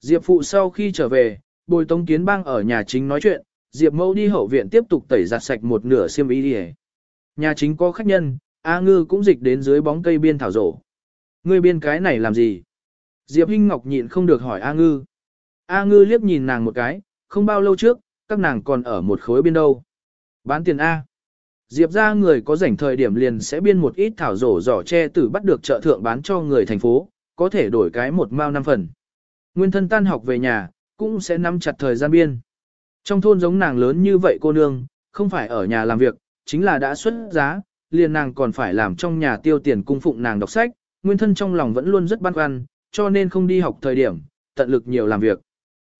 Diệp phụ sau khi trở về, bồi tống kiến bang ở nhà chính nói chuyện, Diệp mẫu đi hậu viện tiếp tục tẩy giặt sạch một nửa xiêm y đi Nhà chính có khách nhân, A ngư cũng dịch đến dưới bóng cây biên thảo rổ. Ngươi biên cái này làm gì? Diệp Hinh Ngọc nhịn không được hỏi A ngư. A ngư liếc nhìn nàng một cái, không bao lâu trước, các nàng còn ở một khối biên đâu. Bán tiền A. Diệp ra người có rảnh thời điểm liền sẽ biên một ít thảo rổ giỏ tre tử bắt được chợ thượng bán cho người thành phố, có thể đổi cái một mao năm phần. Nguyên thân tan học về nhà, cũng sẽ nắm chặt thời gian biên. Trong thôn giống nàng lớn như vậy cô nương, không phải ở nhà làm việc, chính là đã xuất giá, liền nàng còn phải làm trong nhà tiêu tiền cung phụng nàng đọc sách, nguyên thân trong lòng vẫn luôn rất băn khoăn, cho nên không đi học thời điểm, tận lực nhiều làm việc.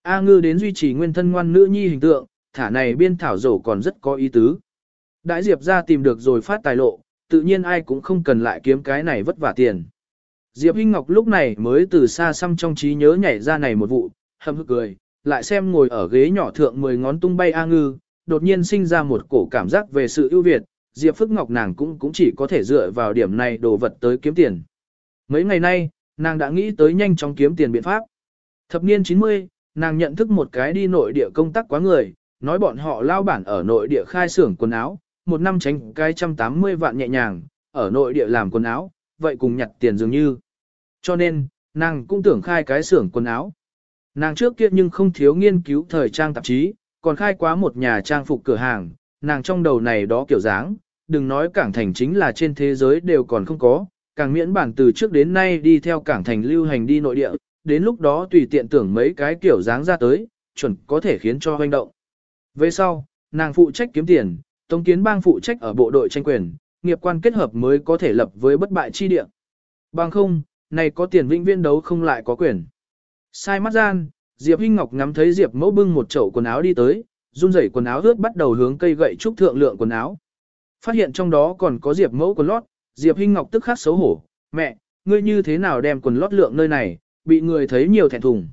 A ngư đến duy trì nguyên thân ngoan nữ nhi hình tượng, thả này biên thảo rổ còn rất có ý tứ. Đại Diệp ra tìm được rồi phát tài lộ, tự nhiên ai cũng không cần lại kiếm cái này vất vả tiền. Diệp Hinh Ngọc lúc này mới từ xa xăm trong trí nhớ nhảy ra này một vụ, hâm hực cười, lại xem ngồi ở ghế nhỏ thượng mười ngón tung bay A ngư, đột nhiên sinh ra một cổ cảm giác về sự ưu việt, Diệp Phức Ngọc nàng cũng cũng chỉ có thể dựa vào điểm này đồ vật tới kiếm tiền. Mấy ngày nay, nàng đã nghĩ tới nhanh chóng kiếm tiền biện pháp. Thập niên 90, nàng nhận thức một cái đi nội địa công tác quá người, nói bọn họ lao bản ở nội địa khai xưởng quần áo, một năm tránh cái trăm tám mươi vạn nhẹ nhàng, ở nội địa làm quần áo, vậy cùng nhặt tiền dường như. Cho nên, nàng cũng tưởng khai cái xưởng quần áo. Nàng trước kia nhưng không thiếu nghiên cứu thời trang tạp chí, còn khai quá một nhà trang phục cửa hàng, nàng trong đầu này đó kiểu dáng, đừng nói cảng thành chính là trên thế giới đều còn không có, càng miễn bản từ trước đến nay đi theo cảng thành lưu hành đi nội địa, đến lúc đó tùy tiện tưởng mấy cái kiểu dáng ra tới, chuẩn có thể khiến cho hoành động. Về sau, nàng phụ trách kiếm tiền, Tống Kiến Bang phụ trách ở bộ đội tranh quyền, nghiệp quan kết hợp mới có thể lập với bất bại chi địa. Bằng không, này có tiền vĩnh viên đấu không lại có quyền. Sai mắt gian, Diệp Hinh Ngọc ngắm thấy Diệp Mẫu bưng một chậu quần áo đi tới, run rẩy quần áo ướt bắt đầu hướng cây gậy trúc thượng lượng quần áo. Phát hiện trong đó còn có Diệp Mẫu quần lót, Diệp Hinh Ngọc tức khắc xấu hổ, "Mẹ, ngươi như thế nào đem quần lót lượng nơi này, bị người thấy nhiều thẹn thùng."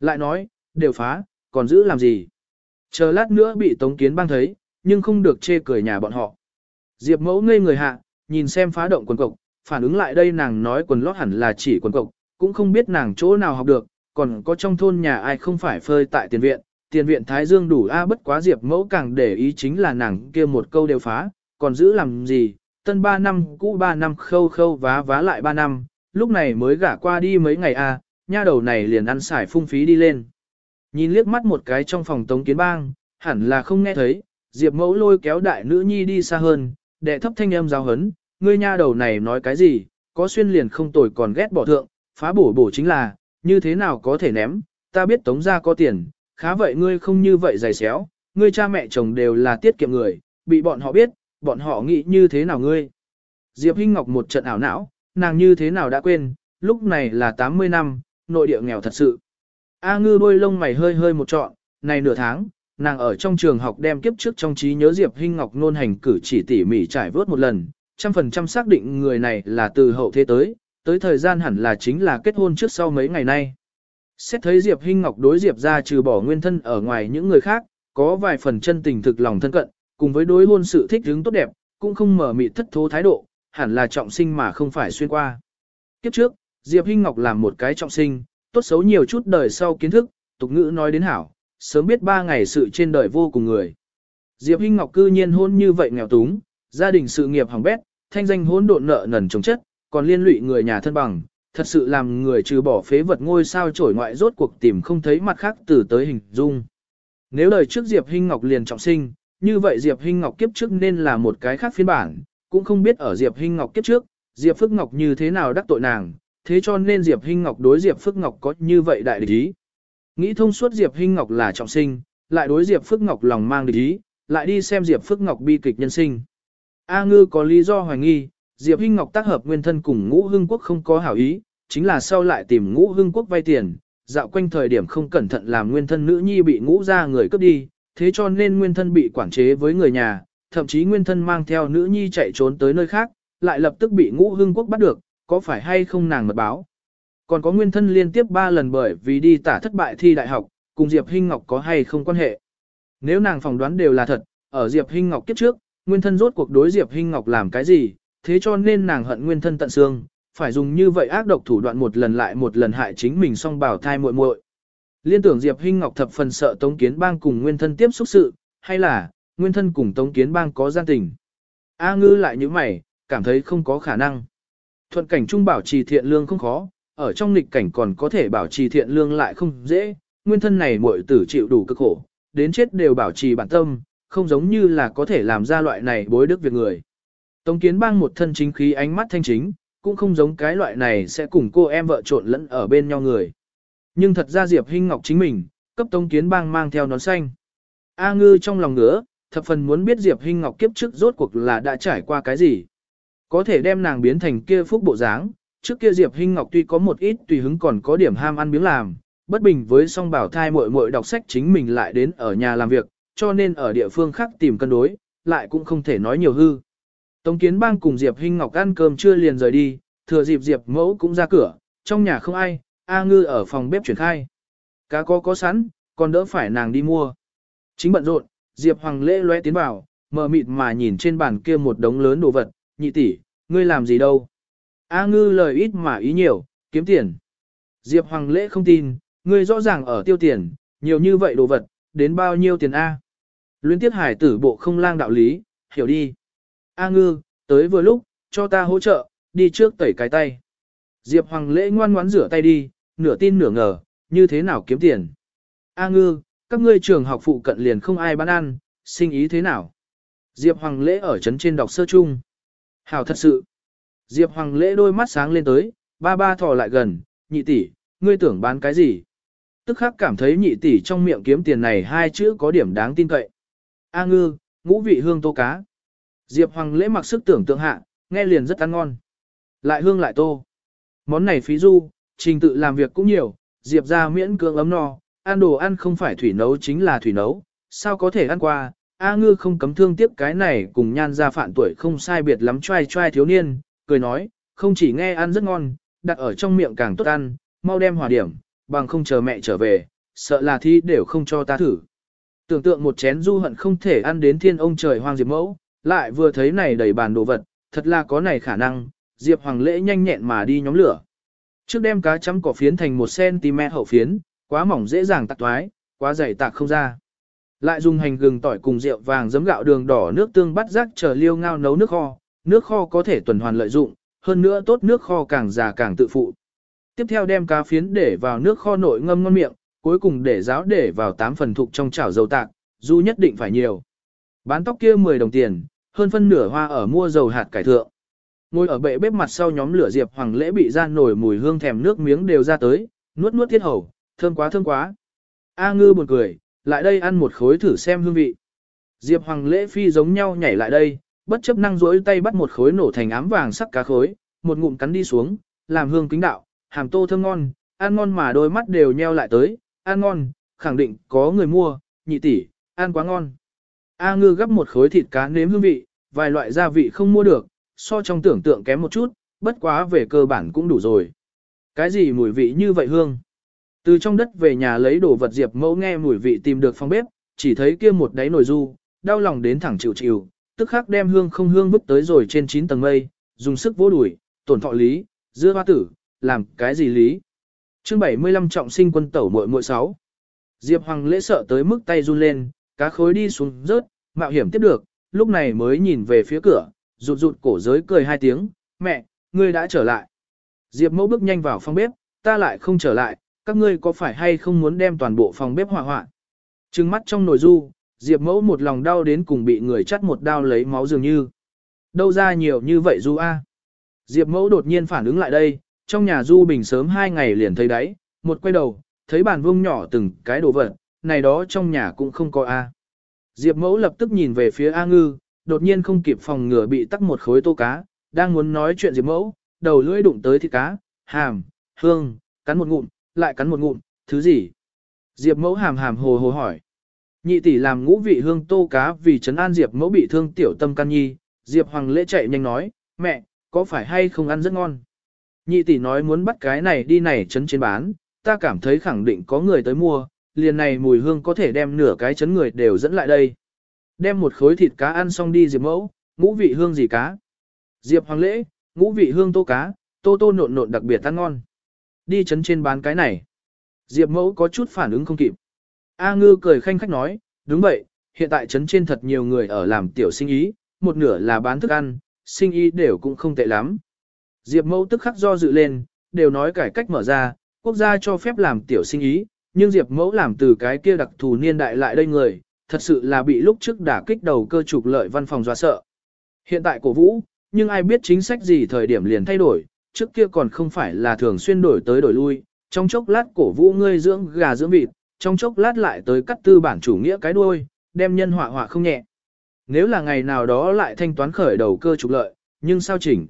Lại nói, "Đều phá, còn giữ làm gì?" Chờ lát nữa bị Tống Kiến Bang thấy, nhưng không được chê cười nhà bọn họ. Diệp Mẫu ngây người hạ, nhìn xem phá động quần cộc, phản ứng lại đây nàng nói quần lót hẳn là chỉ quần cộc, cũng không biết nàng chỗ nào học được, còn có trong thôn nhà ai không phải phơi tại tiền viện, tiền viện Thái Dương đủ a bất quá Diệp mẫu càng để ý chính là nàng kia một câu đều phá, còn giữ làm gì, tân 3 năm cũ 3 năm khâu khâu vá vá lại 3 năm, lúc này mới gả qua đi mấy ngày a, nha đầu này liền ăn xài phung phí đi lên. Nhìn liếc mắt một cái trong phòng tống kiến bang, hẳn là không nghe thấy, Diệp mẫu lôi kéo đại nữ nhi đi xa hơn, đệ thấp thanh âm giáo hấn, ngươi nha đầu này nói cái gì, có xuyên liền không tồi còn ghét bỏ thượng, phá bổ bổ chính là, như thế nào có thể ném, ta biết tống ra có tiền, khá vậy ngươi không như vậy dày xéo, ngươi cha mẹ chồng đều là tiết kiệm người, bị bọn họ biết, bọn họ nghĩ như thế nào ngươi. Diệp Hinh Ngọc một trận ảo não, nàng như thế nào đã quên, lúc này là 80 năm, nội địa nghèo thật sự. A ngư đôi lông mày hơi hơi một trọn, này nửa tháng, nàng ở trong trường học đem kiếp trước trong trí nhớ Diệp Hinh Ngọc nôn hành cử chỉ tỉ mỉ trải vớt một lần, trăm phần trăm xác định người này là từ hậu thế tới, tới thời gian hẳn là chính là kết hôn trước sau mấy ngày nay. Xét thấy Diệp Hinh Ngọc đối Diệp ra trừ bỏ nguyên thân ở ngoài những người khác, có vài phần chân tình thực lòng thân cận, cùng với đối hôn sự thích hứng tốt đẹp, cũng không mở mị thất thố thái độ, hẳn là trọng sinh mà không phải xuyên qua. Kiếp trước, Diệp Hinh Ngọc làm một cái trọng sinh, tốt xấu nhiều chút đời sau kiến thức, tục ngữ nói đến hảo, sớm biết ba ngày sự trên đời vô cùng người. Diệp Hinh Ngọc cư nhiên hôn như vậy nghèo túng, gia đình sự nghiệp hỏng bét, thanh danh hỗn độn nợ nần chống chất, còn liên lụy người nhà thân bằng, thật sự làm người trừ bỏ phế vật ngôi sao trổi ngoại rốt cuộc tìm không thấy mặt khác từ tới hình dung. Nếu lời trước Diệp Hinh Ngọc liền trọng sinh, như vậy Diệp Hinh Ngọc kiếp trước nên là một cái khác phiên bản, cũng không biết ở Diệp Hinh Ngọc kiếp trước, Diệp Phước Ngọc như thế nào đắc tội nàng, thế cho nên Diệp Hinh Ngọc đối Diệp Phước Ngọc có như vậy đại địch ý. Nghĩ thông suốt Diệp Hinh Ngọc là trọng sinh, lại đối Diệp Phước Ngọc lòng mang địch ý, lại đi xem Diệp Phước Ngọc bi kịch nhân sinh. A Ngư có lý do hoài nghi, Diệp Hinh Ngọc tác hợp nguyên thân cùng Ngũ Hưng Quốc không có hảo ý, chính là sau lại tìm Ngũ Hưng Quốc vay tiền, dạo quanh thời điểm không cẩn thận làm nguyên thân nữ nhi bị ngũ ra người cướp đi, thế cho nên nguyên thân bị quản chế với người nhà, thậm chí nguyên thân mang theo nữ nhi chạy trốn tới nơi khác, lại lập tức bị Ngũ Hưng Quốc bắt được, có phải hay không nàng mật báo. Còn có nguyên thân liên tiếp 3 lần bởi vì đi tả thất bại thi đại học, cùng Diệp Hinh Ngọc có hay không quan hệ. Nếu nàng phỏng đoán đều là thật, ở Diệp Hinh Ngọc kiếp trước, nguyên thân rốt cuộc đối Diệp Hinh Ngọc làm cái gì, thế cho nên nàng hận nguyên thân tận xương, phải dùng như vậy ác độc thủ đoạn một lần lại một lần hại chính mình song bảo thai muội muội. Liên tưởng Diệp Hinh Ngọc thập phần sợ Tống Kiến Bang cùng Nguyên Thân tiếp xúc sự, hay là Nguyên Thân cùng Tống Kiến Bang có gian tình. A Ngư lại như mày, cảm thấy không có khả năng. Thuận cảnh trung bảo trì thiện lương không khó, ở trong nghịch cảnh còn có thể bảo trì thiện lương lại không dễ, nguyên thân này muội tử chịu đủ cực khổ, đến chết đều bảo trì bản tâm, không giống như là có thể làm ra loại này bối đức việc người. Tống kiến bang một thân chính khí ánh mắt thanh chính, cũng không giống cái loại này sẽ cùng cô em vợ trộn lẫn ở bên nhau người. Nhưng thật ra Diệp Hinh Ngọc chính mình, cấp Tống kiến bang mang theo nón xanh. A ngư trong lòng ngứa, thập phần muốn biết Diệp Hinh Ngọc kiếp trước rốt cuộc là đã trải qua cái gì. Có thể đem nàng biến thành kia phúc bộ dáng, trước kia Diệp Hinh Ngọc tuy có một ít tùy hứng còn có điểm ham ăn miếng làm, bất bình với song bảo thai muội muội đọc sách chính mình lại đến ở nhà làm việc, cho nên ở địa phương khác tìm cân đối, lại cũng không thể nói nhiều hư. Tống Kiến Bang cùng Diệp Hinh Ngọc ăn cơm trưa liền rời đi, thừa dịp Diệp Mẫu cũng ra cửa, trong nhà không ai, A Ngư ở phòng bếp chuyển khai. Cá có có sẵn, còn đỡ phải nàng đi mua. Chính bận rộn, Diệp Hoàng lễ lóe tiến vào, mờ mịt mà nhìn trên bàn kia một đống lớn đồ vật, nhị tỷ, ngươi làm gì đâu? A Ngư lời ít mà ý nhiều, kiếm tiền. Diệp Hoàng lễ không tin, ngươi rõ ràng ở tiêu tiền, nhiều như vậy đồ vật, đến bao nhiêu tiền A? Luyến tiết hải tử bộ không lang đạo lý, hiểu đi. A ngư, tới vừa lúc, cho ta hỗ trợ, đi trước tẩy cái tay. Diệp Hoàng lễ ngoan ngoãn rửa tay đi, nửa tin nửa ngờ, như thế nào kiếm tiền. A ngư, các ngươi trường học phụ cận liền không ai bán ăn, sinh ý thế nào? Diệp Hoàng lễ ở trấn trên đọc sơ chung. Hảo thật sự. Diệp Hoàng lễ đôi mắt sáng lên tới, ba ba thò lại gần, nhị tỷ, ngươi tưởng bán cái gì? Tức khắc cảm thấy nhị tỷ trong miệng kiếm tiền này hai chữ có điểm đáng tin cậy. A ngư, ngũ vị hương tô cá. Diệp Hoàng lễ mặc sức tưởng tượng hạ, nghe liền rất ăn ngon. Lại hương lại tô. Món này phí du, trình tự làm việc cũng nhiều, Diệp ra miễn cưỡng ấm no, ăn đồ ăn không phải thủy nấu chính là thủy nấu, sao có thể ăn qua, A ngư không cấm thương tiếc cái này cùng nhan ra phản tuổi không sai biệt lắm trai trai thiếu niên, cười nói, không chỉ nghe ăn rất ngon, đặt ở trong miệng càng tốt ăn, mau đem hòa điểm, bằng không chờ mẹ trở về, sợ là thi đều không cho ta thử. Tưởng tượng một chén du hận không thể ăn đến thiên ông trời hoang diệp mẫu, lại vừa thấy này đầy bàn đồ vật, thật là có này khả năng, diệp hoàng lễ nhanh nhẹn mà đi nhóm lửa. Trước đem cá chấm cỏ phiến thành 1cm hậu phiến, quá mỏng dễ dàng tạc toái, quá dày tạc không ra. Lại dùng hành gừng tỏi cùng rượu vàng giấm gạo đường đỏ nước tương bắt rắc chờ liêu ngao nấu nước kho, nước kho có thể tuần hoàn lợi dụng, hơn nữa tốt nước kho càng già càng tự phụ. Tiếp theo đem cá phiến để vào nước kho nội ngâm ngon miệng, cuối cùng để ráo để vào 8 phần thục trong chảo dầu tạc, du nhất định phải nhiều. Bán tóc kia 10 đồng tiền, hơn phân nửa hoa ở mua dầu hạt cải thượng. Ngồi ở bệ bếp mặt sau nhóm lửa diệp hoàng lễ bị ra nổi mùi hương thèm nước miếng đều ra tới, nuốt nuốt thiết hầu, thơm quá thơm quá. A ngư buồn cười, lại đây ăn một khối thử xem hương vị. Diệp hoàng lễ phi giống nhau nhảy lại đây, bất chấp năng rỗi tay bắt một khối nổ thành ám vàng sắc cá khối, một ngụm cắn đi xuống, làm hương kính đạo, hàm tô thơm ngon, ăn ngon mà đôi mắt đều nheo lại tới, ăn ngon, khẳng định có người mua, nhị tỷ, ăn quá ngon. A ngư gấp một khối thịt cá nếm hương vị, vài loại gia vị không mua được, so trong tưởng tượng kém một chút, bất quá về cơ bản cũng đủ rồi. Cái gì mùi vị như vậy hương? Từ trong đất về nhà lấy đồ vật diệp mẫu nghe mùi vị tìm được phòng bếp, chỉ thấy kia một đáy nồi du, đau lòng đến thẳng chịu chịu, tức khắc đem hương không hương vứt tới rồi trên 9 tầng mây, dùng sức vỗ đuổi, tổn thọ lý, dưa hoa tử, làm cái gì lý. Chương 75 trọng sinh quân tẩu muội muội 6. Diệp Hoàng lễ sợ tới mức tay run lên, cá khối đi xuống rớt, mạo hiểm tiếp được, lúc này mới nhìn về phía cửa, rụt rụt cổ giới cười hai tiếng, mẹ, ngươi đã trở lại. Diệp mẫu bước nhanh vào phòng bếp, ta lại không trở lại, các ngươi có phải hay không muốn đem toàn bộ phòng bếp hỏa hoạn. Trừng mắt trong nồi du, Diệp mẫu một lòng đau đến cùng bị người chắt một đao lấy máu dường như. Đâu ra nhiều như vậy du a? Diệp mẫu đột nhiên phản ứng lại đây, trong nhà Du Bình sớm hai ngày liền thấy đấy, một quay đầu, thấy bàn vuông nhỏ từng cái đồ vật, này đó trong nhà cũng không có A. Diệp mẫu lập tức nhìn về phía A ngư, đột nhiên không kịp phòng ngừa bị tắc một khối tô cá, đang muốn nói chuyện Diệp mẫu, đầu lưỡi đụng tới thịt cá, hàm, hương, cắn một ngụm, lại cắn một ngụm, thứ gì? Diệp mẫu hàm hàm hồ hồ hỏi. Nhị tỷ làm ngũ vị hương tô cá vì trấn an Diệp mẫu bị thương tiểu tâm can nhi, Diệp hoàng lễ chạy nhanh nói, mẹ, có phải hay không ăn rất ngon? Nhị tỷ nói muốn bắt cái này đi này chấn trên bán, ta cảm thấy khẳng định có người tới mua, liền này mùi hương có thể đem nửa cái chấn người đều dẫn lại đây. Đem một khối thịt cá ăn xong đi Diệp mẫu, ngũ vị hương gì cá. Diệp hoàng lễ, ngũ vị hương tô cá, tô tô nộn nộn đặc biệt ăn ngon. Đi chấn trên bán cái này. Diệp mẫu có chút phản ứng không kịp. A ngư cười khanh khách nói, đúng vậy, hiện tại trấn trên thật nhiều người ở làm tiểu sinh ý, một nửa là bán thức ăn, sinh ý đều cũng không tệ lắm. Diệp mẫu tức khắc do dự lên, đều nói cải cách mở ra, quốc gia cho phép làm tiểu sinh ý, nhưng Diệp mẫu làm từ cái kia đặc thù niên đại lại đây người, thật sự là bị lúc trước đả kích đầu cơ trục lợi văn phòng dọa sợ. Hiện tại cổ vũ, nhưng ai biết chính sách gì thời điểm liền thay đổi, trước kia còn không phải là thường xuyên đổi tới đổi lui, trong chốc lát cổ vũ ngươi dưỡng gà dưỡng vịt, trong chốc lát lại tới cắt tư bản chủ nghĩa cái đuôi, đem nhân họa họa không nhẹ. Nếu là ngày nào đó lại thanh toán khởi đầu cơ trục lợi, nhưng sao chỉnh?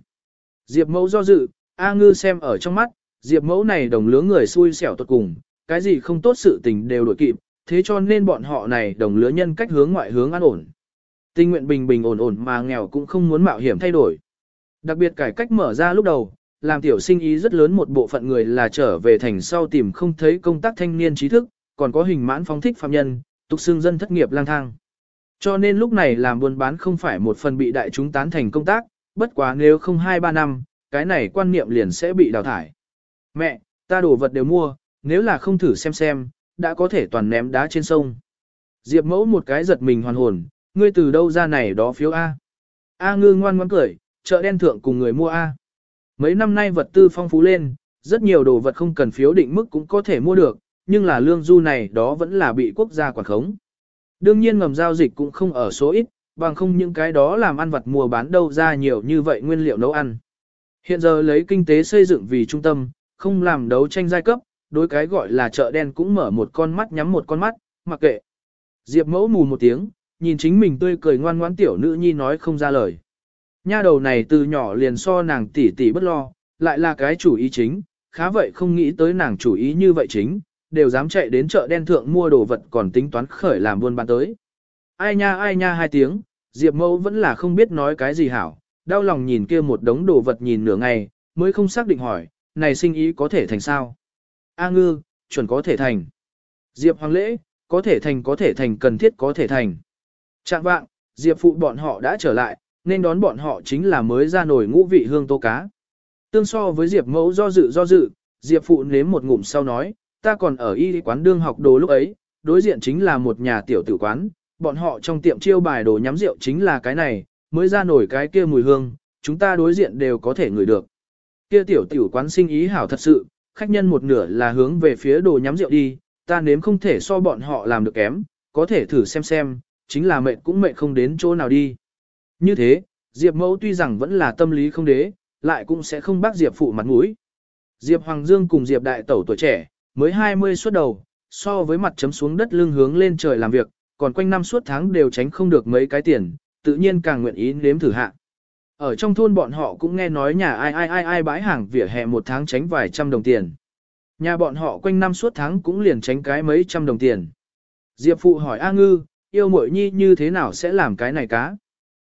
Diệp mẫu do dự, A ngư xem ở trong mắt, Diệp mẫu này đồng lứa người xui xẻo tuột cùng, cái gì không tốt sự tình đều đổi kịp, thế cho nên bọn họ này đồng lứa nhân cách hướng ngoại hướng an ổn. Tinh nguyện bình bình ổn ổn mà nghèo cũng không muốn mạo hiểm thay đổi. Đặc biệt cải cách mở ra lúc đầu, làm tiểu sinh ý rất lớn một bộ phận người là trở về thành sau tìm không thấy công tác thanh niên trí thức, còn có hình mãn phóng thích phạm nhân, tục xương dân thất nghiệp lang thang. Cho nên lúc này làm buôn bán không phải một phần bị đại chúng tán thành công tác, bất quá nếu không 2-3 năm, cái này quan niệm liền sẽ bị đào thải. Mẹ, ta đồ vật đều mua, nếu là không thử xem xem, đã có thể toàn ném đá trên sông. Diệp mẫu một cái giật mình hoàn hồn, ngươi từ đâu ra này đó phiếu A. A ngư ngoan ngoãn cười, chợ đen thượng cùng người mua A. Mấy năm nay vật tư phong phú lên, rất nhiều đồ vật không cần phiếu định mức cũng có thể mua được, nhưng là lương du này đó vẫn là bị quốc gia quản khống. Đương nhiên ngầm giao dịch cũng không ở số ít, bằng không những cái đó làm ăn vật mua bán đâu ra nhiều như vậy nguyên liệu nấu ăn. Hiện giờ lấy kinh tế xây dựng vì trung tâm, không làm đấu tranh giai cấp, đối cái gọi là chợ đen cũng mở một con mắt nhắm một con mắt, mặc kệ. Diệp mẫu mù một tiếng, nhìn chính mình tươi cười ngoan ngoãn tiểu nữ nhi nói không ra lời. Nha đầu này từ nhỏ liền so nàng tỷ tỷ bất lo, lại là cái chủ ý chính, khá vậy không nghĩ tới nàng chủ ý như vậy chính, đều dám chạy đến chợ đen thượng mua đồ vật còn tính toán khởi làm buôn bán tới. Ai nha ai nha hai tiếng, Diệp mẫu vẫn là không biết nói cái gì hảo, đau lòng nhìn kia một đống đồ vật nhìn nửa ngày, mới không xác định hỏi, này sinh ý có thể thành sao? A ngư, chuẩn có thể thành. Diệp hoàng lễ, có thể thành có thể thành cần thiết có thể thành. Trạng vạng, Diệp phụ bọn họ đã trở lại, nên đón bọn họ chính là mới ra nổi ngũ vị hương tô cá. Tương so với Diệp mẫu do dự do dự, Diệp phụ nếm một ngụm sau nói, ta còn ở y quán đương học đồ lúc ấy, đối diện chính là một nhà tiểu tử quán, bọn họ trong tiệm chiêu bài đồ nhắm rượu chính là cái này, mới ra nổi cái kia mùi hương, chúng ta đối diện đều có thể ngửi được. Kia tiểu tiểu quán sinh ý hảo thật sự, khách nhân một nửa là hướng về phía đồ nhắm rượu đi, ta nếm không thể so bọn họ làm được kém, có thể thử xem xem, chính là mệnh cũng mệnh không đến chỗ nào đi. Như thế, Diệp mẫu tuy rằng vẫn là tâm lý không đế, lại cũng sẽ không bác Diệp phụ mặt mũi. Diệp Hoàng Dương cùng Diệp Đại Tẩu tuổi trẻ, mới 20 xuất đầu, so với mặt chấm xuống đất lưng hướng lên trời làm việc, còn quanh năm suốt tháng đều tránh không được mấy cái tiền, tự nhiên càng nguyện ý nếm thử hạ. Ở trong thôn bọn họ cũng nghe nói nhà ai ai ai ai bãi hàng vỉa hè một tháng tránh vài trăm đồng tiền. Nhà bọn họ quanh năm suốt tháng cũng liền tránh cái mấy trăm đồng tiền. Diệp Phụ hỏi A Ngư, yêu muội nhi như thế nào sẽ làm cái này cá?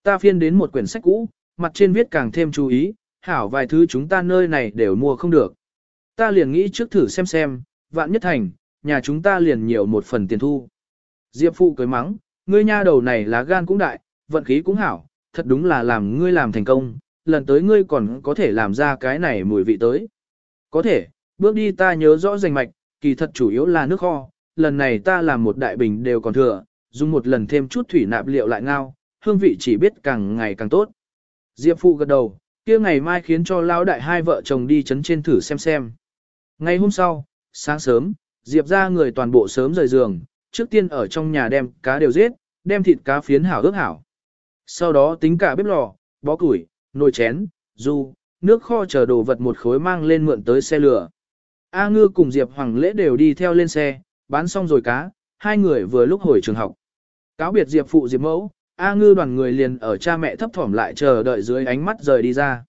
Ta phiên đến một quyển sách cũ, mặt trên viết càng thêm chú ý, hảo vài thứ chúng ta nơi này đều mua không được. Ta liền nghĩ trước thử xem xem, vạn nhất thành, nhà chúng ta liền nhiều một phần tiền thu. Diệp Phụ cười mắng, ngươi nha đầu này lá gan cũng đại, vận khí cũng hảo, thật đúng là làm ngươi làm thành công, lần tới ngươi còn có thể làm ra cái này mùi vị tới. Có thể, bước đi ta nhớ rõ rành mạch, kỳ thật chủ yếu là nước kho, lần này ta làm một đại bình đều còn thừa, dùng một lần thêm chút thủy nạp liệu lại ngao, hương vị chỉ biết càng ngày càng tốt. Diệp Phụ gật đầu, kia ngày mai khiến cho lão đại hai vợ chồng đi chấn trên thử xem xem. Ngày hôm sau, sáng sớm, Diệp ra người toàn bộ sớm rời giường, trước tiên ở trong nhà đem cá đều giết, đem thịt cá phiến hảo ướp hảo. Sau đó tính cả bếp lò, bó củi, nồi chén, du, nước kho chờ đồ vật một khối mang lên mượn tới xe lửa. A Ngư cùng Diệp Hoàng Lễ đều đi theo lên xe, bán xong rồi cá, hai người vừa lúc hồi trường học. Cáo biệt Diệp phụ Diệp mẫu, A Ngư đoàn người liền ở cha mẹ thấp thỏm lại chờ đợi dưới ánh mắt rời đi ra.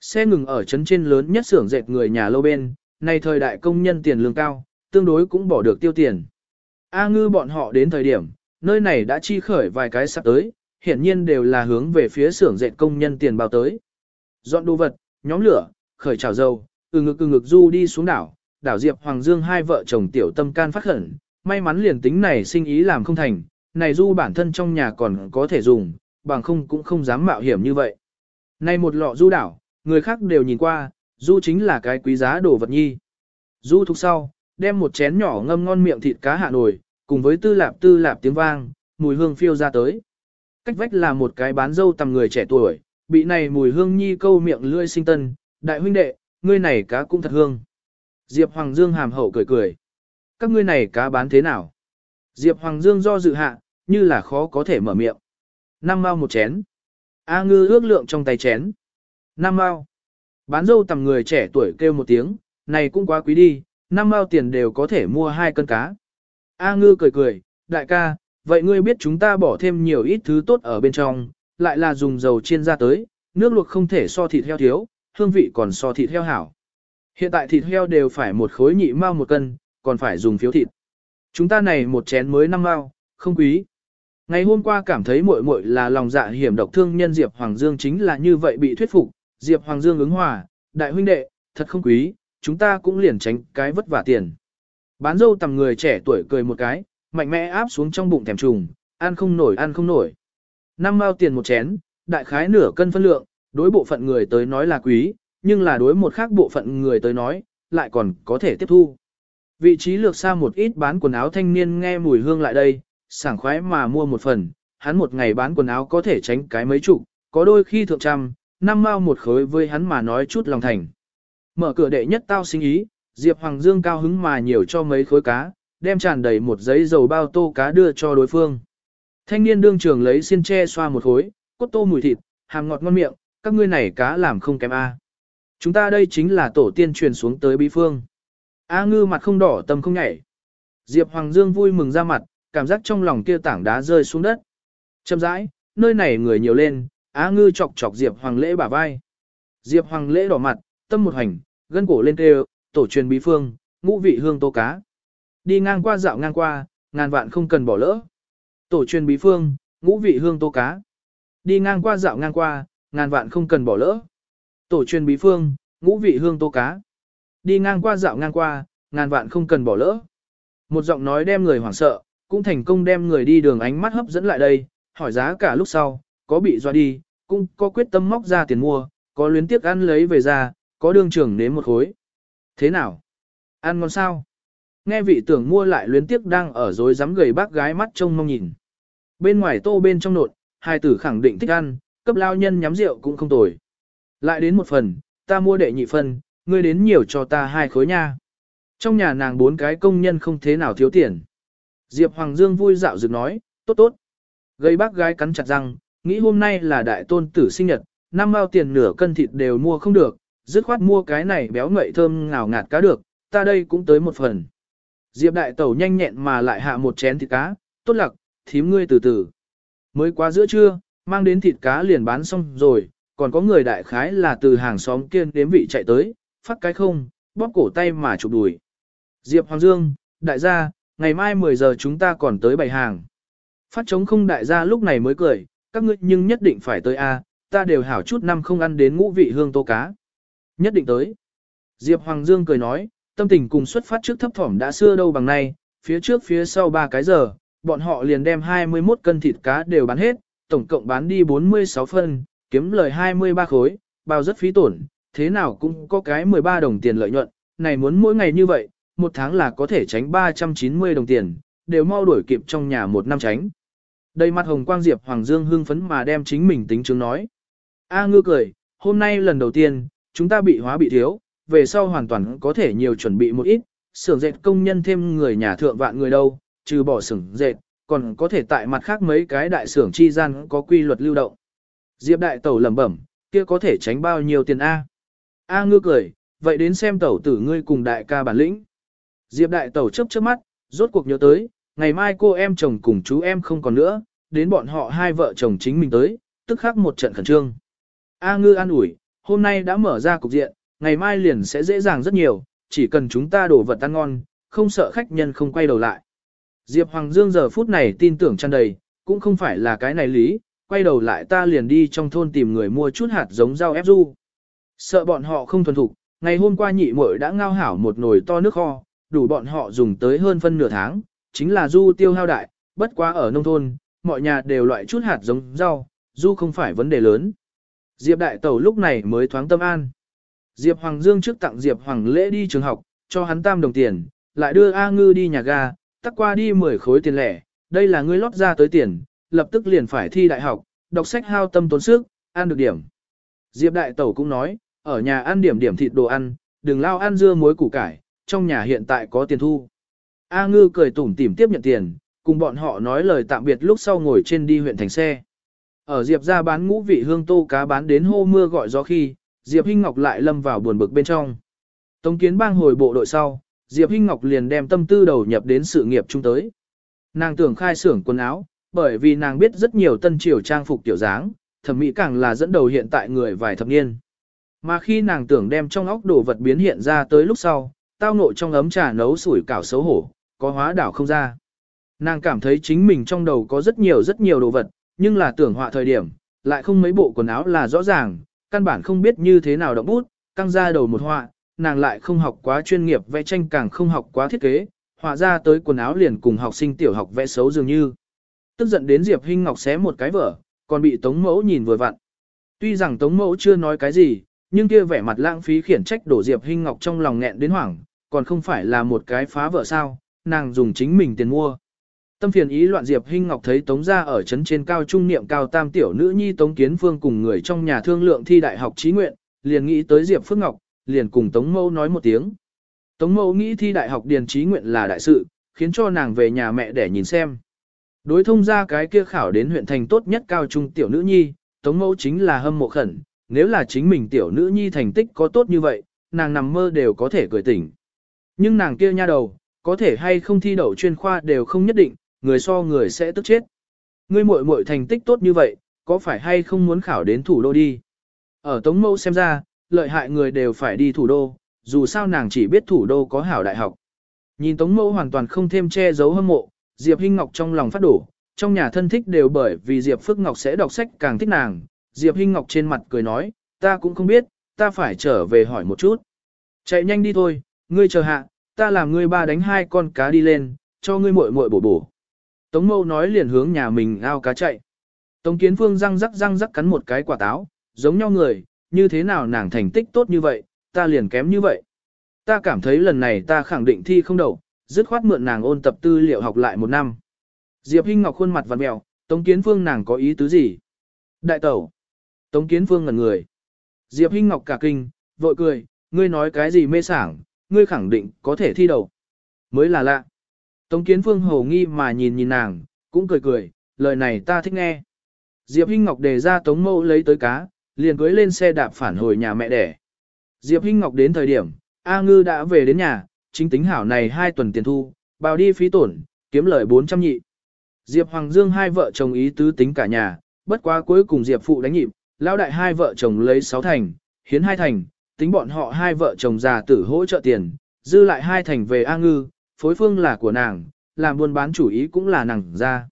Xe ngừng ở trấn trên lớn nhất xưởng dệt người nhà lâu bên, nay thời đại công nhân tiền lương cao, tương đối cũng bỏ được tiêu tiền. A Ngư bọn họ đến thời điểm, nơi này đã chi khởi vài cái sắp tới, hiển nhiên đều là hướng về phía xưởng dệt công nhân tiền bao tới. Dọn đồ vật, nhóm lửa, khởi trào dầu, từ ngực từ ngực du đi xuống đảo, đảo Diệp Hoàng Dương hai vợ chồng tiểu tâm can phát khẩn, may mắn liền tính này sinh ý làm không thành, này du bản thân trong nhà còn có thể dùng, bằng không cũng không dám mạo hiểm như vậy. Này một lọ du đảo, người khác đều nhìn qua, du chính là cái quý giá đồ vật nhi. Du thuộc sau, đem một chén nhỏ ngâm ngon miệng thịt cá hạ nổi, cùng với tư lạp tư lạp tiếng vang, mùi hương phiêu ra tới. Cách vách là một cái bán dâu tầm người trẻ tuổi, bị này mùi hương nhi câu miệng lươi sinh tân, đại huynh đệ, ngươi này cá cũng thật hương. Diệp Hoàng Dương hàm hậu cười cười. Các ngươi này cá bán thế nào? Diệp Hoàng Dương do dự hạ, như là khó có thể mở miệng. Năm mao một chén. A ngư ước lượng trong tay chén. Năm mao. Bán dâu tầm người trẻ tuổi kêu một tiếng, này cũng quá quý đi, năm mao tiền đều có thể mua hai cân cá. A ngư cười cười, đại ca, vậy ngươi biết chúng ta bỏ thêm nhiều ít thứ tốt ở bên trong, lại là dùng dầu chiên ra tới, nước luộc không thể so thịt heo thiếu, hương vị còn so thịt heo hảo. Hiện tại thịt heo đều phải một khối nhị mao một cân, còn phải dùng phiếu thịt. Chúng ta này một chén mới năm mao, không quý. Ngày hôm qua cảm thấy muội muội là lòng dạ hiểm độc thương nhân Diệp Hoàng Dương chính là như vậy bị thuyết phục, Diệp Hoàng Dương ứng hòa, đại huynh đệ, thật không quý, chúng ta cũng liền tránh cái vất vả tiền. Bán dâu tầm người trẻ tuổi cười một cái, mạnh mẽ áp xuống trong bụng thèm trùng, ăn không nổi ăn không nổi. Năm mao tiền một chén, đại khái nửa cân phân lượng, đối bộ phận người tới nói là quý, nhưng là đối một khác bộ phận người tới nói, lại còn có thể tiếp thu. Vị trí lược xa một ít bán quần áo thanh niên nghe mùi hương lại đây, sảng khoái mà mua một phần, hắn một ngày bán quần áo có thể tránh cái mấy chục, có đôi khi thượng trăm, năm mao một khối với hắn mà nói chút lòng thành. Mở cửa đệ nhất tao sinh ý, Diệp Hoàng Dương cao hứng mà nhiều cho mấy khối cá, đem tràn đầy một giấy dầu bao tô cá đưa cho đối phương. Thanh niên đương trường lấy xiên tre xoa một khối, cốt tô mùi thịt, hàm ngọt ngon miệng, các ngươi này cá làm không kém a. Chúng ta đây chính là tổ tiên truyền xuống tới bí phương. A ngư mặt không đỏ tâm không nhảy. Diệp Hoàng Dương vui mừng ra mặt, cảm giác trong lòng kia tảng đá rơi xuống đất. Chậm rãi, nơi này người nhiều lên, A ngư chọc chọc Diệp Hoàng lễ bả vai. Diệp Hoàng lễ đỏ mặt, tâm một hành, gân cổ lên kêu, tổ truyền bí phương, ngũ vị hương tô cá. Đi ngang qua dạo ngang qua, ngàn vạn không cần bỏ lỡ. Tổ truyền bí phương, ngũ vị hương tô cá. Đi ngang qua dạo ngang qua, ngàn vạn không cần bỏ lỡ. Tổ truyền bí phương, ngũ vị hương tô cá. Đi ngang qua dạo ngang qua, ngàn vạn không cần bỏ lỡ. Một giọng nói đem người hoảng sợ, cũng thành công đem người đi đường ánh mắt hấp dẫn lại đây, hỏi giá cả lúc sau, có bị doa đi, cũng có quyết tâm móc ra tiền mua, có luyến tiếc ăn lấy về ra, có đương trưởng nếm một khối. Thế nào? Ăn ngon sao? Nghe vị tưởng mua lại luyến tiếc đang ở dối dám gầy bác gái mắt trông mong nhìn. Bên ngoài tô bên trong nột, hai tử khẳng định thích ăn, cấp lao nhân nhắm rượu cũng không tồi. Lại đến một phần, ta mua đệ nhị phần, ngươi đến nhiều cho ta hai khối nha. Trong nhà nàng bốn cái công nhân không thế nào thiếu tiền. Diệp Hoàng Dương vui dạo dựng nói, tốt tốt. Gây bác gái cắn chặt răng, nghĩ hôm nay là đại tôn tử sinh nhật, năm bao tiền nửa cân thịt đều mua không được, dứt khoát mua cái này béo ngậy thơm ngào ngạt cá được, ta đây cũng tới một phần. Diệp đại tẩu nhanh nhẹn mà lại hạ một chén thịt cá, tốt lặc, thím ngươi từ từ. Mới qua giữa trưa, mang đến thịt cá liền bán xong rồi, còn có người đại khái là từ hàng xóm kia đếm vị chạy tới, phát cái không, bóp cổ tay mà chụp đùi. Diệp Hoàng Dương, đại gia, ngày mai 10 giờ chúng ta còn tới bày hàng. Phát chống không đại gia lúc này mới cười, các ngươi nhưng nhất định phải tới A, ta đều hảo chút năm không ăn đến ngũ vị hương tô cá. Nhất định tới. Diệp Hoàng Dương cười nói, tâm tình cùng xuất phát trước thấp thỏm đã xưa đâu bằng nay, phía trước phía sau ba cái giờ, bọn họ liền đem 21 cân thịt cá đều bán hết, tổng cộng bán đi 46 phân, kiếm lời 23 khối, bao rất phí tổn, thế nào cũng có cái 13 đồng tiền lợi nhuận, này muốn mỗi ngày như vậy, một tháng là có thể tránh 390 đồng tiền, đều mau đuổi kịp trong nhà một năm tránh. Đây mặt hồng quang Diệp Hoàng Dương hưng phấn mà đem chính mình tính chứng nói. A ngư cười, hôm nay lần đầu tiên, chúng ta bị hóa bị thiếu, về sau hoàn toàn có thể nhiều chuẩn bị một ít, xưởng dệt công nhân thêm người nhà thượng vạn người đâu, trừ bỏ xưởng dệt, còn có thể tại mặt khác mấy cái đại xưởng chi gian có quy luật lưu động. Diệp đại tẩu lẩm bẩm, kia có thể tránh bao nhiêu tiền A. A ngư cười, vậy đến xem tẩu tử ngươi cùng đại ca bản lĩnh. Diệp đại tẩu chớp chớp mắt, rốt cuộc nhớ tới, ngày mai cô em chồng cùng chú em không còn nữa, đến bọn họ hai vợ chồng chính mình tới, tức khắc một trận khẩn trương. A ngư an ủi, hôm nay đã mở ra cục diện, ngày mai liền sẽ dễ dàng rất nhiều, chỉ cần chúng ta đổ vật ăn ngon, không sợ khách nhân không quay đầu lại. Diệp Hoàng Dương giờ phút này tin tưởng tràn đầy, cũng không phải là cái này lý, quay đầu lại ta liền đi trong thôn tìm người mua chút hạt giống rau ép du. Sợ bọn họ không thuần thục, ngày hôm qua nhị muội đã ngao hảo một nồi to nước kho, đủ bọn họ dùng tới hơn phân nửa tháng, chính là du tiêu hao đại, bất quá ở nông thôn, mọi nhà đều loại chút hạt giống rau, du không phải vấn đề lớn. Diệp đại tẩu lúc này mới thoáng tâm an. Diệp Hoàng Dương trước tặng Diệp Hoàng lễ đi trường học, cho hắn tam đồng tiền, lại đưa A Ngư đi nhà ga, tắc qua đi 10 khối tiền lẻ, đây là ngươi lót ra tới tiền, lập tức liền phải thi đại học, đọc sách hao tâm tốn sức, ăn được điểm. Diệp đại tẩu cũng nói, ở nhà ăn điểm điểm thịt đồ ăn, đừng lao ăn dưa muối củ cải, trong nhà hiện tại có tiền thu. A Ngư cười tủm tỉm tiếp nhận tiền, cùng bọn họ nói lời tạm biệt lúc sau ngồi trên đi huyện thành xe. Ở Diệp ra bán ngũ vị hương tô cá bán đến hô mưa gọi gió khi, Diệp Hinh Ngọc lại lâm vào buồn bực bên trong. Tống kiến bang hồi bộ đội sau, Diệp Hinh Ngọc liền đem tâm tư đầu nhập đến sự nghiệp chung tới. Nàng tưởng khai xưởng quần áo, bởi vì nàng biết rất nhiều tân triều trang phục tiểu dáng, thẩm mỹ càng là dẫn đầu hiện tại người vài thập niên. Mà khi nàng tưởng đem trong óc đồ vật biến hiện ra tới lúc sau, tao nội trong ấm trà nấu sủi cảo xấu hổ, có hóa đảo không ra. Nàng cảm thấy chính mình trong đầu có rất nhiều rất nhiều đồ vật, nhưng là tưởng họa thời điểm, lại không mấy bộ quần áo là rõ ràng, căn bản không biết như thế nào động bút, căng ra đầu một họa, nàng lại không học quá chuyên nghiệp vẽ tranh càng không học quá thiết kế, họa ra tới quần áo liền cùng học sinh tiểu học vẽ xấu dường như. Tức giận đến Diệp Hinh Ngọc xé một cái vở, còn bị Tống Mẫu nhìn vừa vặn. Tuy rằng Tống Mẫu chưa nói cái gì, nhưng kia vẻ mặt lãng phí khiển trách đổ Diệp Hinh Ngọc trong lòng nghẹn đến hoảng, còn không phải là một cái phá vợ sao, nàng dùng chính mình tiền mua. Tâm phiền ý loạn Diệp Hinh Ngọc thấy Tống gia ở trấn trên cao trung niệm cao tam tiểu nữ nhi Tống Kiến Phương cùng người trong nhà thương lượng thi đại học trí nguyện, liền nghĩ tới Diệp Phước Ngọc, liền cùng Tống Mâu nói một tiếng. Tống Mâu nghĩ thi đại học điền trí nguyện là đại sự, khiến cho nàng về nhà mẹ để nhìn xem. Đối thông ra cái kia khảo đến huyện thành tốt nhất cao trung tiểu nữ nhi, Tống Mâu chính là hâm mộ khẩn, nếu là chính mình tiểu nữ nhi thành tích có tốt như vậy, nàng nằm mơ đều có thể cười tỉnh. Nhưng nàng kia nha đầu, có thể hay không thi đậu chuyên khoa đều không nhất định, người so người sẽ tức chết. Ngươi muội muội thành tích tốt như vậy, có phải hay không muốn khảo đến thủ đô đi? Ở Tống Mâu xem ra, lợi hại người đều phải đi thủ đô, dù sao nàng chỉ biết thủ đô có hảo đại học. Nhìn Tống Mâu hoàn toàn không thêm che giấu hâm mộ, Diệp Hinh Ngọc trong lòng phát đổ, trong nhà thân thích đều bởi vì Diệp Phước Ngọc sẽ đọc sách càng thích nàng, Diệp Hinh Ngọc trên mặt cười nói, ta cũng không biết, ta phải trở về hỏi một chút. Chạy nhanh đi thôi, ngươi chờ hạ, ta làm ngươi ba đánh hai con cá đi lên, cho ngươi muội muội bổ bổ. Tống Mâu nói liền hướng nhà mình ao cá chạy. Tống Kiến Phương răng rắc răng rắc cắn một cái quả táo, giống nhau người, như thế nào nàng thành tích tốt như vậy, ta liền kém như vậy. Ta cảm thấy lần này ta khẳng định thi không đậu, dứt khoát mượn nàng ôn tập tư liệu học lại một năm. Diệp Hinh Ngọc khuôn mặt vặn mèo, Tống Kiến Phương nàng có ý tứ gì? Đại tẩu. Tống Kiến Phương ngẩn người. Diệp Hinh Ngọc cả kinh, vội cười, ngươi nói cái gì mê sảng, ngươi khẳng định có thể thi đậu. Mới là lạ. Tống Kiến Phương hầu nghi mà nhìn nhìn nàng, cũng cười cười, lời này ta thích nghe. Diệp Hinh Ngọc đề ra Tống Mâu lấy tới cá, liền cưới lên xe đạp phản hồi nhà mẹ đẻ. Diệp Hinh Ngọc đến thời điểm, A Ngư đã về đến nhà, chính tính hảo này hai tuần tiền thu, bào đi phí tổn, kiếm lời 400 nhị. Diệp Hoàng Dương hai vợ chồng ý tứ tính cả nhà, bất quá cuối cùng Diệp phụ đánh nhịp, lão đại hai vợ chồng lấy 6 thành, hiến hai thành, tính bọn họ hai vợ chồng già tử hỗ trợ tiền, dư lại hai thành về A Ngư, phối phương là của nàng, làm buôn bán chủ ý cũng là nàng ra.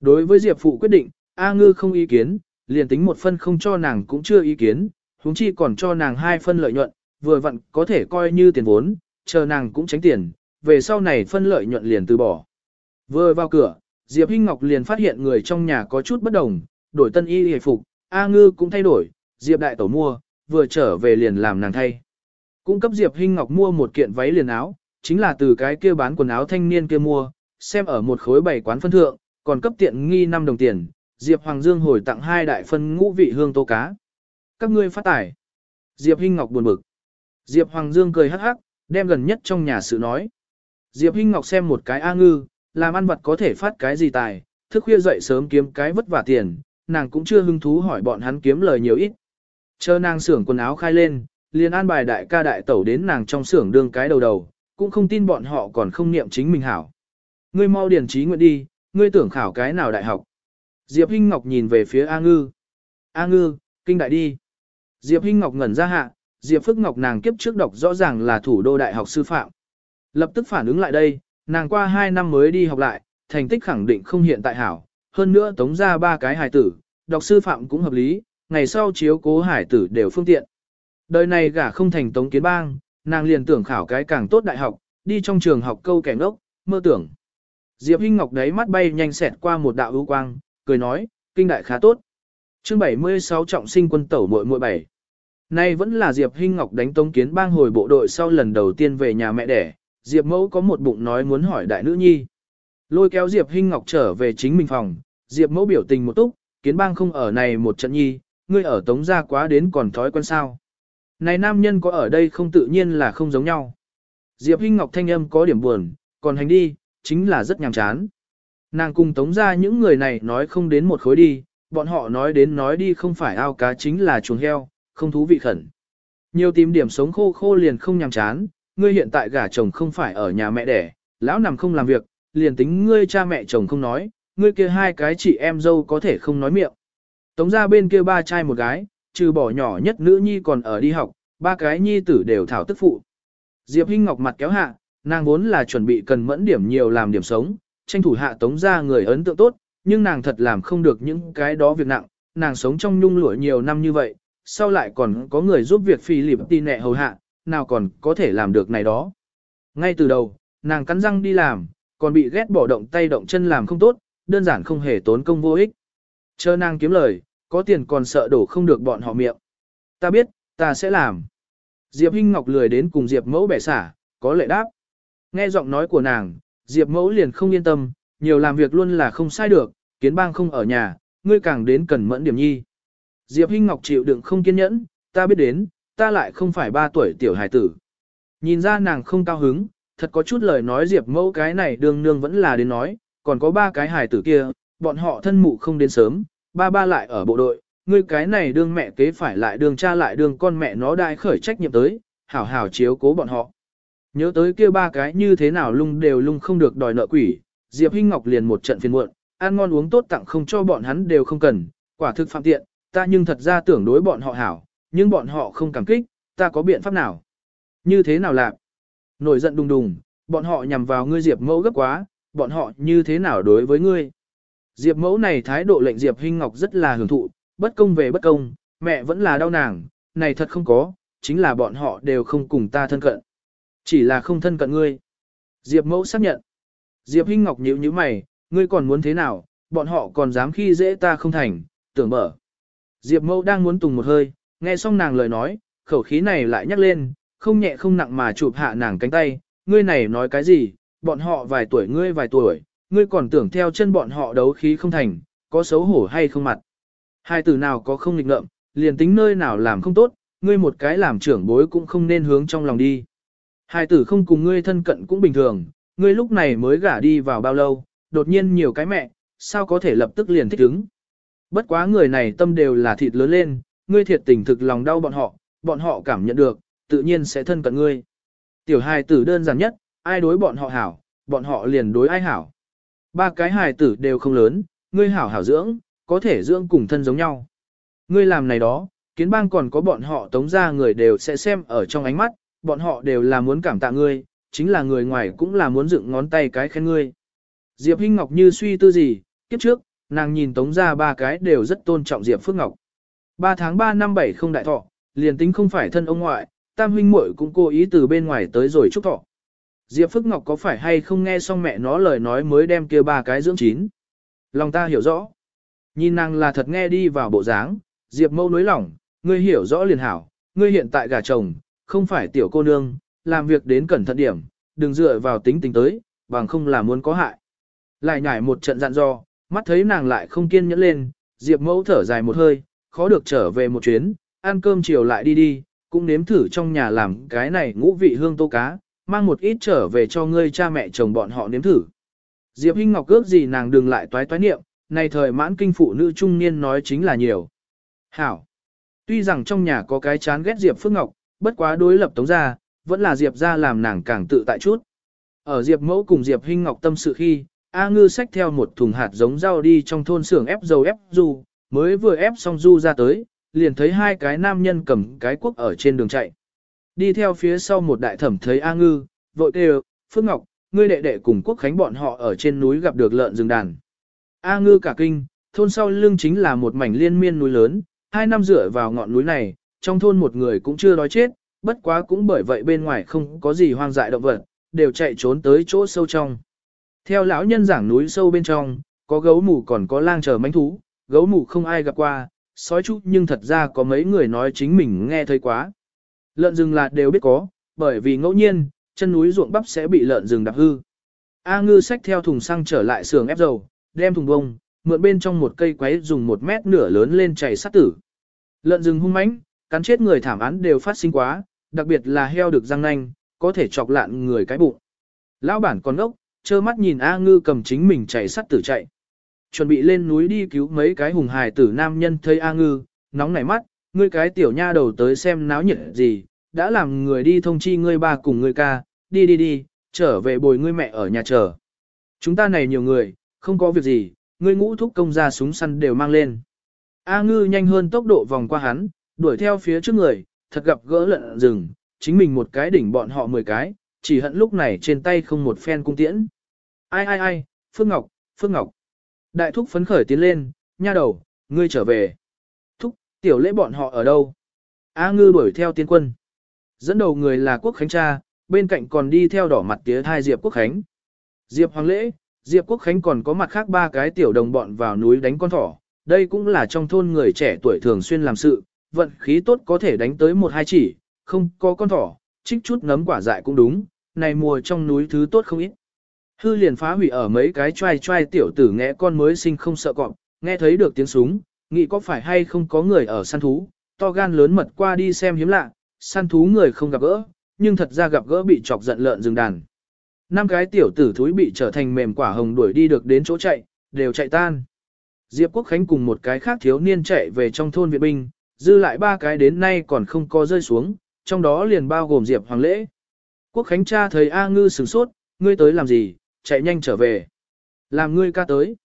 Đối với Diệp phụ quyết định, A Ngư không ý kiến, liền tính một phân không cho nàng cũng chưa ý kiến, huống chi còn cho nàng hai phân lợi nhuận, vừa vặn có thể coi như tiền vốn, chờ nàng cũng tránh tiền, về sau này phân lợi nhuận liền từ bỏ. Vừa vào cửa, Diệp Hinh Ngọc liền phát hiện người trong nhà có chút bất đồng, đổi tân y hề phục, A Ngư cũng thay đổi, Diệp đại tổ mua, vừa trở về liền làm nàng thay. Cũng cấp Diệp Hinh Ngọc mua một kiện váy liền áo, chính là từ cái kia bán quần áo thanh niên kia mua, xem ở một khối bảy quán phân thượng, còn cấp tiện nghi 5 đồng tiền, Diệp Hoàng Dương hồi tặng hai đại phân ngũ vị hương tô cá. Các ngươi phát tải. Diệp Hinh Ngọc buồn bực. Diệp Hoàng Dương cười hắc hắc, đem gần nhất trong nhà sự nói. Diệp Hinh Ngọc xem một cái A ngư, làm ăn vật có thể phát cái gì tài, thức khuya dậy sớm kiếm cái vất vả tiền, nàng cũng chưa hứng thú hỏi bọn hắn kiếm lời nhiều ít. Chờ nàng xưởng quần áo khai lên, liền an bài đại ca đại tẩu đến nàng trong xưởng đương cái đầu đầu, cũng không tin bọn họ còn không niệm chính mình hảo. Ngươi mau điền trí nguyện đi, ngươi tưởng khảo cái nào đại học. Diệp Hinh Ngọc nhìn về phía A Ngư. A Ngư, kinh đại đi. Diệp Hinh Ngọc ngẩn ra hạ, Diệp Phước Ngọc nàng kiếp trước đọc rõ ràng là thủ đô đại học sư phạm. Lập tức phản ứng lại đây, nàng qua 2 năm mới đi học lại, thành tích khẳng định không hiện tại hảo. Hơn nữa tống ra ba cái hài tử, đọc sư phạm cũng hợp lý, ngày sau chiếu cố hải tử đều phương tiện. Đời này gả không thành tống kiến bang, nàng liền tưởng khảo cái càng tốt đại học, đi trong trường học câu kẻ ngốc, mơ tưởng. Diệp Hinh Ngọc đấy mắt bay nhanh xẹt qua một đạo ưu quang, cười nói, kinh đại khá tốt. Chương 76 trọng sinh quân tẩu muội muội bảy. Nay vẫn là Diệp Hinh Ngọc đánh Tống Kiến Bang hồi bộ đội sau lần đầu tiên về nhà mẹ đẻ, Diệp Mẫu có một bụng nói muốn hỏi đại nữ nhi. Lôi kéo Diệp Hinh Ngọc trở về chính mình phòng, Diệp Mẫu biểu tình một túc, kiến bang không ở này một trận nhi, ngươi ở tống gia quá đến còn thói quen sao. Này nam nhân có ở đây không tự nhiên là không giống nhau. Diệp Hinh Ngọc thanh âm có điểm buồn, còn hành đi, chính là rất nhàm chán. Nàng cùng tống gia những người này nói không đến một khối đi, bọn họ nói đến nói đi không phải ao cá chính là chuồng heo, không thú vị khẩn. Nhiều tìm điểm sống khô khô liền không nhàm chán, ngươi hiện tại gả chồng không phải ở nhà mẹ đẻ, lão nằm không làm việc, liền tính ngươi cha mẹ chồng không nói, ngươi kia hai cái chị em dâu có thể không nói miệng. Tống ra bên kia ba trai một gái, trừ bỏ nhỏ nhất nữ nhi còn ở đi học, ba cái nhi tử đều thảo tức phụ. Diệp Hinh Ngọc mặt kéo hạ, nàng vốn là chuẩn bị cần mẫn điểm nhiều làm điểm sống, tranh thủ hạ tống ra người ấn tượng tốt, nhưng nàng thật làm không được những cái đó việc nặng, nàng sống trong nhung lụa nhiều năm như vậy, sau lại còn có người giúp việc phi lịp tin nẹ hầu hạ, nào còn có thể làm được này đó. Ngay từ đầu, nàng cắn răng đi làm, còn bị ghét bỏ động tay động chân làm không tốt, đơn giản không hề tốn công vô ích. Chờ nàng kiếm lời, có tiền còn sợ đổ không được bọn họ miệng. Ta biết, ta sẽ làm. Diệp Hinh Ngọc lười đến cùng Diệp Mẫu bẻ xả, có lệ đáp. Nghe giọng nói của nàng, Diệp Mẫu liền không yên tâm, nhiều làm việc luôn là không sai được, kiến bang không ở nhà, ngươi càng đến cần mẫn điểm nhi. Diệp Hinh Ngọc chịu đựng không kiên nhẫn, ta biết đến, ta lại không phải ba tuổi tiểu hài tử. Nhìn ra nàng không cao hứng, thật có chút lời nói Diệp mẫu cái này đường nương vẫn là đến nói, còn có ba cái hài tử kia, bọn họ thân mụ không đến sớm, ba ba lại ở bộ đội, ngươi cái này đương mẹ kế phải lại đương cha lại đương con mẹ nó đại khởi trách nhiệm tới, hảo hảo chiếu cố bọn họ. Nhớ tới kia ba cái như thế nào lung đều lung không được đòi nợ quỷ, Diệp Hinh Ngọc liền một trận phiền muộn, ăn ngon uống tốt tặng không cho bọn hắn đều không cần, quả thực phạm tiện, ta nhưng thật ra tưởng đối bọn họ hảo, nhưng bọn họ không cảm kích, ta có biện pháp nào? Như thế nào làm? Nổi giận đùng đùng, bọn họ nhằm vào ngươi Diệp Mẫu gấp quá, bọn họ như thế nào đối với ngươi? Diệp Mẫu này thái độ lệnh Diệp Hinh Ngọc rất là hưởng thụ, bất công về bất công, mẹ vẫn là đau nàng, này thật không có, chính là bọn họ đều không cùng ta thân cận. Chỉ là không thân cận ngươi. Diệp Mẫu xác nhận. Diệp Hinh Ngọc nhíu nhíu mày, ngươi còn muốn thế nào, bọn họ còn dám khi dễ ta không thành, tưởng mở. Diệp Mẫu đang muốn tùng một hơi, nghe xong nàng lời nói, khẩu khí này lại nhắc lên, không nhẹ không nặng mà chụp hạ nàng cánh tay, ngươi này nói cái gì, bọn họ vài tuổi ngươi vài tuổi, ngươi còn tưởng theo chân bọn họ đấu khí không thành, có xấu hổ hay không mặt. Hai từ nào có không nghịch ngợm, liền tính nơi nào làm không tốt, ngươi một cái làm trưởng bối cũng không nên hướng trong lòng đi. Hai tử không cùng ngươi thân cận cũng bình thường, ngươi lúc này mới gả đi vào bao lâu, đột nhiên nhiều cái mẹ, sao có thể lập tức liền thích ứng. Bất quá người này tâm đều là thịt lớn lên, ngươi thiệt tình thực lòng đau bọn họ, bọn họ cảm nhận được, tự nhiên sẽ thân cận ngươi. Tiểu hài tử đơn giản nhất, ai đối bọn họ hảo, bọn họ liền đối ai hảo. Ba cái hài tử đều không lớn, ngươi hảo hảo dưỡng, có thể dưỡng cùng thân giống nhau. Ngươi làm này đó, kiến bang còn có bọn họ tống ra người đều sẽ xem ở trong ánh mắt, bọn họ đều là muốn cảm tạ ngươi, chính là người ngoài cũng là muốn dựng ngón tay cái khen ngươi. Diệp Hinh Ngọc như suy tư gì, kiếp trước, nàng nhìn tống ra ba cái đều rất tôn trọng Diệp Phước Ngọc. 3 tháng 3 năm 7 không đại thọ, liền tính không phải thân ông ngoại, tam huynh muội cũng cố ý từ bên ngoài tới rồi chúc thọ. Diệp Phức Ngọc có phải hay không nghe xong mẹ nó lời nói mới đem kia ba cái dưỡng chín. Lòng ta hiểu rõ. Nhìn nàng là thật nghe đi vào bộ dáng, Diệp mâu nối lỏng, ngươi hiểu rõ liền hảo, ngươi hiện tại gà chồng, không phải tiểu cô nương, làm việc đến cẩn thận điểm, đừng dựa vào tính tình tới, bằng không là muốn có hại. Lại nhảy một trận dặn dò, mắt thấy nàng lại không kiên nhẫn lên, Diệp mẫu thở dài một hơi, khó được trở về một chuyến, ăn cơm chiều lại đi đi, cũng nếm thử trong nhà làm cái này ngũ vị hương tô cá, mang một ít trở về cho ngươi cha mẹ chồng bọn họ nếm thử. Diệp Hinh Ngọc ước gì nàng đừng lại toái toái niệm, này thời mãn kinh phụ nữ trung niên nói chính là nhiều. Hảo. Tuy rằng trong nhà có cái chán ghét Diệp Phước Ngọc, bất quá đối lập tống gia, vẫn là Diệp gia làm nàng càng tự tại chút. Ở Diệp mẫu cùng Diệp Hinh Ngọc tâm sự khi, A ngư xách theo một thùng hạt giống rau đi trong thôn xưởng ép dầu ép du, mới vừa ép xong du ra tới, liền thấy hai cái nam nhân cầm cái cuốc ở trên đường chạy. Đi theo phía sau một đại thẩm thấy A ngư, vội kêu, Phước Ngọc, ngươi đệ đệ cùng quốc khánh bọn họ ở trên núi gặp được lợn rừng đàn. A ngư cả kinh, thôn sau lưng chính là một mảnh liên miên núi lớn, hai năm rửa vào ngọn núi này, trong thôn một người cũng chưa đói chết, bất quá cũng bởi vậy bên ngoài không có gì hoang dại động vật, đều chạy trốn tới chỗ sâu trong. Theo lão nhân giảng núi sâu bên trong, có gấu mù còn có lang chờ mánh thú, gấu mù không ai gặp qua, sói chút nhưng thật ra có mấy người nói chính mình nghe thấy quá. Lợn rừng là đều biết có, bởi vì ngẫu nhiên, chân núi ruộng bắp sẽ bị lợn rừng đạp hư. A ngư xách theo thùng xăng trở lại xưởng ép dầu, đem thùng bông, mượn bên trong một cây quấy dùng một mét nửa lớn lên chảy sát tử. Lợn rừng hung mãnh, cắn chết người thảm án đều phát sinh quá, đặc biệt là heo được răng nanh, có thể chọc lạn người cái bụng. Lão bản còn ốc, trơ mắt nhìn A ngư cầm chính mình chạy sát tử chạy. Chuẩn bị lên núi đi cứu mấy cái hùng hài tử nam nhân thấy A ngư, nóng nảy mắt, ngươi cái tiểu nha đầu tới xem náo nhiệt gì, đã làm người đi thông chi ngươi ba cùng ngươi ca, đi đi đi, trở về bồi ngươi mẹ ở nhà chờ. Chúng ta này nhiều người, không có việc gì, ngươi ngũ thúc công ra súng săn đều mang lên. A ngư nhanh hơn tốc độ vòng qua hắn, đuổi theo phía trước người, thật gặp gỡ lợn rừng, chính mình một cái đỉnh bọn họ 10 cái, chỉ hận lúc này trên tay không một phen cung tiễn. Ai ai ai, phương Ngọc, phương Ngọc. Đại thúc phấn khởi tiến lên, nha đầu, ngươi trở về. Thúc, tiểu lễ bọn họ ở đâu? A ngư đuổi theo tiên quân. Dẫn đầu người là Quốc Khánh cha, bên cạnh còn đi theo đỏ mặt tía thai Diệp Quốc Khánh. Diệp Hoàng lễ, Diệp Quốc Khánh còn có mặt khác ba cái tiểu đồng bọn vào núi đánh con thỏ. Đây cũng là trong thôn người trẻ tuổi thường xuyên làm sự, vận khí tốt có thể đánh tới một hai chỉ, không có con thỏ, trích chút nấm quả dại cũng đúng, này mùa trong núi thứ tốt không ít. Hư liền phá hủy ở mấy cái trai trai tiểu tử nghe con mới sinh không sợ cọp, nghe thấy được tiếng súng, nghĩ có phải hay không có người ở săn thú, to gan lớn mật qua đi xem hiếm lạ, săn thú người không gặp gỡ, nhưng thật ra gặp gỡ bị chọc giận lợn rừng đàn. Năm cái tiểu tử thúi bị trở thành mềm quả hồng đuổi đi được đến chỗ chạy, đều chạy tan. Diệp Quốc Khánh cùng một cái khác thiếu niên chạy về trong thôn viện binh, dư lại ba cái đến nay còn không có rơi xuống, trong đó liền bao gồm Diệp Hoàng Lễ. Quốc Khánh cha thấy A Ngư sửng sốt, ngươi tới làm gì, chạy nhanh trở về. Làm ngươi ca tới.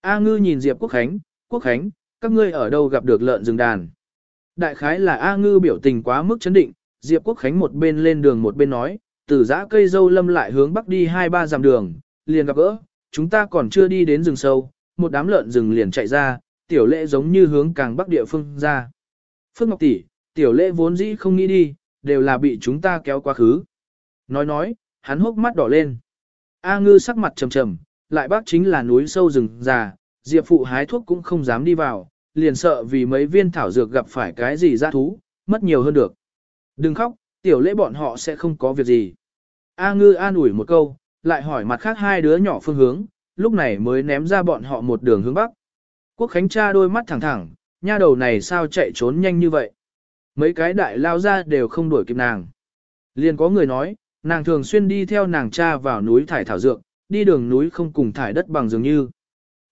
A Ngư nhìn Diệp Quốc Khánh, Quốc Khánh, các ngươi ở đâu gặp được lợn rừng đàn. Đại khái là A Ngư biểu tình quá mức chấn định, Diệp Quốc Khánh một bên lên đường một bên nói, từ giã cây dâu lâm lại hướng bắc đi hai ba dặm đường, liền gặp gỡ, chúng ta còn chưa đi đến rừng sâu, một đám lợn rừng liền chạy ra, tiểu lệ giống như hướng càng bắc địa phương ra. Phương Ngọc tỷ, tiểu lệ vốn dĩ không nghĩ đi, đều là bị chúng ta kéo quá khứ. Nói nói, hắn hốc mắt đỏ lên. A ngư sắc mặt trầm trầm, lại bác chính là núi sâu rừng già, diệp phụ hái thuốc cũng không dám đi vào, liền sợ vì mấy viên thảo dược gặp phải cái gì ra thú, mất nhiều hơn được. Đừng khóc, tiểu lễ bọn họ sẽ không có việc gì. A ngư an ủi một câu, lại hỏi mặt khác hai đứa nhỏ phương hướng, lúc này mới ném ra bọn họ một đường hướng bắc. Quốc Khánh cha đôi mắt thẳng thẳng, nha đầu này sao chạy trốn nhanh như vậy. Mấy cái đại lao ra đều không đuổi kịp nàng. Liền có người nói, nàng thường xuyên đi theo nàng cha vào núi thải thảo dược, đi đường núi không cùng thải đất bằng dường như.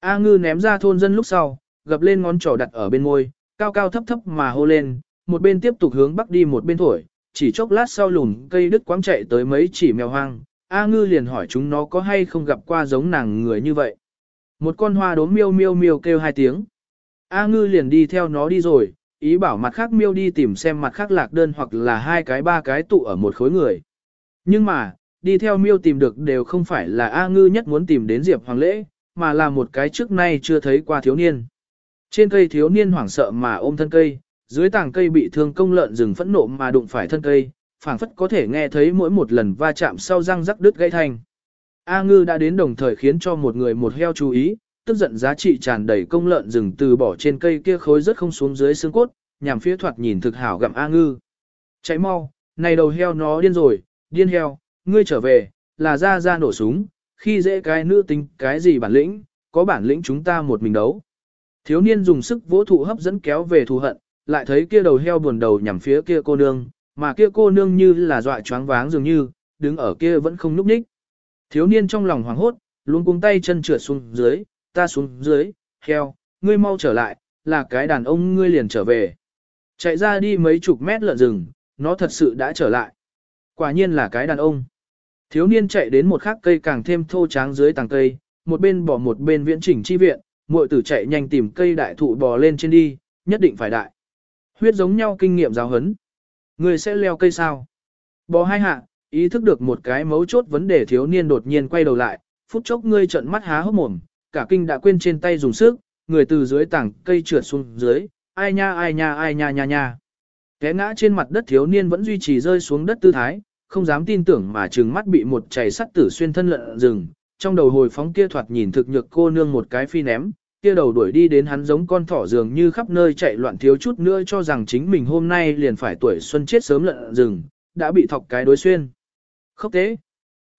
A ngư ném ra thôn dân lúc sau, gập lên ngón trỏ đặt ở bên môi, cao cao thấp thấp mà hô lên, một bên tiếp tục hướng bắc đi một bên thổi, chỉ chốc lát sau lùn cây đứt quáng chạy tới mấy chỉ mèo hoang, A ngư liền hỏi chúng nó có hay không gặp qua giống nàng người như vậy. Một con hoa đốm miêu miêu miêu kêu hai tiếng. A ngư liền đi theo nó đi rồi, ý bảo mặt khác miêu đi tìm xem mặt khác lạc đơn hoặc là hai cái ba cái tụ ở một khối người. Nhưng mà, đi theo miêu tìm được đều không phải là A ngư nhất muốn tìm đến Diệp Hoàng Lễ, mà là một cái trước nay chưa thấy qua thiếu niên. Trên cây thiếu niên hoảng sợ mà ôm thân cây, dưới tảng cây bị thương công lợn rừng phẫn nộ mà đụng phải thân cây, phảng phất có thể nghe thấy mỗi một lần va chạm sau răng rắc đứt gãy thành. A ngư đã đến đồng thời khiến cho một người một heo chú ý, tức giận giá trị tràn đầy công lợn rừng từ bỏ trên cây kia khối rất không xuống dưới xương cốt, nhằm phía thoạt nhìn thực hảo gặm A ngư. chạy mau, này đầu heo nó điên rồi, điên heo, ngươi trở về, là ra ra nổ súng, khi dễ cái nữ tính cái gì bản lĩnh, có bản lĩnh chúng ta một mình đấu. Thiếu niên dùng sức vỗ thụ hấp dẫn kéo về thù hận, lại thấy kia đầu heo buồn đầu nhằm phía kia cô nương, mà kia cô nương như là dọa choáng váng dường như, đứng ở kia vẫn không núp ních. Thiếu niên trong lòng hoảng hốt, luôn cuống tay chân trượt xuống dưới, ta xuống dưới, heo, ngươi mau trở lại, là cái đàn ông ngươi liền trở về. Chạy ra đi mấy chục mét lợn rừng, nó thật sự đã trở lại. Quả nhiên là cái đàn ông. Thiếu niên chạy đến một khắc cây càng thêm thô tráng dưới tàng cây, một bên bỏ một bên viễn chỉnh chi viện, muội tử chạy nhanh tìm cây đại thụ bò lên trên đi, nhất định phải đại. Huyết giống nhau kinh nghiệm giáo hấn. Người sẽ leo cây sao? Bò hai hạ, ý thức được một cái mấu chốt vấn đề thiếu niên đột nhiên quay đầu lại, phút chốc ngươi trợn mắt há hốc mồm, cả kinh đã quên trên tay dùng sức, người từ dưới tảng cây trượt xuống dưới, ai nha ai nha ai nha nha nha. Té ngã trên mặt đất thiếu niên vẫn duy trì rơi xuống đất tư thái, không dám tin tưởng mà trừng mắt bị một chảy sắt tử xuyên thân lợn rừng, trong đầu hồi phóng kia thoạt nhìn thực nhược cô nương một cái phi ném, kia đầu đuổi đi đến hắn giống con thỏ dường như khắp nơi chạy loạn thiếu chút nữa cho rằng chính mình hôm nay liền phải tuổi xuân chết sớm lợn rừng, đã bị thọc cái đối xuyên. Khốc tế.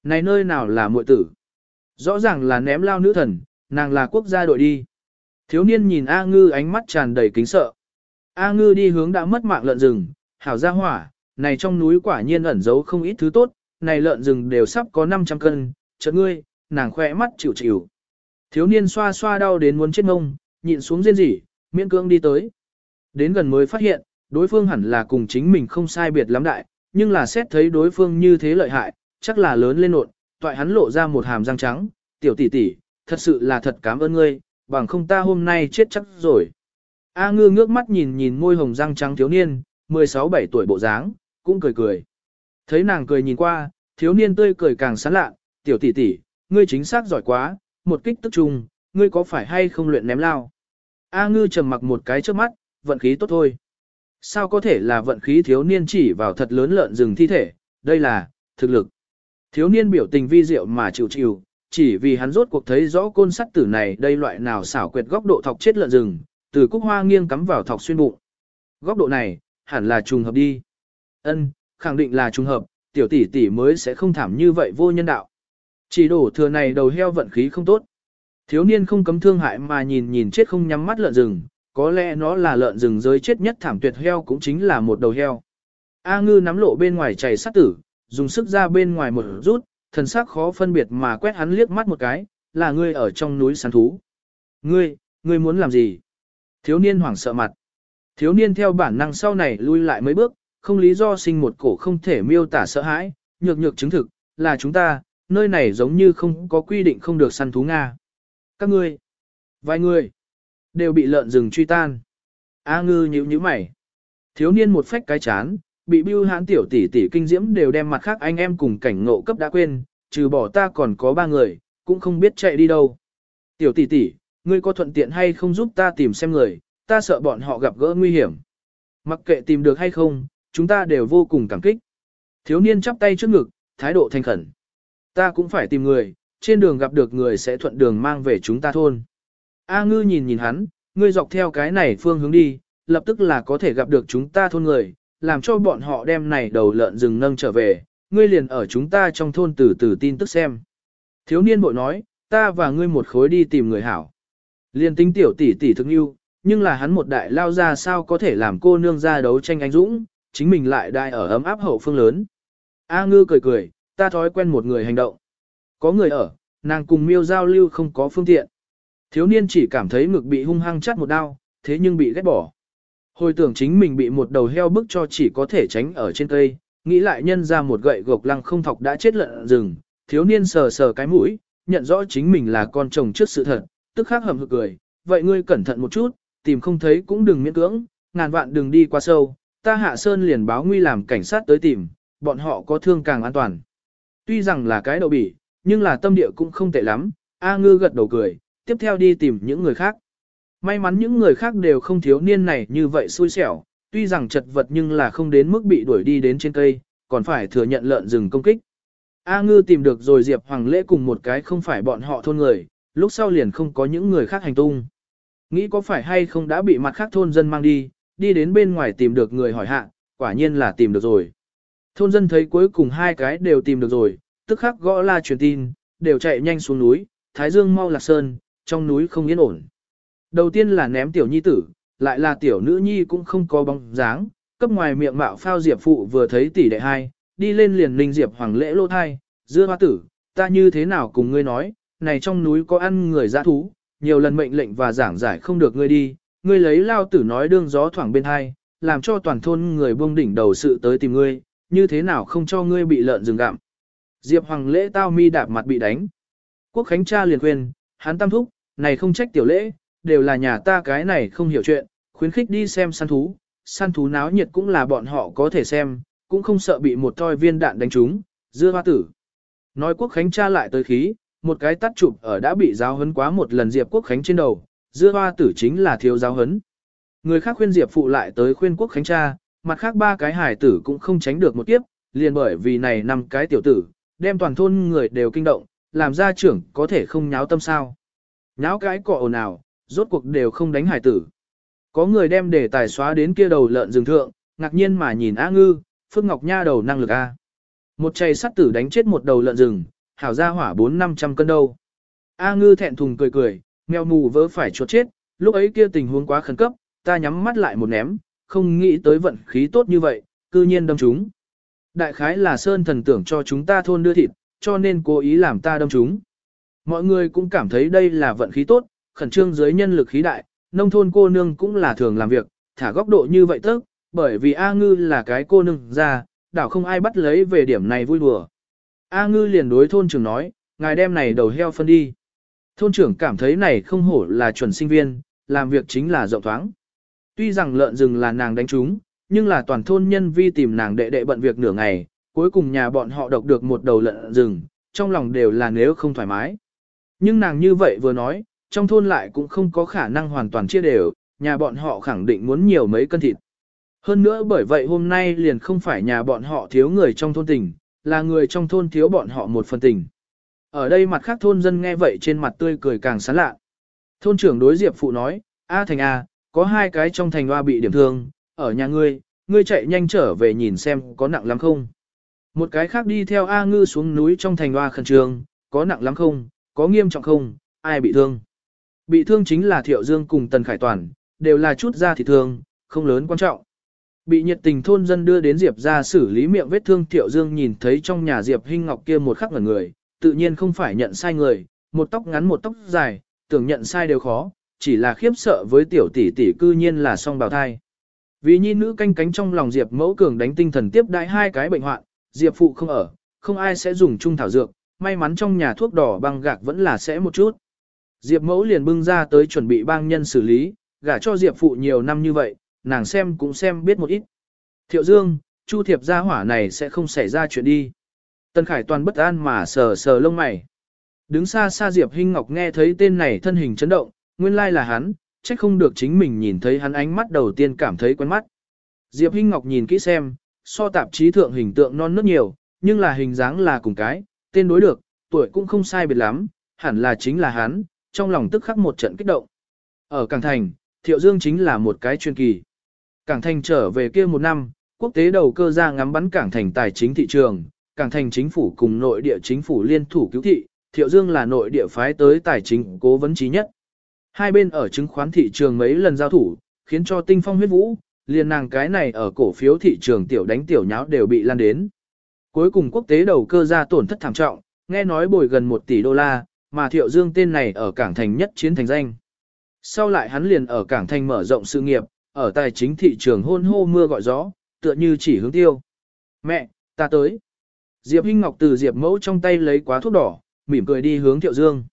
Này nơi nào là muội tử? Rõ ràng là ném lao nữ thần, nàng là quốc gia đội đi. Thiếu niên nhìn A ngư ánh mắt tràn đầy kính sợ. A ngư đi hướng đã mất mạng lợn rừng, hảo ra hỏa, này trong núi quả nhiên ẩn giấu không ít thứ tốt, này lợn rừng đều sắp có 500 cân, chợt ngươi, nàng khoe mắt chịu chịu. Thiếu niên xoa xoa đau đến muốn chết ngông, nhịn xuống riêng rỉ, miễn cưỡng đi tới. Đến gần mới phát hiện, đối phương hẳn là cùng chính mình không sai biệt lắm đại, nhưng là xét thấy đối phương như thế lợi hại, chắc là lớn lên nộn, toại hắn lộ ra một hàm răng trắng, tiểu tỷ tỷ, thật sự là thật cảm ơn ngươi, bằng không ta hôm nay chết chắc rồi. A ngư ngước mắt nhìn nhìn môi hồng răng trắng thiếu niên, 16-17 tuổi bộ dáng, cũng cười cười. Thấy nàng cười nhìn qua, thiếu niên tươi cười càng sán lạ, tiểu tỷ tỷ, ngươi chính xác giỏi quá, một kích tức trùng, ngươi có phải hay không luyện ném lao? A ngư trầm mặc một cái trước mắt, vận khí tốt thôi. Sao có thể là vận khí thiếu niên chỉ vào thật lớn lợn rừng thi thể, đây là, thực lực. Thiếu niên biểu tình vi diệu mà chịu chịu, chỉ vì hắn rốt cuộc thấy rõ côn sắt tử này đây loại nào xảo quyệt góc độ thọc chết lợn rừng, từ cúc hoa nghiêng cắm vào thọc xuyên bụng. Góc độ này, hẳn là trùng hợp đi. Ân, khẳng định là trùng hợp, tiểu tỷ tỷ mới sẽ không thảm như vậy vô nhân đạo. Chỉ đổ thừa này đầu heo vận khí không tốt. Thiếu niên không cấm thương hại mà nhìn nhìn chết không nhắm mắt lợn rừng, có lẽ nó là lợn rừng giới chết nhất thảm tuyệt heo cũng chính là một đầu heo. A ngư nắm lộ bên ngoài chảy sát tử, dùng sức ra bên ngoài một rút, thần sắc khó phân biệt mà quét hắn liếc mắt một cái, là ngươi ở trong núi săn thú. Ngươi, ngươi muốn làm gì? Thiếu niên hoảng sợ mặt. Thiếu niên theo bản năng sau này lui lại mấy bước, không lý do sinh một cổ không thể miêu tả sợ hãi, nhược nhược chứng thực, là chúng ta, nơi này giống như không có quy định không được săn thú Nga. Các ngươi, vài người, đều bị lợn rừng truy tan. A ngư nhíu nhíu mày. Thiếu niên một phách cái chán, bị bưu hãn tiểu tỷ tỷ kinh diễm đều đem mặt khác anh em cùng cảnh ngộ cấp đã quên, trừ bỏ ta còn có ba người, cũng không biết chạy đi đâu. Tiểu tỷ tỷ, ngươi có thuận tiện hay không giúp ta tìm xem người, ta sợ bọn họ gặp gỡ nguy hiểm. Mặc kệ tìm được hay không, chúng ta đều vô cùng cảm kích. Thiếu niên chắp tay trước ngực, thái độ thành khẩn. Ta cũng phải tìm người, trên đường gặp được người sẽ thuận đường mang về chúng ta thôn. A ngư nhìn nhìn hắn, ngươi dọc theo cái này phương hướng đi, lập tức là có thể gặp được chúng ta thôn người, làm cho bọn họ đem này đầu lợn rừng nâng trở về, ngươi liền ở chúng ta trong thôn từ từ tin tức xem. Thiếu niên bội nói, ta và ngươi một khối đi tìm người hảo. Liên tính tiểu tỷ tỷ thương yêu, nhưng là hắn một đại lao ra sao có thể làm cô nương ra đấu tranh anh dũng, chính mình lại đại ở ấm áp hậu phương lớn. A ngư cười cười, ta thói quen một người hành động. Có người ở, nàng cùng miêu giao lưu không có phương tiện. Thiếu niên chỉ cảm thấy ngực bị hung hăng chắt một đau, thế nhưng bị ghét bỏ. Hồi tưởng chính mình bị một đầu heo bức cho chỉ có thể tránh ở trên cây, nghĩ lại nhân ra một gậy gộc lăng không thọc đã chết lợn rừng, thiếu niên sờ sờ cái mũi, nhận rõ chính mình là con chồng trước sự thật, tức khắc hầm hực cười, vậy ngươi cẩn thận một chút, tìm không thấy cũng đừng miễn cưỡng, ngàn vạn đừng đi qua sâu, ta hạ sơn liền báo nguy làm cảnh sát tới tìm, bọn họ có thương càng an toàn. Tuy rằng là cái đầu bỉ, nhưng là tâm địa cũng không tệ lắm, A ngư gật đầu cười, tiếp theo đi tìm những người khác. May mắn những người khác đều không thiếu niên này như vậy xui xẻo, tuy rằng chật vật nhưng là không đến mức bị đuổi đi đến trên cây, còn phải thừa nhận lợn rừng công kích. A ngư tìm được rồi Diệp Hoàng lễ cùng một cái không phải bọn họ thôn người, lúc sau liền không có những người khác hành tung. Nghĩ có phải hay không đã bị mặt khác thôn dân mang đi, đi đến bên ngoài tìm được người hỏi hạ, quả nhiên là tìm được rồi. Thôn dân thấy cuối cùng hai cái đều tìm được rồi, tức khắc gõ la truyền tin, đều chạy nhanh xuống núi, Thái Dương mau lạc sơn, trong núi không yên ổn. Đầu tiên là ném tiểu nhi tử, lại là tiểu nữ nhi cũng không có bóng dáng, cấp ngoài miệng mạo phao diệp phụ vừa thấy tỷ đệ hai, đi lên liền linh diệp hoàng lễ lô thai, dưa hoa tử, ta như thế nào cùng ngươi nói, này trong núi có ăn người dã thú, nhiều lần mệnh lệnh và giảng giải không được ngươi đi, ngươi lấy lao tử nói đương gió thoảng bên hai, làm cho toàn thôn người buông đỉnh đầu sự tới tìm ngươi, như thế nào không cho ngươi bị lợn rừng gặm. Diệp Hoàng lễ tao mi đạp mặt bị đánh. Quốc Khánh cha liền khuyên, hắn tam thúc, này không trách tiểu lễ, đều là nhà ta cái này không hiểu chuyện, khuyến khích đi xem săn thú, săn thú náo nhiệt cũng là bọn họ có thể xem, cũng không sợ bị một toi viên đạn đánh trúng, dưa hoa tử. Nói Quốc Khánh cha lại tới khí, một cái tắt chụp ở đã bị giáo hấn quá một lần Diệp Quốc Khánh trên đầu, dưa hoa tử chính là thiếu giáo hấn. Người khác khuyên Diệp phụ lại tới khuyên Quốc Khánh cha, mặt khác ba cái hải tử cũng không tránh được một kiếp, liền bởi vì này năm cái tiểu tử, đem toàn thôn người đều kinh động, làm gia trưởng có thể không nháo tâm sao. Nháo cái cọ ồn ào, rốt cuộc đều không đánh hải tử. Có người đem để tài xóa đến kia đầu lợn rừng thượng, ngạc nhiên mà nhìn A ngư, Phước Ngọc Nha đầu năng lực A. Một chày sắt tử đánh chết một đầu lợn rừng, hảo ra hỏa 4-500 cân đâu. A ngư thẹn thùng cười cười, mèo mù vỡ phải chuột chết, lúc ấy kia tình huống quá khẩn cấp, ta nhắm mắt lại một ném, không nghĩ tới vận khí tốt như vậy, cư nhiên đâm chúng. Đại khái là sơn thần tưởng cho chúng ta thôn đưa thịt, cho nên cố ý làm ta đâm chúng. Mọi người cũng cảm thấy đây là vận khí tốt, khẩn trương dưới nhân lực khí đại, nông thôn cô nương cũng là thường làm việc, thả góc độ như vậy tức, bởi vì A Ngư là cái cô nương ra, đảo không ai bắt lấy về điểm này vui đùa. A Ngư liền đối thôn trưởng nói, ngài đem này đầu heo phân đi. Thôn trưởng cảm thấy này không hổ là chuẩn sinh viên, làm việc chính là rộng thoáng. Tuy rằng lợn rừng là nàng đánh chúng nhưng là toàn thôn nhân vi tìm nàng đệ đệ bận việc nửa ngày, cuối cùng nhà bọn họ độc được một đầu lợn rừng, trong lòng đều là nếu không thoải mái. Nhưng nàng như vậy vừa nói, trong thôn lại cũng không có khả năng hoàn toàn chia đều, nhà bọn họ khẳng định muốn nhiều mấy cân thịt. Hơn nữa bởi vậy hôm nay liền không phải nhà bọn họ thiếu người trong thôn tình, là người trong thôn thiếu bọn họ một phần tình. Ở đây mặt khác thôn dân nghe vậy trên mặt tươi cười càng sán lạ. Thôn trưởng đối Diệp Phụ nói, A thành A, có hai cái trong thành hoa bị điểm thương, ở nhà ngươi, ngươi chạy nhanh trở về nhìn xem có nặng lắm không. Một cái khác đi theo A ngư xuống núi trong thành hoa khẩn trương, có nặng lắm không, có nghiêm trọng không, ai bị thương. Bị thương chính là Thiệu Dương cùng Tần Khải Toàn, đều là chút da thịt thương, không lớn quan trọng. Bị nhiệt tình thôn dân đưa đến Diệp ra xử lý miệng vết thương Thiệu Dương nhìn thấy trong nhà Diệp Hinh Ngọc kia một khắc ngẩn người, tự nhiên không phải nhận sai người, một tóc ngắn một tóc dài, tưởng nhận sai đều khó, chỉ là khiếp sợ với tiểu tỷ tỷ cư nhiên là song bào thai. Vì nhi nữ canh cánh trong lòng Diệp mẫu cường đánh tinh thần tiếp đãi hai cái bệnh hoạn, Diệp phụ không ở, không ai sẽ dùng chung thảo dược, may mắn trong nhà thuốc đỏ băng gạc vẫn là sẽ một chút. Diệp mẫu liền bưng ra tới chuẩn bị bang nhân xử lý, gả cho Diệp phụ nhiều năm như vậy, nàng xem cũng xem biết một ít. Thiệu Dương, Chu Thiệp gia hỏa này sẽ không xảy ra chuyện đi. Tân Khải toàn bất an mà sờ sờ lông mày. Đứng xa xa Diệp Hinh Ngọc nghe thấy tên này thân hình chấn động, nguyên lai là hắn, trách không được chính mình nhìn thấy hắn ánh mắt đầu tiên cảm thấy quen mắt. Diệp Hinh Ngọc nhìn kỹ xem, so tạp chí thượng hình tượng non nớt nhiều, nhưng là hình dáng là cùng cái, tên đối được, tuổi cũng không sai biệt lắm, hẳn là chính là hắn, trong lòng tức khắc một trận kích động. Ở Cảng Thành, Thiệu Dương chính là một cái chuyên kỳ. Cảng Thành trở về kia một năm, quốc tế đầu cơ ra ngắm bắn Cảng Thành tài chính thị trường, Cảng Thành chính phủ cùng nội địa chính phủ liên thủ cứu thị, Thiệu Dương là nội địa phái tới tài chính cố vấn trí nhất. Hai bên ở chứng khoán thị trường mấy lần giao thủ, khiến cho tinh phong huyết vũ, liền nàng cái này ở cổ phiếu thị trường tiểu đánh tiểu nháo đều bị lan đến. Cuối cùng quốc tế đầu cơ ra tổn thất thảm trọng, nghe nói bồi gần 1 tỷ đô la, mà Thiệu Dương tên này ở Cảng Thành nhất chiến thành danh. Sau lại hắn liền ở Cảng Thành mở rộng sự nghiệp, ở tài chính thị trường hôn hô mưa gọi gió, tựa như chỉ hướng tiêu. Mẹ, ta tới. Diệp Hinh Ngọc từ Diệp Mẫu trong tay lấy quá thuốc đỏ, mỉm cười đi hướng Thiệu Dương.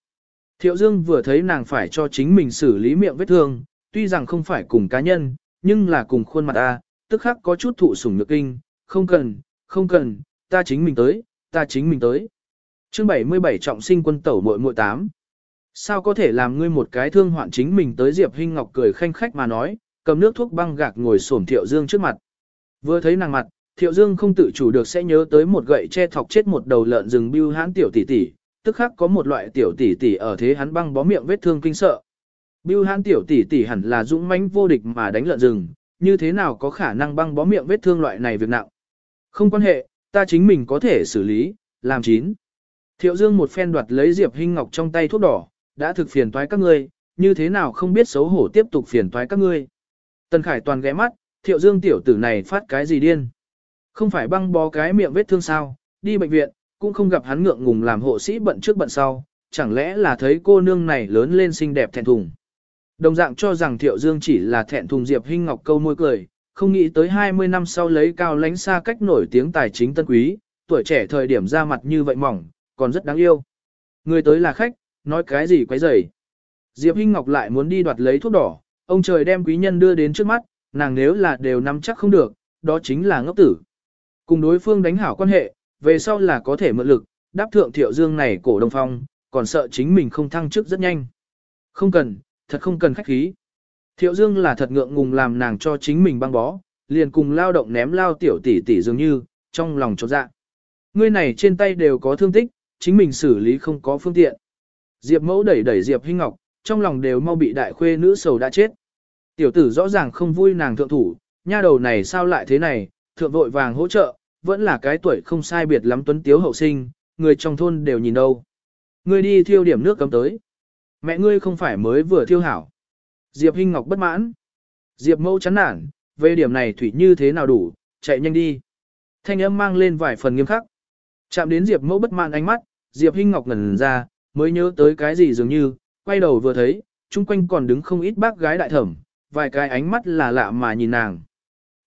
Thiệu Dương vừa thấy nàng phải cho chính mình xử lý miệng vết thương, tuy rằng không phải cùng cá nhân, nhưng là cùng khuôn mặt ta, tức khắc có chút thụ sủng nhược kinh, không cần, không cần, ta chính mình tới, ta chính mình tới. Chương 77 trọng sinh quân tẩu muội muội 8. Sao có thể làm ngươi một cái thương hoạn chính mình tới Diệp Hinh Ngọc cười khanh khách mà nói, cầm nước thuốc băng gạc ngồi xổm Thiệu Dương trước mặt. Vừa thấy nàng mặt, Thiệu Dương không tự chủ được sẽ nhớ tới một gậy che thọc chết một đầu lợn rừng bưu hãn tiểu tỷ tỷ, tức khắc có một loại tiểu tỷ tỷ ở thế hắn băng bó miệng vết thương kinh sợ. Bưu hãn tiểu tỷ tỷ hẳn là dũng mãnh vô địch mà đánh lợn rừng, như thế nào có khả năng băng bó miệng vết thương loại này việc nặng. Không quan hệ, ta chính mình có thể xử lý, làm chín. Thiệu Dương một phen đoạt lấy Diệp Hinh Ngọc trong tay thuốc đỏ, đã thực phiền toái các ngươi, như thế nào không biết xấu hổ tiếp tục phiền toái các ngươi. Tần Khải toàn ghé mắt, Thiệu Dương tiểu tử này phát cái gì điên. Không phải băng bó cái miệng vết thương sao, đi bệnh viện, cũng không gặp hắn ngượng ngùng làm hộ sĩ bận trước bận sau, chẳng lẽ là thấy cô nương này lớn lên xinh đẹp thẹn thùng. Đồng dạng cho rằng Thiệu Dương chỉ là thẹn thùng Diệp Hinh Ngọc câu môi cười, không nghĩ tới 20 năm sau lấy cao lãnh xa cách nổi tiếng tài chính tân quý, tuổi trẻ thời điểm ra mặt như vậy mỏng, còn rất đáng yêu. Người tới là khách, nói cái gì quấy rầy. Diệp Hinh Ngọc lại muốn đi đoạt lấy thuốc đỏ, ông trời đem quý nhân đưa đến trước mắt, nàng nếu là đều nắm chắc không được, đó chính là ngốc tử. Cùng đối phương đánh hảo quan hệ, về sau là có thể mượn lực, đáp thượng thiệu dương này cổ đông phong, còn sợ chính mình không thăng chức rất nhanh. Không cần, thật không cần khách khí. Thiệu dương là thật ngượng ngùng làm nàng cho chính mình băng bó, liền cùng lao động ném lao tiểu tỷ tỷ dường như, trong lòng chột dạ. Ngươi này trên tay đều có thương tích, chính mình xử lý không có phương tiện. Diệp mẫu đẩy đẩy Diệp Hinh Ngọc, trong lòng đều mau bị đại khuê nữ sầu đã chết. Tiểu tử rõ ràng không vui nàng thượng thủ, nha đầu này sao lại thế này, thượng vội vàng hỗ trợ, vẫn là cái tuổi không sai biệt lắm tuấn tiếu hậu sinh, người trong thôn đều nhìn đâu. Ngươi đi thiêu điểm nước cấm tới. Mẹ ngươi không phải mới vừa thiêu hảo. Diệp Hinh Ngọc bất mãn. Diệp mẫu chán nản, về điểm này thủy như thế nào đủ, chạy nhanh đi. Thanh âm mang lên vài phần nghiêm khắc. Chạm đến Diệp mẫu bất mãn ánh mắt, Diệp Hinh Ngọc ngẩn ra, mới nhớ tới cái gì dường như, quay đầu vừa thấy, chung quanh còn đứng không ít bác gái đại thẩm, vài cái ánh mắt là lạ mà nhìn nàng.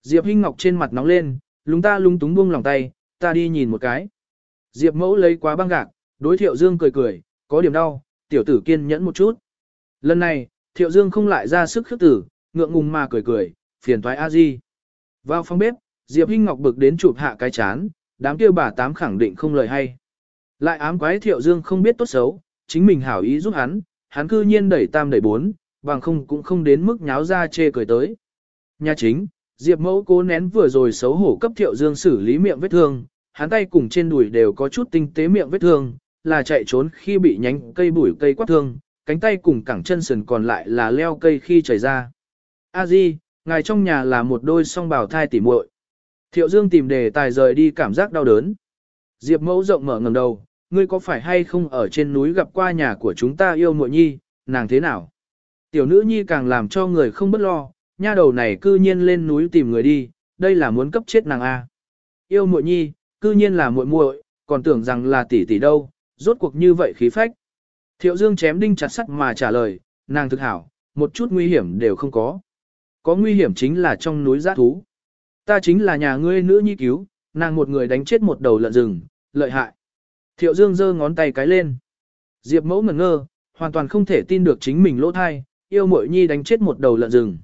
Diệp Hinh Ngọc trên mặt nóng lên, lúng ta lúng túng buông lòng tay, ta đi nhìn một cái. Diệp mẫu lấy quá băng gạc, đối thiệu dương cười cười, có điểm đau, tiểu tử kiên nhẫn một chút. Lần này, thiệu dương không lại ra sức khước tử, ngượng ngùng mà cười cười, phiền toái a di. Vào phòng bếp, Diệp Hinh Ngọc bực đến chụp hạ cái chán, đám kia bà tám khẳng định không lời hay. Lại ám quái thiệu dương không biết tốt xấu, chính mình hảo ý giúp hắn, hắn cư nhiên đẩy tam đẩy bốn, bằng không cũng không đến mức nháo ra chê cười tới. Nhà chính, Diệp mẫu cố nén vừa rồi xấu hổ cấp thiệu dương xử lý miệng vết thương, hắn tay cùng trên đùi đều có chút tinh tế miệng vết thương, là chạy trốn khi bị nhánh cây bụi cây quát thương, cánh tay cùng cẳng chân sườn còn lại là leo cây khi chảy ra. A Di, ngài trong nhà là một đôi song bào thai tỉ muội. Thiệu Dương tìm đề tài rời đi cảm giác đau đớn. Diệp mẫu rộng mở ngầm đầu, ngươi có phải hay không ở trên núi gặp qua nhà của chúng ta yêu muội nhi, nàng thế nào? Tiểu nữ nhi càng làm cho người không bất lo, nha đầu này cư nhiên lên núi tìm người đi, đây là muốn cấp chết nàng A. Yêu muội nhi, cư nhiên là muội muội, còn tưởng rằng là tỷ tỷ đâu, rốt cuộc như vậy khí phách. Thiệu Dương chém đinh chặt sắt mà trả lời, nàng thực hảo, một chút nguy hiểm đều không có. Có nguy hiểm chính là trong núi giã thú. Ta chính là nhà ngươi nữ nhi cứu, nàng một người đánh chết một đầu lợn rừng, lợi hại. Thiệu Dương giơ ngón tay cái lên. Diệp mẫu ngẩn ngơ, hoàn toàn không thể tin được chính mình lỗ thai, yêu muội nhi đánh chết một đầu lợn rừng.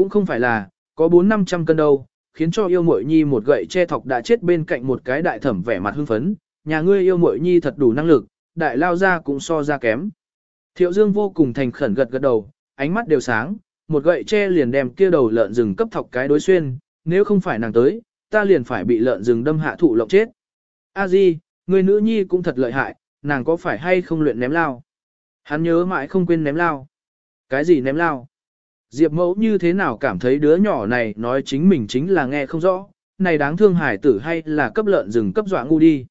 Cũng không phải là, có 4-500 cân đâu, khiến cho yêu muội nhi một gậy che thọc đã chết bên cạnh một cái đại thẩm vẻ mặt hưng phấn, nhà ngươi yêu muội nhi thật đủ năng lực, đại lao ra cũng so ra kém. Thiệu Dương vô cùng thành khẩn gật gật đầu, ánh mắt đều sáng, một gậy che liền đem kia đầu lợn rừng cấp thọc cái đối xuyên, nếu không phải nàng tới, ta liền phải bị lợn rừng đâm hạ thụ lộng chết. A Di, người nữ nhi cũng thật lợi hại, nàng có phải hay không luyện ném lao? Hắn nhớ mãi không quên ném lao. Cái gì ném lao? Diệp mẫu như thế nào cảm thấy đứa nhỏ này nói chính mình chính là nghe không rõ, này đáng thương hải tử hay là cấp lợn rừng cấp dọa ngu đi.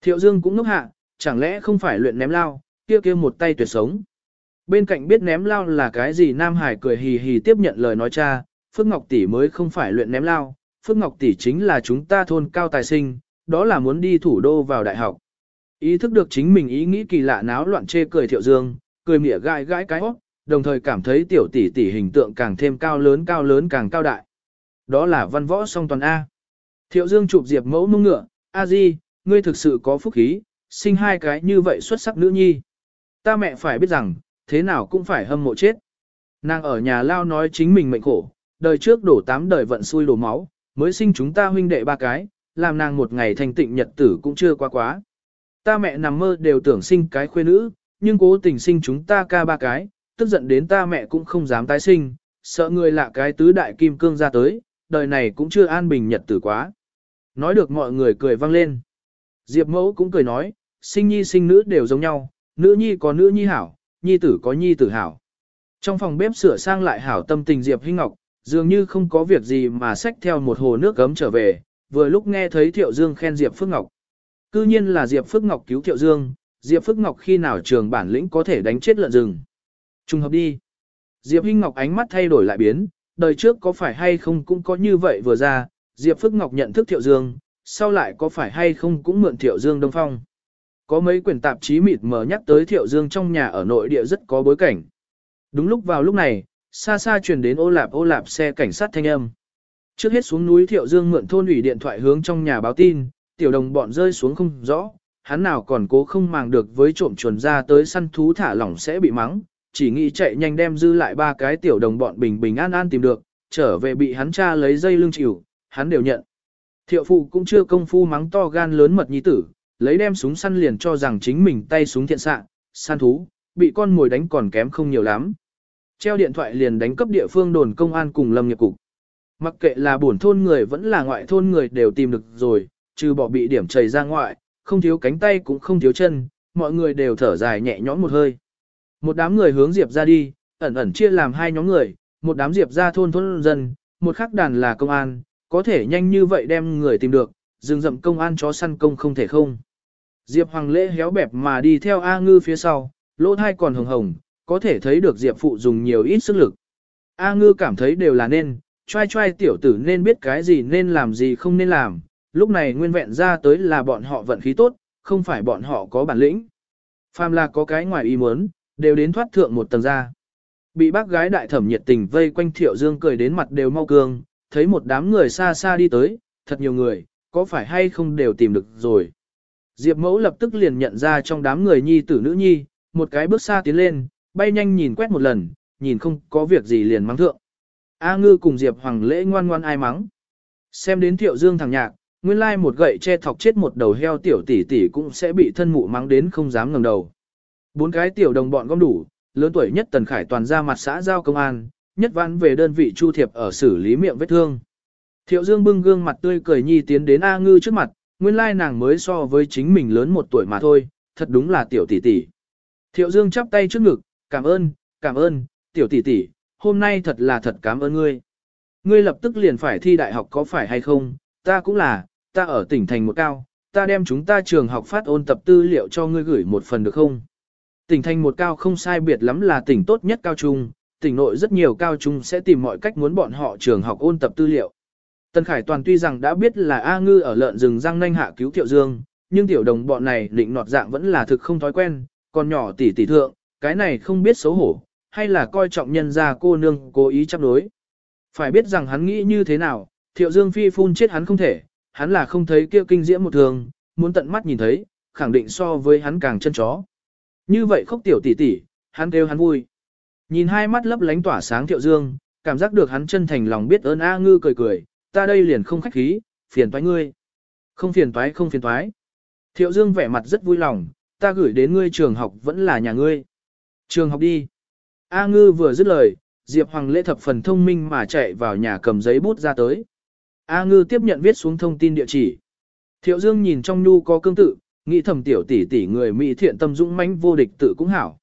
Thiệu Dương cũng ngốc hạ, chẳng lẽ không phải luyện ném lao, kia kia một tay tuyệt sống. Bên cạnh biết ném lao là cái gì Nam Hải cười hì hì tiếp nhận lời nói cha, Phước Ngọc Tỷ mới không phải luyện ném lao, Phước Ngọc Tỷ chính là chúng ta thôn cao tài sinh, đó là muốn đi thủ đô vào đại học. Ý thức được chính mình ý nghĩ kỳ lạ náo loạn chê cười Thiệu Dương, cười mỉa gai gãi cái óc, đồng thời cảm thấy tiểu tỷ tỷ hình tượng càng thêm cao lớn cao lớn càng cao đại. Đó là văn võ song toàn A. Thiệu Dương chụp Diệp mẫu mông ngựa, A Di, ngươi thực sự có phúc khí, sinh hai cái như vậy xuất sắc nữ nhi. Ta mẹ phải biết rằng, thế nào cũng phải hâm mộ chết. Nàng ở nhà lao nói chính mình mệnh khổ, đời trước đổ tám đời vận xui đổ máu, mới sinh chúng ta huynh đệ ba cái, làm nàng một ngày thành tịnh nhật tử cũng chưa qua quá. Ta mẹ nằm mơ đều tưởng sinh cái khuê nữ, nhưng cố tình sinh chúng ta ca ba cái, tức giận đến ta mẹ cũng không dám tái sinh, sợ người lạ cái tứ đại kim cương ra tới, đời này cũng chưa an bình nhật tử quá. Nói được mọi người cười vang lên. Diệp mẫu cũng cười nói, sinh nhi sinh nữ đều giống nhau, nữ nhi có nữ nhi hảo, nhi tử có nhi tử hảo. Trong phòng bếp sửa sang lại hảo tâm tình Diệp Hinh Ngọc, dường như không có việc gì mà xách theo một hồ nước gấm trở về, vừa lúc nghe thấy Thiệu Dương khen Diệp Phước Ngọc. Cư nhiên là Diệp Phước Ngọc cứu Thiệu Dương, Diệp Phước Ngọc khi nào trường bản lĩnh có thể đánh chết lợn rừng. Trung hợp đi. Diệp Hinh Ngọc ánh mắt thay đổi lại biến, đời trước có phải hay không cũng có như vậy vừa ra, Diệp Phước Ngọc nhận thức Thiệu Dương, sau lại có phải hay không cũng mượn Thiệu Dương Đông Phong. Có mấy quyển tạp chí mịt mờ nhắc tới Thiệu Dương trong nhà ở nội địa rất có bối cảnh. Đúng lúc vào lúc này, xa xa truyền đến ô lạp ô lạp xe cảnh sát thanh âm. Trước hết xuống núi Thiệu Dương mượn thôn ủy điện thoại hướng trong nhà báo tin, tiểu đồng bọn rơi xuống không rõ, hắn nào còn cố không màng được với trộm chuồn ra tới săn thú thả lỏng sẽ bị mắng, chỉ nghĩ chạy nhanh đem dư lại ba cái tiểu đồng bọn bình bình an an tìm được, trở về bị hắn cha lấy dây lưng chịu, hắn đều nhận. Thiệu phụ cũng chưa công phu mắng to gan lớn mật nhi tử, lấy đem súng săn liền cho rằng chính mình tay súng thiện xạ, săn thú, bị con mồi đánh còn kém không nhiều lắm. Treo điện thoại liền đánh cấp địa phương đồn công an cùng lâm nghiệp cục. Mặc kệ là buồn thôn người vẫn là ngoại thôn người đều tìm được rồi, trừ bỏ bị điểm chảy ra ngoại, không thiếu cánh tay cũng không thiếu chân, mọi người đều thở dài nhẹ nhõm một hơi. Một đám người hướng Diệp ra đi, ẩn ẩn chia làm hai nhóm người, một đám Diệp ra thôn thôn dân, một khắc đàn là công an, có thể nhanh như vậy đem người tìm được, rừng rậm công an chó săn công không thể không. Diệp Hoàng lễ héo bẹp mà đi theo A ngư phía sau, lỗ thai còn hồng hồng, có thể thấy được Diệp phụ dùng nhiều ít sức lực. A ngư cảm thấy đều là nên, trai trai tiểu tử nên biết cái gì nên làm gì không nên làm, lúc này nguyên vẹn ra tới là bọn họ vận khí tốt, không phải bọn họ có bản lĩnh. Phàm là có cái ngoài ý muốn, đều đến thoát thượng một tầng ra. Bị bác gái đại thẩm nhiệt tình vây quanh Thiệu Dương cười đến mặt đều mau cương, thấy một đám người xa xa đi tới, thật nhiều người, có phải hay không đều tìm được rồi. Diệp mẫu lập tức liền nhận ra trong đám người nhi tử nữ nhi, một cái bước xa tiến lên, bay nhanh nhìn quét một lần, nhìn không có việc gì liền mắng thượng. A ngư cùng Diệp Hoàng lễ ngoan ngoan ai mắng. Xem đến Thiệu Dương thằng nhạc, nguyên lai một gậy che thọc chết một đầu heo tiểu tỷ tỷ cũng sẽ bị thân mụ mắng đến không dám ngẩng đầu. Bốn cái tiểu đồng bọn gom đủ, lớn tuổi nhất Tần Khải toàn ra mặt xã giao công an, nhất vãn về đơn vị chu thiệp ở xử lý miệng vết thương. Thiệu Dương bưng gương mặt tươi cười nhi tiến đến A Ngư trước mặt, nguyên lai nàng mới so với chính mình lớn một tuổi mà thôi, thật đúng là tiểu tỷ tỷ. Thiệu Dương chắp tay trước ngực, cảm ơn, cảm ơn, tiểu tỷ tỷ, hôm nay thật là thật cảm ơn ngươi. Ngươi lập tức liền phải thi đại học có phải hay không, ta cũng là, ta ở tỉnh thành một cao, ta đem chúng ta trường học phát ôn tập tư liệu cho ngươi gửi một phần được không? Tỉnh thành một cao không sai biệt lắm là tỉnh tốt nhất cao trung, tỉnh nội rất nhiều cao trung sẽ tìm mọi cách muốn bọn họ trường học ôn tập tư liệu. Tân Khải Toàn tuy rằng đã biết là A Ngư ở lợn rừng răng nanh hạ cứu Thiệu Dương, nhưng tiểu đồng bọn này định nọt dạng vẫn là thực không thói quen, còn nhỏ tỷ tỷ thượng, cái này không biết xấu hổ, hay là coi trọng nhân gia cô nương cố ý chấp đối. Phải biết rằng hắn nghĩ như thế nào, Thiệu Dương phi phun chết hắn không thể, hắn là không thấy kia kinh diễm một thường, muốn tận mắt nhìn thấy, khẳng định so với hắn càng chân chó. Như vậy khóc tiểu tỷ tỷ, hắn kêu hắn vui. Nhìn hai mắt lấp lánh tỏa sáng Thiệu Dương, cảm giác được hắn chân thành lòng biết ơn A Ngư cười cười, ta đây liền không khách khí, phiền toái ngươi. Không phiền toái không phiền toái. Thiệu Dương vẻ mặt rất vui lòng, ta gửi đến ngươi trường học vẫn là nhà ngươi. Trường học đi. A Ngư vừa dứt lời, Diệp Hoàng lễ thập phần thông minh mà chạy vào nhà cầm giấy bút ra tới. A Ngư tiếp nhận viết xuống thông tin địa chỉ. Thiệu Dương nhìn trong nhu có cương tự, nghĩ thầm tiểu tỷ tỷ người Mỹ thiện tâm dũng mãnh vô địch tự cũng hảo.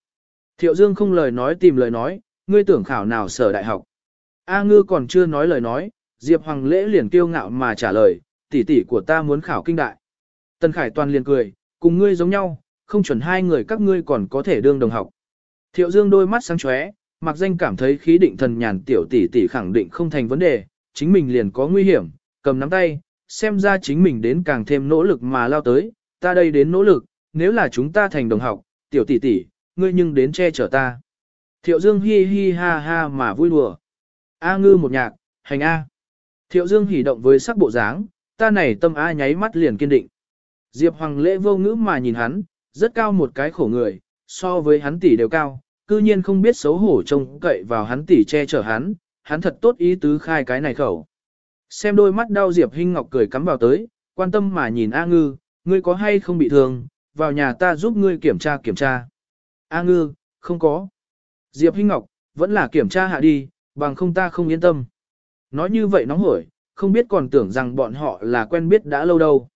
Thiệu Dương không lời nói tìm lời nói, ngươi tưởng khảo nào sở đại học. A Ngư còn chưa nói lời nói, Diệp Hoàng lễ liền kiêu ngạo mà trả lời, tỷ tỷ của ta muốn khảo kinh đại. Tần Khải toàn liền cười, cùng ngươi giống nhau, không chuẩn hai người các ngươi còn có thể đương đồng học. Thiệu Dương đôi mắt sáng chóe, mặc danh cảm thấy khí định thần nhàn tiểu tỷ tỷ khẳng định không thành vấn đề, chính mình liền có nguy hiểm, cầm nắm tay, xem ra chính mình đến càng thêm nỗ lực mà lao tới, ta đây đến nỗ lực, nếu là chúng ta thành đồng học, tiểu tỷ tỷ, ngươi nhưng đến che chở ta. Thiệu Dương hi hi ha ha mà vui đùa. A ngư một nhạc, hành A. Thiệu Dương hỉ động với sắc bộ dáng, ta này tâm A nháy mắt liền kiên định. Diệp Hoàng lễ vô ngữ mà nhìn hắn, rất cao một cái khổ người, so với hắn tỷ đều cao, cư nhiên không biết xấu hổ trông cậy vào hắn tỷ che chở hắn, hắn thật tốt ý tứ khai cái này khẩu. Xem đôi mắt đau Diệp Hinh Ngọc cười cắm vào tới, quan tâm mà nhìn A Ngư, ngươi có hay không bị thương, vào nhà ta giúp ngươi kiểm tra kiểm tra. A Ngư, không có. Diệp Hinh Ngọc, vẫn là kiểm tra hạ đi, bằng không ta không yên tâm. Nói như vậy nóng hổi, không biết còn tưởng rằng bọn họ là quen biết đã lâu đâu.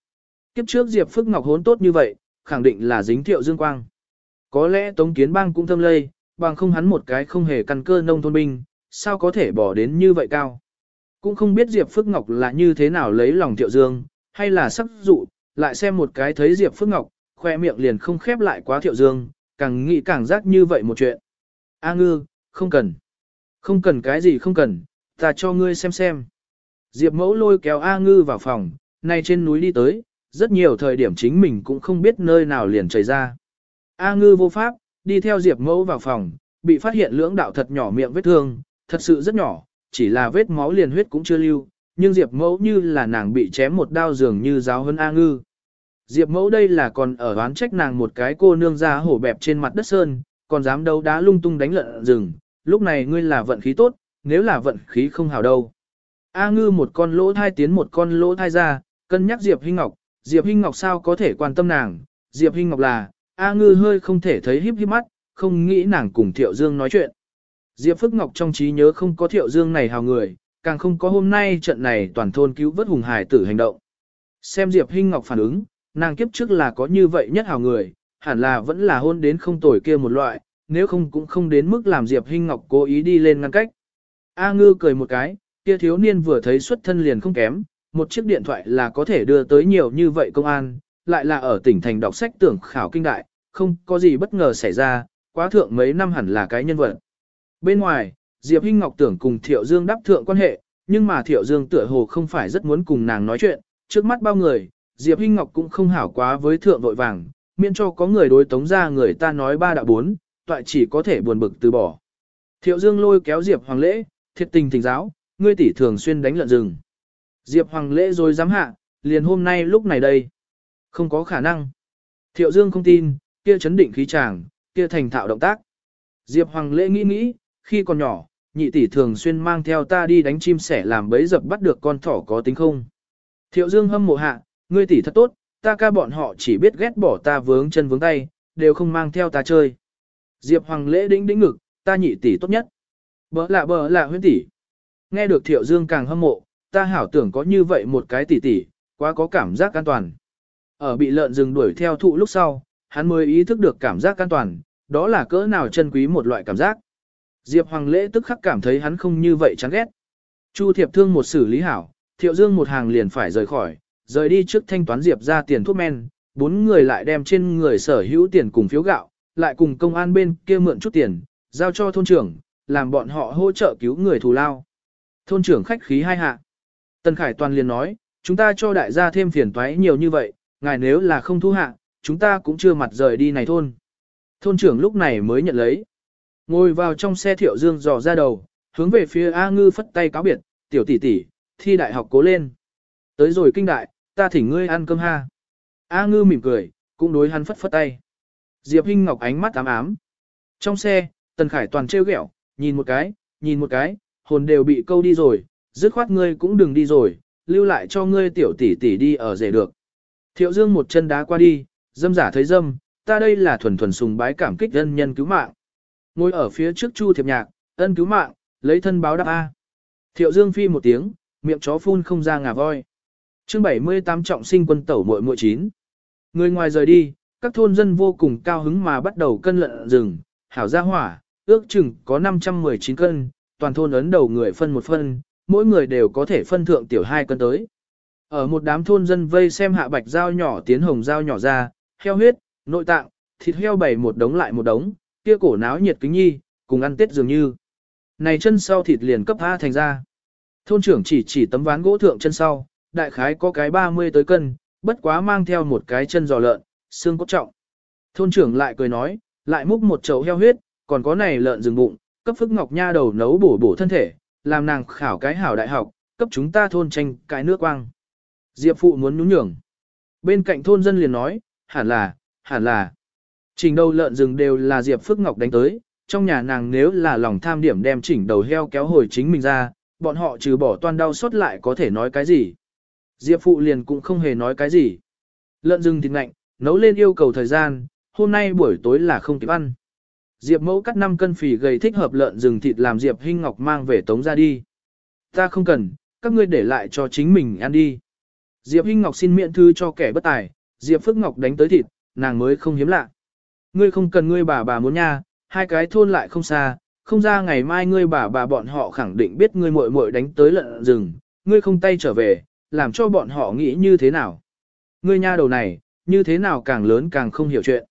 Kiếp trước Diệp Phước Ngọc hốn tốt như vậy, khẳng định là dính thiệu dương quang. Có lẽ Tống Kiến Bang cũng thâm lây, bằng không hắn một cái không hề căn cơ nông thôn binh, sao có thể bỏ đến như vậy cao. Cũng không biết Diệp Phước Ngọc là như thế nào lấy lòng thiệu dương, hay là sắc dụ, lại xem một cái thấy Diệp Phước Ngọc, khoe miệng liền không khép lại quá thiệu dương, càng nghĩ càng giác như vậy một chuyện. A ngư, không cần. Không cần cái gì không cần, ta cho ngươi xem xem. Diệp mẫu lôi kéo A ngư vào phòng, nay trên núi đi tới, rất nhiều thời điểm chính mình cũng không biết nơi nào liền chảy ra. A ngư vô pháp, đi theo Diệp mẫu vào phòng, bị phát hiện lưỡng đạo thật nhỏ miệng vết thương, thật sự rất nhỏ, chỉ là vết máu liền huyết cũng chưa lưu, nhưng Diệp mẫu như là nàng bị chém một đao dường như giáo hơn A ngư. Diệp mẫu đây là còn ở oán trách nàng một cái cô nương ra hổ bẹp trên mặt đất sơn, còn dám đấu đá lung tung đánh lợn rừng, lúc này ngươi là vận khí tốt, nếu là vận khí không hào đâu. A ngư một con lỗ thai tiến một con lỗ thai ra, cân nhắc Diệp Hinh Ngọc, Diệp Hinh Ngọc sao có thể quan tâm nàng, Diệp Hinh Ngọc là, A ngư hơi không thể thấy híp híp mắt, không nghĩ nàng cùng Thiệu Dương nói chuyện. Diệp Phức Ngọc trong trí nhớ không có Thiệu Dương này hào người, càng không có hôm nay trận này toàn thôn cứu vớt hùng hải tử hành động. Xem Diệp Hinh Ngọc phản ứng, nàng kiếp trước là có như vậy nhất hào người, hẳn là vẫn là hôn đến không tồi kia một loại, nếu không cũng không đến mức làm Diệp Hinh Ngọc cố ý đi lên ngăn cách. A Ngư cười một cái, kia thiếu niên vừa thấy xuất thân liền không kém, một chiếc điện thoại là có thể đưa tới nhiều như vậy công an, lại là ở tỉnh thành đọc sách tưởng khảo kinh đại, không có gì bất ngờ xảy ra, quá thượng mấy năm hẳn là cái nhân vật. Bên ngoài, Diệp Hinh Ngọc tưởng cùng Thiệu Dương đáp thượng quan hệ, nhưng mà Thiệu Dương tựa hồ không phải rất muốn cùng nàng nói chuyện, trước mắt bao người, Diệp Hinh Ngọc cũng không hảo quá với thượng vội vàng, miễn cho có người đối tống ra người ta nói ba đạo bốn, toại chỉ có thể buồn bực từ bỏ. Thiệu Dương lôi kéo Diệp Hoàng Lễ, thiệt tình thỉnh giáo, ngươi tỷ thường xuyên đánh lợn rừng. Diệp Hoàng Lễ rồi dám hạ, liền hôm nay lúc này đây. Không có khả năng. Thiệu Dương không tin, kia chấn định khí chàng, kia thành thạo động tác. Diệp Hoàng Lễ nghĩ nghĩ, khi còn nhỏ, nhị tỷ thường xuyên mang theo ta đi đánh chim sẻ làm bấy dập bắt được con thỏ có tính không. Thiệu Dương hâm mộ hạ, ngươi tỷ thật tốt, ta ca bọn họ chỉ biết ghét bỏ ta vướng chân vướng tay, đều không mang theo ta chơi. Diệp Hoàng lễ đĩnh đĩnh ngực, ta nhị tỷ tốt nhất. Bỡ lạ bỡ lạ huyên tỷ. Nghe được Thiệu Dương càng hâm mộ, ta hảo tưởng có như vậy một cái tỷ tỷ, quá có cảm giác an toàn. Ở bị lợn rừng đuổi theo thụ lúc sau, hắn mới ý thức được cảm giác an toàn, đó là cỡ nào chân quý một loại cảm giác. Diệp Hoàng lễ tức khắc cảm thấy hắn không như vậy chán ghét. Chu Thiệp Thương một xử lý hảo, Thiệu Dương một hàng liền phải rời khỏi, rời đi trước thanh toán Diệp ra tiền thuốc men, bốn người lại đem trên người sở hữu tiền cùng phiếu gạo, lại cùng công an bên kia mượn chút tiền, giao cho thôn trưởng, làm bọn họ hỗ trợ cứu người thù lao. Thôn trưởng khách khí hai hạ. Tần Khải Toàn liền nói, chúng ta cho đại gia thêm phiền toái nhiều như vậy, ngài nếu là không thu hạ, chúng ta cũng chưa mặt rời đi này thôn. Thôn trưởng lúc này mới nhận lấy. Ngồi vào trong xe thiệu dương dò ra đầu, hướng về phía A Ngư phất tay cáo biệt, tiểu tỷ tỷ, thi đại học cố lên. Tới rồi kinh đại, ta thỉnh ngươi ăn cơm ha. A Ngư mỉm cười, cũng đối hắn phất phất tay. Diệp Hinh Ngọc ánh mắt ám ám. Trong xe, Tần Khải toàn trêu ghẹo, nhìn một cái, nhìn một cái, hồn đều bị câu đi rồi, dứt khoát ngươi cũng đừng đi rồi, lưu lại cho ngươi tiểu tỷ tỷ đi ở rể được. Thiệu Dương một chân đá qua đi, dâm giả thấy dâm, ta đây là thuần thuần sùng bái cảm kích ân nhân cứu mạng. Ngồi ở phía trước Chu Thiệp Nhạc, ân cứu mạng, lấy thân báo đáp A. Thiệu Dương phi một tiếng, miệng chó phun không ra ngà voi. Chương 78 trọng sinh quân tẩu muội muội chín. Người ngoài rời đi, các thôn dân vô cùng cao hứng mà bắt đầu cân lợn rừng, hảo gia hỏa, ước chừng có 519 cân, toàn thôn ấn đầu người phân một phân, mỗi người đều có thể phân thượng tiểu hai cân tới. Ở một đám thôn dân vây xem hạ bạch dao nhỏ tiến hồng dao nhỏ ra, heo huyết, nội tạng, thịt heo bày một đống lại một đống, kia cổ náo nhiệt kính nhi, cùng ăn tết dường như. Này chân sau thịt liền cấp A thành ra. Thôn trưởng chỉ chỉ tấm ván gỗ thượng chân sau, đại khái có cái 30 tới cân, bất quá mang theo một cái chân giò lợn, xương cốt trọng. Thôn trưởng lại cười nói, lại múc một chậu heo huyết, còn có này lợn rừng bụng, cấp phức ngọc nha đầu nấu bổ bổ thân thể, làm nàng khảo cái hảo đại học, cấp chúng ta thôn tranh cái nước quang. Diệp phụ muốn nhún nhường. Bên cạnh thôn dân liền nói, hẳn là, hẳn là. Trình đầu lợn rừng đều là Diệp Phước Ngọc đánh tới, trong nhà nàng nếu là lòng tham điểm đem chỉnh đầu heo kéo hồi chính mình ra, bọn họ trừ bỏ toan đau xót lại có thể nói cái gì. Diệp Phụ liền cũng không hề nói cái gì. Lợn rừng thịt ngạnh, nấu lên yêu cầu thời gian, hôm nay buổi tối là không kịp ăn. Diệp mẫu cắt 5 cân phì gầy thích hợp lợn rừng thịt làm Diệp Hinh Ngọc mang về tống ra đi. Ta không cần, các ngươi để lại cho chính mình ăn đi. Diệp Hinh Ngọc xin miễn thư cho kẻ bất tài, Diệp Phước Ngọc đánh tới thịt, nàng mới không hiếm lạ. Ngươi không cần ngươi bà bà muốn nha, hai cái thôn lại không xa, không ra ngày mai ngươi bà bà bọn họ khẳng định biết ngươi muội muội đánh tới lợn rừng, ngươi không tay trở về, làm cho bọn họ nghĩ như thế nào. Ngươi nha đầu này, như thế nào càng lớn càng không hiểu chuyện.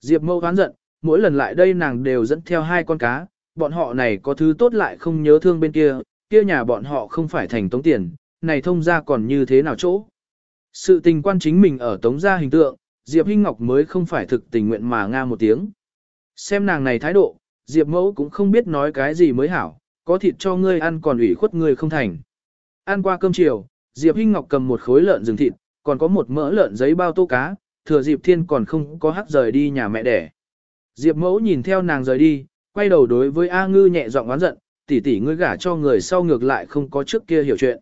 Diệp mâu hoán giận, mỗi lần lại đây nàng đều dẫn theo hai con cá, bọn họ này có thứ tốt lại không nhớ thương bên kia, kia nhà bọn họ không phải thành tống tiền, này thông ra còn như thế nào chỗ. Sự tình quan chính mình ở tống gia hình tượng, Diệp Hinh Ngọc mới không phải thực tình nguyện mà nga một tiếng. Xem nàng này thái độ, Diệp Mẫu cũng không biết nói cái gì mới hảo, có thịt cho ngươi ăn còn ủy khuất ngươi không thành. Ăn qua cơm chiều, Diệp Hinh Ngọc cầm một khối lợn rừng thịt, còn có một mỡ lợn giấy bao tô cá, thừa Diệp Thiên còn không có hắc rời đi nhà mẹ đẻ. Diệp Mẫu nhìn theo nàng rời đi, quay đầu đối với A Ngư nhẹ giọng oán giận, tỷ tỷ ngươi gả cho người sau ngược lại không có trước kia hiểu chuyện.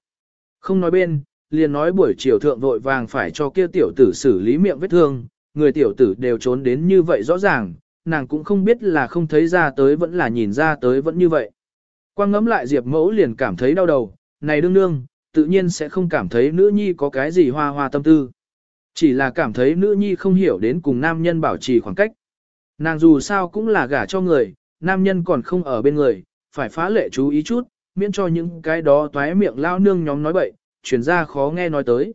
Không nói bên, liền nói buổi chiều thượng vội vàng phải cho kia tiểu tử xử lý miệng vết thương, người tiểu tử đều trốn đến như vậy rõ ràng, nàng cũng không biết là không thấy ra tới vẫn là nhìn ra tới vẫn như vậy. Quang ngẫm lại Diệp mẫu liền cảm thấy đau đầu, này đương đương tự nhiên sẽ không cảm thấy nữ nhi có cái gì hoa hoa tâm tư. Chỉ là cảm thấy nữ nhi không hiểu đến cùng nam nhân bảo trì khoảng cách. Nàng dù sao cũng là gả cho người, nam nhân còn không ở bên người, phải phá lệ chú ý chút, miễn cho những cái đó toái miệng lao nương nhóm nói bậy, chuyển ra khó nghe nói tới.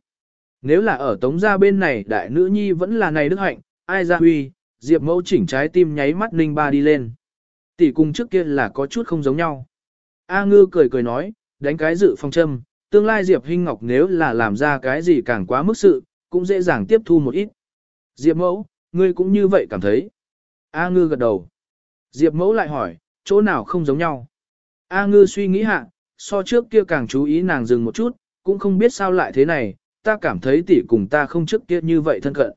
Nếu là ở tống gia bên này đại nữ nhi vẫn là này đức hạnh, ai ra huy, diệp mẫu chỉnh trái tim nháy mắt ninh ba đi lên. Tỷ cùng trước kia là có chút không giống nhau. A ngư cười cười nói, đánh cái dự phong châm, tương lai diệp Hinh ngọc nếu là làm ra cái gì càng quá mức sự, cũng dễ dàng tiếp thu một ít. Diệp mẫu, ngươi cũng như vậy cảm thấy. A ngư gật đầu. Diệp mẫu lại hỏi, chỗ nào không giống nhau. A ngư suy nghĩ hạ, so trước kia càng chú ý nàng dừng một chút, cũng không biết sao lại thế này, ta cảm thấy tỷ cùng ta không trước kia như vậy thân cận.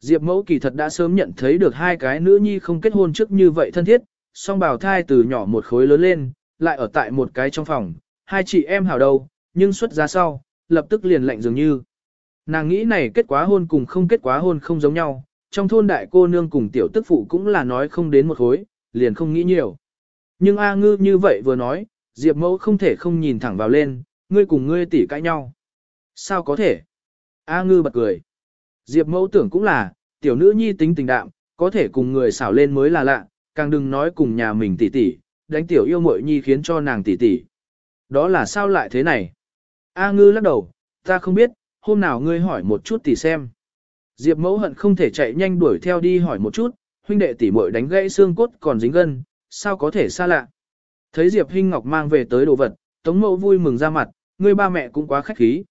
Diệp mẫu kỳ thật đã sớm nhận thấy được hai cái nữ nhi không kết hôn trước như vậy thân thiết, song bào thai từ nhỏ một khối lớn lên, lại ở tại một cái trong phòng, hai chị em hào đầu, nhưng xuất ra sau, lập tức liền lạnh dường như. Nàng nghĩ này kết quá hôn cùng không kết quá hôn không giống nhau, trong thôn đại cô nương cùng tiểu tức phụ cũng là nói không đến một khối, liền không nghĩ nhiều. Nhưng A ngư như vậy vừa nói, Diệp mẫu không thể không nhìn thẳng vào lên, ngươi cùng ngươi tỉ cãi nhau. Sao có thể? A ngư bật cười. Diệp mẫu tưởng cũng là, tiểu nữ nhi tính tình đạm, có thể cùng người xảo lên mới là lạ, càng đừng nói cùng nhà mình tỉ tỉ, đánh tiểu yêu muội nhi khiến cho nàng tỉ tỉ. Đó là sao lại thế này? A ngư lắc đầu, ta không biết, hôm nào ngươi hỏi một chút tỉ xem. Diệp mẫu hận không thể chạy nhanh đuổi theo đi hỏi một chút, huynh đệ tỉ muội đánh gãy xương cốt còn dính gân, sao có thể xa lạ. Thấy Diệp Hinh Ngọc mang về tới đồ vật, Tống Mẫu vui mừng ra mặt, ngươi ba mẹ cũng quá khách khí.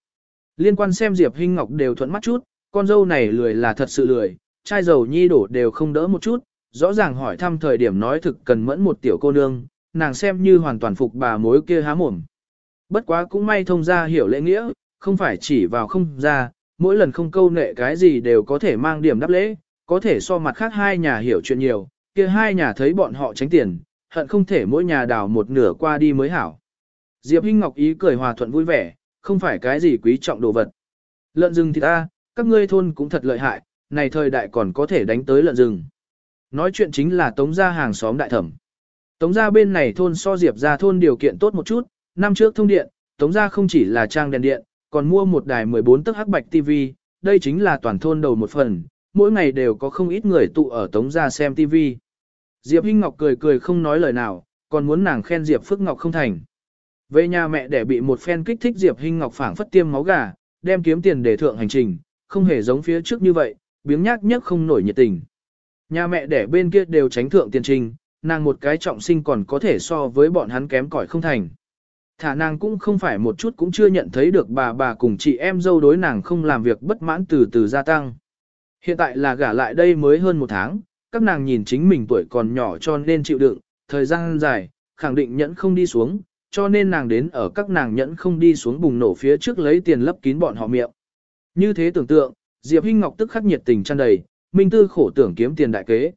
Liên quan xem Diệp Hinh Ngọc đều thuận mắt chút, con dâu này lười là thật sự lười, chai dầu nhi đổ đều không đỡ một chút, rõ ràng hỏi thăm thời điểm nói thực cần mẫn một tiểu cô nương, nàng xem như hoàn toàn phục bà mối kia há mồm. Bất quá cũng may thông ra hiểu lễ nghĩa, không phải chỉ vào không ra, mỗi lần không câu nệ cái gì đều có thể mang điểm đáp lễ, có thể so mặt khác hai nhà hiểu chuyện nhiều, kia hai nhà thấy bọn họ tránh tiền, hận không thể mỗi nhà đào một nửa qua đi mới hảo. Diệp Hinh Ngọc ý cười hòa thuận vui vẻ, không phải cái gì quý trọng đồ vật. Lợn rừng thì ta, các ngươi thôn cũng thật lợi hại, này thời đại còn có thể đánh tới lợn rừng. Nói chuyện chính là tống gia hàng xóm đại thẩm. Tống gia bên này thôn so Diệp gia thôn điều kiện tốt một chút, năm trước thông điện, tống gia không chỉ là trang đèn điện, còn mua một đài 14 tấc hắc bạch TV, đây chính là toàn thôn đầu một phần, mỗi ngày đều có không ít người tụ ở tống gia xem TV. Diệp Hinh Ngọc cười cười không nói lời nào, còn muốn nàng khen Diệp Phước Ngọc không thành. Về nhà mẹ để bị một phen kích thích Diệp Hinh Ngọc phảng phất tiêm máu gà, đem kiếm tiền để thượng hành trình, không hề giống phía trước như vậy, biếng nhác nhất không nổi nhiệt tình. Nhà mẹ đẻ bên kia đều tránh thượng tiền trình, nàng một cái trọng sinh còn có thể so với bọn hắn kém cỏi không thành. Thả nàng cũng không phải một chút cũng chưa nhận thấy được bà bà cùng chị em dâu đối nàng không làm việc bất mãn từ từ gia tăng. Hiện tại là gả lại đây mới hơn một tháng, các nàng nhìn chính mình tuổi còn nhỏ cho nên chịu đựng, thời gian dài, khẳng định nhẫn không đi xuống, cho nên nàng đến ở các nàng nhẫn không đi xuống bùng nổ phía trước lấy tiền lấp kín bọn họ miệng. Như thế tưởng tượng, Diệp Hinh Ngọc tức khắc nhiệt tình tràn đầy, minh tư khổ tưởng kiếm tiền đại kế.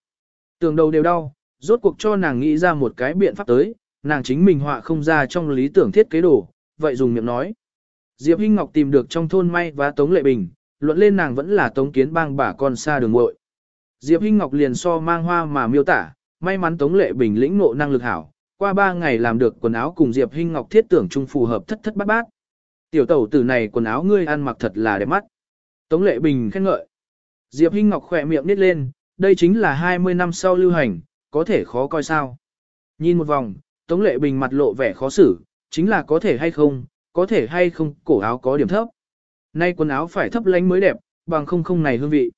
Tưởng đầu đều đau, rốt cuộc cho nàng nghĩ ra một cái biện pháp tới, nàng chính mình họa không ra trong lý tưởng thiết kế đồ, vậy dùng miệng nói. Diệp Hinh Ngọc tìm được trong thôn may và Tống Lệ Bình, luận lên nàng vẫn là Tống Kiến bang bà con xa đường muội. Diệp Hinh Ngọc liền so mang hoa mà miêu tả, may mắn Tống Lệ Bình lĩnh ngộ năng lực hảo, qua ba ngày làm được quần áo cùng Diệp Hinh Ngọc thiết tưởng chung phù hợp thất thất bát bát. Tiểu tẩu tử này quần áo ngươi ăn mặc thật là đẹp mắt. Tống Lệ Bình khen ngợi. Diệp Hinh Ngọc khỏe miệng nít lên, đây chính là 20 năm sau lưu hành, có thể khó coi sao. Nhìn một vòng, Tống Lệ Bình mặt lộ vẻ khó xử, chính là có thể hay không, có thể hay không, cổ áo có điểm thấp. Nay quần áo phải thấp lánh mới đẹp, bằng không không này hương vị.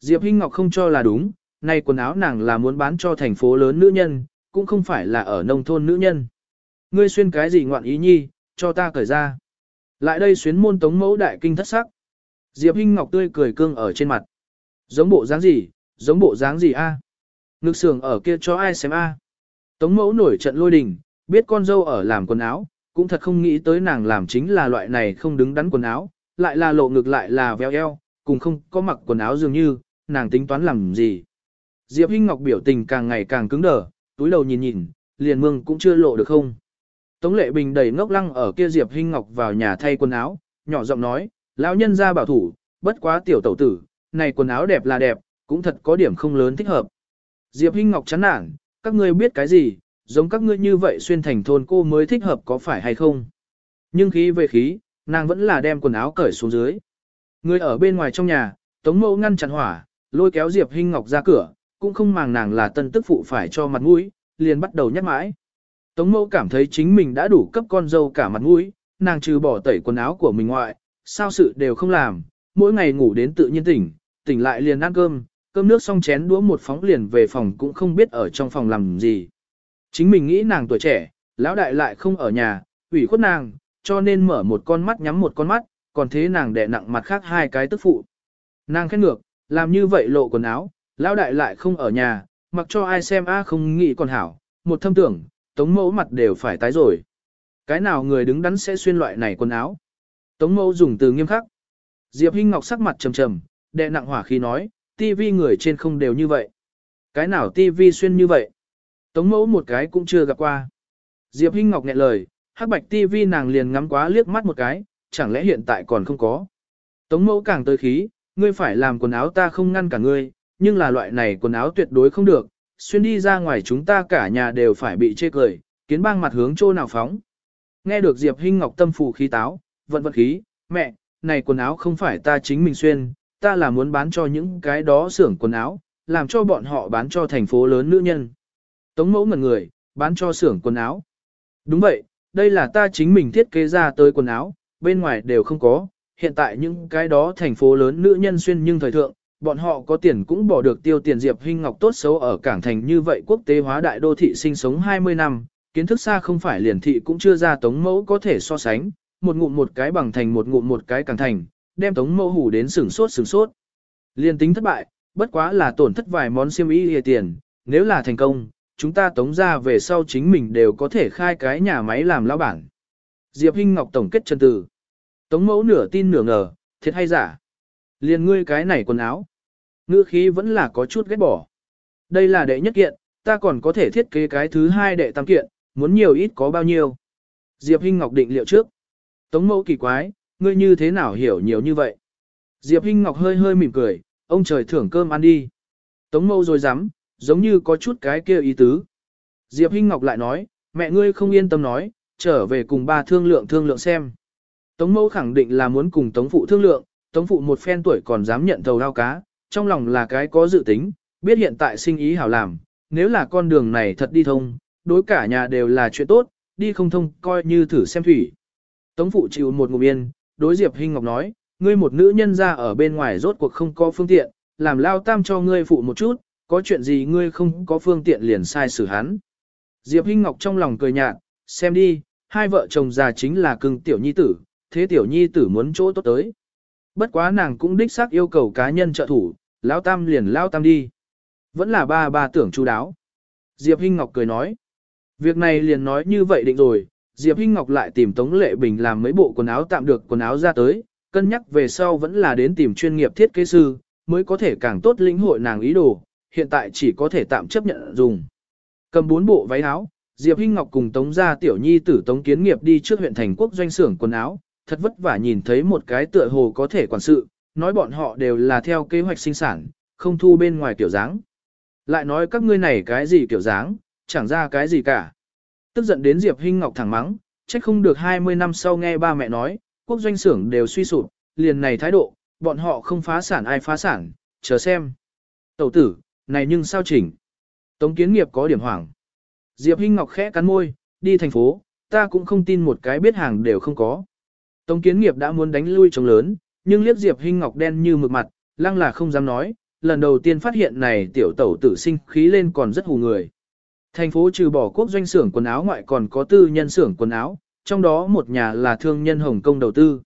Diệp Hinh Ngọc không cho là đúng, nay quần áo nàng là muốn bán cho thành phố lớn nữ nhân, cũng không phải là ở nông thôn nữ nhân. Ngươi xuyên cái gì ngoạn ý nhi, cho ta cởi ra. Lại đây xuyến môn tống mẫu đại kinh thất sắc. Diệp Hinh Ngọc tươi cười cương ở trên mặt. Giống bộ dáng gì, giống bộ dáng gì a? Ngực sườn ở kia cho ai xem a? Tống mẫu nổi trận lôi đình, biết con dâu ở làm quần áo, cũng thật không nghĩ tới nàng làm chính là loại này không đứng đắn quần áo, lại là lộ ngực lại là véo eo, cùng không có mặc quần áo dường như, nàng tính toán làm gì. Diệp Hinh Ngọc biểu tình càng ngày càng cứng đờ, túi đầu nhìn nhìn, liền mương cũng chưa lộ được không. Tống Lệ Bình đầy ngốc lăng ở kia Diệp Hinh Ngọc vào nhà thay quần áo, nhỏ giọng nói, lão nhân gia bảo thủ, bất quá tiểu tẩu tử, này quần áo đẹp là đẹp, cũng thật có điểm không lớn thích hợp. Diệp Hinh Ngọc chán nản, các ngươi biết cái gì, giống các ngươi như vậy xuyên thành thôn cô mới thích hợp có phải hay không. Nhưng khí về khí, nàng vẫn là đem quần áo cởi xuống dưới. Người ở bên ngoài trong nhà, Tống Mẫu ngăn chặn hỏa, lôi kéo Diệp Hinh Ngọc ra cửa, cũng không màng nàng là tân tức phụ phải cho mặt mũi, liền bắt đầu nhắc mãi. Tống Mẫu cảm thấy chính mình đã đủ cấp con dâu cả mặt mũi, nàng trừ bỏ tẩy quần áo của mình ngoại, sao sự đều không làm, mỗi ngày ngủ đến tự nhiên tỉnh, tỉnh lại liền ăn cơm, cơm nước xong chén đũa một phóng liền về phòng cũng không biết ở trong phòng làm gì. Chính mình nghĩ nàng tuổi trẻ, lão đại lại không ở nhà, ủy khuất nàng, cho nên mở một con mắt nhắm một con mắt, còn thế nàng đè nặng mặt khác hai cái tức phụ. Nàng khét ngược, làm như vậy lộ quần áo, lão đại lại không ở nhà, mặc cho ai xem a không nghĩ còn hảo, một thâm tưởng, tống mẫu mặt đều phải tái rồi. Cái nào người đứng đắn sẽ xuyên loại này quần áo? Tống mẫu dùng từ nghiêm khắc. Diệp Hinh Ngọc sắc mặt trầm trầm, đệ nặng hỏa khí nói, tivi người trên không đều như vậy. Cái nào tivi xuyên như vậy? Tống mẫu một cái cũng chưa gặp qua. Diệp Hinh Ngọc nghẹn lời, hắc bạch tivi nàng liền ngắm quá liếc mắt một cái, chẳng lẽ hiện tại còn không có. Tống mẫu càng tới khí, ngươi phải làm quần áo ta không ngăn cả ngươi, nhưng là loại này quần áo tuyệt đối không được, xuyên đi ra ngoài chúng ta cả nhà đều phải bị chê cười, kiến bang mặt hướng chỗ nào phóng. Nghe được Diệp Hinh Ngọc tâm phù khí táo, vận vận khí, mẹ, này quần áo không phải ta chính mình xuyên, ta là muốn bán cho những cái đó xưởng quần áo, làm cho bọn họ bán cho thành phố lớn nữ nhân. Tống mẫu ngần người, bán cho xưởng quần áo. Đúng vậy, đây là ta chính mình thiết kế ra tới quần áo, bên ngoài đều không có, hiện tại những cái đó thành phố lớn nữ nhân xuyên nhưng thời thượng, bọn họ có tiền cũng bỏ được tiêu tiền Diệp Hinh Ngọc tốt xấu ở cảng thành như vậy quốc tế hóa đại đô thị sinh sống 20 năm, kiến thức xa không phải liền thị cũng chưa ra tống mẫu có thể so sánh, một ngụm một cái bằng thành một ngụm một cái cảng thành, đem tống mẫu hủ đến sừng sốt sừng sốt. Liên tính thất bại, bất quá là tổn thất vài món xiêm y hề tiền, nếu là thành công, chúng ta tống ra về sau chính mình đều có thể khai cái nhà máy làm lão bản. Diệp Hinh Ngọc tổng kết chân từ. Tống mẫu nửa tin nửa ngờ, thiệt hay giả. Liên ngươi cái này quần áo. Ngữ khí vẫn là có chút ghét bỏ. Đây là đệ nhất kiện, ta còn có thể thiết kế cái thứ hai đệ tam kiện, muốn nhiều ít có bao nhiêu. Diệp Hinh Ngọc định liệu trước. Tống mẫu kỳ quái, ngươi như thế nào hiểu nhiều như vậy? Diệp Hinh Ngọc hơi hơi mỉm cười, ông trời thưởng cơm ăn đi. Tống mẫu rồi dám, giống như có chút cái kia ý tứ. Diệp Hinh Ngọc lại nói, mẹ ngươi không yên tâm nói, trở về cùng ba thương lượng thương lượng xem. Tống mẫu khẳng định là muốn cùng tống phụ thương lượng, tống phụ một phen tuổi còn dám nhận thầu đao cá, trong lòng là cái có dự tính, biết hiện tại sinh ý hảo làm, nếu là con đường này thật đi thông, đối cả nhà đều là chuyện tốt, đi không thông coi như thử xem thủy. Tống phụ chịu một ngụm yên, đối Diệp Hinh Ngọc nói, ngươi một nữ nhân ra ở bên ngoài rốt cuộc không có phương tiện, làm lao tam cho ngươi phụ một chút, có chuyện gì ngươi không có phương tiện liền sai xử hắn. Diệp Hinh Ngọc trong lòng cười nhạt, xem đi, hai vợ chồng già chính là cưng tiểu nhi tử, thế tiểu nhi tử muốn chỗ tốt tới. Bất quá nàng cũng đích xác yêu cầu cá nhân trợ thủ, lão tam liền lao tam đi. Vẫn là ba ba tưởng chú đáo. Diệp Hinh Ngọc cười nói. Việc này liền nói như vậy định rồi, Diệp Hinh Ngọc lại tìm Tống Lệ Bình làm mấy bộ quần áo tạm được quần áo ra tới, cân nhắc về sau vẫn là đến tìm chuyên nghiệp thiết kế sư, mới có thể càng tốt lĩnh hội nàng ý đồ, hiện tại chỉ có thể tạm chấp nhận dùng. Cầm bốn bộ váy áo, Diệp Hinh Ngọc cùng Tống gia tiểu nhi tử Tống Kiến Nghiệp đi trước huyện thành quốc doanh xưởng quần áo, thật vất vả nhìn thấy một cái tựa hồ có thể quản sự, nói bọn họ đều là theo kế hoạch sinh sản, không thu bên ngoài kiểu dáng. Lại nói các ngươi này cái gì kiểu dáng, chẳng ra cái gì cả. Tức giận đến Diệp Hinh Ngọc thẳng mắng, trách không được 20 năm sau nghe ba mẹ nói, quốc doanh xưởng đều suy sụp, liền này thái độ, bọn họ không phá sản ai phá sản, chờ xem. Tẩu tử, này nhưng sao chỉnh? Tống kiến nghiệp có điểm hoảng. Diệp Hinh Ngọc khẽ cắn môi, đi thành phố, ta cũng không tin một cái biết hàng đều không có. Tống kiến nghiệp đã muốn đánh lui trống lớn, nhưng liếc Diệp Hinh Ngọc đen như mực mặt, lăng là không dám nói, lần đầu tiên phát hiện này tiểu tẩu tử sinh khí lên còn rất hù người. Thành phố trừ bỏ quốc doanh xưởng quần áo ngoại còn có tư nhân xưởng quần áo, trong đó một nhà là thương nhân Hồng Kông đầu tư.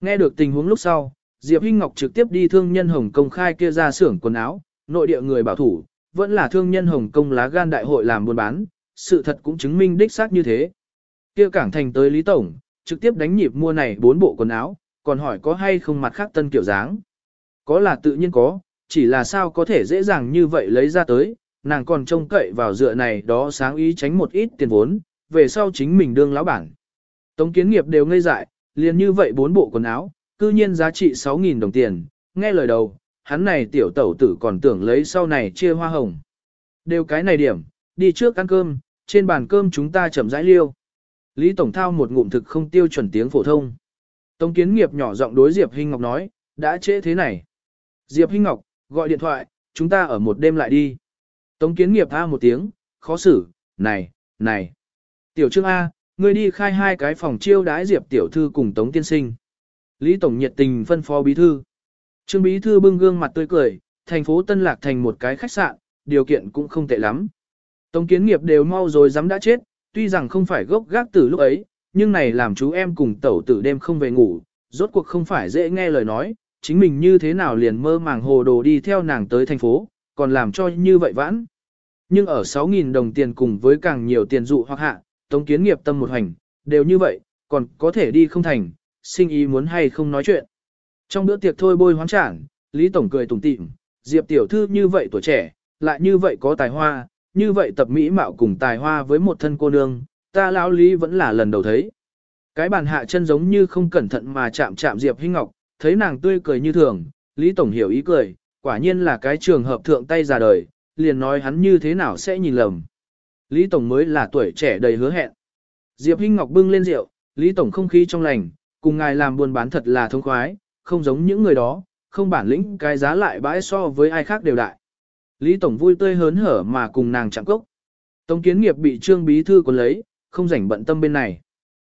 Nghe được tình huống lúc sau, Diệp Hinh Ngọc trực tiếp đi thương nhân Hồng Kông khai kia ra xưởng quần áo, nội địa người bảo thủ, vẫn là thương nhân Hồng Kông lá gan đại hội làm buôn bán, sự thật cũng chứng minh đích xác như thế. Kia cảng thành tới Lý Tổng, trực tiếp đánh nhịp mua này bốn bộ quần áo, còn hỏi có hay không mặt khác tân kiểu dáng. Có là tự nhiên có, chỉ là sao có thể dễ dàng như vậy lấy ra tới, nàng còn trông cậy vào dựa này đó sáng ý tránh một ít tiền vốn, về sau chính mình đương lão bản. Tống kiến nghiệp đều ngây dại, liền như vậy bốn bộ quần áo, cư nhiên giá trị 6.000 đồng tiền, nghe lời đầu, hắn này tiểu tẩu tử còn tưởng lấy sau này chia hoa hồng. Đều cái này điểm, đi trước ăn cơm, trên bàn cơm chúng ta chậm rãi liêu. Lý Tổng Thao một ngụm thực không tiêu chuẩn tiếng phổ thông. Tống kiến nghiệp nhỏ giọng đối Diệp Hinh Ngọc nói, đã trễ thế này. Diệp Hinh Ngọc, gọi điện thoại, chúng ta ở một đêm lại đi. Tống kiến nghiệp A một tiếng, khó xử, này, này. Tiểu Trương A, ngươi đi khai hai cái phòng chiêu đái Diệp tiểu thư cùng Tống tiên sinh. Lý Tổng nhiệt tình phân phó bí thư. Trương bí thư bưng gương mặt tươi cười, thành phố Tân Lạc thành một cái khách sạn, điều kiện cũng không tệ lắm. Tống kiến nghiệp đều mau rồi dám đã chết, tuy rằng không phải gốc gác từ lúc ấy, nhưng này làm chú em cùng tẩu tử đêm không về ngủ, rốt cuộc không phải dễ nghe lời nói, chính mình như thế nào liền mơ màng hồ đồ đi theo nàng tới thành phố, còn làm cho như vậy vãn. Nhưng ở 6.000 đồng tiền cùng với càng nhiều tiền dụ hoặc hạ, tống kiến nghiệp tâm một hành, đều như vậy, còn có thể đi không thành, sinh ý muốn hay không nói chuyện. Trong bữa tiệc thôi bôi hoán trản, Lý Tổng cười tủm tỉm, Diệp tiểu thư như vậy tuổi trẻ, lại như vậy có tài hoa, như vậy tập mỹ mạo cùng tài hoa với một thân cô nương, ta lão Lý vẫn là lần đầu thấy. Cái bàn hạ chân giống như không cẩn thận mà chạm chạm Diệp Hinh Ngọc, thấy nàng tươi cười như thường, Lý Tổng hiểu ý cười, quả nhiên là cái trường hợp thượng tay già đời, liền nói hắn như thế nào sẽ nhìn lầm. Lý Tổng mới là tuổi trẻ đầy hứa hẹn. Diệp Hinh Ngọc bưng lên rượu, Lý Tổng không khí trong lành, cùng ngài làm buôn bán thật là thông khoái, không giống những người đó, không bản lĩnh cái giá lại bãi so với ai khác đều đại. Lý Tổng vui tươi hớn hở mà cùng nàng chạm cốc. Tống kiến nghiệp bị trương bí thư còn lấy, không rảnh bận tâm bên này.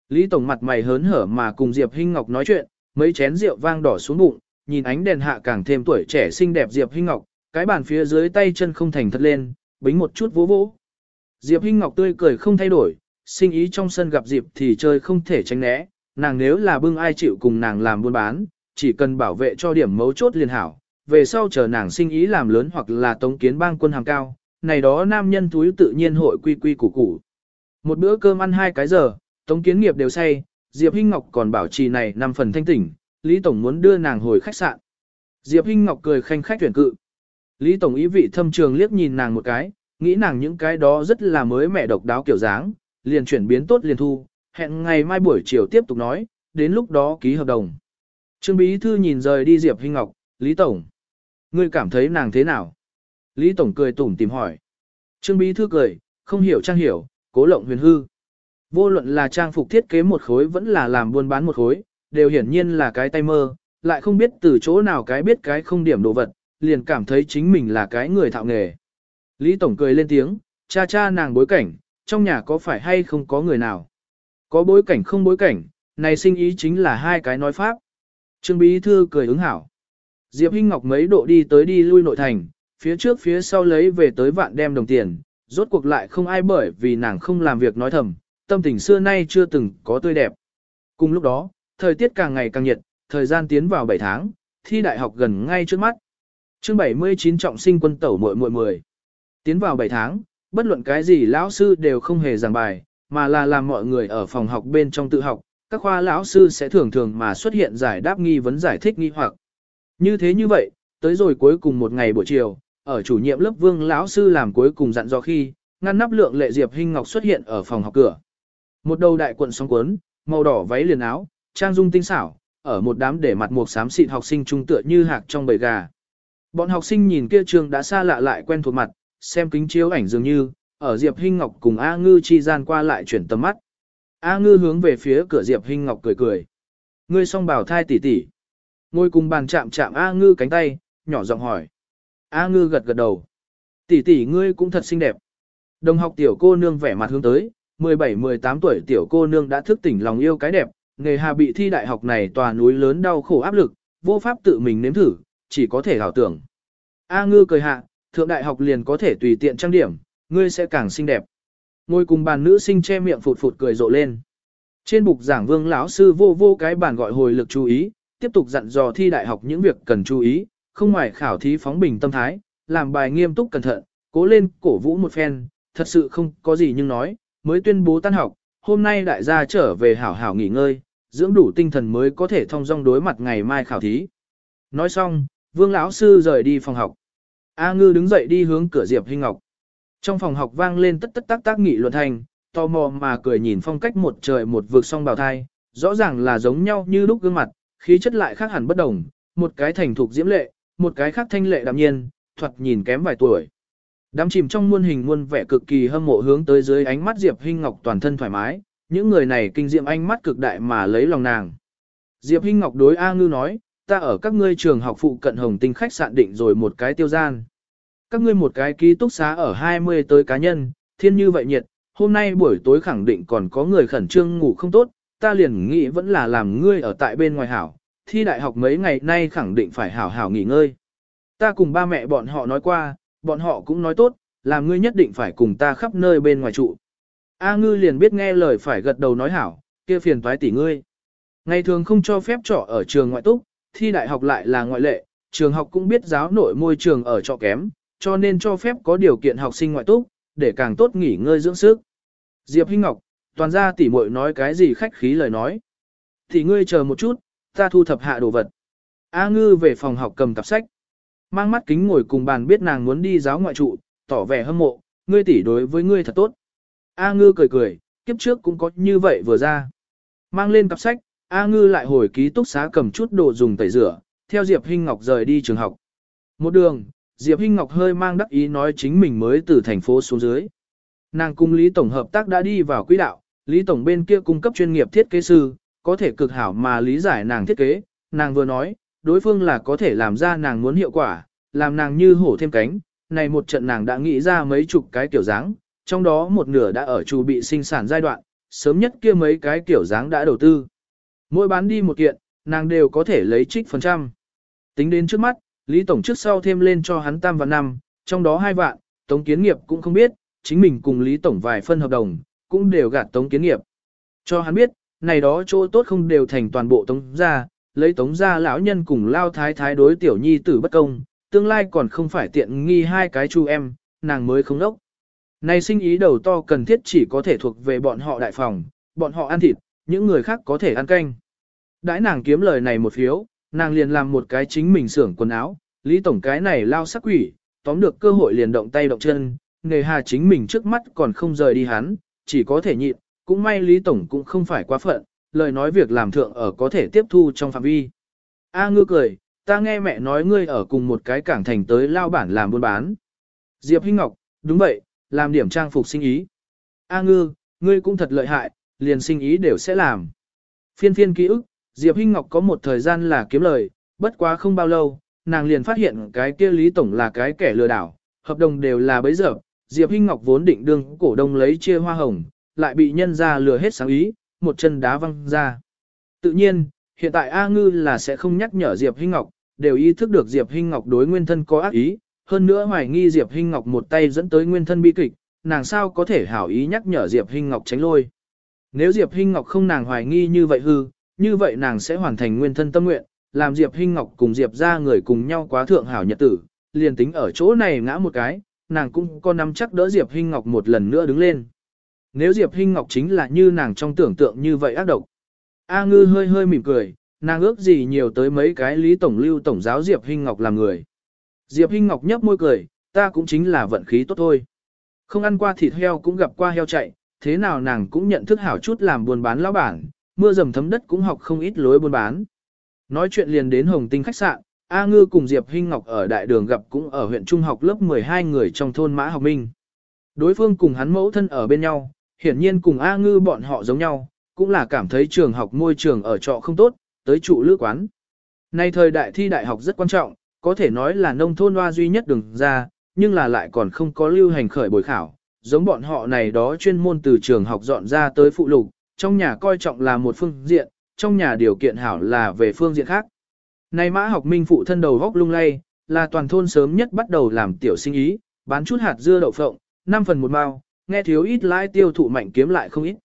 Lý Tổng mặt mày hớn hở mà cùng Diệp Hinh Ngọc nói chuyện, mấy chén rượu vang đỏ xuống bụng, nhìn ánh đèn hạ càng thêm tuổi trẻ xinh đẹp Diệp Hinh Ngọc, cái bàn phía dưới tay chân không thành thật lên, bính một chút vỗ vỗ. Diệp Hinh Ngọc tươi cười không thay đổi, sinh ý trong sân gặp dịp thì chơi không thể tránh né, nàng nếu là bưng ai chịu cùng nàng làm buôn bán, chỉ cần bảo vệ cho điểm mấu chốt liền hảo, về sau chờ nàng sinh ý làm lớn hoặc là tống kiến bang quân hàng cao, này đó nam nhân túi tự nhiên hội quy quy củ củ. Một bữa cơm ăn hai cái giờ, tống kiến nghiệp đều say, Diệp Hinh Ngọc còn bảo trì này năm phần thanh tỉnh, Lý Tổng muốn đưa nàng hồi khách sạn. Diệp Hinh Ngọc cười khanh khách tuyển cự. Lý Tổng ý vị thâm trường liếc nhìn nàng một cái, nghĩ nàng những cái đó rất là mới mẻ độc đáo kiểu dáng, liền chuyển biến tốt liền thu, hẹn ngày mai buổi chiều tiếp tục nói, đến lúc đó ký hợp đồng. Trương Bí Thư nhìn rời đi Diệp Hinh Ngọc, Lý Tổng. Ngươi cảm thấy nàng thế nào? Lý Tổng cười tủm tìm hỏi. Trương Bí Thư cười, không hiểu trang hiểu, cố lộng huyền hư. Vô luận là trang phục thiết kế một khối vẫn là làm buôn bán một khối, đều hiển nhiên là cái tay mơ, lại không biết từ chỗ nào cái biết cái không điểm đồ vật, liền cảm thấy chính mình là cái người thạo nghề. Lý Tổng cười lên tiếng, cha cha nàng bối cảnh, trong nhà có phải hay không có người nào. Có bối cảnh không bối cảnh, này sinh ý chính là hai cái nói pháp. Trương Bí Thư cười ứng hảo. Diệp Hinh Ngọc mấy độ đi tới đi lui nội thành, phía trước phía sau lấy về tới vạn đem đồng tiền, rốt cuộc lại không ai bởi vì nàng không làm việc nói thầm, tâm tình xưa nay chưa từng có tươi đẹp. Cùng lúc đó, thời tiết càng ngày càng nhiệt, thời gian tiến vào 7 tháng, thi đại học gần ngay trước mắt. Chương 79 trọng sinh quân tẩu muội muội 10. Tiến vào 7 tháng, bất luận cái gì lão sư đều không hề giảng bài, mà là làm mọi người ở phòng học bên trong tự học, các khoa lão sư sẽ thường thường mà xuất hiện giải đáp nghi vấn giải thích nghi hoặc. Như thế như vậy, tới rồi cuối cùng một ngày buổi chiều, ở chủ nhiệm lớp Vương lão sư làm cuối cùng dặn dò khi, ngăn nắp lượng lệ Diệp Hinh Ngọc xuất hiện ở phòng học cửa. Một đầu đại quần sóng cuốn, màu đỏ váy liền áo, trang dung tinh xảo, ở một đám để mặt một xám xịn học sinh trung tựa như hạc trong bầy gà. Bọn học sinh nhìn kia trường đã xa lạ lại quen thuộc mặt, xem kính chiếu ảnh dường như, ở Diệp Hinh Ngọc cùng A Ngư chi gian qua lại chuyển tầm mắt. A Ngư hướng về phía cửa Diệp Hinh Ngọc cười cười. Ngươi song bảo thai tỷ tỷ. Ngồi cùng bàn chạm chạm A Ngư cánh tay, nhỏ giọng hỏi. A Ngư gật gật đầu. Tỷ tỷ ngươi cũng thật xinh đẹp. Đồng học tiểu cô nương vẻ mặt hướng tới, 17-18 tuổi tiểu cô nương đã thức tỉnh lòng yêu cái đẹp, nghề hà bị thi đại học này tòa núi lớn đau khổ áp lực, vô pháp tự mình nếm thử, chỉ có thể hảo tưởng. A ngư cười hạ, thượng đại học liền có thể tùy tiện trang điểm, ngươi sẽ càng xinh đẹp. Ngồi cùng bàn nữ sinh che miệng phụt phụt cười rộ lên. Trên bục giảng vương lão sư vô vô cái bàn gọi hồi lực chú ý, tiếp tục dặn dò thi đại học những việc cần chú ý, không ngoài khảo thí phóng bình tâm thái, làm bài nghiêm túc cẩn thận, cố lên cổ vũ một phen, thật sự không có gì nhưng nói, mới tuyên bố tan học, hôm nay đại gia trở về hảo hảo nghỉ ngơi, dưỡng đủ tinh thần mới có thể thông dong đối mặt ngày mai khảo thí. Nói xong, Vương lão sư rời đi phòng học. A Ngư đứng dậy đi hướng cửa Diệp Hinh Ngọc. Trong phòng học vang lên tất tất tác tác nghị luận thành, tò mò mà cười nhìn phong cách một trời một vực song bào thai, rõ ràng là giống nhau như lúc gương mặt, khí chất lại khác hẳn bất đồng, một cái thành thục diễm lệ, một cái khác thanh lệ đạm nhiên, thoạt nhìn kém vài tuổi. Đám chìm trong muôn hình muôn vẻ cực kỳ hâm mộ hướng tới dưới ánh mắt Diệp Hinh Ngọc toàn thân thoải mái, những người này kinh diệm ánh mắt cực đại mà lấy lòng nàng. Diệp Hinh Ngọc đối A Ngư nói, ta ở các ngươi trường học phụ cận Hồng Tinh khách sạn định rồi một cái tiêu gian. Các ngươi một cái ký túc xá ở 20 tới cá nhân, thiên như vậy nhiệt, hôm nay buổi tối khẳng định còn có người khẩn trương ngủ không tốt, ta liền nghĩ vẫn là làm ngươi ở tại bên ngoài hảo, thi đại học mấy ngày nay khẳng định phải hảo hảo nghỉ ngơi. Ta cùng ba mẹ bọn họ nói qua, bọn họ cũng nói tốt, làm ngươi nhất định phải cùng ta khắp nơi bên ngoài trụ. A ngư liền biết nghe lời phải gật đầu nói hảo, kia phiền toái tỷ ngươi. Ngày thường không cho phép trọ ở trường ngoại túc, thi đại học lại là ngoại lệ, trường học cũng biết giáo nội môi trường ở trọ kém, cho nên cho phép có điều kiện học sinh ngoại túc, để càng tốt nghỉ ngơi dưỡng sức. Diệp Hinh Ngọc, toàn gia tỷ muội nói cái gì khách khí lời nói. Thì ngươi chờ một chút, ta thu thập hạ đồ vật. A ngư về phòng học cầm cặp sách. Mang mắt kính ngồi cùng bàn biết nàng muốn đi giáo ngoại trụ, tỏ vẻ hâm mộ, ngươi tỷ đối với ngươi thật tốt. A ngư cười cười, kiếp trước cũng có như vậy vừa ra. Mang lên cặp sách, A ngư lại hồi ký túc xá cầm chút đồ dùng tẩy rửa, theo Diệp Hinh Ngọc rời đi trường học. Một đường, Diệp Hinh Ngọc hơi mang đắc ý nói chính mình mới từ thành phố xuống dưới. Nàng cùng Lý Tổng hợp tác đã đi vào quỹ đạo, Lý Tổng bên kia cung cấp chuyên nghiệp thiết kế sư, có thể cực hảo mà lý giải nàng thiết kế, nàng vừa nói, đối phương là có thể làm ra nàng muốn hiệu quả, làm nàng như hổ thêm cánh, này một trận nàng đã nghĩ ra mấy chục cái kiểu dáng, trong đó một nửa đã ở chu bị sinh sản giai đoạn, sớm nhất kia mấy cái kiểu dáng đã đầu tư. Mỗi bán đi một kiện, nàng đều có thể lấy trích phần trăm. Tính đến trước mắt, Lý Tổng trước sau thêm lên cho hắn tam và năm, trong đó hai vạn, Tống Kiến Nghiệp cũng không biết, chính mình cùng Lý Tổng vài phân hợp đồng, cũng đều gạt Tống Kiến Nghiệp. Cho hắn biết, này đó chỗ tốt không đều thành toàn bộ Tống gia, lấy Tống gia lão nhân cùng lao thái thái đối tiểu nhi tử bất công, tương lai còn không phải tiện nghi hai cái chu em, nàng mới không đốc. Này sinh ý đầu to cần thiết chỉ có thể thuộc về bọn họ đại phòng, bọn họ ăn thịt, những người khác có thể ăn canh. Đãi nàng kiếm lời này một phiếu, nàng liền làm một cái chính mình xưởng quần áo, Lý Tổng cái này lao sắc quỷ, tóm được cơ hội liền động tay động chân, nghề hà chính mình trước mắt còn không rời đi hắn, chỉ có thể nhịn, cũng may Lý Tổng cũng không phải quá phận, lời nói việc làm thượng ở có thể tiếp thu trong phạm vi. A ngư cười, ta nghe mẹ nói ngươi ở cùng một cái cảng thành tới lao bản làm buôn bán. Diệp Hinh Ngọc, đúng vậy, làm điểm trang phục sinh ý. A ngư, ngươi cũng thật lợi hại, liền sinh ý đều sẽ làm. Phiên phiên ký ức, Diệp Hinh Ngọc có một thời gian là kiếm lời, bất quá không bao lâu, nàng liền phát hiện cái kia Lý Tổng là cái kẻ lừa đảo, hợp đồng đều là bấy giờ, Diệp Hinh Ngọc vốn định đương cổ đông lấy chia hoa hồng, lại bị nhân ra lừa hết sáng ý, một chân đá văng ra. Tự nhiên, hiện tại A Ngư là sẽ không nhắc nhở Diệp Hinh Ngọc, đều ý thức được Diệp Hinh Ngọc đối nguyên thân có ác ý, hơn nữa hoài nghi Diệp Hinh Ngọc một tay dẫn tới nguyên thân bi kịch, nàng sao có thể hảo ý nhắc nhở Diệp Hinh Ngọc tránh lôi. Nếu Diệp Hinh Ngọc không nàng hoài nghi như vậy hư, như vậy nàng sẽ hoàn thành nguyên thân tâm nguyện, làm Diệp Hinh Ngọc cùng Diệp gia người cùng nhau quá thượng hảo nhật tử, liền tính ở chỗ này ngã một cái, nàng cũng có nắm chắc đỡ Diệp Hinh Ngọc một lần nữa đứng lên. Nếu Diệp Hinh Ngọc chính là như nàng trong tưởng tượng như vậy ác độc. A Ngư hơi hơi mỉm cười, nàng ước gì nhiều tới mấy cái Lý Tổng lưu Tổng giáo Diệp Hinh Ngọc làm người. Diệp Hinh Ngọc nhấp môi cười, ta cũng chính là vận khí tốt thôi. Không ăn qua thịt heo cũng gặp qua heo chạy, thế nào nàng cũng nhận thức hảo chút làm buôn bán lão bản, mưa dầm thấm đất cũng học không ít lối buôn bán. Nói chuyện liền đến Hồng Tinh khách sạn, A Ngư cùng Diệp Hinh Ngọc ở đại đường gặp cũng ở huyện trung học lớp 12 người trong thôn Mã Học Minh. Đối phương cùng hắn mẫu thân ở bên nhau, hiển nhiên cùng A Ngư bọn họ giống nhau, cũng là cảm thấy trường học môi trường ở trọ không tốt, tới trụ lữ quán. Nay thời đại thi đại học rất quan trọng, có thể nói là nông thôn hoa duy nhất đường ra, nhưng là lại còn không có lưu hành khởi bồi khảo, giống bọn họ này đó chuyên môn từ trường học dọn ra tới phụ lục, trong nhà coi trọng là một phương diện, trong nhà điều kiện hảo là về phương diện khác. Nay mã học minh phụ thân đầu góc lung lay, là toàn thôn sớm nhất bắt đầu làm tiểu sinh ý, bán chút hạt dưa đậu phộng, 5 phần một mao, nghe thiếu ít lãi tiêu thụ mạnh kiếm lại không ít.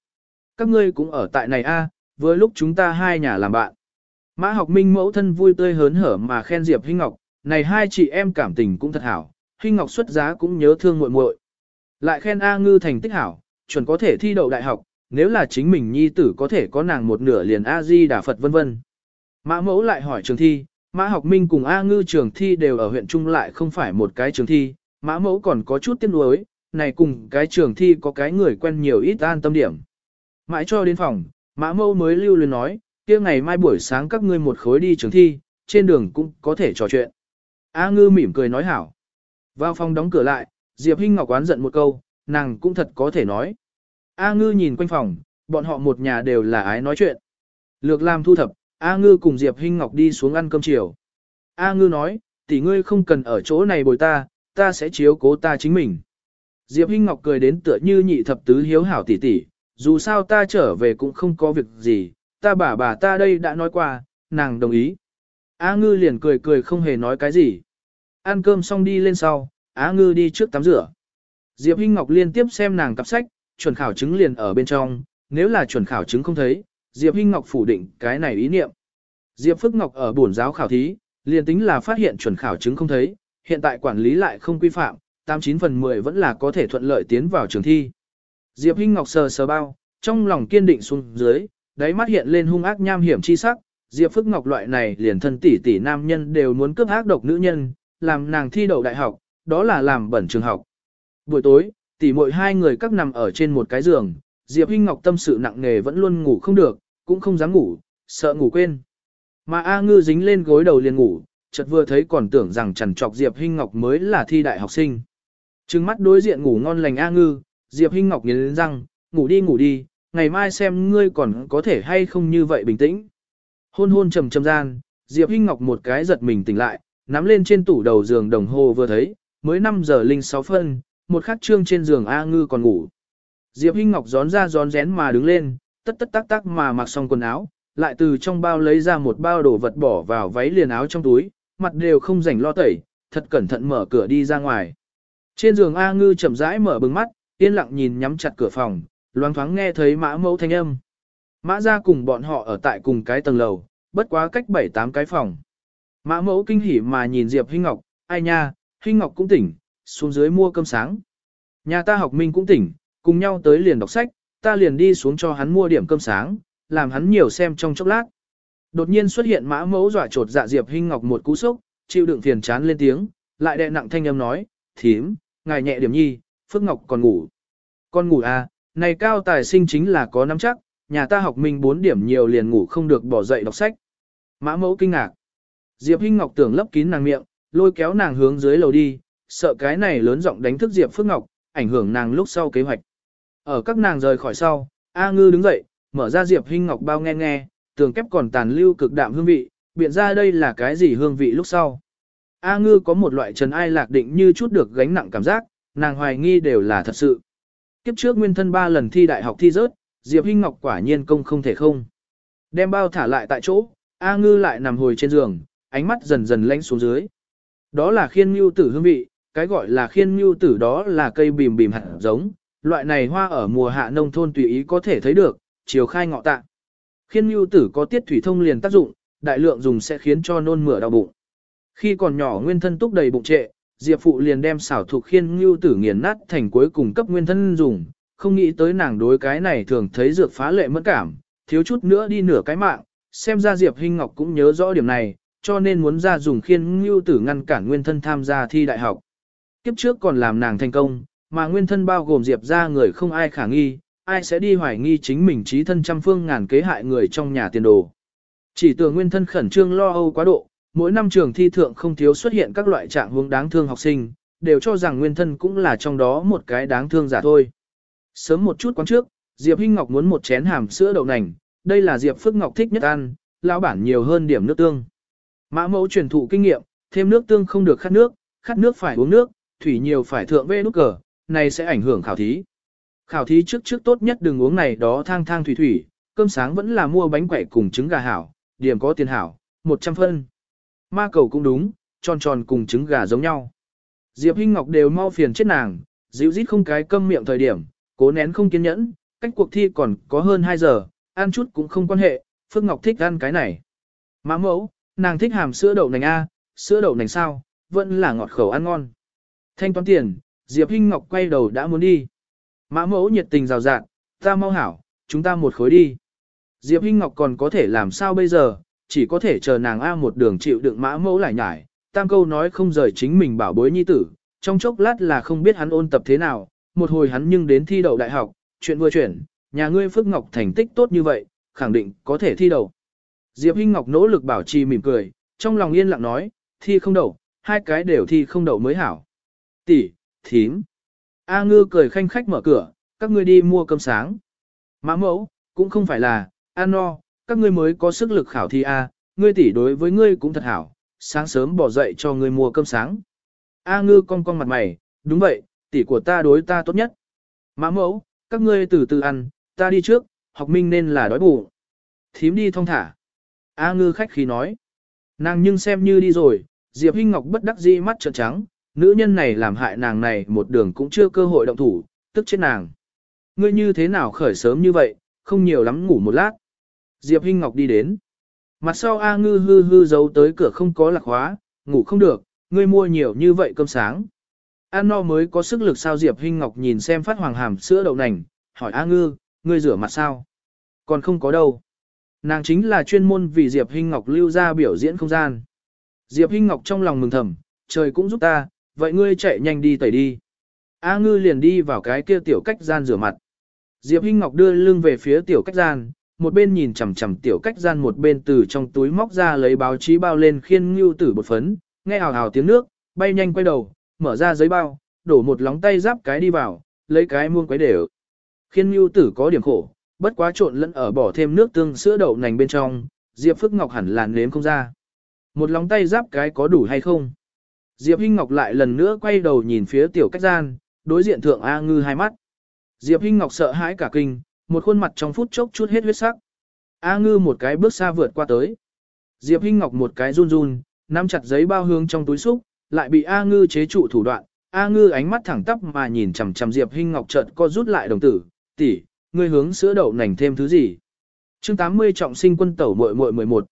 Các ngươi cũng ở tại này a, à, vừa lúc chúng ta hai nhà làm bạn. Mã học minh mẫu thân vui tươi hớn hở mà khen Diệp Hinh Ngọc, này hai chị em cảm tình cũng thật hảo, Hinh Ngọc xuất giá cũng nhớ thương muội muội. Lại khen A Ngư thành tích hảo, chuẩn có thể thi đậu đại học, nếu là chính mình nhi tử có thể có nàng một nửa liền A Di Đà Phật vân vân. Mã mẫu lại hỏi trường thi, Mã học minh cùng A Ngư trường thi đều ở huyện Trung lại không phải một cái trường thi, Mã mẫu còn có chút tiếc nuối, này cùng cái trường thi có cái người quen nhiều ít an tâm điểm. Mãi cho đến phòng, Mã Mâu mới lưu luyến nói, kia ngày mai buổi sáng các ngươi một khối đi trường thi, trên đường cũng có thể trò chuyện. A Ngư mỉm cười nói hảo. Vào phòng đóng cửa lại, Diệp Hinh Ngọc oán giận một câu, nàng cũng thật có thể nói. A Ngư nhìn quanh phòng, bọn họ một nhà đều là ái nói chuyện. Lược làm thu thập, A Ngư cùng Diệp Hinh Ngọc đi xuống ăn cơm chiều. A Ngư nói, tỷ ngươi không cần ở chỗ này bồi ta, ta sẽ chiếu cố ta chính mình. Diệp Hinh Ngọc cười đến tựa như nhị thập tứ hiếu hảo tỷ tỷ, dù sao ta trở về cũng không có việc gì, ta bà bà ta đây đã nói qua, nàng đồng ý. Á ngư liền cười cười không hề nói cái gì. Ăn cơm xong đi lên sau, Á ngư đi trước tắm rửa. Diệp Hinh Ngọc liên tiếp xem nàng cặp sách, chuẩn khảo chứng liền ở bên trong, nếu là chuẩn khảo chứng không thấy, Diệp Hinh Ngọc phủ định cái này ý niệm. Diệp Phước Ngọc ở bổn giáo khảo thí, liền tính là phát hiện chuẩn khảo chứng không thấy, hiện tại quản lý lại không quy phạm, 89 phần 10 vẫn là có thể thuận lợi tiến vào trường thi. Diệp Hinh Ngọc sờ sờ bao, trong lòng kiên định xuống dưới, đáy mắt hiện lên hung ác nham hiểm chi sắc, Diệp Phức Ngọc loại này liền thân tỷ tỷ nam nhân đều muốn cướp ác độc nữ nhân, làm nàng thi đậu đại học, đó là làm bẩn trường học. Buổi tối, tỷ muội hai người các nằm ở trên một cái giường, Diệp Hinh Ngọc tâm sự nặng nề vẫn luôn ngủ không được, cũng không dám ngủ, sợ ngủ quên. Mà A Ngư dính lên gối đầu liền ngủ, chợt vừa thấy còn tưởng rằng chằn trọc Diệp Hinh Ngọc mới là thi đại học sinh. Trừng mắt đối diện ngủ ngon lành A Ngư, Diệp Hinh Ngọc nghiến răng, ngủ đi ngủ đi, ngày mai xem ngươi còn có thể hay không như vậy bình tĩnh. Hôn hôn trầm trầm gian, Diệp Hinh Ngọc một cái giật mình tỉnh lại, nắm lên trên tủ đầu giường đồng hồ vừa thấy, mới 5 giờ linh 6 phân, một khắc trương trên giường A Ngư còn ngủ. Diệp Hinh Ngọc gión ra gión rén mà đứng lên, tất tất tắc tắc mà mặc xong quần áo, lại từ trong bao lấy ra một bao đồ vật bỏ vào váy liền áo trong túi, mặt đều không rảnh lo tẩy, thật cẩn thận mở cửa đi ra ngoài. Trên giường A Ngư chậm rãi mở bừng mắt, yên lặng nhìn nhắm chặt cửa phòng, loáng thoáng nghe thấy mã mẫu thanh âm. Mã ra cùng bọn họ ở tại cùng cái tầng lầu, bất quá cách 7-8 cái phòng. Mã mẫu kinh hỉ mà nhìn Diệp Hinh Ngọc, ai nha, Hinh Ngọc cũng tỉnh, xuống dưới mua cơm sáng. Nhà ta học minh cũng tỉnh, cùng nhau tới liền đọc sách, ta liền đi xuống cho hắn mua điểm cơm sáng, làm hắn nhiều xem trong chốc lát. Đột nhiên xuất hiện mã mẫu dọa trột dạ Diệp Hinh Ngọc một cú sốc, chịu đựng phiền chán lên tiếng, lại đè nặng thanh âm nói, thím, ngài nhẹ điểm nhi, Phước Ngọc còn ngủ. Con ngủ à, này cao tài sinh chính là có nắm chắc, nhà ta học minh 4 điểm nhiều liền ngủ không được bỏ dậy đọc sách. Mã mẫu kinh ngạc. Diệp Hinh Ngọc tưởng lấp kín nàng miệng, lôi kéo nàng hướng dưới lầu đi, sợ cái này lớn giọng đánh thức Diệp Phước Ngọc, ảnh hưởng nàng lúc sau kế hoạch. Ở các nàng rời khỏi sau, A Ngư đứng dậy, mở ra Diệp Hinh Ngọc bao nghe nghe, tường kép còn tàn lưu cực đạm hương vị, biện ra đây là cái gì hương vị lúc sau. A Ngư có một loại trần ai lạc định như chút được gánh nặng cảm giác, nàng hoài nghi đều là thật sự. Kiếp trước nguyên thân ba lần thi đại học thi rớt, Diệp Hinh Ngọc quả nhiên công không thể không. Đem bao thả lại tại chỗ, A Ngư lại nằm hồi trên giường, ánh mắt dần dần lánh xuống dưới. Đó là khiên nhu tử hương vị, cái gọi là khiên nhu tử đó là cây bìm bìm hạt giống, loại này hoa ở mùa hạ nông thôn tùy ý có thể thấy được, chiều khai ngọ tạ. Khiên nhu tử có tiết thủy thông liền tác dụng, đại lượng dùng sẽ khiến cho nôn mửa đau bụng. Khi còn nhỏ nguyên thân túc đầy bụng trệ, Diệp phụ liền đem xảo thuộc khiên ngưu tử nghiền nát thành cuối cùng cấp nguyên thân dùng, không nghĩ tới nàng đối cái này thường thấy dược phá lệ mất cảm, thiếu chút nữa đi nửa cái mạng, xem ra Diệp Hinh Ngọc cũng nhớ rõ điểm này, cho nên muốn ra dùng khiên ngưu tử ngăn cản nguyên thân tham gia thi đại học. Kiếp trước còn làm nàng thành công, mà nguyên thân bao gồm Diệp ra người không ai khả nghi, ai sẽ đi hoài nghi chính mình trí thân trăm phương ngàn kế hại người trong nhà tiền đồ. Chỉ tưởng nguyên thân khẩn trương lo âu quá độ, mỗi năm trường thi thượng không thiếu xuất hiện các loại trạng huống đáng thương học sinh, đều cho rằng nguyên thân cũng là trong đó một cái đáng thương giả thôi. Sớm một chút quán trước, Diệp Hinh Ngọc muốn một chén hàm sữa đậu nành, đây là Diệp Phước Ngọc thích nhất ăn, lão bản nhiều hơn điểm nước tương. Mã mẫu truyền thụ kinh nghiệm, thêm nước tương không được khát nước, khát nước phải uống nước, thủy nhiều phải thượng vê nút cờ, này sẽ ảnh hưởng khảo thí. Khảo thí trước trước tốt nhất đừng uống này đó thang thang thủy thủy, cơm sáng vẫn là mua bánh quẩy cùng trứng gà hảo, điểm có tiền hảo, 100 phân. Ma cầu cũng đúng, tròn tròn cùng trứng gà giống nhau. Diệp Hinh Ngọc đều mau phiền chết nàng, dịu rít không cái câm miệng thời điểm, cố nén không kiên nhẫn, cách cuộc thi còn có hơn 2 giờ, ăn chút cũng không quan hệ, Phước Ngọc thích ăn cái này. Má mẫu, nàng thích hàm sữa đậu nành A, sữa đậu nành sao, vẫn là ngọt khẩu ăn ngon. Thanh toán tiền, Diệp Hinh Ngọc quay đầu đã muốn đi. Mã mẫu nhiệt tình rào rạt, ta mau hảo, chúng ta một khối đi. Diệp Hinh Ngọc còn có thể làm sao bây giờ, chỉ có thể chờ nàng A một đường chịu đựng mã mẫu lại nhải, tam câu nói không rời chính mình bảo bối nhi tử, trong chốc lát là không biết hắn ôn tập thế nào, một hồi hắn nhưng đến thi đậu đại học, chuyện vừa chuyển, nhà ngươi Phước Ngọc thành tích tốt như vậy, khẳng định có thể thi đậu. Diệp Hinh Ngọc nỗ lực bảo trì mỉm cười, trong lòng yên lặng nói, thi không đậu, hai cái đều thi không đậu mới hảo. Tỷ, thím. A ngư cười khanh khách mở cửa, các ngươi đi mua cơm sáng. Mã mẫu, cũng không phải là, ăn no, các ngươi mới có sức lực khảo thi A, ngươi tỷ đối với ngươi cũng thật hảo, sáng sớm bỏ dậy cho ngươi mua cơm sáng. A ngư cong cong mặt mày, đúng vậy, tỷ của ta đối ta tốt nhất. Mã mẫu, các ngươi từ từ ăn, ta đi trước, học minh nên là đói bụng. Thím đi thong thả. A ngư khách khí nói. Nàng nhưng xem như đi rồi, Diệp Hinh Ngọc bất đắc dĩ mắt trợn trắng, nữ nhân này làm hại nàng này một đường cũng chưa cơ hội động thủ, tức chết nàng. Ngươi như thế nào khởi sớm như vậy, không nhiều lắm ngủ một lát. Diệp Hinh Ngọc đi đến. Mặt sau A ngư hư hư giấu tới cửa không có lạc hóa, ngủ không được, ngươi mua nhiều như vậy cơm sáng. An no mới có sức lực sao Diệp Hinh Ngọc nhìn xem phát hoàng hàm sữa đậu nành, hỏi A ngư, ngươi rửa mặt sao? Còn không có đâu. Nàng chính là chuyên môn vì Diệp Hinh Ngọc lưu ra biểu diễn không gian. Diệp Hinh Ngọc trong lòng mừng thầm, trời cũng giúp ta, vậy ngươi chạy nhanh đi tẩy đi. A ngư liền đi vào cái kia tiểu cách gian rửa mặt. Diệp Hinh Ngọc đưa lưng về phía tiểu cách gian, một bên nhìn chằm chằm tiểu cách gian một bên từ trong túi móc ra lấy báo chí bao lên khiên ngưu tử bột phấn, nghe hào hào tiếng nước, bay nhanh quay đầu, mở ra giấy bao, đổ một lóng tay giáp cái đi vào, lấy cái muông quấy đều. Khiên ngưu tử có điểm khổ, bất quá trộn lẫn ở bỏ thêm nước tương sữa đậu nành bên trong, Diệp Phước Ngọc hẳn là nếm không ra. Một lóng tay giáp cái có đủ hay không? Diệp Hinh Ngọc lại lần nữa quay đầu nhìn phía tiểu cách gian, đối diện thượng A ngư hai mắt. Diệp Hinh Ngọc sợ hãi cả kinh, một khuôn mặt trong phút chốc chút hết huyết sắc. A ngư một cái bước xa vượt qua tới. Diệp Hinh Ngọc một cái run run, nắm chặt giấy bao hương trong túi xúc, lại bị A ngư chế trụ thủ đoạn. A ngư ánh mắt thẳng tắp mà nhìn chằm chằm Diệp Hinh Ngọc chợt co rút lại đồng tử, tỷ, ngươi hướng sữa đậu nành thêm thứ gì? Chương 80 trọng sinh quân tẩu muội muội 11.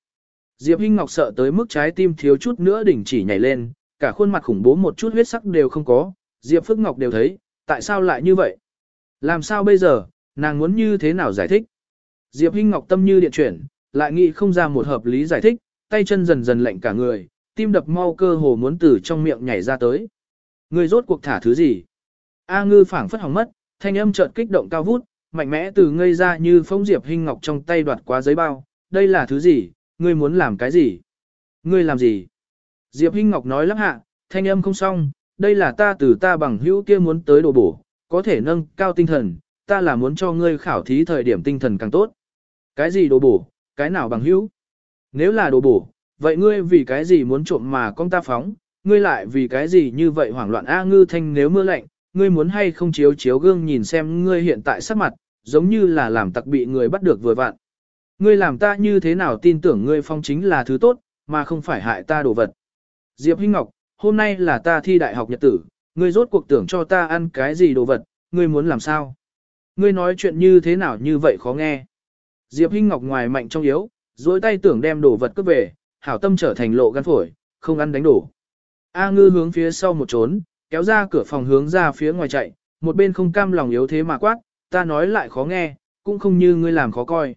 Diệp Hinh Ngọc sợ tới mức trái tim thiếu chút nữa đỉnh chỉ nhảy lên, cả khuôn mặt khủng bố một chút huyết sắc đều không có, Diệp Phước Ngọc đều thấy, tại sao lại như vậy? Làm sao bây giờ, nàng muốn như thế nào giải thích? Diệp Hinh Ngọc tâm như điện chuyển, lại nghĩ không ra một hợp lý giải thích, tay chân dần dần lạnh cả người, tim đập mau cơ hồ muốn từ trong miệng nhảy ra tới. Người rốt cuộc thả thứ gì? A ngư phảng phất hỏng mất, thanh âm chợt kích động cao vút, mạnh mẽ từ ngây ra như phong Diệp Hinh Ngọc trong tay đoạt quá giấy bao, đây là thứ gì, ngươi muốn làm cái gì? Ngươi làm gì? Diệp Hinh Ngọc nói lắp hạ, thanh âm không xong, đây là ta từ ta bằng hữu kia muốn tới đồ bổ, có thể nâng cao tinh thần, ta là muốn cho ngươi khảo thí thời điểm tinh thần càng tốt. Cái gì đồ bổ, cái nào bằng hữu? Nếu là đồ bổ, vậy ngươi vì cái gì muốn trộm mà con ta phóng, ngươi lại vì cái gì như vậy hoảng loạn A ngư thanh nếu mưa lạnh, ngươi muốn hay không chiếu chiếu gương nhìn xem ngươi hiện tại sắc mặt, giống như là làm tặc bị người bắt được vừa vặn. Ngươi làm ta như thế nào tin tưởng ngươi phong chính là thứ tốt, mà không phải hại ta đồ vật. Diệp Hinh Ngọc, hôm nay là ta thi đại học nhật tử, ngươi rốt cuộc tưởng cho ta ăn cái gì đồ vật, ngươi muốn làm sao? Ngươi nói chuyện như thế nào như vậy khó nghe. Diệp Hinh Ngọc ngoài mạnh trong yếu, duỗi tay tưởng đem đồ vật cướp về, hảo tâm trở thành lộ gan phổi, không ăn đánh đổ. A ngư hướng phía sau một trốn, kéo ra cửa phòng hướng ra phía ngoài chạy, một bên không cam lòng yếu thế mà quát, ta nói lại khó nghe, cũng không như ngươi làm khó coi.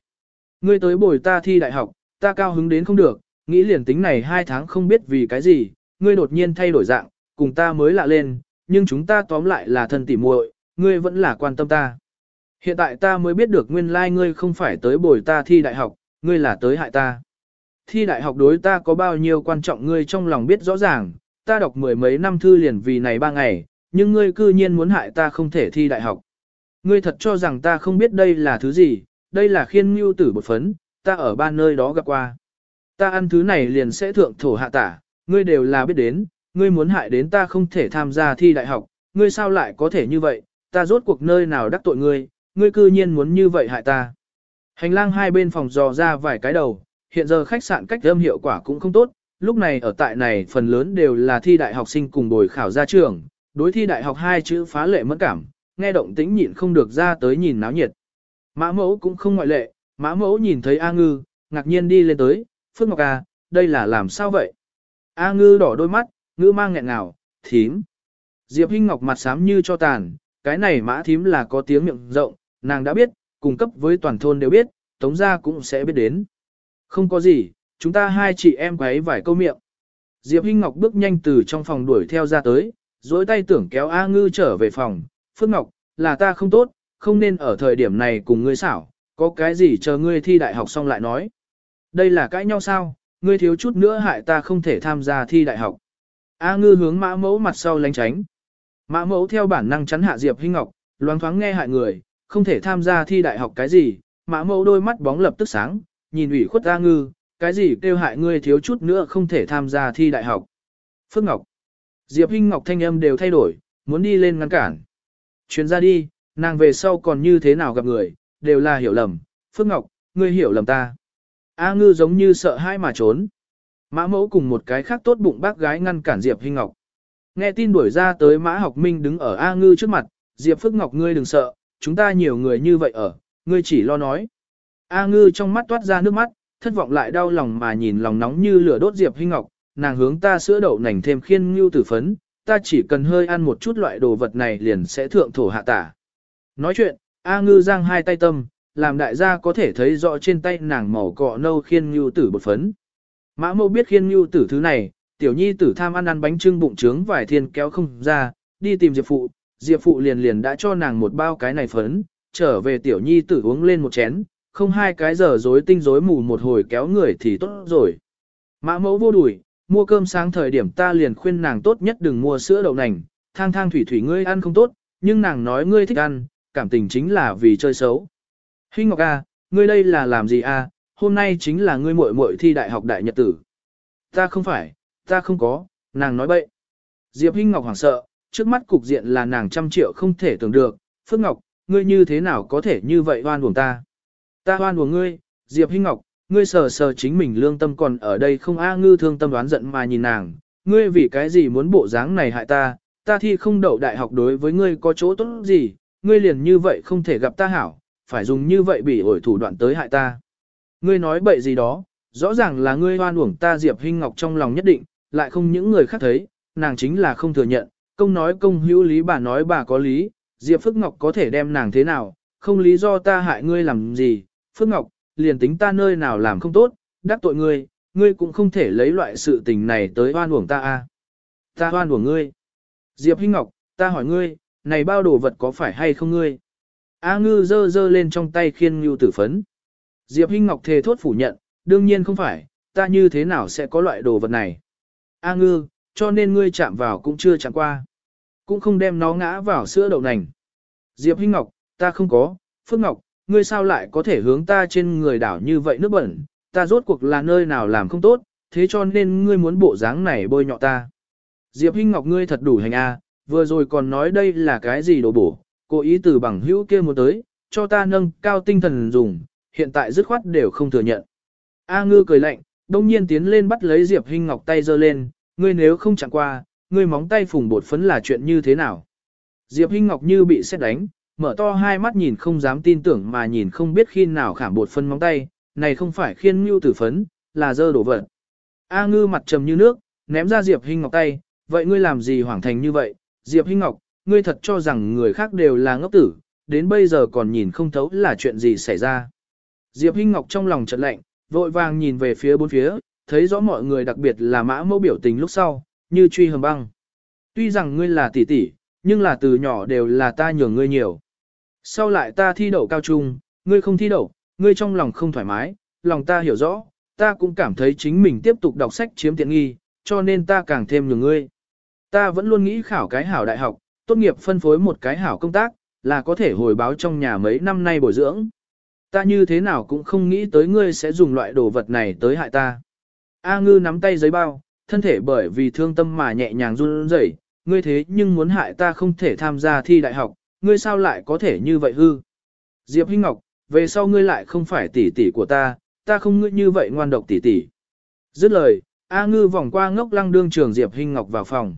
Ngươi tới bồi ta thi đại học, ta cao hứng đến không được, nghĩ liền tính này hai tháng không biết vì cái gì, ngươi đột nhiên thay đổi dạng, cùng ta mới lạ lên, nhưng chúng ta tóm lại là thân tỉ muội, ngươi vẫn là quan tâm ta. Hiện tại ta mới biết được nguyên lai like ngươi không phải tới bồi ta thi đại học, ngươi là tới hại ta. Thi đại học đối ta có bao nhiêu quan trọng ngươi trong lòng biết rõ ràng, ta đọc mười mấy năm thư liền vì này ba ngày, nhưng ngươi cư nhiên muốn hại ta không thể thi đại học. Ngươi thật cho rằng ta không biết đây là thứ gì, đây là khiên mưu tử bột phấn, ta ở ba nơi đó gặp qua. Ta ăn thứ này liền sẽ thượng thổ hạ tả, ngươi đều là biết đến, ngươi muốn hại đến ta không thể tham gia thi đại học, ngươi sao lại có thể như vậy, ta rốt cuộc nơi nào đắc tội ngươi, ngươi cư nhiên muốn như vậy hại ta. Hành lang hai bên phòng dò ra vài cái đầu, hiện giờ khách sạn cách âm hiệu quả cũng không tốt, lúc này ở tại này phần lớn đều là thi đại học sinh cùng bồi khảo ra trường, đối thi đại học hai chữ phá lệ mất cảm, nghe động tĩnh nhịn không được ra tới nhìn náo nhiệt. Mã mẫu cũng không ngoại lệ, mã mẫu nhìn thấy A ngư, ngạc nhiên đi lên tới, Phước Ngọc A, đây là làm sao vậy? A ngư đỏ đôi mắt, ngữ mang nghẹn ngào, thím. Diệp Hinh Ngọc mặt xám như cho tàn, cái này mã thím là có tiếng miệng rộng, nàng đã biết, cung cấp với toàn thôn đều biết, tống gia cũng sẽ biết đến. Không có gì, chúng ta hai chị em quấy vài câu miệng. Diệp Hinh Ngọc bước nhanh từ trong phòng đuổi theo ra tới, dối tay tưởng kéo A Ngư trở về phòng. Phước Ngọc, là ta không tốt, không nên ở thời điểm này cùng ngươi xảo, có cái gì chờ ngươi thi đại học xong lại nói. Đây là cãi nhau sao, ngươi thiếu chút nữa hại ta không thể tham gia thi đại học. A Ngư hướng mã mẫu mặt sau lánh tránh. Mã mẫu theo bản năng chắn hạ Diệp Hinh Ngọc, loáng thoáng nghe hại người, không thể tham gia thi đại học cái gì, mã mẫu đôi mắt bóng lập tức sáng, nhìn ủy khuất A Ngư, cái gì kêu hại ngươi thiếu chút nữa không thể tham gia thi đại học. Phước Ngọc. Diệp Hinh Ngọc thanh âm đều thay đổi, muốn đi lên ngăn cản. Chuyến ra đi, nàng về sau còn như thế nào gặp người, đều là hiểu lầm, Phước Ngọc, ngươi hiểu lầm ta. A ngư giống như sợ hai mà trốn. Mã mẫu cùng một cái khác tốt bụng bác gái ngăn cản Diệp Hinh Ngọc. Nghe tin đuổi ra tới Mã Học Minh đứng ở A ngư trước mặt, Diệp Phước Ngọc ngươi đừng sợ, chúng ta nhiều người như vậy ở, ngươi chỉ lo nói. A ngư trong mắt toát ra nước mắt, thất vọng lại đau lòng mà nhìn lòng nóng như lửa đốt Diệp Hinh Ngọc, nàng hướng ta sữa đậu nành thêm khiên ngưu tử phấn, ta chỉ cần hơi ăn một chút loại đồ vật này liền sẽ thượng thổ hạ tả. Nói chuyện, A ngư giang hai tay tâm, làm đại gia có thể thấy rõ trên tay nàng màu cọ nâu khiên ngưu tử bột phấn. Mã mâu biết khiên ngưu tử thứ này, tiểu nhi tử tham ăn ăn bánh trưng bụng trướng vài thiên kéo không ra, đi tìm Diệp Phụ, Diệp Phụ liền liền đã cho nàng một bao cái này phấn, trở về tiểu nhi tử uống lên một chén, không hai cái giờ rối tinh rối mù một hồi kéo người thì tốt rồi. Mã mẫu vô đuổi, mua cơm sáng thời điểm ta liền khuyên nàng tốt nhất đừng mua sữa đậu nành, thang thang thủy thủy ngươi ăn không tốt, nhưng nàng nói ngươi thích ăn, cảm tình chính là vì chơi xấu. Hinh Ngọc A, ngươi đây là làm gì A, hôm nay chính là ngươi muội muội thi đại học đại nhật tử. Ta không phải, ta không có, nàng nói bậy. Diệp Hinh Ngọc hoảng sợ, trước mắt cục diện là nàng trăm triệu không thể tưởng được, Phước Ngọc, ngươi như thế nào có thể như vậy oan uổng ta. Ta oan uổng ngươi, Diệp Hinh Ngọc, ngươi sờ sờ chính mình lương tâm còn ở đây không a ngư thương tâm đoán giận mà nhìn nàng, ngươi vì cái gì muốn bộ dáng này hại ta, ta thi không đậu đại học đối với ngươi có chỗ tốt gì, ngươi liền như vậy không thể gặp ta hảo, phải dùng như vậy bị ổi thủ đoạn tới hại ta. Ngươi nói bậy gì đó, rõ ràng là ngươi hoan uổng ta Diệp Hinh Ngọc trong lòng nhất định, lại không những người khác thấy, nàng chính là không thừa nhận, công nói công hữu lý bà nói bà có lý, Diệp Phước Ngọc có thể đem nàng thế nào, không lý do ta hại ngươi làm gì, Phước Ngọc, liền tính ta nơi nào làm không tốt, đắc tội ngươi, ngươi cũng không thể lấy loại sự tình này tới oan uổng ta a. À. Ta oan uổng ngươi. Diệp Hinh Ngọc, ta hỏi ngươi, này bao đồ vật có phải hay không ngươi? A ngư dơ dơ lên trong tay khiên ngưu tử phấn. Diệp Hinh Ngọc thề thốt phủ nhận, đương nhiên không phải, ta như thế nào sẽ có loại đồ vật này. A ngư, cho nên ngươi chạm vào cũng chưa chạm qua. Cũng không đem nó ngã vào sữa đậu nành. Diệp Hinh Ngọc, ta không có, Phước Ngọc, ngươi sao lại có thể hướng ta trên người đảo như vậy nước bẩn, ta rốt cuộc là nơi nào làm không tốt, thế cho nên ngươi muốn bộ dáng này bôi nhọ ta. Diệp Hinh Ngọc ngươi thật đủ hành a, vừa rồi còn nói đây là cái gì đồ bổ, cố ý từ bằng hữu kia một tới, cho ta nâng cao tinh thần dùng, hiện tại dứt khoát đều không thừa nhận. A ngư cười lạnh, đông nhiên tiến lên bắt lấy Diệp Hinh Ngọc tay giơ lên, ngươi nếu không chẳng qua, ngươi móng tay phùng bột phấn là chuyện như thế nào. Diệp Hinh Ngọc như bị xét đánh, mở to hai mắt nhìn không dám tin tưởng mà nhìn không biết khi nào khảm bột phấn móng tay, này không phải khiên ngưu tử phấn, là dơ đổ vật. A ngư mặt trầm như nước, ném ra Diệp Hinh Ngọc tay, vậy ngươi làm gì hoảng thành như vậy, Diệp Hinh Ngọc, ngươi thật cho rằng người khác đều là ngốc tử, đến bây giờ còn nhìn không thấu là chuyện gì xảy ra. Diệp Hinh Ngọc trong lòng chợt lạnh, vội vàng nhìn về phía bốn phía, thấy rõ mọi người đặc biệt là mã mẫu biểu tình lúc sau, như truy hầm băng. Tuy rằng ngươi là tỷ tỷ, nhưng là từ nhỏ đều là ta nhường ngươi nhiều. Sau lại ta thi đậu cao trung, ngươi không thi đậu, ngươi trong lòng không thoải mái, lòng ta hiểu rõ, ta cũng cảm thấy chính mình tiếp tục đọc sách chiếm tiện nghi, cho nên ta càng thêm nhường ngươi. Ta vẫn luôn nghĩ khảo cái hảo đại học, tốt nghiệp phân phối một cái hảo công tác, là có thể hồi báo trong nhà mấy năm nay bồi dưỡng. Ta như thế nào cũng không nghĩ tới ngươi sẽ dùng loại đồ vật này tới hại ta. A ngư nắm tay giấy bao, thân thể bởi vì thương tâm mà nhẹ nhàng run rẩy, ngươi thế nhưng muốn hại ta không thể tham gia thi đại học, ngươi sao lại có thể như vậy hư. Diệp Hinh Ngọc, về sau ngươi lại không phải tỷ tỷ của ta, ta không ngươi như vậy ngoan độc tỷ tỷ. Dứt lời, A ngư vòng qua ngốc lăng đương trường Diệp Hinh Ngọc vào phòng.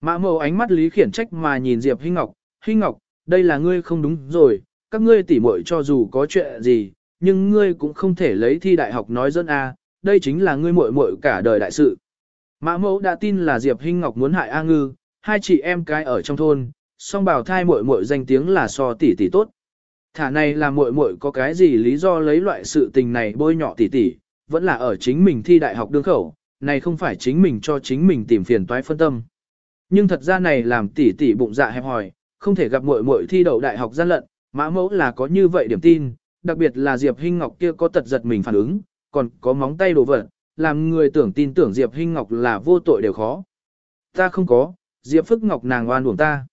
Mã mẫu ánh mắt lý khiển trách mà nhìn Diệp Hinh Ngọc, Hinh Ngọc, đây là ngươi không đúng rồi, các ngươi tỉ muội cho dù có chuyện gì, nhưng ngươi cũng không thể lấy thi đại học nói dân a, đây chính là ngươi muội muội cả đời đại sự. Mã mẫu đã tin là Diệp Hinh Ngọc muốn hại A Ngư, hai chị em cái ở trong thôn, song bảo thai muội muội danh tiếng là so tỷ tỷ tốt. Thả này là muội muội có cái gì lý do lấy loại sự tình này bôi nhọ tỷ tỷ, vẫn là ở chính mình thi đại học đương khẩu, này không phải chính mình cho chính mình tìm phiền toái phân tâm. Nhưng thật ra này làm tỷ tỷ bụng dạ hẹp hòi, không thể gặp muội muội thi đậu đại học gian lận, mã mẫu là có như vậy điểm tin, đặc biệt là Diệp Hinh Ngọc kia có tật giật mình phản ứng, còn có móng tay đồ vật, làm người tưởng tin tưởng Diệp Hinh Ngọc là vô tội đều khó. Ta không có, Diệp Phức Ngọc nàng oan uổng ta.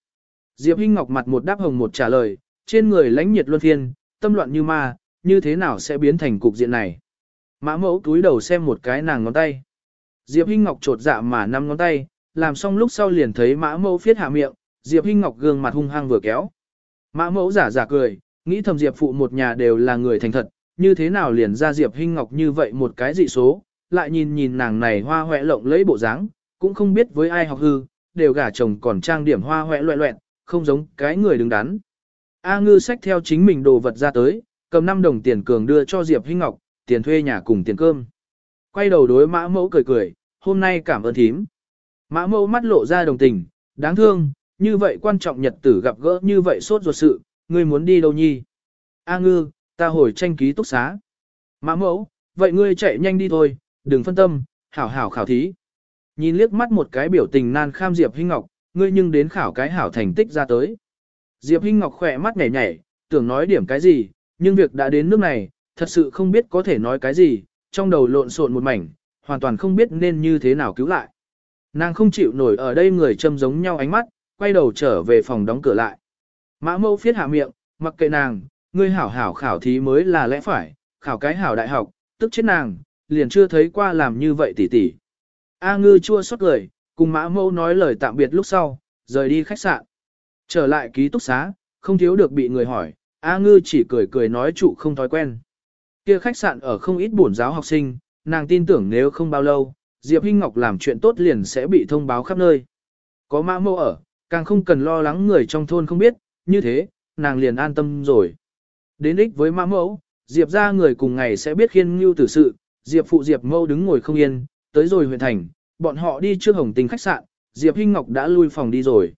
Diệp Hinh Ngọc mặt một đáp hồng một trả lời, trên người lãnh nhiệt luân phiên, tâm loạn như ma, như thế nào sẽ biến thành cục diện này. Mã mẫu túi đầu xem một cái nàng ngón tay. Diệp Hinh Ngọc trột dạ mà năm ngón tay, làm xong lúc sau liền thấy mã mẫu phiết hạ miệng, Diệp Hinh Ngọc gương mặt hung hăng vừa kéo. Mã mẫu giả giả cười, nghĩ thầm Diệp phụ một nhà đều là người thành thật, như thế nào liền ra Diệp Hinh Ngọc như vậy một cái dị số, lại nhìn nhìn nàng này hoa hoẹ lộng lẫy bộ dáng, cũng không biết với ai học hư, đều gả chồng còn trang điểm hoa hoẹ loẹ loẹn, không giống cái người đứng đắn. A ngư xách theo chính mình đồ vật ra tới, cầm 5 đồng tiền cường đưa cho Diệp Hinh Ngọc, tiền thuê nhà cùng tiền cơm. Quay đầu đối mã mẫu cười cười, hôm nay cảm ơn thím. Mã mẫu mắt lộ ra đồng tình, đáng thương, như vậy quan trọng nhật tử gặp gỡ như vậy sốt ruột sự, ngươi muốn đi đâu nhi? A ngư, ta hồi tranh ký túc xá. Mã mẫu, vậy ngươi chạy nhanh đi thôi, đừng phân tâm, hảo hảo khảo thí. Nhìn liếc mắt một cái biểu tình nan kham Diệp Hinh Ngọc, ngươi nhưng đến khảo cái hảo thành tích ra tới. Diệp Hinh Ngọc khỏe mắt nhảy nhảy, tưởng nói điểm cái gì, nhưng việc đã đến nước này, thật sự không biết có thể nói cái gì, trong đầu lộn xộn một mảnh, hoàn toàn không biết nên như thế nào cứu lại. Nàng không chịu nổi ở đây người châm giống nhau ánh mắt, quay đầu trở về phòng đóng cửa lại. Mã mâu phiết hạ miệng, mặc kệ nàng, ngươi hảo hảo khảo thí mới là lẽ phải, khảo cái hảo đại học, tức chết nàng, liền chưa thấy qua làm như vậy tỉ tỉ. A ngư chua xót lời, cùng mã mâu nói lời tạm biệt lúc sau, rời đi khách sạn. Trở lại ký túc xá, không thiếu được bị người hỏi, A ngư chỉ cười cười nói trụ không thói quen. Kia khách sạn ở không ít bổn giáo học sinh, nàng tin tưởng nếu không bao lâu, Diệp Hinh Ngọc làm chuyện tốt liền sẽ bị thông báo khắp nơi. Có mã mâu ở, càng không cần lo lắng người trong thôn không biết, như thế, nàng liền an tâm rồi. Đến ích với mã mẫu, Diệp ra người cùng ngày sẽ biết khiên ngưu tử sự, Diệp phụ Diệp mâu đứng ngồi không yên, tới rồi huyện thành, bọn họ đi trước hồng tình khách sạn, Diệp Hinh Ngọc đã lui phòng đi rồi.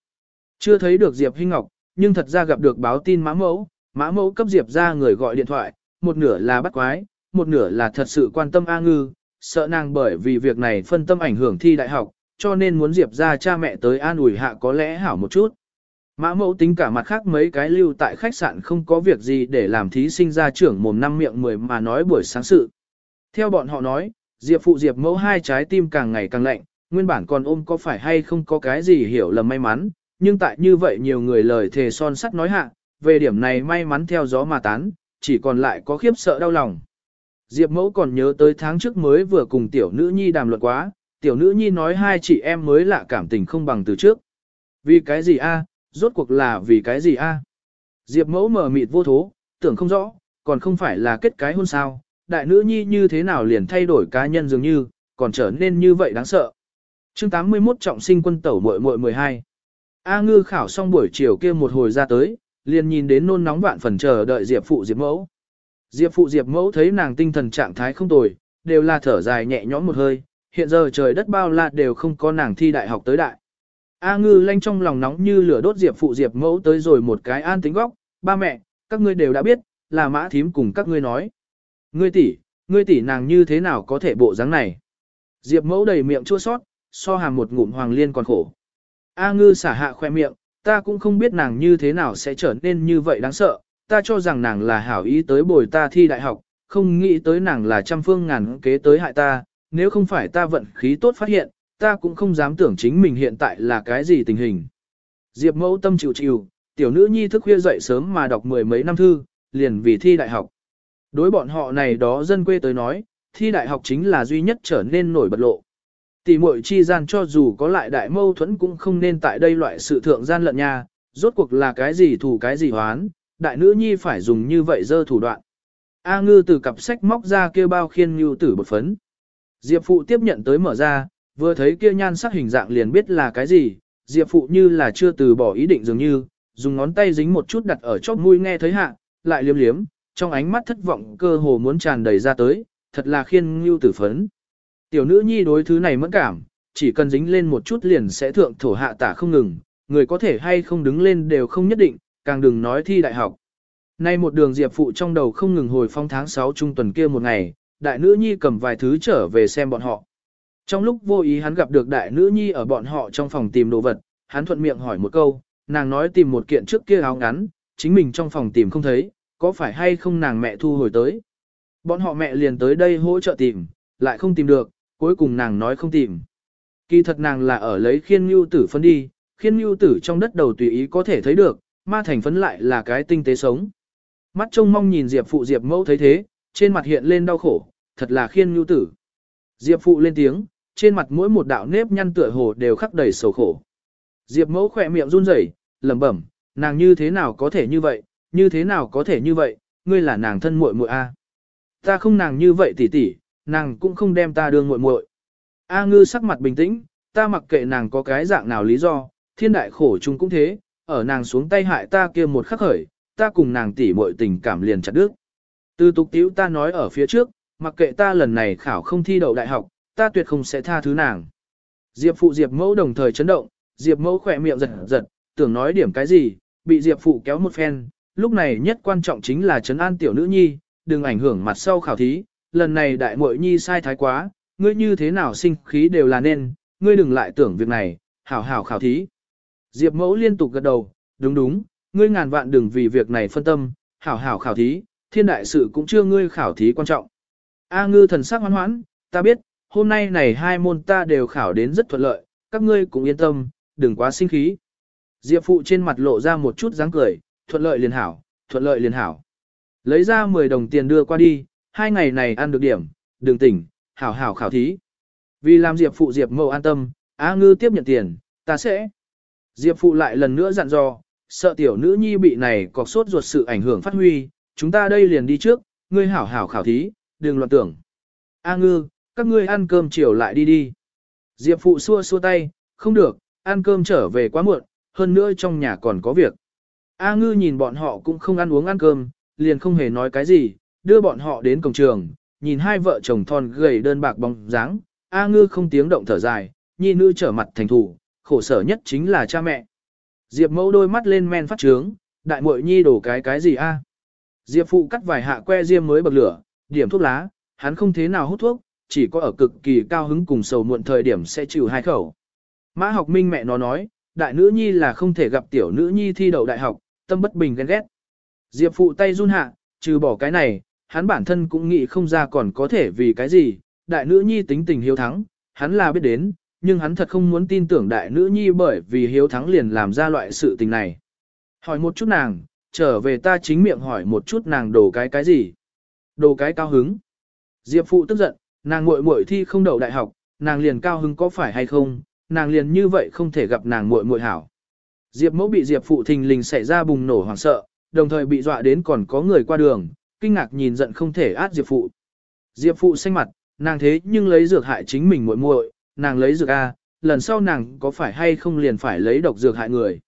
Chưa thấy được Diệp Hinh Ngọc, nhưng thật ra gặp được báo tin mã mẫu, mã mẫu cấp Diệp ra người gọi điện thoại, một nửa là bắt quái, một nửa là thật sự quan tâm A Ngư, sợ nàng bởi vì việc này phân tâm ảnh hưởng thi đại học, cho nên muốn Diệp ra cha mẹ tới an ủi hạ có lẽ hảo một chút. Mã mẫu tính cả mặt khác mấy cái lưu tại khách sạn không có việc gì để làm thí sinh ra trưởng mồm năm miệng mười mà nói buổi sáng sự. Theo bọn họ nói, Diệp phụ Diệp mẫu hai trái tim càng ngày càng lạnh, nguyên bản còn ôm có phải hay không có cái gì hiểu lầm may mắn, nhưng tại như vậy nhiều người lời thề son sắt nói hạ, về điểm này may mắn theo gió mà tán, chỉ còn lại có khiếp sợ đau lòng. Diệp mẫu còn nhớ tới tháng trước mới vừa cùng tiểu nữ nhi đàm luận quá, tiểu nữ nhi nói hai chị em mới lạ cảm tình không bằng từ trước. Vì cái gì a? Rốt cuộc là vì cái gì a? Diệp mẫu mở mịt vô thố, tưởng không rõ, còn không phải là kết cái hôn sao, đại nữ nhi như thế nào liền thay đổi cá nhân dường như, còn trở nên như vậy đáng sợ. chương 81 trọng sinh quân tẩu muội muội 12. A ngư khảo xong buổi chiều kia một hồi ra tới, liền nhìn đến nôn nóng vạn phần chờ đợi Diệp phụ Diệp mẫu. Diệp phụ Diệp mẫu thấy nàng tinh thần trạng thái không tồi, đều là thở dài nhẹ nhõm một hơi, hiện giờ trời đất bao la đều không có nàng thi đại học tới đại. A ngư lanh trong lòng nóng như lửa đốt Diệp phụ Diệp mẫu tới rồi một cái an tính góc, ba mẹ, các ngươi đều đã biết, là mã thím cùng các ngươi nói. Ngươi tỷ, ngươi tỷ nàng như thế nào có thể bộ dáng này? Diệp mẫu đầy miệng chua sót, so hàm một ngụm hoàng liên còn khổ. A ngư xả hạ khoe miệng, ta cũng không biết nàng như thế nào sẽ trở nên như vậy đáng sợ, ta cho rằng nàng là hảo ý tới bồi ta thi đại học, không nghĩ tới nàng là trăm phương ngàn kế tới hại ta, nếu không phải ta vận khí tốt phát hiện, ta cũng không dám tưởng chính mình hiện tại là cái gì tình hình. Diệp mẫu tâm chịu chịu, tiểu nữ nhi thức khuya dậy sớm mà đọc mười mấy năm thư, liền vì thi đại học. Đối bọn họ này đó dân quê tới nói, thi đại học chính là duy nhất trở nên nổi bật lộ. Tỷ muội chi gian cho dù có lại đại mâu thuẫn cũng không nên tại đây loại sự thượng gian lận nha, rốt cuộc là cái gì thủ cái gì hoán, đại nữ nhi phải dùng như vậy dơ thủ đoạn. A ngư từ cặp sách móc ra kêu bao khiên như tử bột phấn. Diệp phụ tiếp nhận tới mở ra, vừa thấy kia nhan sắc hình dạng liền biết là cái gì, Diệp phụ như là chưa từ bỏ ý định dường như, dùng ngón tay dính một chút đặt ở chóp mũi nghe thấy hạ, lại liếm liếm, trong ánh mắt thất vọng cơ hồ muốn tràn đầy ra tới, thật là khiên như tử phấn. Tiểu nữ nhi đối thứ này mẫn cảm, chỉ cần dính lên một chút liền sẽ thượng thổ hạ tả không ngừng, người có thể hay không đứng lên đều không nhất định, càng đừng nói thi đại học. Nay một đường diệp phụ trong đầu không ngừng hồi phong tháng 6 trung tuần kia một ngày, đại nữ nhi cầm vài thứ trở về xem bọn họ. Trong lúc vô ý hắn gặp được đại nữ nhi ở bọn họ trong phòng tìm đồ vật, hắn thuận miệng hỏi một câu, nàng nói tìm một kiện trước kia áo ngắn, chính mình trong phòng tìm không thấy, có phải hay không nàng mẹ thu hồi tới. Bọn họ mẹ liền tới đây hỗ trợ tìm, lại không tìm được, cuối cùng nàng nói không tìm. Kỳ thật nàng là ở lấy khiên nhu tử phân đi, khiên nhu tử trong đất đầu tùy ý có thể thấy được, ma thành phấn lại là cái tinh tế sống. Mắt trông mong nhìn Diệp phụ Diệp mẫu thấy thế, trên mặt hiện lên đau khổ, thật là khiên nhu tử. Diệp phụ lên tiếng, trên mặt mỗi một đạo nếp nhăn tựa hồ đều khắc đầy sầu khổ. Diệp mẫu khỏe miệng run rẩy, lẩm bẩm, nàng như thế nào có thể như vậy, như thế nào có thể như vậy, ngươi là nàng thân muội muội a. Ta không nàng như vậy tỷ tỷ, nàng cũng không đem ta đương muội muội. A ngư sắc mặt bình tĩnh, ta mặc kệ nàng có cái dạng nào lý do, thiên đại khổ chung cũng thế, ở nàng xuống tay hại ta kia một khắc khởi, ta cùng nàng tỷ muội tình cảm liền chặt đứt. Từ tục tiếu ta nói ở phía trước, mặc kệ ta lần này khảo không thi đậu đại học, ta tuyệt không sẽ tha thứ nàng. Diệp phụ Diệp mẫu đồng thời chấn động, Diệp mẫu khỏe miệng giật giật, tưởng nói điểm cái gì, bị Diệp phụ kéo một phen, lúc này nhất quan trọng chính là chấn an tiểu nữ nhi, đừng ảnh hưởng mặt sau khảo thí, lần này đại muội nhi sai thái quá, ngươi như thế nào sinh khí đều là nên, ngươi đừng lại tưởng việc này, hảo hảo khảo thí. Diệp mẫu liên tục gật đầu, đúng đúng, ngươi ngàn vạn đừng vì việc này phân tâm, hảo hảo khảo thí, thiên đại sự cũng chưa ngươi khảo thí quan trọng. A ngư thần sắc hoan hoãn, ta biết, hôm nay này hai môn ta đều khảo đến rất thuận lợi, các ngươi cũng yên tâm, đừng quá sinh khí. Diệp phụ trên mặt lộ ra một chút dáng cười, thuận lợi liền hảo, thuận lợi liền hảo. Lấy ra 10 đồng tiền đưa qua đi, hai ngày này ăn được điểm, đừng tỉnh, hảo hảo khảo thí. Vì làm Diệp phụ Diệp mâu an tâm, A ngư tiếp nhận tiền, ta sẽ. Diệp phụ lại lần nữa dặn dò, sợ tiểu nữ nhi bị này có sốt ruột sự ảnh hưởng phát huy, chúng ta đây liền đi trước, ngươi hảo hảo khảo thí, đừng loạn tưởng. A ngư, các ngươi ăn cơm chiều lại đi đi. Diệp phụ xua xua tay, không được, ăn cơm trở về quá muộn, hơn nữa trong nhà còn có việc. A ngư nhìn bọn họ cũng không ăn uống ăn cơm, liền không hề nói cái gì, đưa bọn họ đến cổng trường, nhìn hai vợ chồng thon gầy đơn bạc bóng dáng, A ngư không tiếng động thở dài, nhi nữ trở mặt thành thủ, khổ sở nhất chính là cha mẹ. Diệp mẫu đôi mắt lên men phát trướng, đại muội nhi đổ cái cái gì a? Diệp phụ cắt vài hạ que diêm mới bật lửa, điểm thuốc lá, hắn không thế nào hút thuốc, chỉ có ở cực kỳ cao hứng cùng sầu muộn thời điểm sẽ chịu hai khẩu. Mã học minh mẹ nó nói, đại nữ nhi là không thể gặp tiểu nữ nhi thi đậu đại học, tâm bất bình ghen ghét. Diệp phụ tay run hạ, trừ bỏ cái này, hắn bản thân cũng nghĩ không ra còn có thể vì cái gì, đại nữ nhi tính tình hiếu thắng, hắn là biết đến, nhưng hắn thật không muốn tin tưởng đại nữ nhi bởi vì hiếu thắng liền làm ra loại sự tình này. Hỏi một chút nàng, trở về ta chính miệng hỏi một chút nàng đồ cái cái gì. Đồ cái cao hứng. Diệp phụ tức giận, nàng muội muội thi không đậu đại học, nàng liền cao hứng có phải hay không, nàng liền như vậy không thể gặp nàng muội muội hảo. Diệp mẫu bị Diệp phụ thình lình xảy ra bùng nổ hoảng sợ, đồng thời bị dọa đến còn có người qua đường, kinh ngạc nhìn giận không thể át Diệp phụ. Diệp phụ xanh mặt, nàng thế nhưng lấy dược hại chính mình muội muội, nàng lấy dược A, lần sau nàng có phải hay không liền phải lấy độc dược hại người.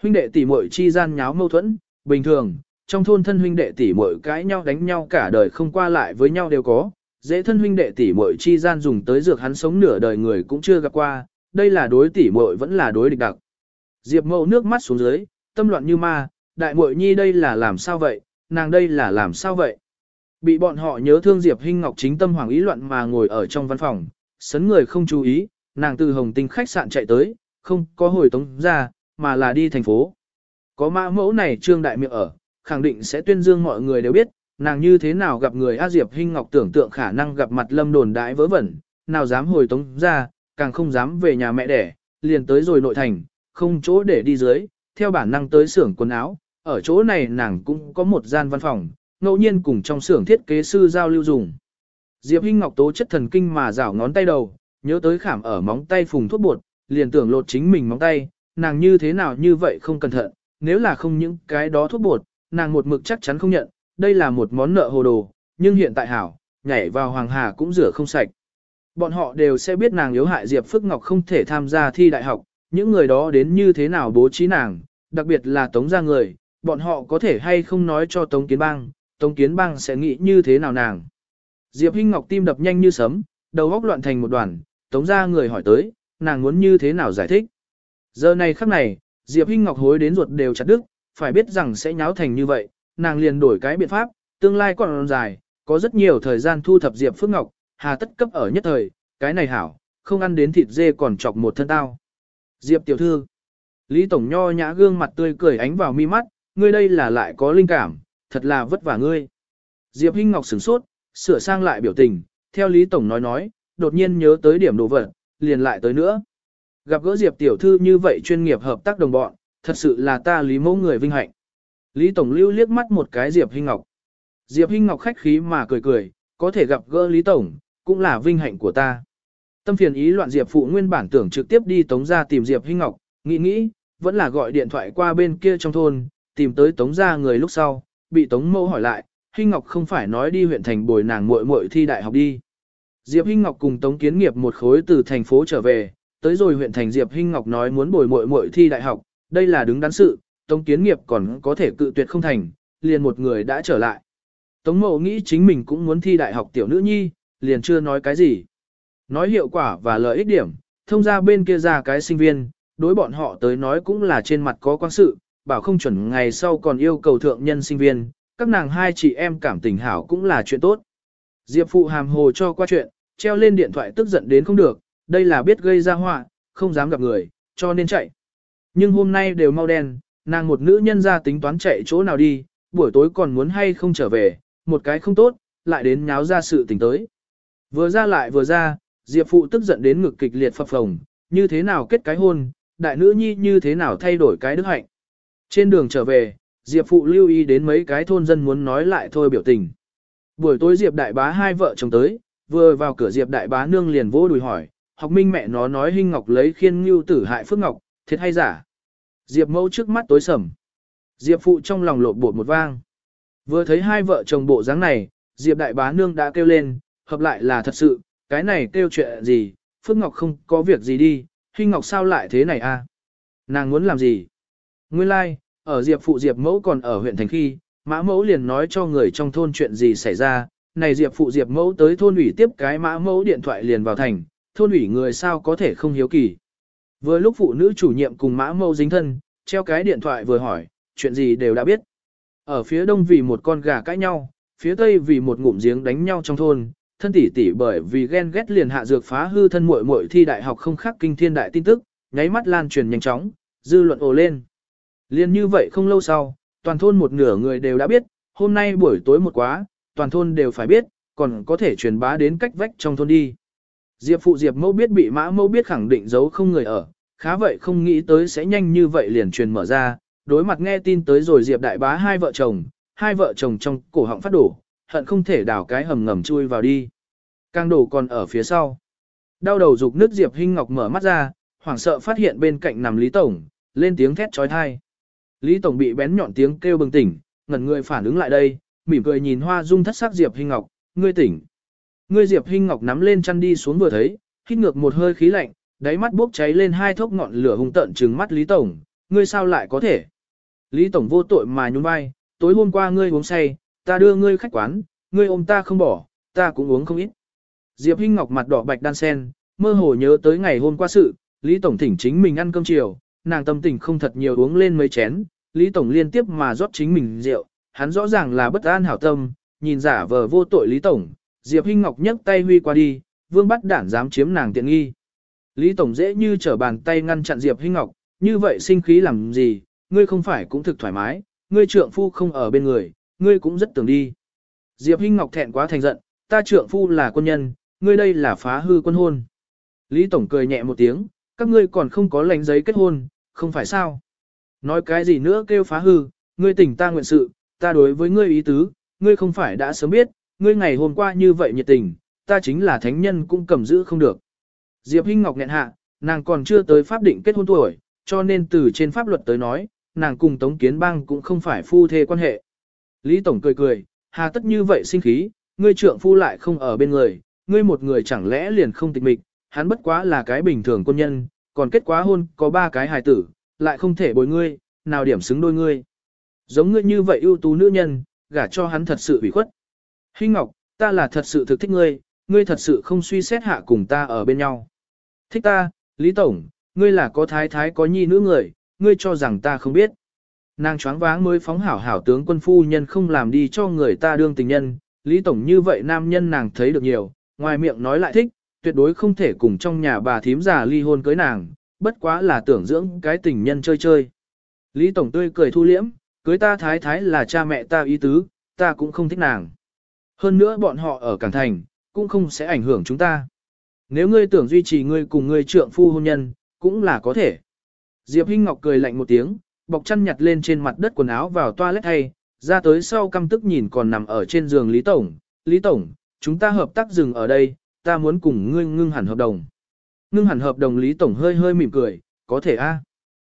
Huynh đệ tỷ muội chi gian nháo mâu thuẫn, bình thường, trong thôn thân huynh đệ tỷ muội cãi nhau đánh nhau cả đời không qua lại với nhau đều có, dễ thân huynh đệ tỷ muội chi gian dùng tới dược hắn sống nửa đời người cũng chưa gặp qua, đây là đối tỷ muội vẫn là đối địch đặc. Diệp Mậu nước mắt xuống dưới, tâm loạn như ma, đại muội nhi đây là làm sao vậy, nàng đây là làm sao vậy? Bị bọn họ nhớ thương Diệp Hinh Ngọc chính tâm hoàng ý loạn mà ngồi ở trong văn phòng, sấn người không chú ý, nàng từ Hồng Tinh khách sạn chạy tới, không có hồi tống ra, mà là đi thành phố. Có mã mẫu này trương đại miệng ở, khẳng định sẽ tuyên dương mọi người đều biết, nàng như thế nào gặp người A Diệp Hinh Ngọc tưởng tượng khả năng gặp mặt lâm đồn đại vớ vẩn, nào dám hồi tống ra, càng không dám về nhà mẹ đẻ, liền tới rồi nội thành, không chỗ để đi dưới, theo bản năng tới xưởng quần áo, ở chỗ này nàng cũng có một gian văn phòng, ngẫu nhiên cùng trong xưởng thiết kế sư giao lưu dùng. Diệp Hinh Ngọc tố chất thần kinh mà rảo ngón tay đầu, nhớ tới khảm ở móng tay phùng thuốc bột, liền tưởng lột chính mình móng tay, nàng như thế nào như vậy không cẩn thận, nếu là không những cái đó thuốc bột, nàng một mực chắc chắn không nhận, đây là một món nợ hồ đồ, nhưng hiện tại hảo, nhảy vào hoàng hà cũng rửa không sạch. Bọn họ đều sẽ biết nàng yếu hại Diệp Phước Ngọc không thể tham gia thi đại học, những người đó đến như thế nào bố trí nàng, đặc biệt là tống gia người, bọn họ có thể hay không nói cho tống kiến bang, tống kiến bang sẽ nghĩ như thế nào nàng. Diệp Hinh Ngọc tim đập nhanh như sấm, đầu óc loạn thành một đoàn, tống gia người hỏi tới, nàng muốn như thế nào giải thích. Giờ này khắc này, Diệp Hinh Ngọc hối đến ruột đều chặt đứt, phải biết rằng sẽ nháo thành như vậy, nàng liền đổi cái biện pháp, tương lai còn dài, có rất nhiều thời gian thu thập Diệp Phước Ngọc, hà tất cấp ở nhất thời, cái này hảo, không ăn đến thịt dê còn chọc một thân tao. Diệp tiểu thư, Lý Tổng Nho nhã gương mặt tươi cười ánh vào mi mắt, ngươi đây là lại có linh cảm, thật là vất vả ngươi. Diệp Hinh Ngọc sửng sốt, sửa sang lại biểu tình, theo Lý Tổng nói nói, đột nhiên nhớ tới điểm đồ vật, liền lại tới nữa. Gặp gỡ Diệp tiểu thư như vậy chuyên nghiệp hợp tác đồng bọn, thật sự là ta Lý mẫu người vinh hạnh. Lý Tổng lưu liếc mắt một cái Diệp Hinh Ngọc. Diệp Hinh Ngọc khách khí mà cười cười, có thể gặp gỡ Lý Tổng, cũng là vinh hạnh của ta. Tâm phiền ý loạn Diệp phụ nguyên bản tưởng trực tiếp đi tống ra tìm Diệp Hinh Ngọc, nghĩ nghĩ, vẫn là gọi điện thoại qua bên kia trong thôn, tìm tới Tống gia người lúc sau, bị Tống mẫu hỏi lại, Hinh Ngọc không phải nói đi huyện thành bồi nàng muội muội thi đại học đi. Diệp Hinh Ngọc cùng Tống Kiến Nghiệp một khối từ thành phố trở về, tới rồi huyện thành Diệp Hinh Ngọc nói muốn bồi muội muội thi đại học, đây là đứng đắn sự, Tống Kiến Nghiệp còn có thể cự tuyệt không thành, liền một người đã trở lại. Tống Mậu nghĩ chính mình cũng muốn thi đại học tiểu nữ nhi, liền chưa nói cái gì. Nói hiệu quả và lợi ích điểm, thông ra bên kia ra cái sinh viên, đối bọn họ tới nói cũng là trên mặt có quan sự, bảo không chuẩn ngày sau còn yêu cầu thượng nhân sinh viên, các nàng hai chị em cảm tình hảo cũng là chuyện tốt. Diệp phụ hàm hồ cho qua chuyện, treo lên điện thoại tức giận đến không được, đây là biết gây ra họa, không dám gặp người, cho nên chạy. Nhưng hôm nay đều mau đen, nàng một nữ nhân ra tính toán chạy chỗ nào đi, buổi tối còn muốn hay không trở về, một cái không tốt, lại đến nháo ra sự tình tới. Vừa ra lại vừa ra, Diệp phụ tức giận đến ngực kịch liệt phập phồng, như thế nào kết cái hôn, đại nữ nhi như thế nào thay đổi cái đức hạnh. Trên đường trở về, Diệp phụ lưu ý đến mấy cái thôn dân muốn nói lại thôi biểu tình. Buổi tối Diệp đại bá hai vợ chồng tới, vừa vào cửa Diệp đại bá nương liền vô đùi hỏi, học minh mẹ nó nói Hinh Ngọc lấy khiên ngưu tử hại Phước Ngọc, thiệt hay giả? Diệp mẫu trước mắt tối sầm. Diệp phụ trong lòng lộn bột một vang. Vừa thấy hai vợ chồng bộ dáng này, Diệp đại bá nương đã kêu lên, hợp lại là thật sự, cái này kêu chuyện gì, Phước Ngọc không có việc gì đi, Huy Ngọc sao lại thế này a? À? Nàng muốn làm gì? Nguyên lai, like, ở Diệp phụ Diệp mẫu còn ở huyện thành khi, mã mẫu liền nói cho người trong thôn chuyện gì xảy ra, này Diệp phụ Diệp mẫu tới thôn ủy tiếp cái mã mẫu điện thoại liền vào thành, thôn ủy người sao có thể không hiếu kỳ. Vừa lúc phụ nữ chủ nhiệm cùng mã mâu dính thân, treo cái điện thoại vừa hỏi, chuyện gì đều đã biết. Ở phía đông vì một con gà cãi nhau, phía tây vì một ngụm giếng đánh nhau trong thôn, thân tỷ tỷ bởi vì ghen ghét liền hạ dược phá hư thân muội muội thi đại học không khác kinh thiên đại tin tức, nháy mắt lan truyền nhanh chóng, dư luận ồ lên. Liên như vậy không lâu sau, toàn thôn một nửa người đều đã biết, hôm nay buổi tối một quá, toàn thôn đều phải biết, còn có thể truyền bá đến cách vách trong thôn đi. Diệp phụ Diệp mẫu biết bị mã mẫu biết khẳng định giấu không người ở, khá vậy không nghĩ tới sẽ nhanh như vậy liền truyền mở ra, đối mặt nghe tin tới rồi Diệp đại bá hai vợ chồng, hai vợ chồng trong cổ họng phát đổ, hận không thể đào cái hầm ngầm chui vào đi. Càng đổ còn ở phía sau. Đau đầu dục nước Diệp Hinh Ngọc mở mắt ra, hoảng sợ phát hiện bên cạnh nằm Lý Tổng, lên tiếng thét trói thai. Lý Tổng bị bén nhọn tiếng kêu bừng tỉnh, ngẩn người phản ứng lại đây, mỉm cười nhìn hoa dung thất sắc Diệp Hinh Ngọc, ngươi tỉnh. Ngươi Diệp Hinh Ngọc nắm lên chăn đi xuống vừa thấy, hít ngược một hơi khí lạnh, đáy mắt bốc cháy lên hai thốc ngọn lửa hung tận trừng mắt Lý Tổng, ngươi sao lại có thể? Lý Tổng vô tội mà nhún vai, tối hôm qua ngươi uống say, ta đưa ngươi khách quán, ngươi ôm ta không bỏ, ta cũng uống không ít. Diệp Hinh Ngọc mặt đỏ bạch đan sen, mơ hồ nhớ tới ngày hôm qua sự, Lý Tổng thỉnh chính mình ăn cơm chiều, nàng tâm tình không thật nhiều uống lên mấy chén, Lý Tổng liên tiếp mà rót chính mình rượu, hắn rõ ràng là bất an hảo tâm, nhìn giả vờ vô tội Lý Tổng, Diệp Hinh Ngọc nhấc tay huy qua đi, vương bắt đản dám chiếm nàng tiện nghi. Lý Tổng dễ như trở bàn tay ngăn chặn Diệp Hinh Ngọc, như vậy sinh khí làm gì, ngươi không phải cũng thực thoải mái, ngươi trượng phu không ở bên người, ngươi cũng rất tưởng đi. Diệp Hinh Ngọc thẹn quá thành giận, ta trượng phu là quân nhân, ngươi đây là phá hư quân hôn. Lý Tổng cười nhẹ một tiếng, các ngươi còn không có lãnh giấy kết hôn, không phải sao. Nói cái gì nữa kêu phá hư, ngươi tỉnh ta nguyện sự, ta đối với ngươi ý tứ, ngươi không phải đã sớm biết, ngươi ngày hôm qua như vậy nhiệt tình, ta chính là thánh nhân cũng cầm giữ không được. Diệp Hinh Ngọc nghẹn hạ, nàng còn chưa tới pháp định kết hôn tuổi, cho nên từ trên pháp luật tới nói, nàng cùng Tống Kiến Bang cũng không phải phu thê quan hệ. Lý Tổng cười cười, hà tất như vậy sinh khí, ngươi trượng phu lại không ở bên người, ngươi một người chẳng lẽ liền không tịch mịch, hắn bất quá là cái bình thường quân nhân, còn kết quá hôn có ba cái hài tử, lại không thể bồi ngươi, nào điểm xứng đôi ngươi. Giống ngươi như vậy ưu tú nữ nhân, gả cho hắn thật sự ủy khuất. Hinh Ngọc, ta là thật sự thực thích ngươi, ngươi thật sự không suy xét hạ cùng ta ở bên nhau. Thích ta, Lý Tổng, ngươi là có thái thái có nhi nữ người, ngươi cho rằng ta không biết. Nàng choáng váng mới phóng hảo hảo tướng quân phu nhân không làm đi cho người ta đương tình nhân, Lý Tổng như vậy nam nhân nàng thấy được nhiều, ngoài miệng nói lại thích, tuyệt đối không thể cùng trong nhà bà thím già ly hôn cưới nàng, bất quá là tưởng dưỡng cái tình nhân chơi chơi. Lý Tổng tươi cười thu liễm, cưới ta thái thái là cha mẹ ta ý tứ, ta cũng không thích nàng. Hơn nữa bọn họ ở Cảng Thành, cũng không sẽ ảnh hưởng chúng ta. Nếu ngươi tưởng duy trì ngươi cùng ngươi trượng phu hôn nhân, cũng là có thể. Diệp Hinh Ngọc cười lạnh một tiếng, bọc chăn nhặt lên trên mặt đất quần áo vào toilet thay, ra tới sau căm tức nhìn còn nằm ở trên giường Lý Tổng. Lý Tổng, chúng ta hợp tác dừng ở đây, ta muốn cùng ngươi ngưng hẳn hợp đồng. Ngưng hẳn hợp đồng Lý Tổng hơi hơi mỉm cười, có thể a.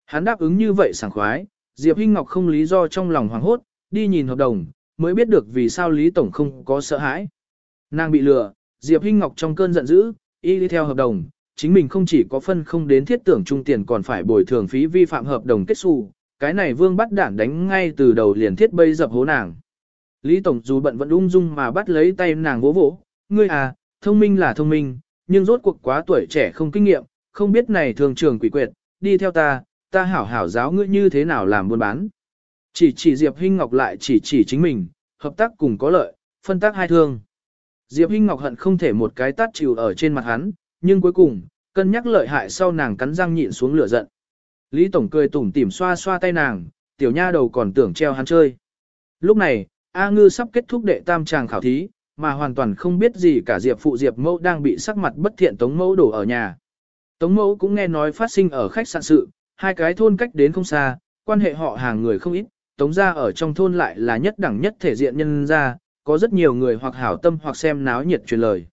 Hắn đáp ứng như vậy sảng khoái, Diệp Hinh Ngọc không lý do trong lòng hoảng hốt, đi nhìn hợp đồng, mới biết được vì sao Lý Tổng không có sợ hãi. Nàng bị lừa, Diệp Hinh Ngọc trong cơn giận dữ, y đi theo hợp đồng, chính mình không chỉ có phân không đến thiết tưởng trung tiền còn phải bồi thường phí vi phạm hợp đồng kết xu, cái này vương bắt đản đánh ngay từ đầu liền thiết bây dập hố nàng. Lý Tổng dù bận vẫn ung dung mà bắt lấy tay nàng vỗ vỗ, ngươi à, thông minh là thông minh, nhưng rốt cuộc quá tuổi trẻ không kinh nghiệm, không biết này thường trường quỷ quyệt, đi theo ta, ta hảo hảo giáo ngươi như thế nào làm buôn bán. Chỉ chỉ Diệp Hinh Ngọc lại chỉ chỉ chính mình, hợp tác cùng có lợi, phân tác hai thương. Diệp Hinh Ngọc hận không thể một cái tát chịu ở trên mặt hắn, nhưng cuối cùng, cân nhắc lợi hại sau nàng cắn răng nhịn xuống lửa giận. Lý Tổng cười tủm tỉm xoa xoa tay nàng, tiểu nha đầu còn tưởng treo hắn chơi. Lúc này, A Ngư sắp kết thúc đệ tam tràng khảo thí, mà hoàn toàn không biết gì cả Diệp phụ Diệp mẫu đang bị sắc mặt bất thiện Tống mẫu đổ ở nhà. Tống mẫu cũng nghe nói phát sinh ở khách sạn sự, hai cái thôn cách đến không xa, quan hệ họ hàng người không ít, Tống gia ở trong thôn lại là nhất đẳng nhất thể diện nhân gia, có rất nhiều người hoặc hảo tâm hoặc xem náo nhiệt truyền lời.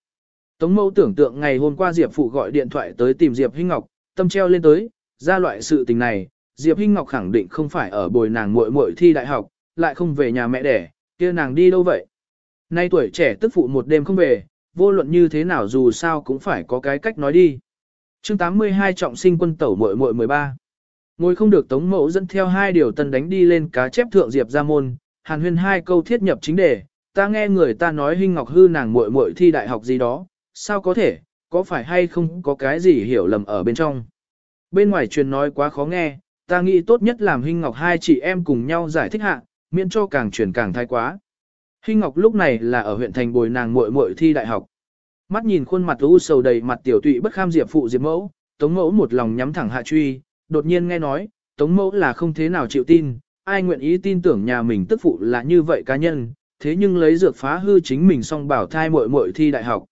Tống mẫu tưởng tượng ngày hôm qua Diệp phụ gọi điện thoại tới tìm Diệp Hinh Ngọc, tâm treo lên tới, ra loại sự tình này, Diệp Hinh Ngọc khẳng định không phải ở bồi nàng muội muội thi đại học, lại không về nhà mẹ đẻ, kia nàng đi đâu vậy? Nay tuổi trẻ tức phụ một đêm không về, vô luận như thế nào dù sao cũng phải có cái cách nói đi. Chương 82 trọng sinh quân tẩu muội muội 13. Ngồi không được Tống Mẫu dẫn theo hai điều tân đánh đi lên cá chép thượng Diệp ra môn, Hàn Huyên hai câu thiết nhập chính đề, ta nghe người ta nói Hinh Ngọc hư nàng muội muội thi đại học gì đó, sao có thể, có phải hay không có cái gì hiểu lầm ở bên trong. Bên ngoài truyền nói quá khó nghe, ta nghĩ tốt nhất làm Hinh Ngọc hai chị em cùng nhau giải thích hạ, miễn cho càng truyền càng thái quá. Hinh Ngọc lúc này là ở huyện thành bồi nàng muội muội thi đại học. Mắt nhìn khuôn mặt u sầu đầy mặt tiểu tụy bất kham diệp phụ diệp mẫu, tống mẫu một lòng nhắm thẳng hạ truy, đột nhiên nghe nói, tống mẫu là không thế nào chịu tin, ai nguyện ý tin tưởng nhà mình tức phụ là như vậy cá nhân, thế nhưng lấy dược phá hư chính mình xong bảo thai muội muội thi đại học.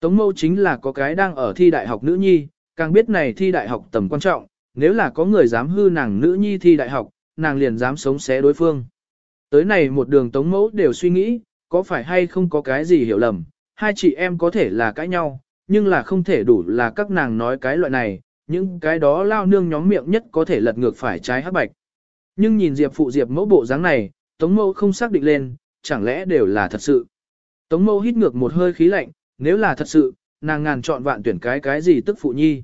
Tống mẫu chính là có cái đang ở thi đại học nữ nhi, càng biết này thi đại học tầm quan trọng, nếu là có người dám hư nàng nữ nhi thi đại học, nàng liền dám sống xé đối phương. Tới này một đường tống mẫu đều suy nghĩ, có phải hay không có cái gì hiểu lầm, hai chị em có thể là cãi nhau, nhưng là không thể đủ là các nàng nói cái loại này, những cái đó lao nương nhóm miệng nhất có thể lật ngược phải trái hắc bạch. Nhưng nhìn Diệp phụ Diệp mẫu bộ dáng này, Tống mẫu không xác định lên, chẳng lẽ đều là thật sự. Tống mẫu hít ngược một hơi khí lạnh, nếu là thật sự, nàng ngàn chọn vạn tuyển cái cái gì tức phụ nhi.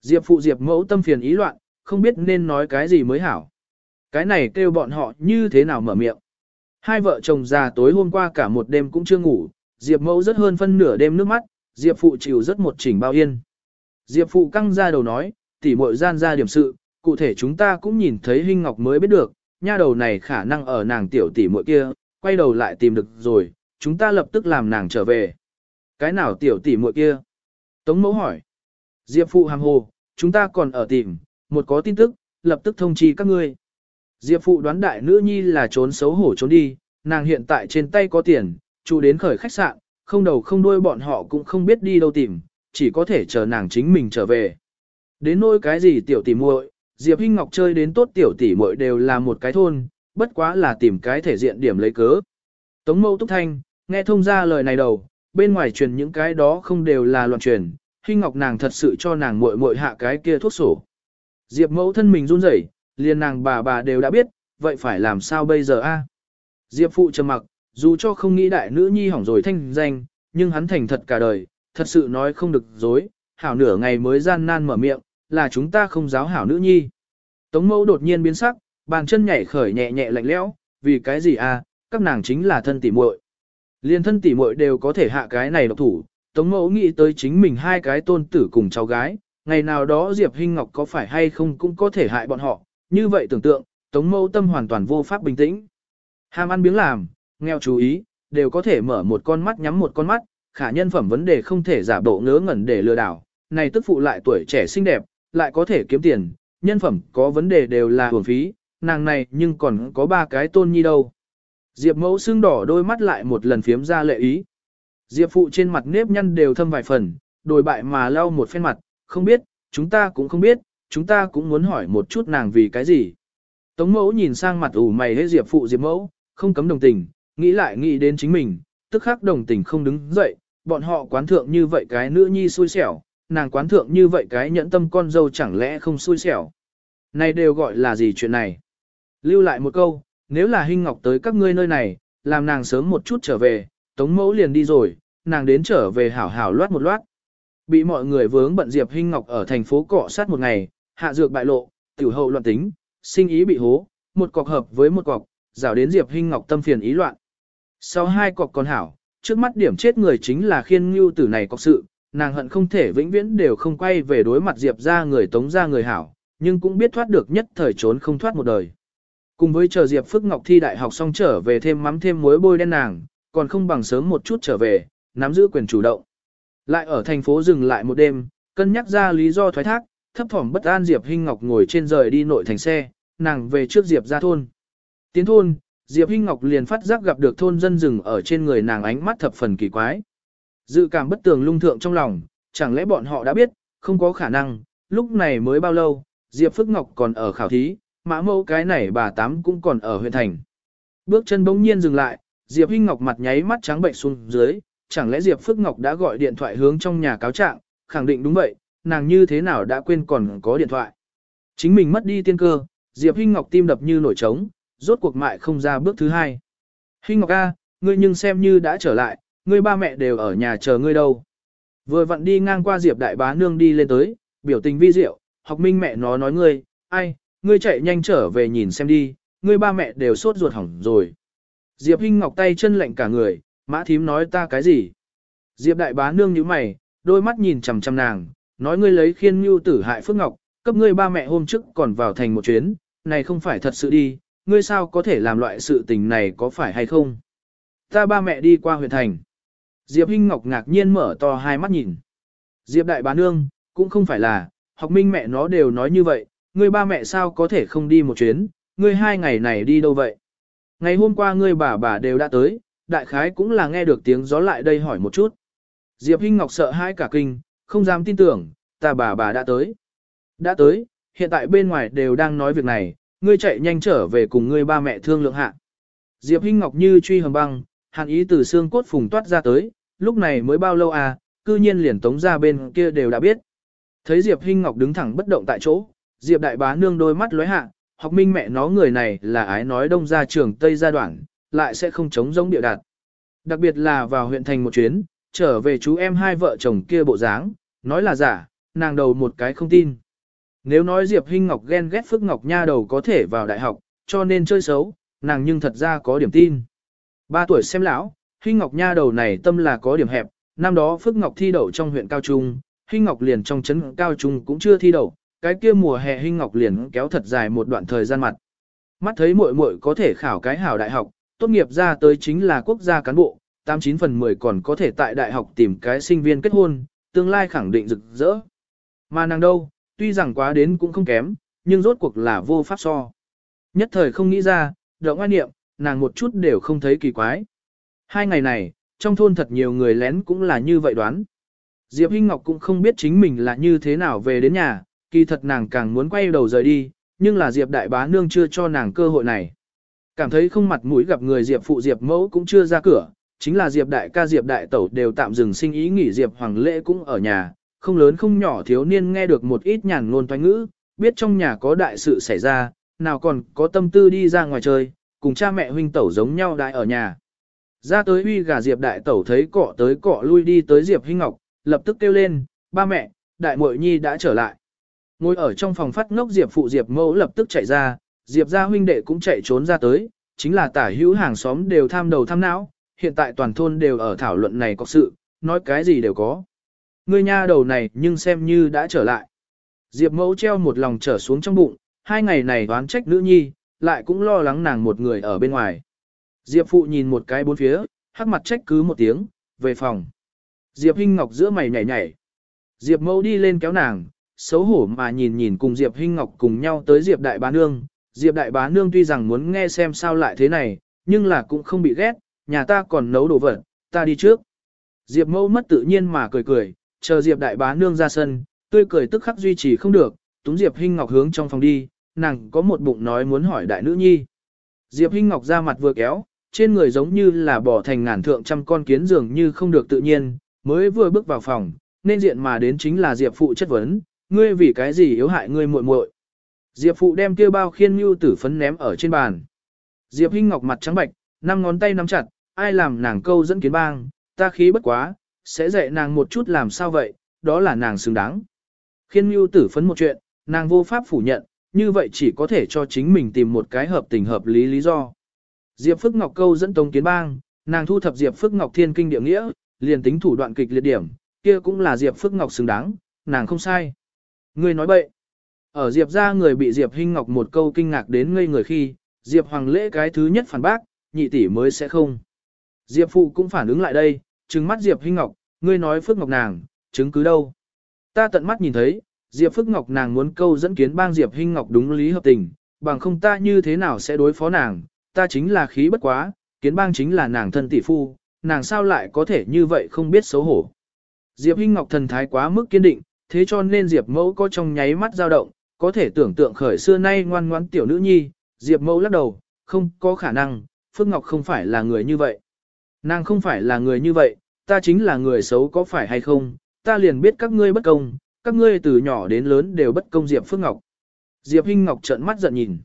Diệp phụ Diệp mẫu tâm phiền ý loạn, không biết nên nói cái gì mới hảo. Cái này kêu bọn họ như thế nào mở miệng. Hai vợ chồng già tối hôm qua cả một đêm cũng chưa ngủ, Diệp mẫu rất hơn phân nửa đêm nước mắt, Diệp phụ chịu rất một chỉnh bao yên. Diệp phụ căng ra đầu nói, tỉ muội gian ra điểm sự, cụ thể chúng ta cũng nhìn thấy Hinh Ngọc mới biết được, nha đầu này khả năng ở nàng tiểu tỉ muội kia, quay đầu lại tìm được rồi, chúng ta lập tức làm nàng trở về. Cái nào tiểu tỉ muội kia? Tống mẫu hỏi. Diệp phụ hàng hồ, chúng ta còn ở tìm, một có tin tức, lập tức thông chi các ngươi. Diệp phụ đoán đại nữ nhi là trốn xấu hổ trốn đi, nàng hiện tại trên tay có tiền, chủ đến khởi khách sạn, không đầu không đuôi bọn họ cũng không biết đi đâu tìm, chỉ có thể chờ nàng chính mình trở về. Đến nỗi cái gì tiểu tỷ muội, Diệp Hinh Ngọc chơi đến tốt tiểu tỷ muội đều là một cái thôn, bất quá là tìm cái thể diện điểm lấy cớ. Tống Mâu Túc Thanh, nghe thông ra lời này đầu, bên ngoài truyền những cái đó không đều là loạn truyền, Hinh Ngọc nàng thật sự cho nàng muội muội hạ cái kia thuốc sổ. Diệp Mẫu thân mình run rẩy, liền nàng bà bà đều đã biết, vậy phải làm sao bây giờ a? Diệp phụ trầm mặc, dù cho không nghĩ đại nữ nhi hỏng rồi thanh danh, nhưng hắn thành thật cả đời, thật sự nói không được dối, hảo nửa ngày mới gian nan mở miệng, là chúng ta không giáo hảo nữ nhi. Tống mẫu đột nhiên biến sắc, bàn chân nhảy khởi nhẹ nhẹ lạnh lẽo, vì cái gì a? các nàng chính là thân tỉ muội. Liên thân tỉ muội đều có thể hạ cái này độc thủ, Tống mẫu nghĩ tới chính mình hai cái tôn tử cùng cháu gái, ngày nào đó Diệp Hinh Ngọc có phải hay không cũng có thể hại bọn họ, như vậy tưởng tượng, Tống mẫu tâm hoàn toàn vô pháp bình tĩnh. Ham ăn biếng làm, nghèo chú ý, đều có thể mở một con mắt nhắm một con mắt, khả nhân phẩm vấn đề không thể giả bộ ngớ ngẩn để lừa đảo, này tức phụ lại tuổi trẻ xinh đẹp, lại có thể kiếm tiền, nhân phẩm có vấn đề đều là hưởng phí, nàng này nhưng còn có ba cái tôn nhi đâu. Diệp mẫu xương đỏ đôi mắt lại một lần phiếm ra lệ ý. Diệp phụ trên mặt nếp nhăn đều thâm vài phần, đồi bại mà lau một phen mặt, không biết, chúng ta cũng không biết, chúng ta cũng muốn hỏi một chút nàng vì cái gì. Tống mẫu nhìn sang mặt ủ mày hết Diệp phụ Diệp mẫu, không cấm đồng tình, nghĩ lại nghĩ đến chính mình, tức khắc đồng tình không đứng dậy, bọn họ quán thượng như vậy cái nữ nhi xui xẻo, nàng quán thượng như vậy cái nhẫn tâm con dâu chẳng lẽ không xui xẻo. Này đều gọi là gì chuyện này? Lưu lại một câu, nếu là Hinh Ngọc tới các ngươi nơi này, làm nàng sớm một chút trở về, Tống Mẫu liền đi rồi, nàng đến trở về hảo hảo loát một loát. Bị mọi người vướng bận Diệp Hinh Ngọc ở thành phố cọ sát một ngày, hạ dược bại lộ, tiểu hậu loạn tính, sinh ý bị hố, một cọc hợp với một cọc, rào đến Diệp Hinh Ngọc tâm phiền ý loạn. Sau hai cọc còn hảo, trước mắt điểm chết người chính là khiên ngưu tử này có sự, nàng hận không thể vĩnh viễn đều không quay về đối mặt Diệp ra người tống ra người hảo, nhưng cũng biết thoát được nhất thời trốn không thoát một đời. Cùng với chờ Diệp Phước Ngọc thi đại học xong trở về thêm mắm thêm muối bôi đen nàng, còn không bằng sớm một chút trở về, nắm giữ quyền chủ động. Lại ở thành phố dừng lại một đêm, cân nhắc ra lý do thoái thác, thấp thỏm bất an Diệp Hinh Ngọc ngồi trên rời đi nội thành xe, nàng về trước Diệp ra thôn. Tiến thôn, Diệp Hinh Ngọc liền phát giác gặp được thôn dân rừng ở trên người nàng ánh mắt thập phần kỳ quái. Dự cảm bất tường lung thượng trong lòng, chẳng lẽ bọn họ đã biết, không có khả năng, lúc này mới bao lâu, Diệp Phước Ngọc còn ở khảo thí, mã mẫu cái này bà tám cũng còn ở huyện thành. Bước chân bỗng nhiên dừng lại, Diệp Hinh Ngọc mặt nháy mắt trắng bệnh xuống dưới, chẳng lẽ Diệp Phước Ngọc đã gọi điện thoại hướng trong nhà cáo trạng, khẳng định đúng vậy, nàng như thế nào đã quên còn có điện thoại. Chính mình mất đi tiên cơ, Diệp Hinh Ngọc tim đập như nổi trống, rốt cuộc mại không ra bước thứ hai. Hinh Ngọc A, ngươi nhưng xem như đã trở lại, ngươi ba mẹ đều ở nhà chờ ngươi đâu. Vừa vặn đi ngang qua Diệp Đại Bá Nương đi lên tới, biểu tình vi diệu, học minh mẹ nó nói ngươi, ai, ngươi chạy nhanh trở về nhìn xem đi, ngươi ba mẹ đều sốt ruột hỏng rồi. Diệp Hinh Ngọc tay chân lạnh cả người, mã thím nói ta cái gì? Diệp Đại Bá Nương nhíu mày, đôi mắt nhìn chằm chằm nàng, nói ngươi lấy khiên mưu tử hại Phước Ngọc, cấp ngươi ba mẹ hôm trước còn vào thành một chuyến, này không phải thật sự đi, ngươi sao có thể làm loại sự tình này có phải hay không? Ta ba mẹ đi qua huyện thành. Diệp Hinh Ngọc ngạc nhiên mở to hai mắt nhìn. Diệp Đại Bá Nương, cũng không phải là, học minh mẹ nó đều nói như vậy, ngươi ba mẹ sao có thể không đi một chuyến, ngươi hai ngày này đi đâu vậy? Ngày hôm qua ngươi bà bà đều đã tới, đại khái cũng là nghe được tiếng gió lại đây hỏi một chút. Diệp Hinh Ngọc sợ hãi cả kinh, không dám tin tưởng, ta bà bà đã tới. Đã tới, hiện tại bên ngoài đều đang nói việc này, ngươi chạy nhanh trở về cùng ngươi ba mẹ thương lượng hạ. Diệp Hinh Ngọc như truy hầm băng, hàn ý từ xương cốt phùng toát ra tới, lúc này mới bao lâu à, cư nhiên liền tống ra bên kia đều đã biết. Thấy Diệp Hinh Ngọc đứng thẳng bất động tại chỗ, Diệp Đại Bá nương đôi mắt lóe hạ, học minh mẹ nó người này là ái nói đông ra trường Tây gia đoạn, lại sẽ không chống giống địa đạt. Đặc biệt là vào huyện thành một chuyến, trở về chú em hai vợ chồng kia bộ dáng, nói là giả, nàng đầu một cái không tin. Nếu nói Diệp Hinh Ngọc ghen ghét Phước Ngọc Nha đầu có thể vào đại học, cho nên chơi xấu, nàng nhưng thật ra có điểm tin. Ba tuổi xem lão, Hinh Ngọc Nha đầu này tâm là có điểm hẹp, năm đó Phước Ngọc thi đậu trong huyện Cao Trung, Hinh Ngọc liền trong trấn Cao Trung cũng chưa thi đậu, cái kia mùa hè Hinh Ngọc liền kéo thật dài một đoạn thời gian mặt. Mắt thấy muội muội có thể khảo cái hảo đại học, tốt nghiệp ra tới chính là quốc gia cán bộ, 89 phần 10 còn có thể tại đại học tìm cái sinh viên kết hôn, tương lai khẳng định rực rỡ. Mà nàng đâu, tuy rằng quá đến cũng không kém, nhưng rốt cuộc là vô pháp so. Nhất thời không nghĩ ra, động ngoan niệm, nàng một chút đều không thấy kỳ quái. Hai ngày này, trong thôn thật nhiều người lén cũng là như vậy đoán. Diệp Hinh Ngọc cũng không biết chính mình là như thế nào về đến nhà, kỳ thật nàng càng muốn quay đầu rời đi, nhưng là Diệp Đại Bá Nương chưa cho nàng cơ hội này. Cảm thấy không mặt mũi gặp người Diệp Phụ Diệp Mẫu cũng chưa ra cửa, chính là Diệp Đại ca Diệp Đại Tẩu đều tạm dừng sinh ý nghỉ Diệp Hoàng Lễ cũng ở nhà, không lớn không nhỏ thiếu niên nghe được một ít nhàn ngôn toanh ngữ, biết trong nhà có đại sự xảy ra, nào còn có tâm tư đi ra ngoài chơi, cùng cha mẹ huynh tẩu giống nhau đại ở nhà. Ra tới huy gà Diệp đại tẩu thấy cọ tới cọ lui đi tới Diệp Hinh Ngọc, lập tức kêu lên, ba mẹ, đại muội nhi đã trở lại. Ngồi ở trong phòng phát ngốc Diệp phụ Diệp mẫu lập tức chạy ra, Diệp gia huynh đệ cũng chạy trốn ra tới, chính là tả hữu hàng xóm đều tham đầu tham não, hiện tại toàn thôn đều ở thảo luận này có sự, nói cái gì đều có. Ngươi nha đầu này nhưng xem như đã trở lại. Diệp mẫu treo một lòng trở xuống trong bụng, hai ngày này đoán trách nữ nhi, lại cũng lo lắng nàng một người ở bên ngoài. Diệp phụ nhìn một cái bốn phía, hắc mặt trách cứ một tiếng, về phòng. Diệp Hinh Ngọc giữa mày nhảy nhảy. Diệp mẫu đi lên kéo nàng, xấu hổ mà nhìn nhìn cùng Diệp Hinh Ngọc cùng nhau tới Diệp Đại Bá Nương. Diệp Đại Bá Nương tuy rằng muốn nghe xem sao lại thế này, nhưng là cũng không bị ghét, nhà ta còn nấu đồ vật, ta đi trước. Diệp mẫu mất tự nhiên mà cười cười, chờ Diệp Đại Bá Nương ra sân, tươi cười tức khắc duy trì không được, túng Diệp Hinh Ngọc hướng trong phòng đi, nàng có một bụng nói muốn hỏi đại nữ nhi. Diệp Hinh Ngọc ra mặt vừa kéo, trên người giống như là bỏ thành ngàn thượng trăm con kiến dường như không được tự nhiên, mới vừa bước vào phòng, nên diện mà đến chính là Diệp phụ chất vấn, ngươi vì cái gì yếu hại ngươi muội muội? Diệp phụ đem kia bao khiên mưu tử phấn ném ở trên bàn. Diệp Hinh Ngọc mặt trắng bệch, năm ngón tay nắm chặt, ai làm nàng câu dẫn kiến bang, ta khí bất quá, sẽ dạy nàng một chút làm sao vậy, đó là nàng xứng đáng. Khiên mưu tử phấn một chuyện, nàng vô pháp phủ nhận, như vậy chỉ có thể cho chính mình tìm một cái hợp tình hợp lý lý do. Diệp Phước Ngọc câu dẫn Tống Kiến Bang, nàng thu thập Diệp Phước Ngọc thiên kinh địa nghĩa, liền tính thủ đoạn kịch liệt điểm, kia cũng là Diệp Phước Ngọc xứng đáng, nàng không sai. Người nói bậy. Ở Diệp ra người bị Diệp Hinh Ngọc một câu kinh ngạc đến ngây người khi, Diệp Hoàng lễ cái thứ nhất phản bác, nhị tỷ mới sẽ không. Diệp Phụ cũng phản ứng lại đây, trừng mắt Diệp Hinh Ngọc, ngươi nói Phước Ngọc nàng, chứng cứ đâu. Ta tận mắt nhìn thấy, Diệp Phước Ngọc nàng muốn câu dẫn kiến bang Diệp Hinh Ngọc đúng lý hợp tình, bằng không ta như thế nào sẽ đối phó nàng, ta chính là khí bất quá, kiến bang chính là nàng thân tỷ phu, nàng sao lại có thể như vậy không biết xấu hổ. Diệp Hinh Ngọc thần thái quá mức kiên định, thế cho nên Diệp Mẫu có trong nháy mắt dao động, có thể tưởng tượng khởi xưa nay ngoan ngoãn tiểu nữ nhi, Diệp Mẫu lắc đầu, không có khả năng, Phước Ngọc không phải là người như vậy. Nàng không phải là người như vậy, ta chính là người xấu có phải hay không, ta liền biết các ngươi bất công, các ngươi từ nhỏ đến lớn đều bất công Diệp Phước Ngọc. Diệp Hinh Ngọc trợn mắt giận nhìn.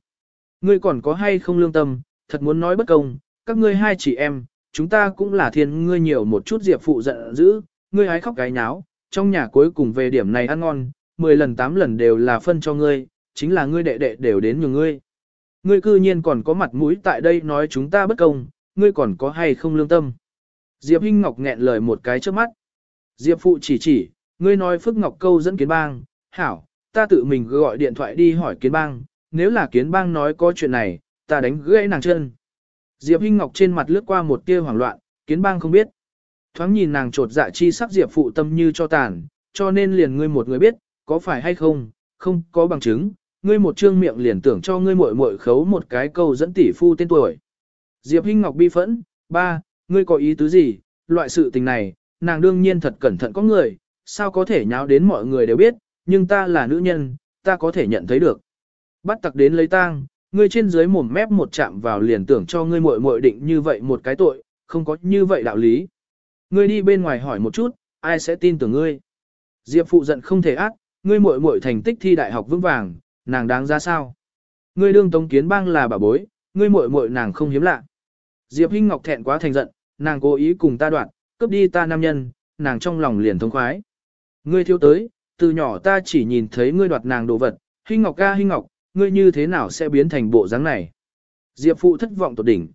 Ngươi còn có hay không lương tâm, thật muốn nói bất công, các ngươi hai chị em, chúng ta cũng là thiên ngươi nhiều một chút Diệp phụ giận dữ, ngươi hái khóc cái nháo, trong nhà cuối cùng về điểm này ăn ngon, 10 lần 8 lần đều là phân cho ngươi, chính là ngươi đệ đệ đều đến nhường ngươi. Ngươi cư nhiên còn có mặt mũi tại đây nói chúng ta bất công, ngươi còn có hay không lương tâm. Diệp Hinh Ngọc nghẹn lời một cái trước mắt. Diệp Phụ chỉ chỉ, ngươi nói Phước Ngọc câu dẫn kiến bang, hảo, ta tự mình gọi điện thoại đi hỏi kiến bang, nếu là kiến bang nói có chuyện này, ta đánh gãy nàng chân. Diệp Hinh Ngọc trên mặt lướt qua một tia hoảng loạn, kiến bang không biết. Thoáng nhìn nàng trột dạ chi sắc Diệp Phụ tâm như cho tàn, cho nên liền ngươi một người biết, có phải hay không, không có bằng chứng, ngươi một trương miệng liền tưởng cho ngươi muội muội khấu một cái câu dẫn tỷ phu tên tuổi. Diệp Hinh Ngọc bi phẫn, ba, ngươi có ý tứ gì, loại sự tình này, nàng đương nhiên thật cẩn thận có người, sao có thể nháo đến mọi người đều biết, nhưng ta là nữ nhân, ta có thể nhận thấy được. Bắt tặc đến lấy tang, ngươi trên dưới mồm mép một chạm vào liền tưởng cho ngươi muội muội định như vậy một cái tội, không có như vậy đạo lý. Ngươi đi bên ngoài hỏi một chút, ai sẽ tin tưởng ngươi. Diệp phụ giận không thể ác, ngươi muội muội thành tích thi đại học vững vàng, nàng đáng ra sao? Ngươi đương tống kiến bang là bà bối, ngươi muội muội nàng không hiếm lạ. Diệp Hinh Ngọc thẹn quá thành giận, nàng cố ý cùng ta đoạn, cướp đi ta nam nhân, nàng trong lòng liền thống khoái. Ngươi thiếu tới, từ nhỏ ta chỉ nhìn thấy ngươi đoạt nàng đồ vật, Hinh Ngọc ca Hinh Ngọc, ngươi như thế nào sẽ biến thành bộ dáng này? Diệp phụ thất vọng tột đỉnh.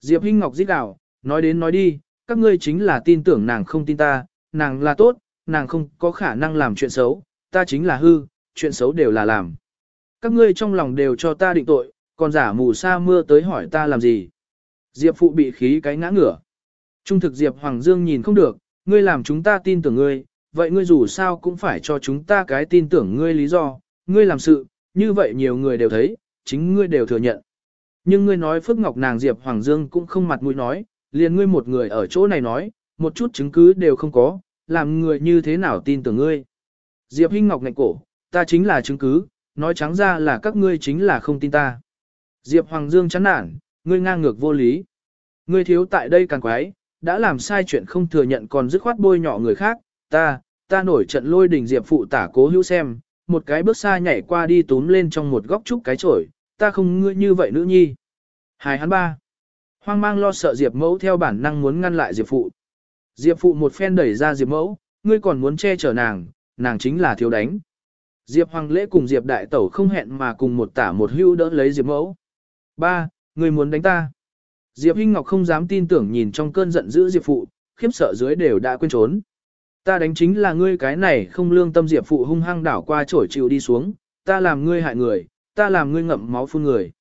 Diệp Hinh Ngọc giết gào, nói đến nói đi, các ngươi chính là tin tưởng nàng không tin ta, nàng là tốt, nàng không có khả năng làm chuyện xấu, ta chính là hư, chuyện xấu đều là làm. Các ngươi trong lòng đều cho ta định tội, còn giả mù sa mưa tới hỏi ta làm gì. Diệp phụ bị khí cái ngã ngửa. Trung thực Diệp Hoàng Dương nhìn không được, ngươi làm chúng ta tin tưởng ngươi, vậy ngươi dù sao cũng phải cho chúng ta cái tin tưởng ngươi lý do, ngươi làm sự, như vậy nhiều người đều thấy, chính ngươi đều thừa nhận. Nhưng ngươi nói Phước Ngọc nàng Diệp Hoàng Dương cũng không mặt mũi nói, liền ngươi một người ở chỗ này nói, một chút chứng cứ đều không có, làm người như thế nào tin tưởng ngươi. Diệp Hinh Ngọc ngạnh cổ, ta chính là chứng cứ, nói trắng ra là các ngươi chính là không tin ta. Diệp Hoàng Dương chán nản, ngươi ngang ngược vô lý. Ngươi thiếu tại đây càng quái, đã làm sai chuyện không thừa nhận còn dứt khoát bôi nhọ người khác, ta, ta nổi trận lôi đình Diệp phụ tả cố hữu xem, một cái bước xa nhảy qua đi túm lên trong một góc trúc cái chổi, ta không ngươi như vậy nữ nhi. Hài hắn ba. Hoang mang lo sợ Diệp mẫu theo bản năng muốn ngăn lại Diệp phụ. Diệp phụ một phen đẩy ra Diệp mẫu, ngươi còn muốn che chở nàng, nàng chính là thiếu đánh. Diệp Hoàng lễ cùng Diệp đại tẩu không hẹn mà cùng một tả một hưu đỡ lấy Diệp mẫu. Ba, ngươi muốn đánh ta. Diệp Hinh Ngọc không dám tin tưởng nhìn trong cơn giận dữ Diệp phụ, khiếp sợ dưới đều đã quên trốn. Ta đánh chính là ngươi cái này không lương tâm Diệp phụ hung hăng đảo qua chổi chịu đi xuống, ta làm ngươi hại người, ta làm ngươi ngậm máu phun người.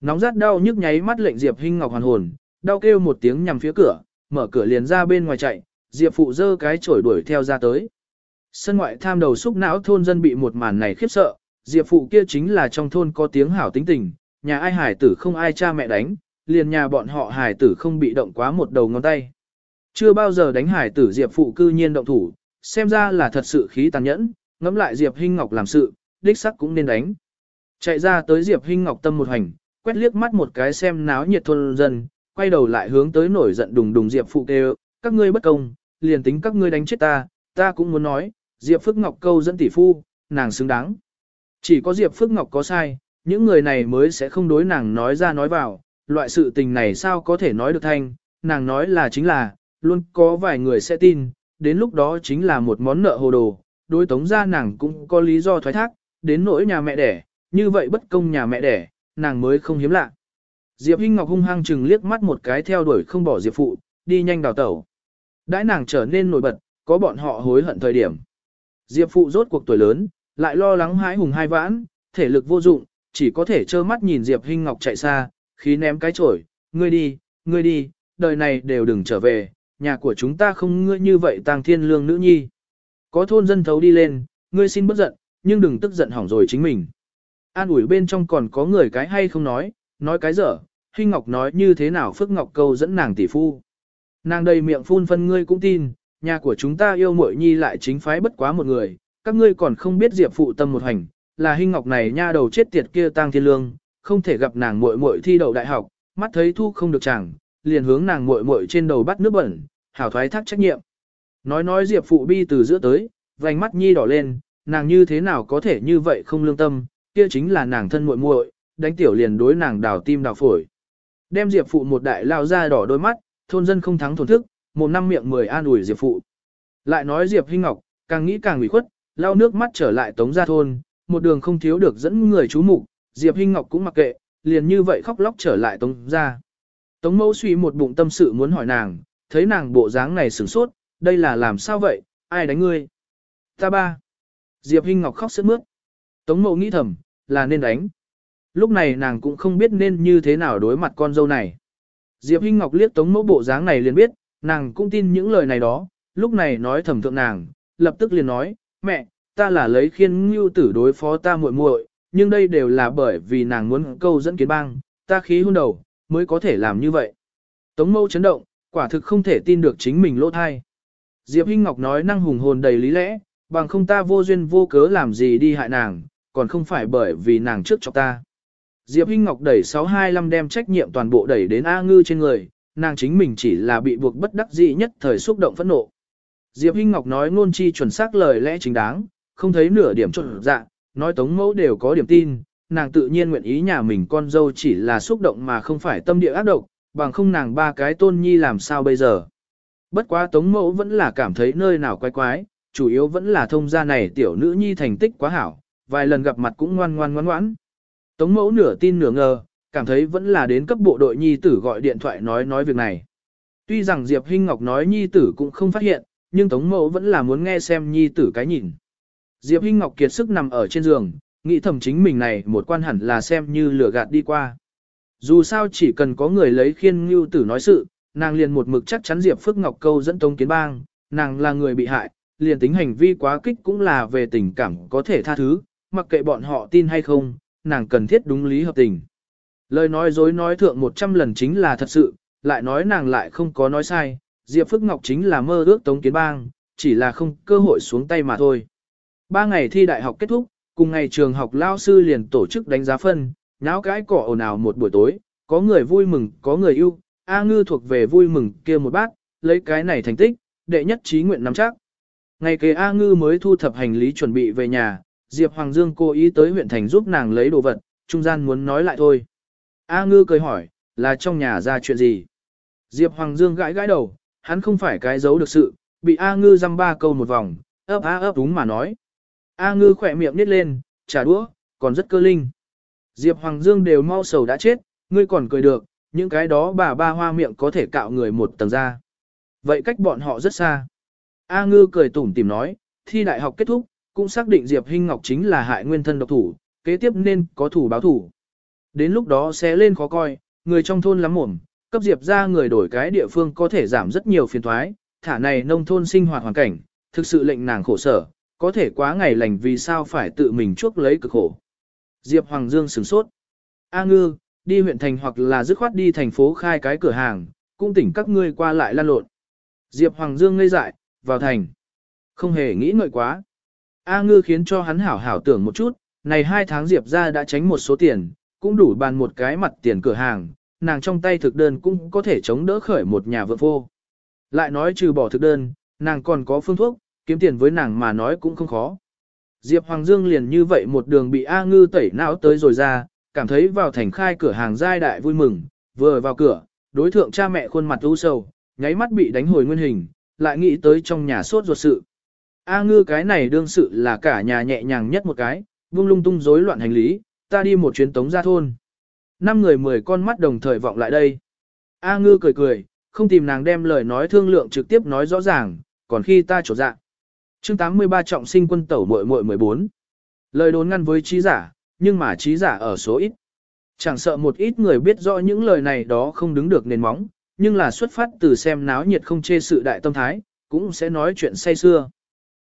Nóng rát đau nhức nháy mắt lệnh Diệp Hinh Ngọc hoàn hồn, đau kêu một tiếng nhằm phía cửa, mở cửa liền ra bên ngoài chạy, Diệp phụ giơ cái chổi đuổi theo ra tới. Sân ngoại tham đầu xúc não thôn dân bị một màn này khiếp sợ, Diệp phụ kia chính là trong thôn có tiếng hảo tính tình, nhà ai hải tử không ai cha mẹ đánh, liền nhà bọn họ hải tử không bị động quá một đầu ngón tay. Chưa bao giờ đánh hải tử Diệp phụ cư nhiên động thủ, xem ra là thật sự khí tàn nhẫn, ngẫm lại Diệp Hinh Ngọc làm sự, đích sắc cũng nên đánh. Chạy ra tới Diệp Hinh Ngọc tâm một hành, quét liếc mắt một cái xem náo nhiệt thôn dân, quay đầu lại hướng tới nổi giận đùng đùng Diệp phụ kêu, các ngươi bất công, liền tính các ngươi đánh chết ta, ta cũng muốn nói, Diệp Phước Ngọc câu dẫn tỷ phu, nàng xứng đáng. Chỉ có Diệp Phước Ngọc có sai, những người này mới sẽ không đối nàng nói ra nói vào, loại sự tình này sao có thể nói được thanh, nàng nói là chính là, luôn có vài người sẽ tin, đến lúc đó chính là một món nợ hồ đồ, đối tống ra nàng cũng có lý do thoái thác, đến nỗi nhà mẹ đẻ, như vậy bất công nhà mẹ đẻ, nàng mới không hiếm lạ. Diệp Hinh Ngọc hung hăng chừng liếc mắt một cái theo đuổi không bỏ Diệp Phụ, đi nhanh đào tẩu. Đãi nàng trở nên nổi bật, có bọn họ hối hận thời điểm. Diệp Phụ rốt cuộc tuổi lớn, lại lo lắng hái hùng hai vãn, thể lực vô dụng, chỉ có thể trơ mắt nhìn Diệp Hinh Ngọc chạy xa, khí ném cái chổi, ngươi đi, ngươi đi, đời này đều đừng trở về, nhà của chúng ta không ngươi như vậy tang thiên lương nữ nhi. Có thôn dân thấu đi lên, ngươi xin bất giận, nhưng đừng tức giận hỏng rồi chính mình. An ủi bên trong còn có người cái hay không nói, nói cái dở, Hinh Ngọc nói như thế nào Phước Ngọc câu dẫn nàng tỷ phu. Nàng đầy miệng phun phân ngươi cũng tin, nhà của chúng ta yêu muội nhi lại chính phái bất quá một người, các ngươi còn không biết Diệp phụ tâm một hành, là Hinh Ngọc này nha đầu chết tiệt kia tang thiên lương, không thể gặp nàng muội muội thi đậu đại học, mắt thấy thu không được chẳng, liền hướng nàng muội muội trên đầu bắt nước bẩn, hảo thoái thác trách nhiệm. Nói nói Diệp phụ bi từ giữa tới, vành mắt nhi đỏ lên, nàng như thế nào có thể như vậy không lương tâm, kia chính là nàng thân muội muội, đánh tiểu liền đối nàng đào tim đào phổi. Đem Diệp phụ một đại lao ra đỏ đôi mắt, thôn dân không thắng thổn thức, một năm miệng mười an ủi Diệp phụ. Lại nói Diệp Hinh Ngọc, càng nghĩ càng ủy khuất, lao nước mắt trở lại tống gia thôn, một đường không thiếu được dẫn người chú mục, Diệp Hinh Ngọc cũng mặc kệ, liền như vậy khóc lóc trở lại tống gia. Tống mẫu suy một bụng tâm sự muốn hỏi nàng, thấy nàng bộ dáng này sửng sốt, đây là làm sao vậy, ai đánh ngươi? Ta ba. Diệp Hinh Ngọc khóc sướt mướt. Tống mẫu nghĩ thầm, là nên đánh. Lúc này nàng cũng không biết nên như thế nào đối mặt con dâu này. Diệp Hinh Ngọc liếc tống mẫu bộ dáng này liền biết, nàng cũng tin những lời này đó, lúc này nói thầm thượng nàng, lập tức liền nói, mẹ, ta là lấy khiên ngưu tử đối phó ta muội muội, nhưng đây đều là bởi vì nàng muốn câu dẫn kiến bang, ta khí hôn đầu, mới có thể làm như vậy. Tống mẫu chấn động, quả thực không thể tin được chính mình lỗ thai. Diệp Hinh Ngọc nói năng hùng hồn đầy lý lẽ, bằng không ta vô duyên vô cớ làm gì đi hại nàng, còn không phải bởi vì nàng trước cho ta. Diệp Hinh Ngọc đẩy 625 đem trách nhiệm toàn bộ đẩy đến A Ngư trên người, nàng chính mình chỉ là bị buộc bất đắc dĩ nhất thời xúc động phẫn nộ. Diệp Hinh Ngọc nói ngôn chi chuẩn xác lời lẽ chính đáng, không thấy nửa điểm trộn dạ, nói tống mẫu đều có điểm tin, nàng tự nhiên nguyện ý nhà mình con dâu chỉ là xúc động mà không phải tâm địa ác độc, bằng không nàng ba cái tôn nhi làm sao bây giờ. Bất quá tống mẫu vẫn là cảm thấy nơi nào quái quái, chủ yếu vẫn là thông gia này tiểu nữ nhi thành tích quá hảo, vài lần gặp mặt cũng ngoan ngoan ngoan ngoãn. Tống mẫu nửa tin nửa ngờ, cảm thấy vẫn là đến cấp bộ đội nhi tử gọi điện thoại nói nói việc này. Tuy rằng Diệp Hinh Ngọc nói nhi tử cũng không phát hiện, nhưng Tống mẫu vẫn là muốn nghe xem nhi tử cái nhìn. Diệp Hinh Ngọc kiệt sức nằm ở trên giường, nghĩ thầm chính mình này một quan hẳn là xem như lửa gạt đi qua. Dù sao chỉ cần có người lấy khiên ngưu tử nói sự, nàng liền một mực chắc chắn Diệp Phước Ngọc câu dẫn Tống Kiến Bang, nàng là người bị hại, liền tính hành vi quá kích cũng là về tình cảm có thể tha thứ, mặc kệ bọn họ tin hay không, nàng cần thiết đúng lý hợp tình. Lời nói dối nói thượng 100 lần chính là thật sự, lại nói nàng lại không có nói sai, Diệp Phước Ngọc chính là mơ ước Tống Kiến Bang, chỉ là không cơ hội xuống tay mà thôi. Ba ngày thi đại học kết thúc, cùng ngày trường học lao sư liền tổ chức đánh giá phân, náo cái cỏ ồn ào một buổi tối, có người vui mừng, có người yêu, A Ngư thuộc về vui mừng kia một bác, lấy cái này thành tích, đệ nhất trí nguyện nắm chắc. Ngày kế A Ngư mới thu thập hành lý chuẩn bị về nhà, Diệp Hoàng Dương cố ý tới huyện thành giúp nàng lấy đồ vật, trung gian muốn nói lại thôi. A Ngư cười hỏi, là trong nhà ra chuyện gì? Diệp Hoàng Dương gãi gãi đầu, hắn không phải cái giấu được sự, bị A Ngư dăm ba câu một vòng, ấp á ấp đúng mà nói. A Ngư khỏe miệng nít lên, trả đũa, còn rất cơ linh. Diệp Hoàng Dương đều mau sầu đã chết, ngươi còn cười được, những cái đó bà ba hoa miệng có thể cạo người một tầng ra. Vậy cách bọn họ rất xa. A Ngư cười tủm tìm nói, thi đại học kết thúc, cũng xác định Diệp Hinh Ngọc chính là hại nguyên thân độc thủ, kế tiếp nên có thủ báo thủ. Đến lúc đó sẽ lên khó coi, người trong thôn lắm mồm, cấp Diệp ra người đổi cái địa phương có thể giảm rất nhiều phiền thoái, thả này nông thôn sinh hoạt hoàn cảnh, thực sự lệnh nàng khổ sở, có thể quá ngày lành vì sao phải tự mình chuốc lấy cực khổ. Diệp Hoàng Dương sửng sốt. A ngư, đi huyện thành hoặc là dứt khoát đi thành phố khai cái cửa hàng, cũng tỉnh các ngươi qua lại lan lộn. Diệp Hoàng Dương ngây dại, vào thành. Không hề nghĩ ngợi quá. A ngư khiến cho hắn hảo hảo tưởng một chút, này hai tháng Diệp ra đã tránh một số tiền, cũng đủ bàn một cái mặt tiền cửa hàng, nàng trong tay thực đơn cũng có thể chống đỡ khởi một nhà vợ vô Lại nói trừ bỏ thực đơn, nàng còn có phương thuốc, kiếm tiền với nàng mà nói cũng không khó. Diệp Hoàng Dương liền như vậy một đường bị A Ngư tẩy não tới rồi ra, cảm thấy vào thành khai cửa hàng giai đại vui mừng, vừa vào cửa, đối thượng cha mẹ khuôn mặt u sầu, nháy mắt bị đánh hồi nguyên hình, lại nghĩ tới trong nhà sốt ruột sự. A Ngư cái này đương sự là cả nhà nhẹ nhàng nhất một cái, vung lung tung rối loạn hành lý, ta đi một chuyến tống ra thôn. Năm người mười con mắt đồng thời vọng lại đây. A Ngư cười cười, không tìm nàng đem lời nói thương lượng trực tiếp nói rõ ràng, còn khi ta trổ dạ chương 83 trọng sinh quân tẩu muội muội 14. Lời đồn ngăn với trí giả, nhưng mà trí giả ở số ít. Chẳng sợ một ít người biết rõ những lời này đó không đứng được nền móng, nhưng là xuất phát từ xem náo nhiệt không chê sự đại tâm thái, cũng sẽ nói chuyện say xưa.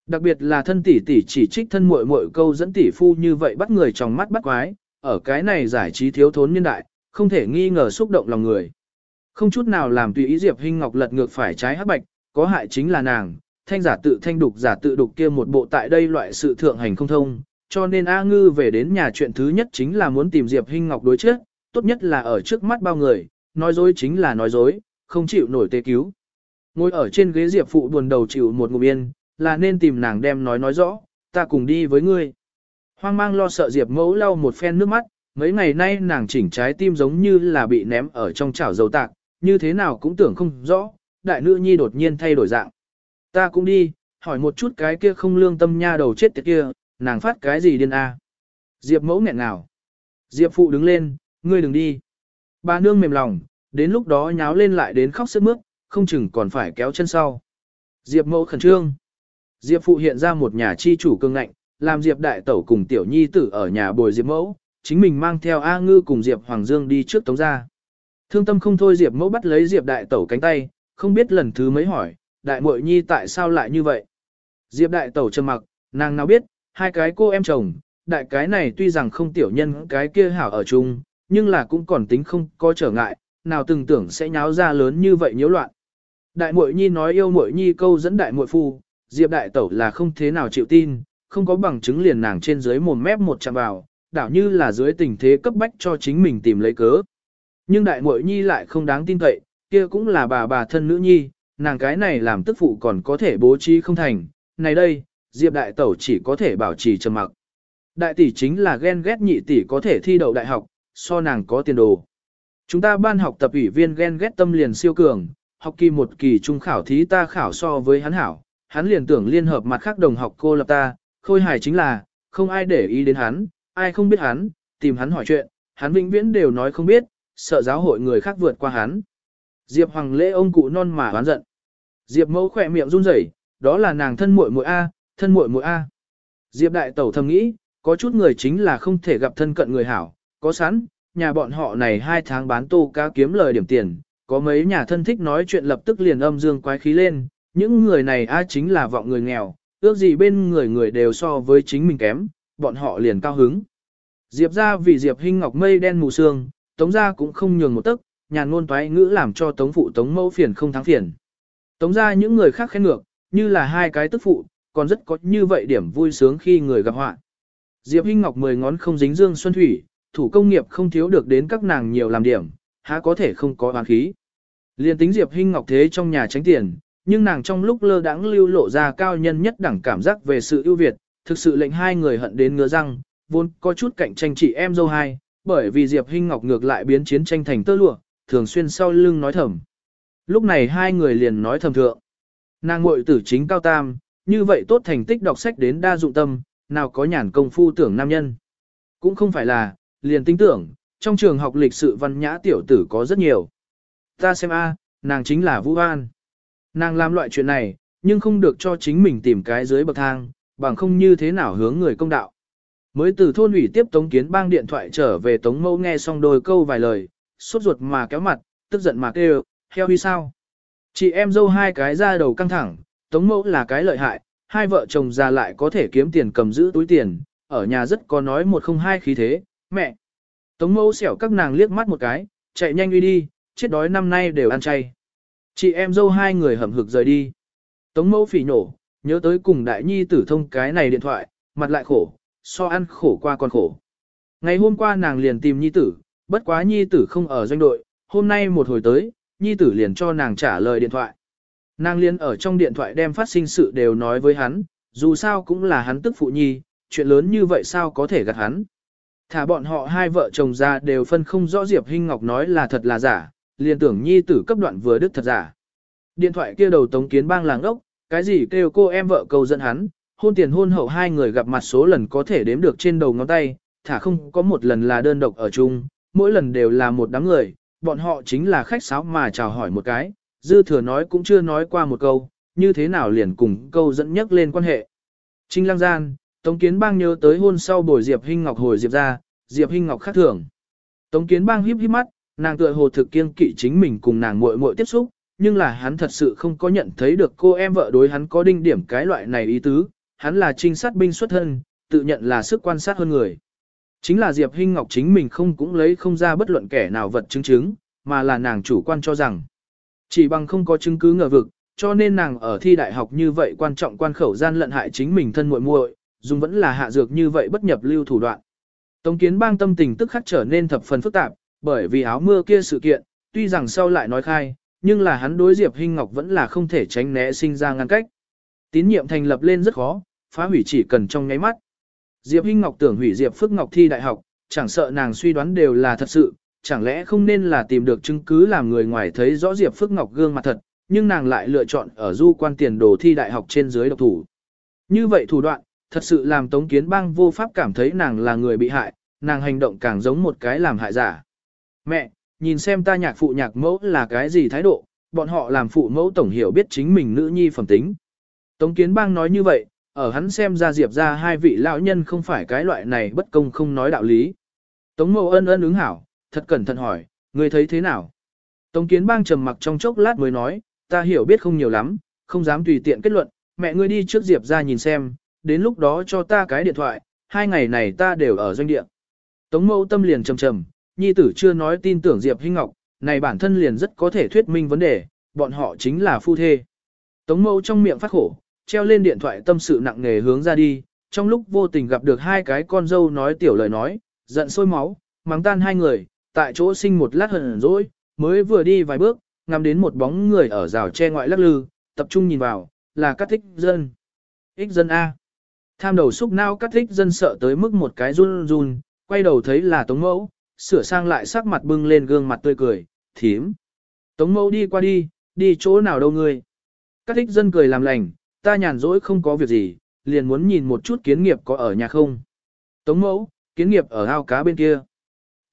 Đặc biệt là thân tỷ tỷ chỉ trích thân muội muội câu dẫn tỷ phu như vậy bắt người trong mắt bắt quái, ở cái này giải trí thiếu thốn niên đại, không thể nghi ngờ xúc động lòng người. Không chút nào làm tùy ý Diệp Hinh Ngọc lật ngược phải trái hắc bạch, có hại chính là nàng, thanh giả tự thanh đục giả tự đục kia một bộ tại đây loại sự thượng hành không thông, cho nên A Ngư về đến nhà chuyện thứ nhất chính là muốn tìm Diệp Hinh Ngọc đối trước, tốt nhất là ở trước mắt bao người, nói dối chính là nói dối, không chịu nổi tê cứu. Ngồi ở trên ghế Diệp phụ buồn đầu chịu một ngụm yên, là nên tìm nàng đem nói nói rõ, ta cùng đi với ngươi. Hoang mang lo sợ Diệp mẫu lau một phen nước mắt, mấy ngày nay nàng chỉnh trái tim giống như là bị ném ở trong chảo dầu tạc, như thế nào cũng tưởng không rõ, đại nữ nhi đột nhiên thay đổi dạng. Ta cũng đi, hỏi một chút cái kia không lương tâm nha đầu chết tiệt kia, nàng phát cái gì điên a? Diệp mẫu nghẹn ngào. Diệp phụ đứng lên, ngươi đừng đi. Bà nương mềm lòng, đến lúc đó nháo lên lại đến khóc sức mướt, không chừng còn phải kéo chân sau. Diệp mẫu khẩn trương. Diệp phụ hiện ra một nhà chi chủ cương ngạnh, làm Diệp đại tẩu cùng tiểu nhi tử ở nhà bồi Diệp mẫu, chính mình mang theo A ngư cùng Diệp Hoàng Dương đi trước tống ra. Thương tâm không thôi Diệp mẫu bắt lấy Diệp đại tẩu cánh tay, không biết lần thứ mấy hỏi, đại muội nhi tại sao lại như vậy. Diệp đại tẩu trầm mặc, nàng nào biết, hai cái cô em chồng, đại cái này tuy rằng không tiểu nhân cái kia hảo ở chung, nhưng là cũng còn tính không có trở ngại, nào từng tưởng sẽ nháo ra lớn như vậy nhiễu loạn. Đại muội nhi nói yêu muội nhi câu dẫn đại muội phu, Diệp đại tẩu là không thế nào chịu tin, không có bằng chứng liền nàng trên dưới mồm mép một chạm vào, đảo như là dưới tình thế cấp bách cho chính mình tìm lấy cớ. Nhưng đại muội nhi lại không đáng tin cậy, kia cũng là bà bà thân nữ nhi, nàng cái này làm tức phụ còn có thể bố trí không thành. Này đây, Diệp đại tẩu chỉ có thể bảo trì trầm mặc. Đại tỷ chính là ghen ghét nhị tỷ có thể thi đậu đại học, so nàng có tiền đồ. Chúng ta ban học tập ủy viên ghen ghét tâm liền siêu cường, học kỳ một kỳ trung khảo thí ta khảo so với hắn hảo, hắn liền tưởng liên hợp mặt khác đồng học cô lập ta, khôi hài chính là, không ai để ý đến hắn, ai không biết hắn, tìm hắn hỏi chuyện, hắn vĩnh viễn đều nói không biết, sợ giáo hội người khác vượt qua hắn. Diệp Hoàng lễ ông cụ non mà oán giận. Diệp mẫu khỏe miệng run rẩy, đó là nàng thân muội muội A, thân muội muội A. Diệp đại tẩu thầm nghĩ, có chút người chính là không thể gặp thân cận người hảo, có sẵn, nhà bọn họ này hai tháng bán tô cá kiếm lời điểm tiền, có mấy nhà thân thích nói chuyện lập tức liền âm dương quái khí lên, những người này A chính là vọng người nghèo, ước gì bên người người đều so với chính mình kém, bọn họ liền cao hứng. Diệp ra vì Diệp Hinh Ngọc mây đen mù sương, Tống ra cũng không nhường một tấc, nhàn ngôn toái ngữ làm cho Tống phụ Tống mẫu phiền không thắng phiền. Tống ra những người khác khen ngược, như là hai cái tức phụ, còn rất có như vậy điểm vui sướng khi người gặp họa. Diệp Hinh Ngọc mười ngón không dính dương xuân thủy, thủ công nghiệp không thiếu được đến các nàng nhiều làm điểm, há có thể không có oán khí. Liên tính Diệp Hinh Ngọc thế trong nhà tránh tiền, nhưng nàng trong lúc lơ đãng lưu lộ ra cao nhân nhất đẳng cảm giác về sự ưu việt, thực sự lệnh hai người hận đến ngứa răng, vốn có chút cạnh tranh chị em dâu hai, bởi vì Diệp Hinh Ngọc ngược lại biến chiến tranh thành tơ lụa, thường xuyên sau lưng nói thầm. Lúc này hai người liền nói thầm thượng. Nàng muội tử chính cao tam, như vậy tốt thành tích đọc sách đến đa dụng tâm, nào có nhàn công phu tưởng nam nhân. Cũng không phải là, liền tính tưởng, trong trường học lịch sự văn nhã tiểu tử có rất nhiều. Ta xem a, nàng chính là Vũ An. Nàng làm loại chuyện này, nhưng không được cho chính mình tìm cái dưới bậc thang, bằng không như thế nào hướng người công đạo. Mới từ thôn ủy tiếp Tống Kiến bang điện thoại trở về Tống Mâu nghe xong đôi câu vài lời, sốt ruột mà kéo mặt, tức giận mà kêu, heo huy sao. Chị em dâu hai cái ra đầu căng thẳng, Tống mẫu là cái lợi hại, hai vợ chồng già lại có thể kiếm tiền cầm giữ túi tiền, ở nhà rất có nói một không hai khí thế, mẹ. Tống mẫu xẻo các nàng liếc mắt một cái, chạy nhanh đi đi, chết đói năm nay đều ăn chay. Chị em dâu hai người hầm hực rời đi. Tống mẫu phỉ nổ, nhớ tới cùng đại nhi tử thông cái này điện thoại, mặt lại khổ, so ăn khổ qua còn khổ. Ngày hôm qua nàng liền tìm nhi tử, bất quá nhi tử không ở doanh đội, hôm nay một hồi tới, nhi tử liền cho nàng trả lời điện thoại. Nàng liền ở trong điện thoại đem phát sinh sự đều nói với hắn, dù sao cũng là hắn tức phụ nhi, chuyện lớn như vậy sao có thể gạt hắn. Thả bọn họ hai vợ chồng ra đều phân không rõ Diệp Hinh Ngọc nói là thật là giả, liền tưởng nhi tử cấp đoạn vừa đức thật giả. Điện thoại kia đầu tống kiến bang làng ốc, cái gì kêu cô em vợ cầu dẫn hắn, hôn tiền hôn hậu hai người gặp mặt số lần có thể đếm được trên đầu ngón tay, thả không có một lần là đơn độc ở chung, mỗi lần đều là một đám người, bọn họ chính là khách sáo mà chào hỏi một cái, dư thừa nói cũng chưa nói qua một câu, như thế nào liền cùng câu dẫn nhắc lên quan hệ. Trinh Lang Gian, Tống Kiến Bang nhớ tới hôn sau bồi Diệp Hinh Ngọc hồi Diệp ra, Diệp Hinh Ngọc khác thường. Tống Kiến Bang híp híp mắt, nàng tựa hồ thực kiên kỵ chính mình cùng nàng muội muội tiếp xúc, nhưng là hắn thật sự không có nhận thấy được cô em vợ đối hắn có đinh điểm cái loại này ý tứ, hắn là trinh sát binh xuất thân, tự nhận là sức quan sát hơn người. Chính là Diệp Hinh Ngọc chính mình không cũng lấy không ra bất luận kẻ nào vật chứng chứng, mà là nàng chủ quan cho rằng chỉ bằng không có chứng cứ ngờ vực, cho nên nàng ở thi đại học như vậy quan trọng quan khẩu gian lận hại chính mình thân muội muội, dùng vẫn là hạ dược như vậy bất nhập lưu thủ đoạn. Tống Kiến Bang tâm tình tức khắc trở nên thập phần phức tạp, bởi vì áo mưa kia sự kiện, tuy rằng sau lại nói khai, nhưng là hắn đối Diệp Hinh Ngọc vẫn là không thể tránh né sinh ra ngăn cách. Tín nhiệm thành lập lên rất khó, phá hủy chỉ cần trong nháy mắt. Diệp Hinh Ngọc tưởng hủy Diệp Phước Ngọc thi đại học, chẳng sợ nàng suy đoán đều là thật sự, chẳng lẽ không nên là tìm được chứng cứ làm người ngoài thấy rõ Diệp Phước Ngọc gương mặt thật, nhưng nàng lại lựa chọn ở du quan tiền đồ thi đại học trên dưới độc thủ. Như vậy thủ đoạn, thật sự làm Tống Kiến Bang vô pháp cảm thấy nàng là người bị hại, nàng hành động càng giống một cái làm hại giả. Mẹ, nhìn xem ta nhạc phụ nhạc mẫu là cái gì thái độ, bọn họ làm phụ mẫu tổng hiểu biết chính mình nữ nhi phẩm tính. Tống Kiến Bang nói như vậy, ở hắn xem ra Diệp ra hai vị lão nhân không phải cái loại này bất công không nói đạo lý. Tống Mậu ân ân ứng hảo, thật cẩn thận hỏi, người thấy thế nào? Tống Kiến Bang trầm mặc trong chốc lát mới nói, ta hiểu biết không nhiều lắm, không dám tùy tiện kết luận, mẹ ngươi đi trước Diệp ra nhìn xem, đến lúc đó cho ta cái điện thoại, hai ngày này ta đều ở doanh địa. Tống Mậu tâm liền trầm trầm, nhi tử chưa nói tin tưởng Diệp Hinh Ngọc, này bản thân liền rất có thể thuyết minh vấn đề, bọn họ chính là phu thê. Tống Mậu trong miệng phát khổ, treo lên điện thoại tâm sự nặng nề hướng ra đi, trong lúc vô tình gặp được hai cái con dâu nói tiểu lời nói, giận sôi máu, mắng tan hai người, tại chỗ sinh một lát hờn dỗi, mới vừa đi vài bước, ngắm đến một bóng người ở rào tre ngoại lắc lư, tập trung nhìn vào, là các thích dân. Ích dân A. Tham đầu xúc nao các thích dân sợ tới mức một cái run run, quay đầu thấy là Tống Mẫu, sửa sang lại sắc mặt bưng lên gương mặt tươi cười, thím. Tống Mẫu đi qua đi, đi chỗ nào đâu ngươi. Các thích dân cười làm lành, ta nhàn rỗi không có việc gì, liền muốn nhìn một chút kiến nghiệp có ở nhà không. Tống mẫu, kiến nghiệp ở ao cá bên kia.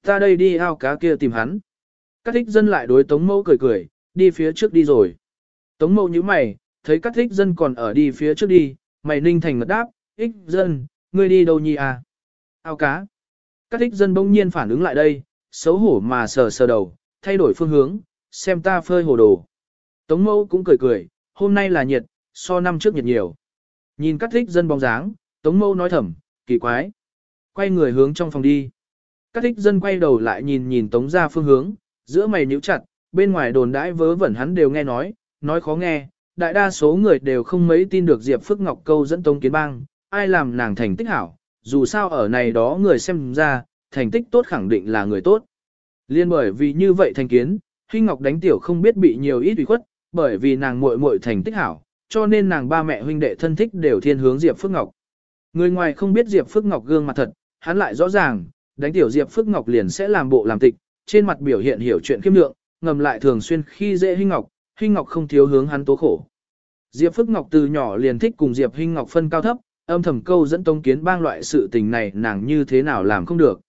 Ta đây đi ao cá kia tìm hắn. Các thích dân lại đối tống mẫu cười cười, đi phía trước đi rồi. Tống mẫu như mày, thấy các thích dân còn ở đi phía trước đi, mày ninh thành ngật đáp, ích dân, ngươi đi đâu nhi à? Ao cá. Các thích dân bỗng nhiên phản ứng lại đây, xấu hổ mà sờ sờ đầu, thay đổi phương hướng, xem ta phơi hồ đồ. Tống mẫu cũng cười cười, hôm nay là nhiệt, so năm trước nhiệt nhiều. Nhìn cắt thích dân bóng dáng, Tống Mâu nói thầm, kỳ quái. Quay người hướng trong phòng đi. Cắt thích dân quay đầu lại nhìn nhìn Tống ra phương hướng, giữa mày nhíu chặt, bên ngoài đồn đãi vớ vẩn hắn đều nghe nói, nói khó nghe, đại đa số người đều không mấy tin được Diệp Phước Ngọc câu dẫn Tống Kiến Bang, ai làm nàng thành tích hảo, dù sao ở này đó người xem ra, thành tích tốt khẳng định là người tốt. Liên bởi vì như vậy thành kiến, Huy Ngọc đánh tiểu không biết bị nhiều ít ủy khuất, bởi vì nàng muội muội thành tích hảo, cho nên nàng ba mẹ huynh đệ thân thích đều thiên hướng Diệp Phước Ngọc. Người ngoài không biết Diệp Phước Ngọc gương mặt thật, hắn lại rõ ràng, đánh tiểu Diệp Phước Ngọc liền sẽ làm bộ làm tịch, trên mặt biểu hiện hiểu chuyện kiêm lượng, ngầm lại thường xuyên khi dễ Hinh Ngọc, Hinh Ngọc không thiếu hướng hắn tố khổ. Diệp Phước Ngọc từ nhỏ liền thích cùng Diệp Hinh Ngọc phân cao thấp, âm thầm câu dẫn Tông Kiến bang loại sự tình này nàng như thế nào làm không được.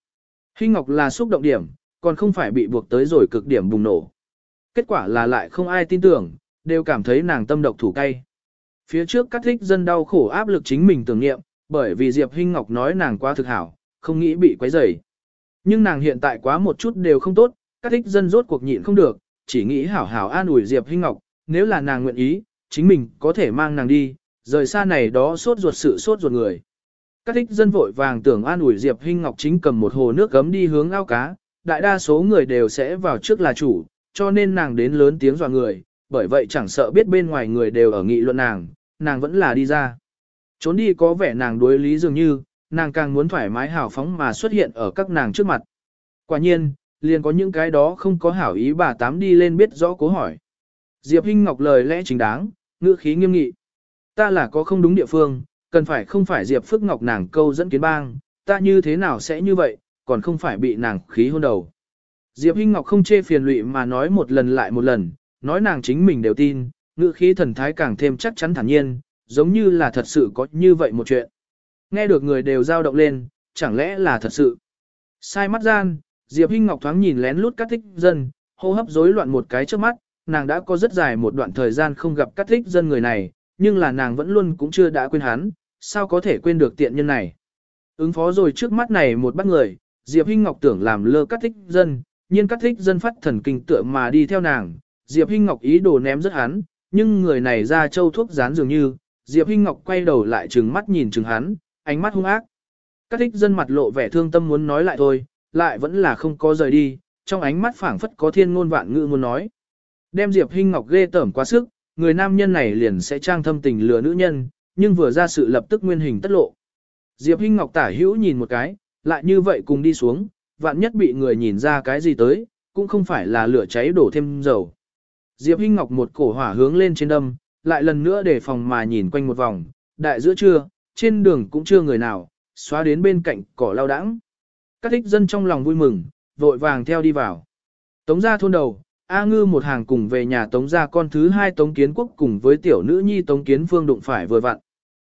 Hinh Ngọc là xúc động điểm, còn không phải bị buộc tới rồi cực điểm bùng nổ. Kết quả là lại không ai tin tưởng, đều cảm thấy nàng tâm độc thủ cay. Phía trước cắt thích dân đau khổ áp lực chính mình tưởng nghiệm, bởi vì Diệp Hinh Ngọc nói nàng quá thực hảo, không nghĩ bị quấy rầy. Nhưng nàng hiện tại quá một chút đều không tốt, cắt thích dân rốt cuộc nhịn không được, chỉ nghĩ hảo hảo an ủi Diệp Hinh Ngọc, nếu là nàng nguyện ý, chính mình có thể mang nàng đi, rời xa này đó sốt ruột sự sốt ruột người. Các thích dân vội vàng tưởng an ủi Diệp Hinh Ngọc chính cầm một hồ nước gấm đi hướng ao cá, đại đa số người đều sẽ vào trước là chủ, cho nên nàng đến lớn tiếng dọa người, bởi vậy chẳng sợ biết bên ngoài người đều ở nghị luận nàng, nàng vẫn là đi ra. Trốn đi có vẻ nàng đối lý dường như, nàng càng muốn thoải mái hào phóng mà xuất hiện ở các nàng trước mặt. Quả nhiên, liền có những cái đó không có hảo ý bà tám đi lên biết rõ cố hỏi. Diệp Hinh Ngọc lời lẽ chính đáng, ngữ khí nghiêm nghị. Ta là có không đúng địa phương, cần phải không phải Diệp Phước Ngọc nàng câu dẫn kiến bang, ta như thế nào sẽ như vậy, còn không phải bị nàng khí hôn đầu. Diệp Hinh Ngọc không chê phiền lụy mà nói một lần lại một lần, nói nàng chính mình đều tin, ngữ khí thần thái càng thêm chắc chắn thản nhiên, giống như là thật sự có như vậy một chuyện. Nghe được người đều dao động lên, chẳng lẽ là thật sự. Sai mắt gian, Diệp Hinh Ngọc thoáng nhìn lén lút Cát thích dân, hô hấp rối loạn một cái trước mắt, nàng đã có rất dài một đoạn thời gian không gặp Cát thích dân người này, nhưng là nàng vẫn luôn cũng chưa đã quên hắn, sao có thể quên được tiện nhân này. Ứng phó rồi trước mắt này một bắt người, Diệp Hinh Ngọc tưởng làm lơ Cát thích dân, nhiên Cát thích dân phát thần kinh tựa mà đi theo nàng, Diệp Hinh Ngọc ý đồ ném rất hắn, nhưng người này ra châu thuốc dán dường như, Diệp Hinh Ngọc quay đầu lại trừng mắt nhìn trừng hắn, ánh mắt hung ác. Các thích dân mặt lộ vẻ thương tâm muốn nói lại thôi, lại vẫn là không có rời đi, trong ánh mắt phảng phất có thiên ngôn vạn ngữ muốn nói. Đem Diệp Hinh Ngọc ghê tởm quá sức, người nam nhân này liền sẽ trang thâm tình lừa nữ nhân, nhưng vừa ra sự lập tức nguyên hình tất lộ. Diệp Hinh Ngọc tả hữu nhìn một cái, lại như vậy cùng đi xuống, vạn nhất bị người nhìn ra cái gì tới, cũng không phải là lửa cháy đổ thêm dầu. Diệp Hinh Ngọc một cổ hỏa hướng lên trên đâm, lại lần nữa để phòng mà nhìn quanh một vòng, đại giữa trưa, trên đường cũng chưa người nào, xóa đến bên cạnh cỏ lao đãng. Các thích dân trong lòng vui mừng, vội vàng theo đi vào. Tống gia thôn đầu, A Ngư một hàng cùng về nhà Tống gia con thứ hai Tống Kiến Quốc cùng với tiểu nữ nhi Tống Kiến Phương đụng phải vừa vặn.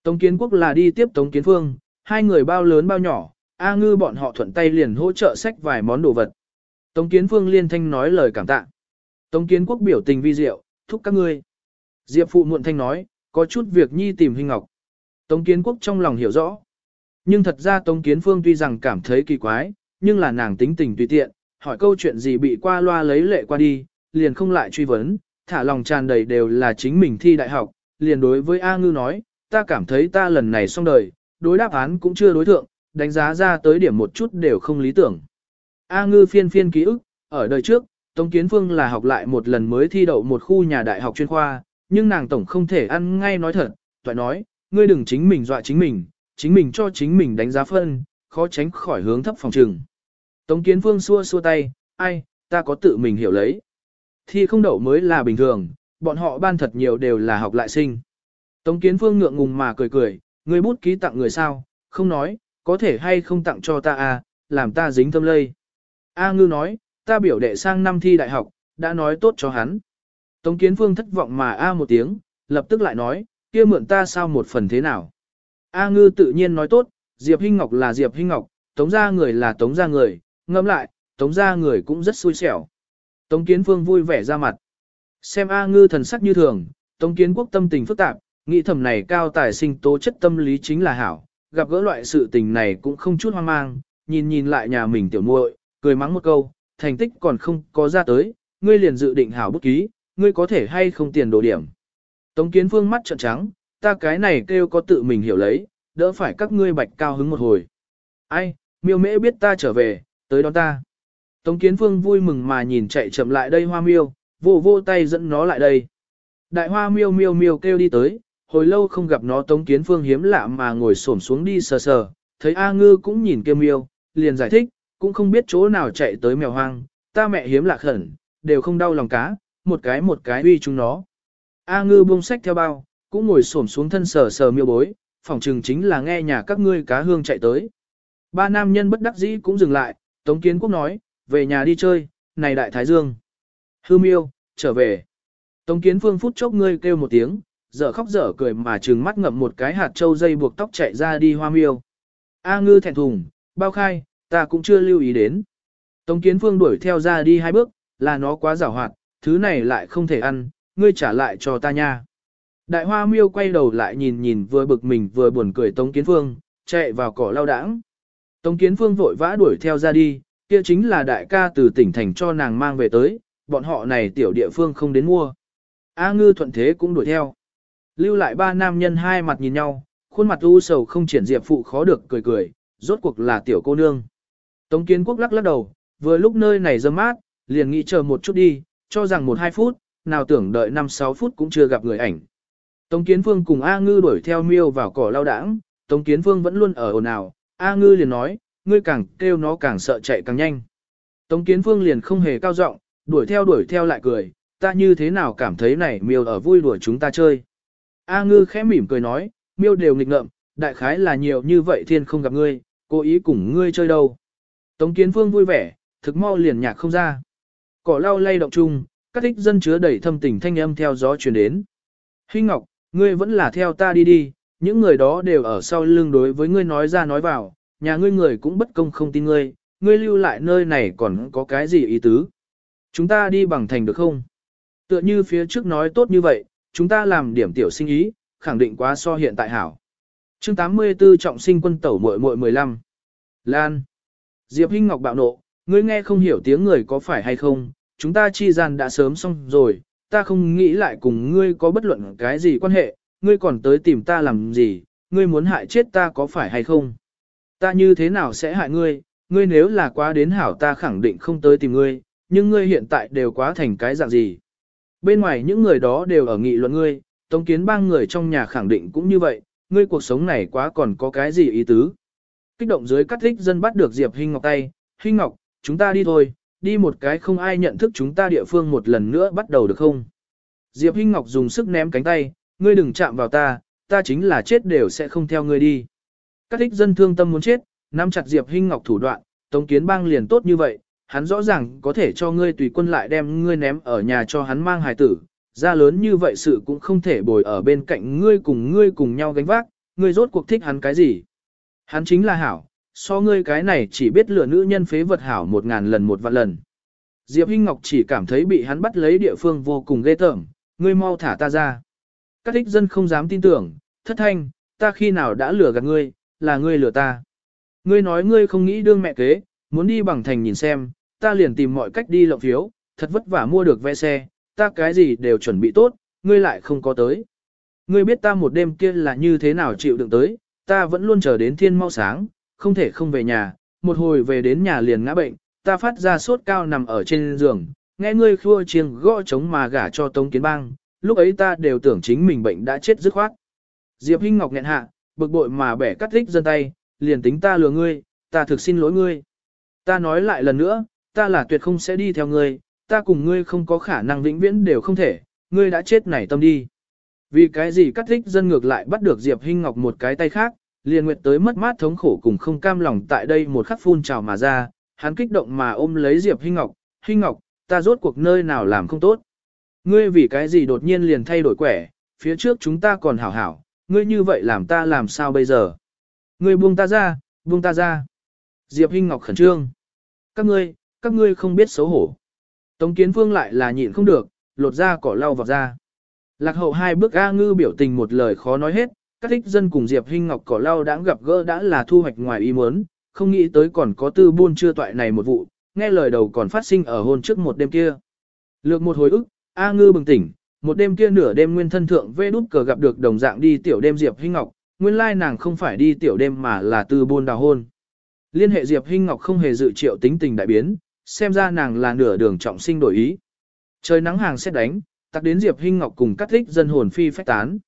Tống Kiến Quốc là đi tiếp Tống Kiến Phương, hai người bao lớn bao nhỏ, A Ngư bọn họ thuận tay liền hỗ trợ sách vài món đồ vật. Tống Kiến Phương liên thanh nói lời cảm tạ. Tống Kiến Quốc biểu tình vi diệu, thúc các ngươi. Diệp Phụ muộn thanh nói, có chút việc nhi tìm Hình Ngọc. Tống Kiến Quốc trong lòng hiểu rõ. Nhưng thật ra Tống Kiến Phương tuy rằng cảm thấy kỳ quái, nhưng là nàng tính tình tùy tiện, hỏi câu chuyện gì bị qua loa lấy lệ qua đi, liền không lại truy vấn, thả lòng tràn đầy đều là chính mình thi đại học, liền đối với A Ngư nói, ta cảm thấy ta lần này xong đời, đối đáp án cũng chưa đối thượng, đánh giá ra tới điểm một chút đều không lý tưởng. A Ngư phiên phiên ký ức, ở đời trước, Tống Kiến Phương là học lại một lần mới thi đậu một khu nhà đại học chuyên khoa, nhưng nàng tổng không thể ăn ngay nói thật, toại nói, ngươi đừng chính mình dọa chính mình, chính mình cho chính mình đánh giá phân, khó tránh khỏi hướng thấp phòng trừng. Tống Kiến Phương xua xua tay, ai, ta có tự mình hiểu lấy. Thi không đậu mới là bình thường, bọn họ ban thật nhiều đều là học lại sinh. Tống Kiến Phương ngượng ngùng mà cười cười, ngươi bút ký tặng người sao, không nói, có thể hay không tặng cho ta à, làm ta dính tâm lây. A ngư nói, ta biểu đệ sang năm thi đại học, đã nói tốt cho hắn. Tống Kiến Phương thất vọng mà A một tiếng, lập tức lại nói, kia mượn ta sao một phần thế nào. A ngư tự nhiên nói tốt, Diệp Hinh Ngọc là Diệp Hinh Ngọc, Tống gia người là Tống gia người, ngẫm lại, Tống gia người cũng rất xui xẻo. Tống Kiến Phương vui vẻ ra mặt. Xem A ngư thần sắc như thường, Tống Kiến Quốc tâm tình phức tạp, nghĩ thầm này cao tài sinh tố chất tâm lý chính là hảo, gặp gỡ loại sự tình này cũng không chút hoang mang, nhìn nhìn lại nhà mình tiểu muội, cười mắng một câu, thành tích còn không có ra tới, ngươi liền dự định hảo bút ký, ngươi có thể hay không tiền đồ điểm. Tống Kiến Phương mắt trợn trắng, ta cái này kêu có tự mình hiểu lấy, đỡ phải các ngươi bạch cao hứng một hồi. Ai, miêu mễ biết ta trở về, tới đón ta. Tống Kiến Phương vui mừng mà nhìn chạy chậm lại đây hoa miêu, vô vô tay dẫn nó lại đây. Đại hoa miêu miêu miêu kêu đi tới, hồi lâu không gặp nó Tống Kiến Phương hiếm lạ mà ngồi xổm xuống đi sờ sờ, thấy A Ngư cũng nhìn kêu miêu, liền giải thích, cũng không biết chỗ nào chạy tới mèo hoang, ta mẹ hiếm lạ khẩn, đều không đau lòng cá, một cái một cái uy chúng nó. A Ngư buông sách theo bao, cũng ngồi xổm xuống thân sờ sờ miêu bối, phỏng chừng chính là nghe nhà các ngươi cá hương chạy tới. Ba nam nhân bất đắc dĩ cũng dừng lại, Tống Kiến Quốc nói, về nhà đi chơi, này đại thái dương. Hư miêu, trở về. Tống Kiến Phương phút chốc ngươi kêu một tiếng, dở khóc dở cười mà trừng mắt ngậm một cái hạt trâu dây buộc tóc chạy ra đi hoa miêu. A ngư thẹn thùng, bao khai, ta cũng chưa lưu ý đến. Tống Kiến Phương đuổi theo ra đi hai bước, là nó quá giảo hoạt, thứ này lại không thể ăn, ngươi trả lại cho ta nha. Đại hoa miêu quay đầu lại nhìn nhìn vừa bực mình vừa buồn cười Tống Kiến Phương, chạy vào cỏ lao đãng. Tống Kiến Phương vội vã đuổi theo ra đi, kia chính là đại ca từ tỉnh thành cho nàng mang về tới, bọn họ này tiểu địa phương không đến mua. A ngư thuận thế cũng đuổi theo. Lưu lại ba nam nhân hai mặt nhìn nhau, khuôn mặt u sầu không triển diệp phụ khó được cười cười, rốt cuộc là tiểu cô nương. Tống kiến quốc lắc lắc đầu, vừa lúc nơi này dơ mát, liền nghĩ chờ một chút đi, cho rằng một hai phút, nào tưởng đợi năm sáu phút cũng chưa gặp người ảnh. Tống Kiến Phương cùng A Ngư đuổi theo miêu vào cỏ lao đãng, Tống Kiến Phương vẫn luôn ở ồn ào, A Ngư liền nói, ngươi càng kêu nó càng sợ chạy càng nhanh. Tống Kiến Phương liền không hề cao giọng, đuổi theo đuổi theo lại cười, ta như thế nào cảm thấy này miêu ở vui đuổi chúng ta chơi. A Ngư khẽ mỉm cười nói, miêu đều nghịch ngợm, đại khái là nhiều như vậy thiên không gặp ngươi, cố ý cùng ngươi chơi đâu. Tống Kiến Phương vui vẻ, thực mau liền nhạc không ra. Cỏ lau lay động chung, các thích dân chứa đầy thâm tình thanh âm theo gió truyền đến. Hinh Ngọc, ngươi vẫn là theo ta đi đi, những người đó đều ở sau lưng đối với ngươi nói ra nói vào, nhà ngươi người cũng bất công không tin ngươi, ngươi lưu lại nơi này còn có cái gì ý tứ. Chúng ta đi bằng thành được không? Tựa như phía trước nói tốt như vậy, chúng ta làm điểm tiểu sinh ý, khẳng định quá so hiện tại hảo. chương 84 trọng sinh quân tẩu muội muội 15. Lan. Diệp Hinh Ngọc bạo nộ, ngươi nghe không hiểu tiếng người có phải hay không, chúng ta chi gian đã sớm xong rồi, ta không nghĩ lại cùng ngươi có bất luận cái gì quan hệ, ngươi còn tới tìm ta làm gì, ngươi muốn hại chết ta có phải hay không? Ta như thế nào sẽ hại ngươi, ngươi nếu là quá đến hảo ta khẳng định không tới tìm ngươi, nhưng ngươi hiện tại đều quá thành cái dạng gì. Bên ngoài những người đó đều ở nghị luận ngươi, tống kiến bang người trong nhà khẳng định cũng như vậy, ngươi cuộc sống này quá còn có cái gì ý tứ. Kích động dưới cắt thích dân bắt được Diệp Hinh Ngọc tay, Hinh Ngọc, chúng ta đi thôi, đi một cái không ai nhận thức chúng ta địa phương một lần nữa bắt đầu được không? Diệp Hinh Ngọc dùng sức ném cánh tay, ngươi đừng chạm vào ta, ta chính là chết đều sẽ không theo ngươi đi. Các thích dân thương tâm muốn chết, nắm chặt Diệp Hinh Ngọc thủ đoạn, Tống Kiến Bang liền tốt như vậy, hắn rõ ràng có thể cho ngươi tùy quân lại đem ngươi ném ở nhà cho hắn mang hài tử, ra lớn như vậy sự cũng không thể bồi ở bên cạnh ngươi cùng ngươi cùng nhau gánh vác, ngươi rốt cuộc thích hắn cái gì. Hắn chính là hảo, so ngươi cái này chỉ biết lừa nữ nhân phế vật hảo một ngàn lần một vạn lần. Diệp Hinh Ngọc chỉ cảm thấy bị hắn bắt lấy địa phương vô cùng ghê tởm, ngươi mau thả ta ra. Các thích dân không dám tin tưởng, thất thanh, ta khi nào đã lừa gạt ngươi, là ngươi lừa ta. Ngươi nói ngươi không nghĩ đương mẹ kế, muốn đi bằng thành nhìn xem, ta liền tìm mọi cách đi lộng phiếu, thật vất vả mua được vé xe, ta cái gì đều chuẩn bị tốt, ngươi lại không có tới. Ngươi biết ta một đêm kia là như thế nào chịu đựng tới, ta vẫn luôn chờ đến thiên mau sáng, không thể không về nhà, một hồi về đến nhà liền ngã bệnh, ta phát ra sốt cao nằm ở trên giường, nghe ngươi khua chiêng gõ trống mà gả cho Tống Kiến Bang, lúc ấy ta đều tưởng chính mình bệnh đã chết dứt khoát. Diệp Hinh Ngọc nghẹn hạ, bực bội mà bẻ cắt thích dân tay, liền tính ta lừa ngươi, ta thực xin lỗi ngươi. Ta nói lại lần nữa, ta là tuyệt không sẽ đi theo ngươi, ta cùng ngươi không có khả năng vĩnh viễn đều không thể, ngươi đã chết nảy tâm đi. Vì cái gì cắt thích dân ngược lại bắt được Diệp Hinh Ngọc một cái tay khác, liền nguyệt tới mất mát thống khổ cùng không cam lòng tại đây một khắc phun trào mà ra, hắn kích động mà ôm lấy Diệp Hinh Ngọc, Hinh Ngọc, ta rốt cuộc nơi nào làm không tốt. Ngươi vì cái gì đột nhiên liền thay đổi quẻ, phía trước chúng ta còn hảo hảo, ngươi như vậy làm ta làm sao bây giờ? Ngươi buông ta ra, buông ta ra. Diệp Hinh Ngọc khẩn trương. Các ngươi, các ngươi không biết xấu hổ. Tống Kiến Phương lại là nhịn không được, lột ra cỏ lau vào ra. Lạc hậu hai bước A ngư biểu tình một lời khó nói hết, các thích dân cùng Diệp Hinh Ngọc cỏ lau đã gặp gỡ đã là thu hoạch ngoài ý muốn, không nghĩ tới còn có tư buôn chưa toại này một vụ, nghe lời đầu còn phát sinh ở hôn trước một đêm kia. Lược một hồi ức, A ngư bừng tỉnh, một đêm kia nửa đêm nguyên thân thượng vê đút cờ gặp được đồng dạng đi tiểu đêm Diệp Hinh Ngọc, nguyên lai nàng không phải đi tiểu đêm mà là tư buôn đào hôn. Liên hệ Diệp Hinh Ngọc không hề dự triệu tính tình đại biến, xem ra nàng là nửa đường trọng sinh đổi ý. Trời nắng hàng xét đánh, tắc đến Diệp Hinh Ngọc cùng Cát thích dân hồn phi phách tán.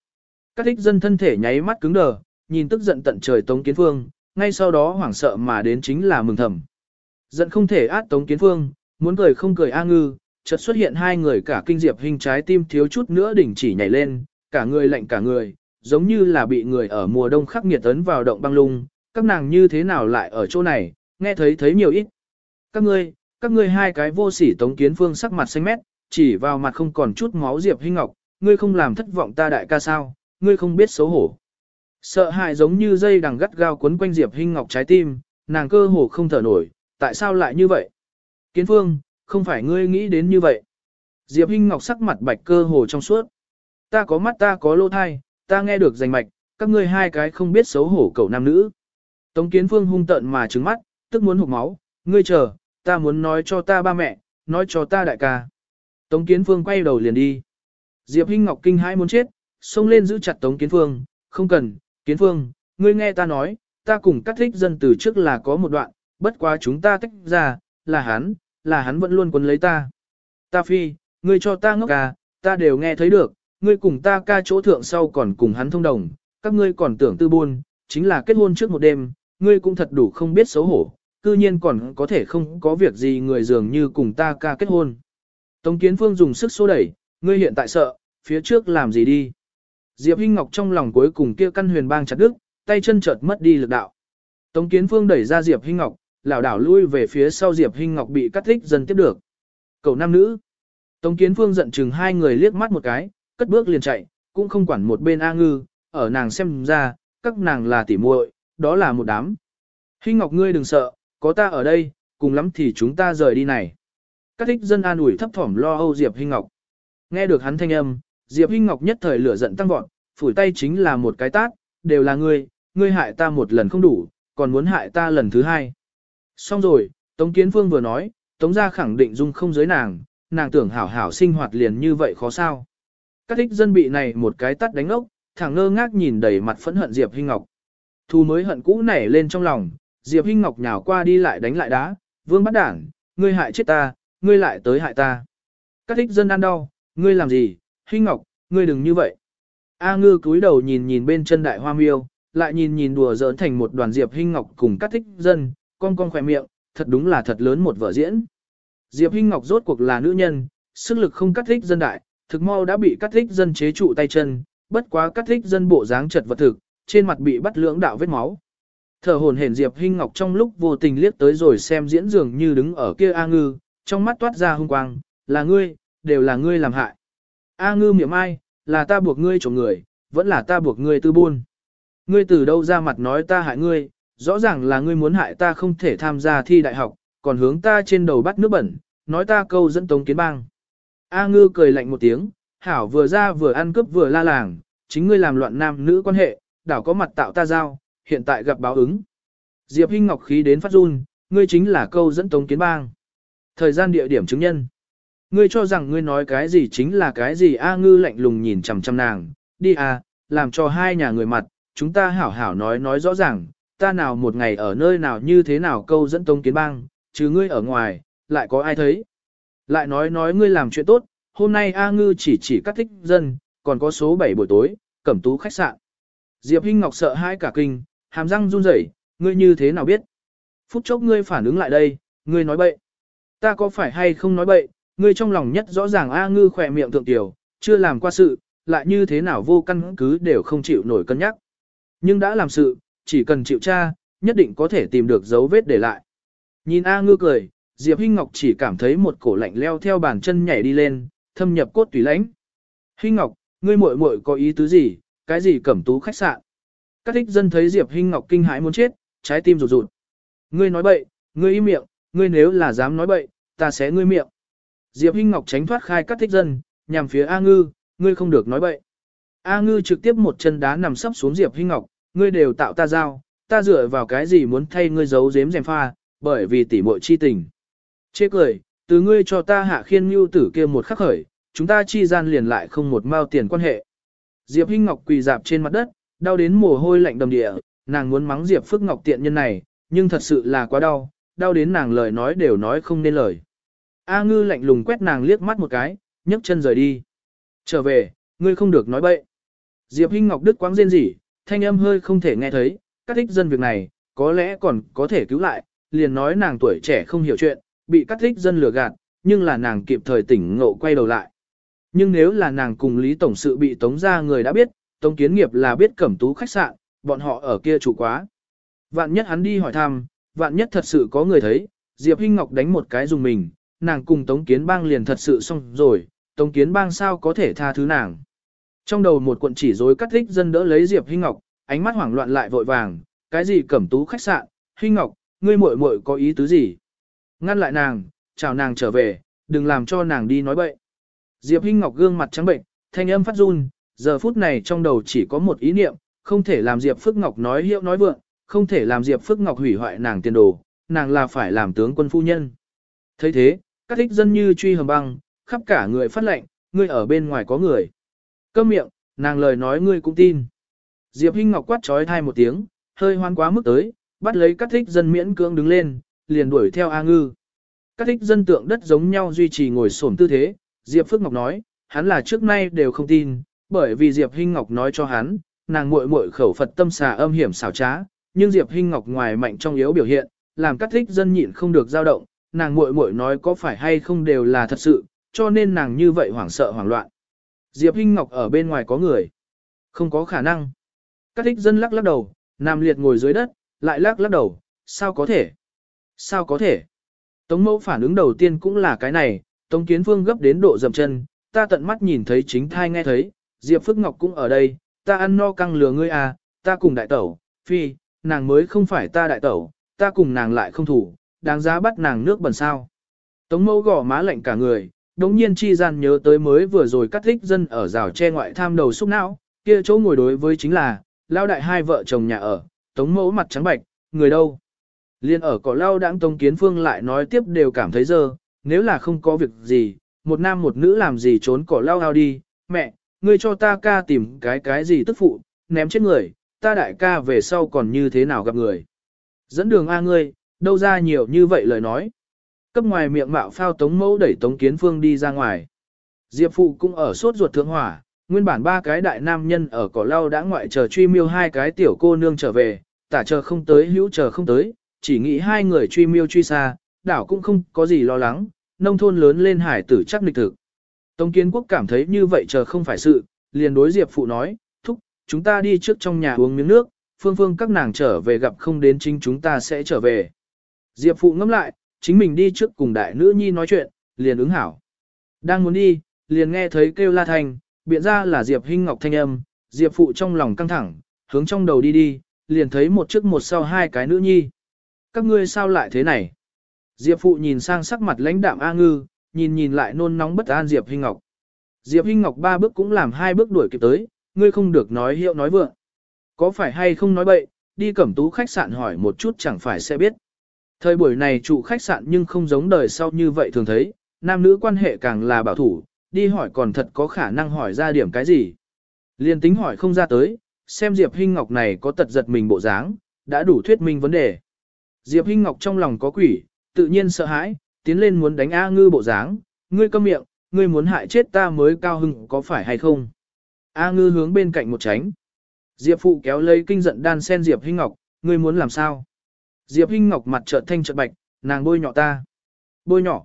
Cát thích dân thân thể nháy mắt cứng đờ, nhìn tức giận tận trời Tống Kiến Phương, ngay sau đó hoảng sợ mà đến chính là mừng thầm. Giận không thể át Tống Kiến Phương, muốn cười không cười A Ngư, chợt xuất hiện hai người cả kinh Diệp Hinh trái tim thiếu chút nữa đỉnh chỉ nhảy lên, cả người lạnh cả người, giống như là bị người ở mùa đông khắc nghiệt tấn vào động băng lung, các nàng như thế nào lại ở chỗ này, nghe thấy thấy nhiều ít. Các ngươi, các ngươi hai cái vô sỉ tống kiến phương sắc mặt xanh mét, chỉ vào mặt không còn chút máu Diệp Hinh Ngọc, ngươi không làm thất vọng ta đại ca sao, ngươi không biết xấu hổ. Sợ hãi giống như dây đằng gắt gao quấn quanh Diệp Hinh Ngọc trái tim, nàng cơ hồ không thở nổi, tại sao lại như vậy? Kiến phương, không phải ngươi nghĩ đến như vậy. Diệp Hinh Ngọc sắc mặt bạch cơ hồ trong suốt. Ta có mắt ta có lỗ thai, ta nghe được rành mạch, các ngươi hai cái không biết xấu hổ cậu nam nữ. Tống Kiến Phương hung tợn mà trừng mắt, tức muốn hụt máu, ngươi chờ, ta muốn nói cho ta ba mẹ, nói cho ta đại ca. Tống Kiến Phương quay đầu liền đi. Diệp Hinh Ngọc kinh hãi muốn chết, xông lên giữ chặt Tống Kiến Phương, không cần, Kiến Phương, ngươi nghe ta nói, ta cùng các thích dân từ trước là có một đoạn, bất quá chúng ta tách ra, là hắn, là hắn vẫn luôn quấn lấy ta. Ta phi, ngươi cho ta ngốc à? ta đều nghe thấy được, ngươi cùng ta ca chỗ thượng sau còn cùng hắn thông đồng, các ngươi còn tưởng tư buôn, chính là kết hôn trước một đêm, ngươi cũng thật đủ không biết xấu hổ, cư nhiên còn có thể không có việc gì người dường như cùng ta ca kết hôn. Tống Kiến Phương dùng sức xô đẩy, ngươi hiện tại sợ, phía trước làm gì đi. Diệp Hinh Ngọc trong lòng cuối cùng kia căn huyền bang chặt đứt, tay chân chợt mất đi lực đạo. Tống Kiến Phương đẩy ra Diệp Hinh Ngọc, lảo đảo lui về phía sau Diệp Hinh Ngọc bị cắt thích dần tiếp được. Cậu nam nữ. Tống Kiến Phương giận chừng hai người liếc mắt một cái, cất bước liền chạy, cũng không quản một bên A Ngư, ở nàng xem ra, các nàng là tỉ muội, đó là một đám. Hinh Ngọc ngươi đừng sợ, có ta ở đây, cùng lắm thì chúng ta rời đi này. Các thích dân an ủi thấp thỏm lo âu Diệp Hinh Ngọc. Nghe được hắn thanh âm, Diệp Hinh Ngọc nhất thời lửa giận tăng vọt, phủi tay chính là một cái tát, đều là ngươi, ngươi hại ta một lần không đủ, còn muốn hại ta lần thứ hai. Xong rồi, Tống Kiến Phương vừa nói, Tống gia khẳng định dung không giới nàng, nàng tưởng hảo hảo sinh hoạt liền như vậy khó sao. Các thích dân bị này một cái tát đánh ốc, thẳng ngơ ngác nhìn đầy mặt phẫn hận Diệp Hinh Ngọc. Thu mới hận cũ nảy lên trong lòng, Diệp Hinh Ngọc nhào qua đi lại đánh lại đá, vương bắt đảng, ngươi hại chết ta, ngươi lại tới hại ta. Các thích dân ăn đau, ngươi làm gì, Hinh Ngọc, ngươi đừng như vậy. A ngư cúi đầu nhìn nhìn bên chân đại hoa miêu, lại nhìn nhìn đùa giỡn thành một đoàn Diệp Hinh Ngọc cùng các thích dân, con con khỏe miệng, thật đúng là thật lớn một vở diễn. Diệp Hinh Ngọc rốt cuộc là nữ nhân, sức lực không cắt thích dân đại, thực mau đã bị cắt thích dân chế trụ tay chân, bất quá cắt thích dân bộ dáng chật vật thực, trên mặt bị bắt lưỡng đạo vết máu. Thở hồn hển Diệp Hinh Ngọc trong lúc vô tình liếc tới rồi xem diễn dường như đứng ở kia A Ngư, trong mắt toát ra hung quang, là ngươi, đều là ngươi làm hại. A Ngư miệng ai, là ta buộc ngươi trộm người, vẫn là ta buộc ngươi tư buôn. Ngươi từ đâu ra mặt nói ta hại ngươi, rõ ràng là ngươi muốn hại ta không thể tham gia thi đại học, còn hướng ta trên đầu bắt nước bẩn, nói ta câu dẫn tống kiến bang. A ngư cười lạnh một tiếng, hảo vừa ra vừa ăn cướp vừa la làng, chính ngươi làm loạn nam nữ quan hệ, đảo có mặt tạo ta giao, hiện tại gặp báo ứng. Diệp Hinh Ngọc khí đến phát run, ngươi chính là câu dẫn tống kiến bang. Thời gian địa điểm chứng nhân. Ngươi cho rằng ngươi nói cái gì chính là cái gì A ngư lạnh lùng nhìn chằm chằm nàng, đi à, làm cho hai nhà người mặt, chúng ta hảo hảo nói nói rõ ràng, ta nào một ngày ở nơi nào như thế nào câu dẫn tông kiến bang, chứ ngươi ở ngoài, lại có ai thấy. Lại nói nói ngươi làm chuyện tốt, hôm nay A Ngư chỉ chỉ cắt thích dân, còn có số 7 buổi tối, cẩm tú khách sạn. Diệp Hinh Ngọc sợ hãi cả kinh, hàm răng run rẩy, ngươi như thế nào biết? Phút chốc ngươi phản ứng lại đây, ngươi nói bậy. Ta có phải hay không nói bậy, ngươi trong lòng nhất rõ ràng A Ngư khỏe miệng thượng tiểu, chưa làm qua sự, lại như thế nào vô căn cứ đều không chịu nổi cân nhắc. Nhưng đã làm sự, chỉ cần chịu tra, nhất định có thể tìm được dấu vết để lại. Nhìn A ngư cười, Diệp Hinh Ngọc chỉ cảm thấy một cổ lạnh leo theo bàn chân nhảy đi lên, thâm nhập cốt tùy lãnh. Hinh Ngọc, ngươi muội muội có ý tứ gì, cái gì cẩm tú khách sạn? Các thích dân thấy Diệp Hinh Ngọc kinh hãi muốn chết, trái tim rụt rụt. Ngươi nói bậy, ngươi im miệng, ngươi nếu là dám nói bậy, ta sẽ ngươi miệng. Diệp Hinh Ngọc tránh thoát khai cắt thích dân, nhằm phía A Ngư, ngươi không được nói bậy. A Ngư trực tiếp một chân đá nằm sấp xuống Diệp Hinh Ngọc, ngươi đều tạo ta giao, ta dựa vào cái gì muốn thay ngươi giấu giếm rèm pha, bởi vì tỉ muội chi tình. Chê cười, từ ngươi cho ta hạ khiên mưu tử kia một khắc khởi, chúng ta chi gian liền lại không một mao tiền quan hệ. Diệp Hinh Ngọc quỳ dạp trên mặt đất, đau đến mồ hôi lạnh đầm địa, nàng muốn mắng Diệp Phước Ngọc tiện nhân này, nhưng thật sự là quá đau, đau đến nàng lời nói đều nói không nên lời. A Ngư lạnh lùng quét nàng liếc mắt một cái, nhấc chân rời đi. Trở về, ngươi không được nói bậy. Diệp Hinh Ngọc Đức quáng rên rỉ, thanh âm hơi không thể nghe thấy, các thích dân việc này, có lẽ còn có thể cứu lại, liền nói nàng tuổi trẻ không hiểu chuyện, bị các thích dân lừa gạt, nhưng là nàng kịp thời tỉnh ngộ quay đầu lại. Nhưng nếu là nàng cùng Lý Tổng sự bị tống ra người đã biết, Tống Kiến Nghiệp là biết cẩm tú khách sạn, bọn họ ở kia chủ quá. Vạn nhất hắn đi hỏi thăm, vạn nhất thật sự có người thấy, Diệp Hinh Ngọc đánh một cái dùng mình, nàng cùng Tống Kiến Bang liền thật sự xong rồi, Tống Kiến Bang sao có thể tha thứ nàng. Trong đầu một cuộn chỉ rối cắt thích dân đỡ lấy Diệp Hinh Ngọc, ánh mắt hoảng loạn lại vội vàng, cái gì cẩm tú khách sạn, Hinh Ngọc, ngươi muội muội có ý tứ gì? Ngăn lại nàng, chào nàng trở về, đừng làm cho nàng đi nói bậy. Diệp Hinh Ngọc gương mặt trắng bệnh, thanh âm phát run, giờ phút này trong đầu chỉ có một ý niệm, không thể làm Diệp Phước Ngọc nói hiệu nói vượng, không thể làm Diệp Phước Ngọc hủy hoại nàng tiền đồ, nàng là phải làm tướng quân phu nhân. thấy thế, các thích dân như truy hầm băng, khắp cả người phát lệnh, ngươi ở bên ngoài có người. Câm miệng, nàng lời nói ngươi cũng tin. Diệp Hinh Ngọc quát trói thai một tiếng, hơi hoan quá mức tới, bắt lấy các thích dân miễn cưỡng đứng lên, liền đuổi theo A Ngư. Các thích dân tượng đất giống nhau duy trì ngồi xổm tư thế, Diệp Phước Ngọc nói, hắn là trước nay đều không tin, bởi vì Diệp Hinh Ngọc nói cho hắn, nàng muội muội khẩu Phật tâm xà âm hiểm xảo trá, nhưng Diệp Hinh Ngọc ngoài mạnh trong yếu biểu hiện, làm các thích dân nhịn không được dao động, nàng muội muội nói có phải hay không đều là thật sự, cho nên nàng như vậy hoảng sợ hoảng loạn. Diệp Hinh Ngọc ở bên ngoài có người. Không có khả năng. Các thích dân lắc lắc đầu, Nam liệt ngồi dưới đất, lại lắc lắc đầu, sao có thể? Sao có thể? Tống mẫu phản ứng đầu tiên cũng là cái này, Tống Kiến Phương gấp đến độ dầm chân, ta tận mắt nhìn thấy chính thai nghe thấy, Diệp Phước Ngọc cũng ở đây, ta ăn no căng lừa ngươi à, ta cùng đại tẩu, phi, nàng mới không phải ta đại tẩu, ta cùng nàng lại không thủ, đáng giá bắt nàng nước bẩn sao. Tống mẫu gỏ má lạnh cả người, đống nhiên chi gian nhớ tới mới vừa rồi cắt thích dân ở rào tre ngoại tham đầu xúc não, kia chỗ ngồi đối với chính là, lao đại hai vợ chồng nhà ở, tống mẫu mặt trắng bạch, người đâu. Liên ở cỏ lao đãng tống kiến phương lại nói tiếp đều cảm thấy dơ, nếu là không có việc gì, một nam một nữ làm gì trốn cỏ lao ao đi, mẹ, ngươi cho ta ca tìm cái cái gì tức phụ, ném chết người, ta đại ca về sau còn như thế nào gặp người. Dẫn đường A ngươi, đâu ra nhiều như vậy lời nói. Cấp ngoài miệng mạo phao tống mẫu đẩy tống kiến phương đi ra ngoài. Diệp phụ cũng ở sốt ruột thượng hỏa, nguyên bản ba cái đại nam nhân ở cỏ lau đã ngoại chờ truy miêu hai cái tiểu cô nương trở về, tả chờ không tới hữu chờ không tới, chỉ nghĩ hai người truy miêu truy xa, đảo cũng không có gì lo lắng, nông thôn lớn lên hải tử chắc lịch thực. Tống kiến quốc cảm thấy như vậy chờ không phải sự, liền đối Diệp phụ nói, chúng ta đi trước trong nhà uống miếng nước, phương phương các nàng trở về gặp không đến chính chúng ta sẽ trở về. Diệp phụ ngẫm lại, chính mình đi trước cùng đại nữ nhi nói chuyện, liền ứng hảo. Đang muốn đi, liền nghe thấy kêu la thành, biện ra là Diệp Hinh Ngọc thanh âm, Diệp phụ trong lòng căng thẳng, hướng trong đầu đi đi, liền thấy một trước một sau hai cái nữ nhi. Các ngươi sao lại thế này? Diệp phụ nhìn sang sắc mặt lãnh đạm A Ngư, nhìn nhìn lại nôn nóng bất an Diệp Hinh Ngọc. Diệp Hinh Ngọc ba bước cũng làm hai bước đuổi kịp tới, ngươi không được nói hiệu nói vượng. Có phải hay không nói bậy, đi cẩm tú khách sạn hỏi một chút chẳng phải sẽ biết. Thời buổi này trụ khách sạn nhưng không giống đời sau như vậy thường thấy, nam nữ quan hệ càng là bảo thủ, đi hỏi còn thật có khả năng hỏi ra điểm cái gì. Liên tính hỏi không ra tới, xem Diệp Hinh Ngọc này có tật giật mình bộ dáng, đã đủ thuyết minh vấn đề. Diệp Hinh Ngọc trong lòng có quỷ, tự nhiên sợ hãi, tiến lên muốn đánh A Ngư bộ dáng, ngươi câm miệng, ngươi muốn hại chết ta mới cao hưng có phải hay không. A Ngư hướng bên cạnh một tránh. Diệp Phụ kéo lấy kinh giận đan sen Diệp Hinh Ngọc, ngươi muốn làm sao? Diệp Hinh Ngọc mặt trợn thanh trợn bạch, nàng bôi nhọ ta. Bôi nhọ?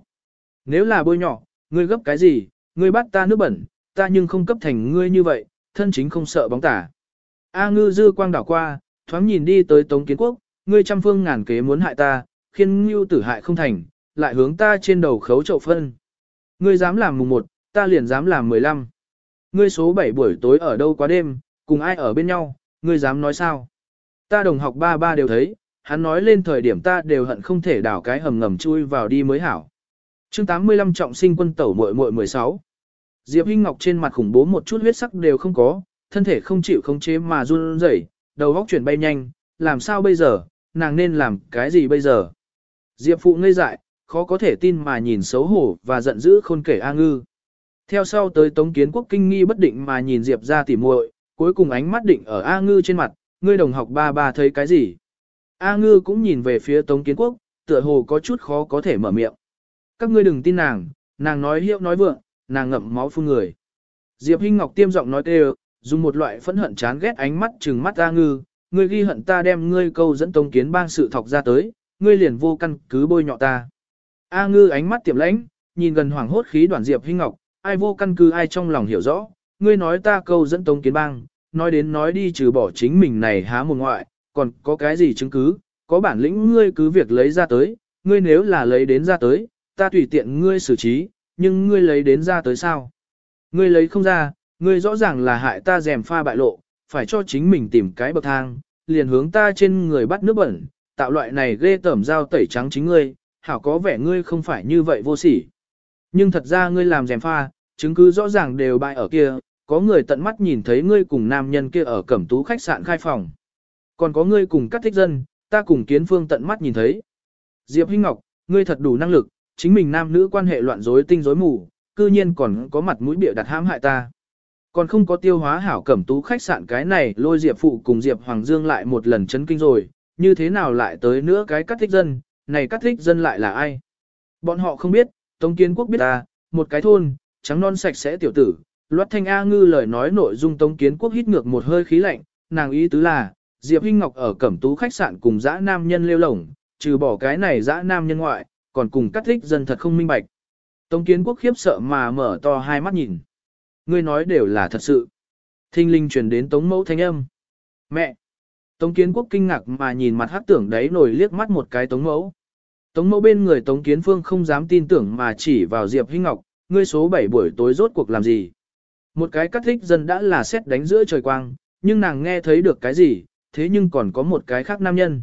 Nếu là bôi nhọ, ngươi gấp cái gì? Ngươi bắt ta nước bẩn, ta nhưng không cấp thành ngươi như vậy, thân chính không sợ bóng tả. A ngư dư quang đảo qua, thoáng nhìn đi tới Tống Kiến Quốc, ngươi trăm phương ngàn kế muốn hại ta, khiến ngưu tử hại không thành, lại hướng ta trên đầu khấu trậu phân. Ngươi dám làm mùng một, ta liền dám làm 15. Ngươi số 7 buổi tối ở đâu quá đêm, cùng ai ở bên nhau, ngươi dám nói sao? Ta đồng học ba ba đều thấy, hắn nói lên thời điểm ta đều hận không thể đảo cái hầm ngầm chui vào đi mới hảo. chương 85 trọng sinh quân tẩu muội muội 16. Diệp Hinh Ngọc trên mặt khủng bố một chút huyết sắc đều không có, thân thể không chịu khống chế mà run rẩy, đầu óc chuyển bay nhanh, làm sao bây giờ, nàng nên làm cái gì bây giờ? Diệp phụ ngây dại, khó có thể tin mà nhìn xấu hổ và giận dữ khôn kể A Ngư. Theo sau tới Tống Kiến Quốc kinh nghi bất định mà nhìn Diệp ra tỉ muội, cuối cùng ánh mắt định ở A Ngư trên mặt, ngươi đồng học ba ba thấy cái gì? A Ngư cũng nhìn về phía Tống Kiến Quốc, tựa hồ có chút khó có thể mở miệng. Các ngươi đừng tin nàng, nàng nói hiệu nói vượng, nàng ngậm máu phun người. Diệp Hinh Ngọc tiêm giọng nói tê dùng một loại phẫn hận chán ghét ánh mắt trừng mắt A Ngư, ngươi ghi hận ta đem ngươi câu dẫn Tống Kiến bang sự thọc ra tới, ngươi liền vô căn cứ bôi nhọ ta. A Ngư ánh mắt tiệm lãnh, nhìn gần hoàng hốt khí đoàn Diệp Hinh Ngọc, ai vô căn cứ ai trong lòng hiểu rõ, ngươi nói ta câu dẫn Tống Kiến bang, nói đến nói đi trừ bỏ chính mình này há một ngoại, còn có cái gì chứng cứ, có bản lĩnh ngươi cứ việc lấy ra tới, ngươi nếu là lấy đến ra tới, ta tùy tiện ngươi xử trí, nhưng ngươi lấy đến ra tới sao? Ngươi lấy không ra, ngươi rõ ràng là hại ta rèm pha bại lộ, phải cho chính mình tìm cái bậc thang, liền hướng ta trên người bắt nước bẩn, tạo loại này ghê tẩm dao tẩy trắng chính ngươi, hảo có vẻ ngươi không phải như vậy vô sỉ. Nhưng thật ra ngươi làm rèm pha, chứng cứ rõ ràng đều bại ở kia, có người tận mắt nhìn thấy ngươi cùng nam nhân kia ở cẩm tú khách sạn khai phòng. Còn có ngươi cùng các thích dân, ta cùng kiến phương tận mắt nhìn thấy. Diệp Hinh Ngọc, ngươi thật đủ năng lực, chính mình nam nữ quan hệ loạn rối tinh rối mù, cư nhiên còn có mặt mũi bịa đặt hãm hại ta. Còn không có tiêu hóa hảo cẩm tú khách sạn cái này lôi Diệp Phụ cùng Diệp Hoàng Dương lại một lần chấn kinh rồi, như thế nào lại tới nữa cái cắt thích dân, này cắt thích dân lại là ai? Bọn họ không biết, Tống Kiến Quốc biết ta, một cái thôn, trắng non sạch sẽ tiểu tử, loát thanh A ngư lời nói nội dung Tống Kiến Quốc hít ngược một hơi khí lạnh, nàng ý tứ là, Diệp Hinh Ngọc ở cẩm tú khách sạn cùng dã nam nhân lêu lổng, trừ bỏ cái này dã nam nhân ngoại, còn cùng cắt thích dân thật không minh bạch. Tống kiến quốc khiếp sợ mà mở to hai mắt nhìn. Ngươi nói đều là thật sự. Thinh linh truyền đến tống mẫu thanh âm. Mẹ! Tống Kiến Quốc kinh ngạc mà nhìn mặt hắc tưởng đấy nổi liếc mắt một cái Tống Mẫu. Tống Mẫu bên người Tống Kiến Phương không dám tin tưởng mà chỉ vào Diệp Hinh Ngọc, ngươi số 7 buổi tối rốt cuộc làm gì? Một cái cắt thích dân đã là xét đánh giữa trời quang, nhưng nàng nghe thấy được cái gì, thế nhưng còn có một cái khác nam nhân.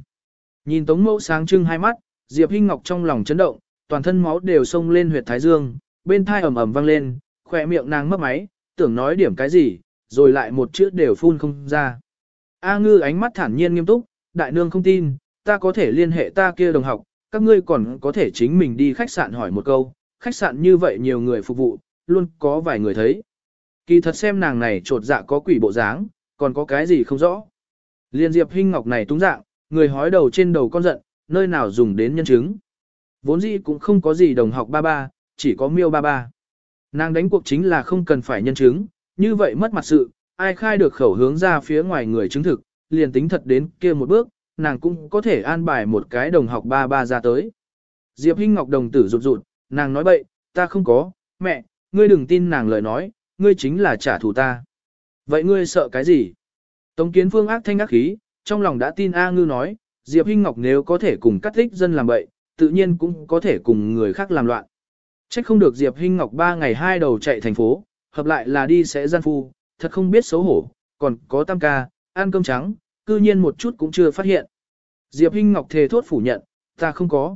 Nhìn Tống Mẫu sáng trưng hai mắt, Diệp Hinh Ngọc trong lòng chấn động, toàn thân máu đều sông lên huyệt thái dương, bên thai ầm ầm vang lên, khỏe miệng nàng mấp máy, tưởng nói điểm cái gì, rồi lại một chữ đều phun không ra. A ngư ánh mắt thản nhiên nghiêm túc, đại nương không tin, ta có thể liên hệ ta kia đồng học, các ngươi còn có thể chính mình đi khách sạn hỏi một câu, khách sạn như vậy nhiều người phục vụ, luôn có vài người thấy. Kỳ thật xem nàng này trột dạ có quỷ bộ dáng, còn có cái gì không rõ. Liên diệp Hinh ngọc này túng dạng, người hói đầu trên đầu con giận, nơi nào dùng đến nhân chứng. Vốn dĩ cũng không có gì đồng học ba ba, chỉ có miêu ba ba. Nàng đánh cuộc chính là không cần phải nhân chứng, như vậy mất mặt sự, ai khai được khẩu hướng ra phía ngoài người chứng thực, liền tính thật đến kia một bước, nàng cũng có thể an bài một cái đồng học ba ba ra tới. Diệp Hinh Ngọc đồng tử rụt rụt, nàng nói bậy, ta không có, mẹ, ngươi đừng tin nàng lời nói, ngươi chính là trả thù ta. Vậy ngươi sợ cái gì? Tống Kiến Phương ác thanh ác khí, trong lòng đã tin A Ngư nói, Diệp Hinh Ngọc nếu có thể cùng cắt thích dân làm bậy, tự nhiên cũng có thể cùng người khác làm loạn. Trách không được Diệp Hinh Ngọc ba ngày hai đầu chạy thành phố, hợp lại là đi sẽ gian phu, thật không biết xấu hổ, còn có tam ca, ăn cơm trắng, cư nhiên một chút cũng chưa phát hiện. Diệp Hinh Ngọc thề thốt phủ nhận, ta không có.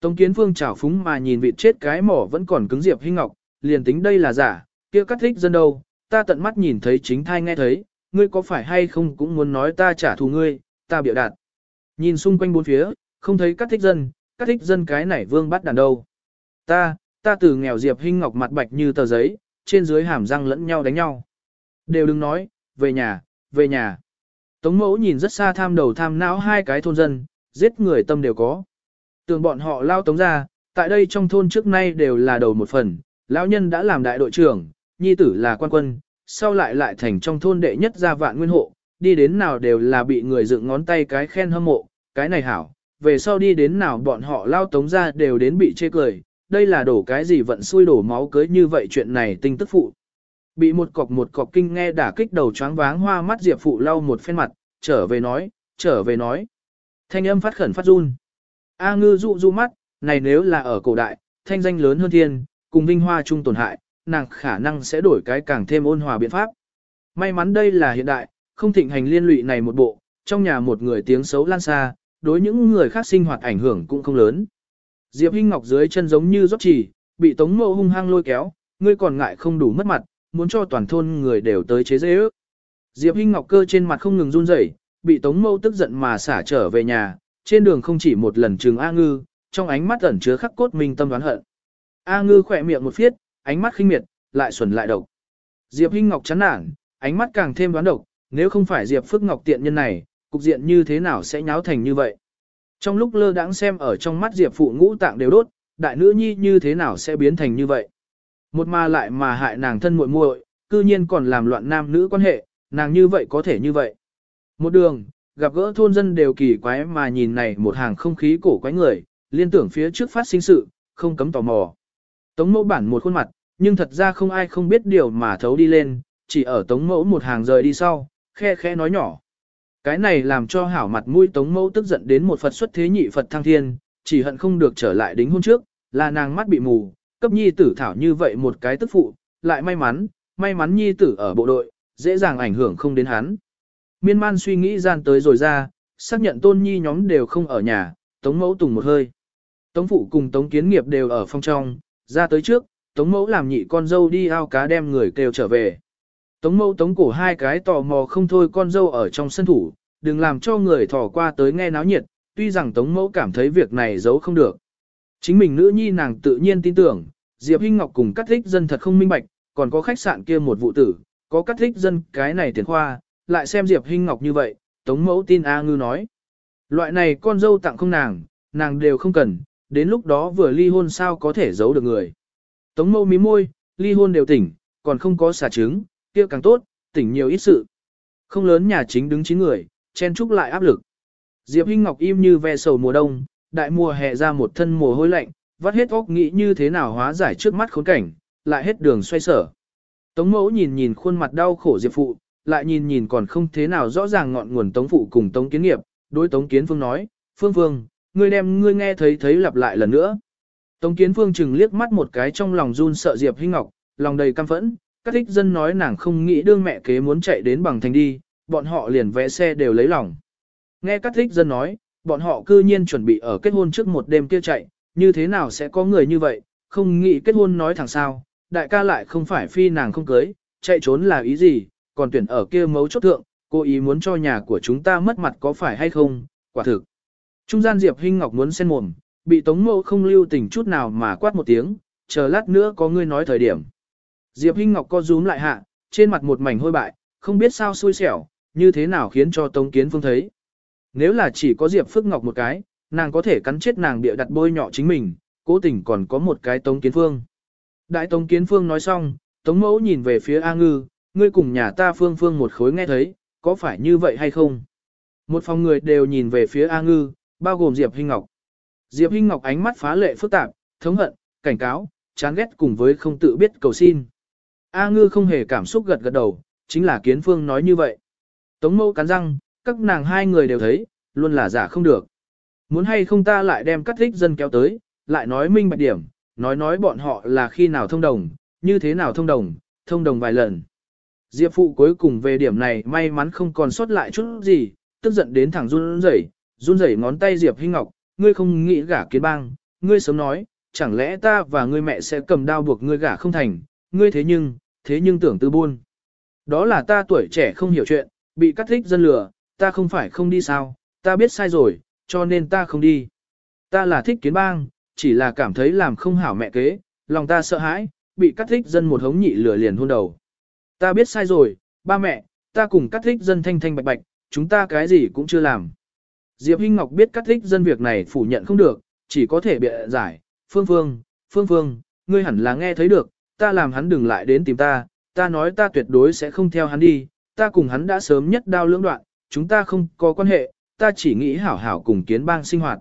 Tống Kiến Phương chảo phúng mà nhìn vị chết cái mỏ vẫn còn cứng Diệp Hinh Ngọc, liền tính đây là giả, kia cắt thích dân đâu, ta tận mắt nhìn thấy chính thai nghe thấy, ngươi có phải hay không cũng muốn nói ta trả thù ngươi, ta biểu đạt. Nhìn xung quanh bốn phía, không thấy cắt thích dân, cắt thích dân cái này vương bắt đàn đâu. Ta, ta từ nghèo Diệp Hinh Ngọc mặt bạch như tờ giấy, trên dưới hàm răng lẫn nhau đánh nhau. Đều đừng nói, về nhà, về nhà. Tống mẫu nhìn rất xa tham đầu tham não hai cái thôn dân, giết người tâm đều có. Tường bọn họ lao tống ra, tại đây trong thôn trước nay đều là đầu một phần, lão nhân đã làm đại đội trưởng, nhi tử là quan quân, sau lại lại thành trong thôn đệ nhất gia vạn nguyên hộ, đi đến nào đều là bị người dựng ngón tay cái khen hâm mộ, cái này hảo, về sau đi đến nào bọn họ lao tống ra đều đến bị chê cười, đây là đổ cái gì vận xui đổ máu cưới như vậy chuyện này tinh tức phụ. Bị một cọc một cọc kinh nghe đả kích đầu choáng váng hoa mắt Diệp phụ lau một phen mặt, trở về nói, trở về nói. Thanh âm phát khẩn phát run. A ngư dụ du mắt, này nếu là ở cổ đại, thanh danh lớn hơn thiên, cùng vinh hoa chung tổn hại, nàng khả năng sẽ đổi cái càng thêm ôn hòa biện pháp. May mắn đây là hiện đại, không thịnh hành liên lụy này một bộ, trong nhà một người tiếng xấu lan xa, đối những người khác sinh hoạt ảnh hưởng cũng không lớn. Diệp Hinh Ngọc dưới chân giống như rót chỉ, bị Tống Mộ hung hăng lôi kéo, ngươi còn ngại không đủ mất mặt, muốn cho toàn thôn người đều tới chế dễ ước. Diệp Hinh Ngọc cơ trên mặt không ngừng run rẩy, bị Tống mâu tức giận mà xả trở về nhà, trên đường không chỉ một lần trừng A Ngư, trong ánh mắt ẩn chứa khắc cốt minh tâm đoán hận. A Ngư khỏe miệng một phiết, ánh mắt khinh miệt, lại xuẩn lại độc. Diệp Hinh Ngọc chán nản, ánh mắt càng thêm đoán độc, nếu không phải Diệp Phước Ngọc tiện nhân này, cục diện như thế nào sẽ nháo thành như vậy. Trong lúc lơ đãng xem ở trong mắt Diệp phụ ngũ tạng đều đốt, đại nữ nhi như thế nào sẽ biến thành như vậy. Một mà lại mà hại nàng thân muội muội, cư nhiên còn làm loạn nam nữ quan hệ, nàng như vậy có thể như vậy. Một đường, gặp gỡ thôn dân đều kỳ quái mà nhìn này một hàng không khí cổ quái người, liên tưởng phía trước phát sinh sự, không cấm tò mò. Tống mẫu bản một khuôn mặt, nhưng thật ra không ai không biết điều mà thấu đi lên, chỉ ở tống mẫu một hàng rời đi sau, khe khe nói nhỏ. Cái này làm cho hảo mặt mũi tống mẫu tức giận đến một Phật xuất thế nhị Phật thăng thiên, chỉ hận không được trở lại đính hôn trước, là nàng mắt bị mù, cấp nhi tử thảo như vậy một cái tức phụ, lại may mắn, may mắn nhi tử ở bộ đội, dễ dàng ảnh hưởng không đến hắn. Miên man suy nghĩ gian tới rồi ra, xác nhận tôn nhi nhóm đều không ở nhà, tống mẫu tùng một hơi. Tống phụ cùng tống kiến nghiệp đều ở phong trong, ra tới trước, tống mẫu làm nhị con dâu đi ao cá đem người kêu trở về. Tống mẫu tống cổ hai cái tò mò không thôi con dâu ở trong sân thủ, đừng làm cho người thò qua tới nghe náo nhiệt, tuy rằng tống mẫu cảm thấy việc này giấu không được. Chính mình nữ nhi nàng tự nhiên tin tưởng, Diệp Hinh Ngọc cùng cát thích dân thật không minh bạch, còn có khách sạn kia một vụ tử, có cát thích dân cái này tiền khoa, lại xem Diệp Hinh Ngọc như vậy, tống mẫu tin A ngư nói. Loại này con dâu tặng không nàng, nàng đều không cần, đến lúc đó vừa ly hôn sao có thể giấu được người. Tống mẫu mí môi, ly hôn đều tỉnh, còn không có xả trứng, kia càng tốt, tỉnh nhiều ít sự. Không lớn nhà chính đứng chín người, chen chúc lại áp lực. Diệp Hinh Ngọc im như ve sầu mùa đông, đại mùa hè ra một thân mồ hôi lạnh, vắt hết óc nghĩ như thế nào hóa giải trước mắt khốn cảnh, lại hết đường xoay sở. Tống mẫu nhìn nhìn khuôn mặt đau khổ Diệp phụ, lại nhìn nhìn còn không thế nào rõ ràng ngọn nguồn Tống Phụ cùng Tống Kiến Nghiệp, đối Tống Kiến Phương nói, Phương Phương, ngươi đem ngươi nghe thấy thấy lặp lại lần nữa. Tống Kiến Phương chừng liếc mắt một cái trong lòng run sợ Diệp Hinh Ngọc, lòng đầy căm phẫn, các thích dân nói nàng không nghĩ đương mẹ kế muốn chạy đến bằng thành đi, bọn họ liền vẽ xe đều lấy lòng. Nghe các thích dân nói, bọn họ cư nhiên chuẩn bị ở kết hôn trước một đêm kia chạy, như thế nào sẽ có người như vậy, không nghĩ kết hôn nói thẳng sao, đại ca lại không phải phi nàng không cưới, chạy trốn là ý gì, còn tuyển ở kia mấu chốt thượng, cô ý muốn cho nhà của chúng ta mất mặt có phải hay không, quả thực. Trung gian Diệp Hinh Ngọc muốn xen mồm, bị Tống Mộ không lưu tình chút nào mà quát một tiếng, chờ lát nữa có ngươi nói thời điểm. Diệp Hinh Ngọc co rúm lại hạ, trên mặt một mảnh hôi bại, không biết sao xui xẻo, như thế nào khiến cho Tống Kiến Phương thấy. Nếu là chỉ có Diệp Phước Ngọc một cái, nàng có thể cắn chết nàng bịa đặt bôi nhọ chính mình, cố tình còn có một cái Tống Kiến Phương. Đại Tống Kiến Phương nói xong, Tống Mẫu nhìn về phía A Ngư, ngươi cùng nhà ta Phương Phương một khối nghe thấy, có phải như vậy hay không? Một phòng người đều nhìn về phía A Ngư, bao gồm Diệp Hinh Ngọc. Diệp Hinh Ngọc ánh mắt phá lệ phức tạp, thống hận, cảnh cáo, chán ghét cùng với không tự biết cầu xin. A Ngư không hề cảm xúc gật gật đầu, chính là Kiến Phương nói như vậy. Tống Mẫu cắn răng, các nàng hai người đều thấy, luôn là giả không được. Muốn hay không ta lại đem cắt thích dân kéo tới, lại nói minh bạch điểm, nói nói bọn họ là khi nào thông đồng, như thế nào thông đồng, thông đồng vài lần. Diệp phụ cuối cùng về điểm này may mắn không còn sót lại chút gì, tức giận đến thẳng run rẩy, run rẩy ngón tay Diệp Hinh Ngọc, ngươi không nghĩ gả kiến bang, ngươi sớm nói, chẳng lẽ ta và ngươi mẹ sẽ cầm đao buộc ngươi gả không thành, ngươi thế nhưng, thế nhưng tưởng tư buôn. Đó là ta tuổi trẻ không hiểu chuyện, bị cắt thích dân lừa, ta không phải không đi sao, ta biết sai rồi, cho nên ta không đi. Ta là thích kiến bang, chỉ là cảm thấy làm không hảo mẹ kế, lòng ta sợ hãi, bị cắt thích dân một hống nhị lửa liền hôn đầu. Ta biết sai rồi, ba mẹ, ta cùng cắt thích dân thanh thanh bạch bạch, chúng ta cái gì cũng chưa làm. Diệp Hinh Ngọc biết cắt thích dân việc này phủ nhận không được, chỉ có thể bịa giải, phương phương, phương phương, ngươi hẳn là nghe thấy được, ta làm hắn đừng lại đến tìm ta, ta nói ta tuyệt đối sẽ không theo hắn đi, ta cùng hắn đã sớm nhất đao lưỡng đoạn, chúng ta không có quan hệ, ta chỉ nghĩ hảo hảo cùng kiến bang sinh hoạt.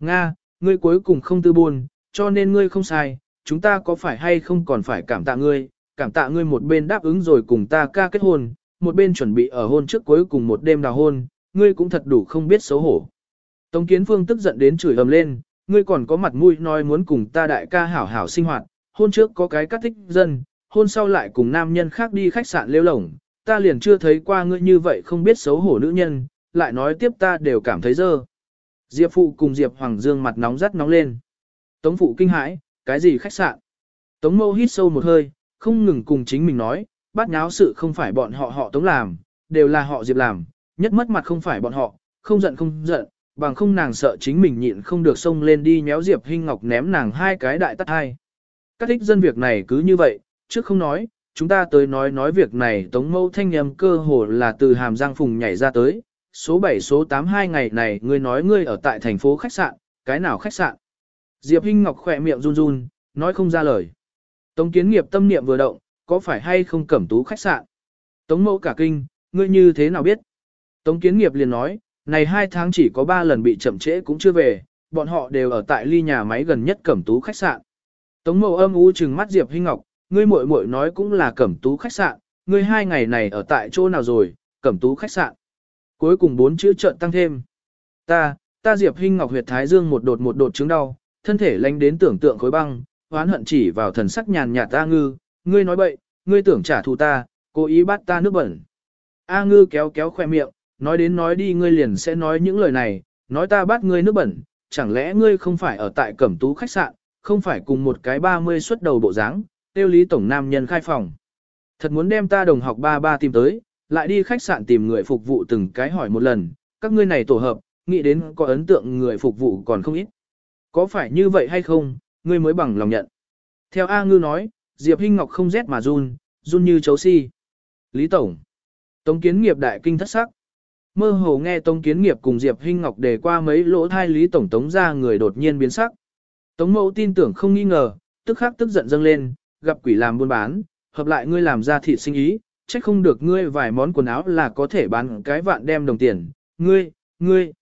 Nga, ngươi cuối cùng không tư buồn, cho nên ngươi không sai, chúng ta có phải hay không còn phải cảm tạ ngươi, cảm tạ ngươi một bên đáp ứng rồi cùng ta ca kết hôn, một bên chuẩn bị ở hôn trước cuối cùng một đêm đào hôn, ngươi cũng thật đủ không biết xấu hổ. Tống Kiến Phương tức giận đến chửi ầm lên, ngươi còn có mặt mũi nói muốn cùng ta đại ca hảo hảo sinh hoạt, hôn trước có cái cắt thích dân, hôn sau lại cùng nam nhân khác đi khách sạn lêu lổng, ta liền chưa thấy qua ngươi như vậy không biết xấu hổ nữ nhân, lại nói tiếp ta đều cảm thấy dơ. Diệp Phụ cùng Diệp Hoàng Dương mặt nóng rất nóng lên. Tống Phụ kinh hãi, cái gì khách sạn? Tống Mâu hít sâu một hơi, không ngừng cùng chính mình nói, bắt nháo sự không phải bọn họ họ Tống làm, đều là họ Diệp làm, nhất mất mặt không phải bọn họ, không giận không giận, bằng không nàng sợ chính mình nhịn không được xông lên đi nhéo Diệp Hinh Ngọc ném nàng hai cái đại tắt hai. Các thích dân việc này cứ như vậy, trước không nói, chúng ta tới nói nói việc này Tống Mâu thanh nhầm cơ hồ là từ hàm giang phùng nhảy ra tới, số 7 số 8 hai ngày này ngươi nói ngươi ở tại thành phố khách sạn, cái nào khách sạn? Diệp Hinh Ngọc khỏe miệng run run, nói không ra lời. Tống kiến nghiệp tâm niệm vừa động, có phải hay không cẩm tú khách sạn? Tống mẫu cả kinh, ngươi như thế nào biết? Tống kiến nghiệp liền nói, này hai tháng chỉ có ba lần bị chậm trễ cũng chưa về, bọn họ đều ở tại ly nhà máy gần nhất cẩm tú khách sạn. Tống mẫu âm u trừng mắt Diệp Hinh Ngọc, ngươi muội muội nói cũng là cẩm tú khách sạn, ngươi hai ngày này ở tại chỗ nào rồi, cẩm tú khách sạn. Cuối cùng bốn chữ trợn tăng thêm. Ta, ta Diệp Hinh Ngọc huyệt thái dương một đột một đột chứng đau, thân thể lánh đến tưởng tượng khối băng, oán hận chỉ vào thần sắc nhàn nhạt A Ngư, ngươi nói bậy, ngươi tưởng trả thù ta, cố ý bắt ta nước bẩn. A Ngư kéo kéo khoe miệng, nói đến nói đi ngươi liền sẽ nói những lời này, nói ta bắt ngươi nước bẩn, chẳng lẽ ngươi không phải ở tại Cẩm Tú khách sạn, không phải cùng một cái 30 xuất đầu bộ dáng, tiêu lý tổng nam nhân khai phòng. Thật muốn đem ta đồng học ba ba tìm tới, lại đi khách sạn tìm người phục vụ từng cái hỏi một lần, các ngươi này tổ hợp, nghĩ đến có ấn tượng người phục vụ còn không ít. Có phải như vậy hay không, ngươi mới bằng lòng nhận. Theo A Ngư nói, Diệp Hinh Ngọc không rét mà run, run như chấu si. Lý Tổng. Tống kiến nghiệp đại kinh thất sắc. Mơ hồ nghe Tống kiến nghiệp cùng Diệp Hinh Ngọc đề qua mấy lỗ thai Lý Tổng tống ra người đột nhiên biến sắc. Tống mẫu tin tưởng không nghi ngờ, tức khắc tức giận dâng lên, gặp quỷ làm buôn bán, hợp lại ngươi làm ra thị sinh ý, trách không được ngươi vài món quần áo là có thể bán cái vạn đem đồng tiền, ngươi, ngươi.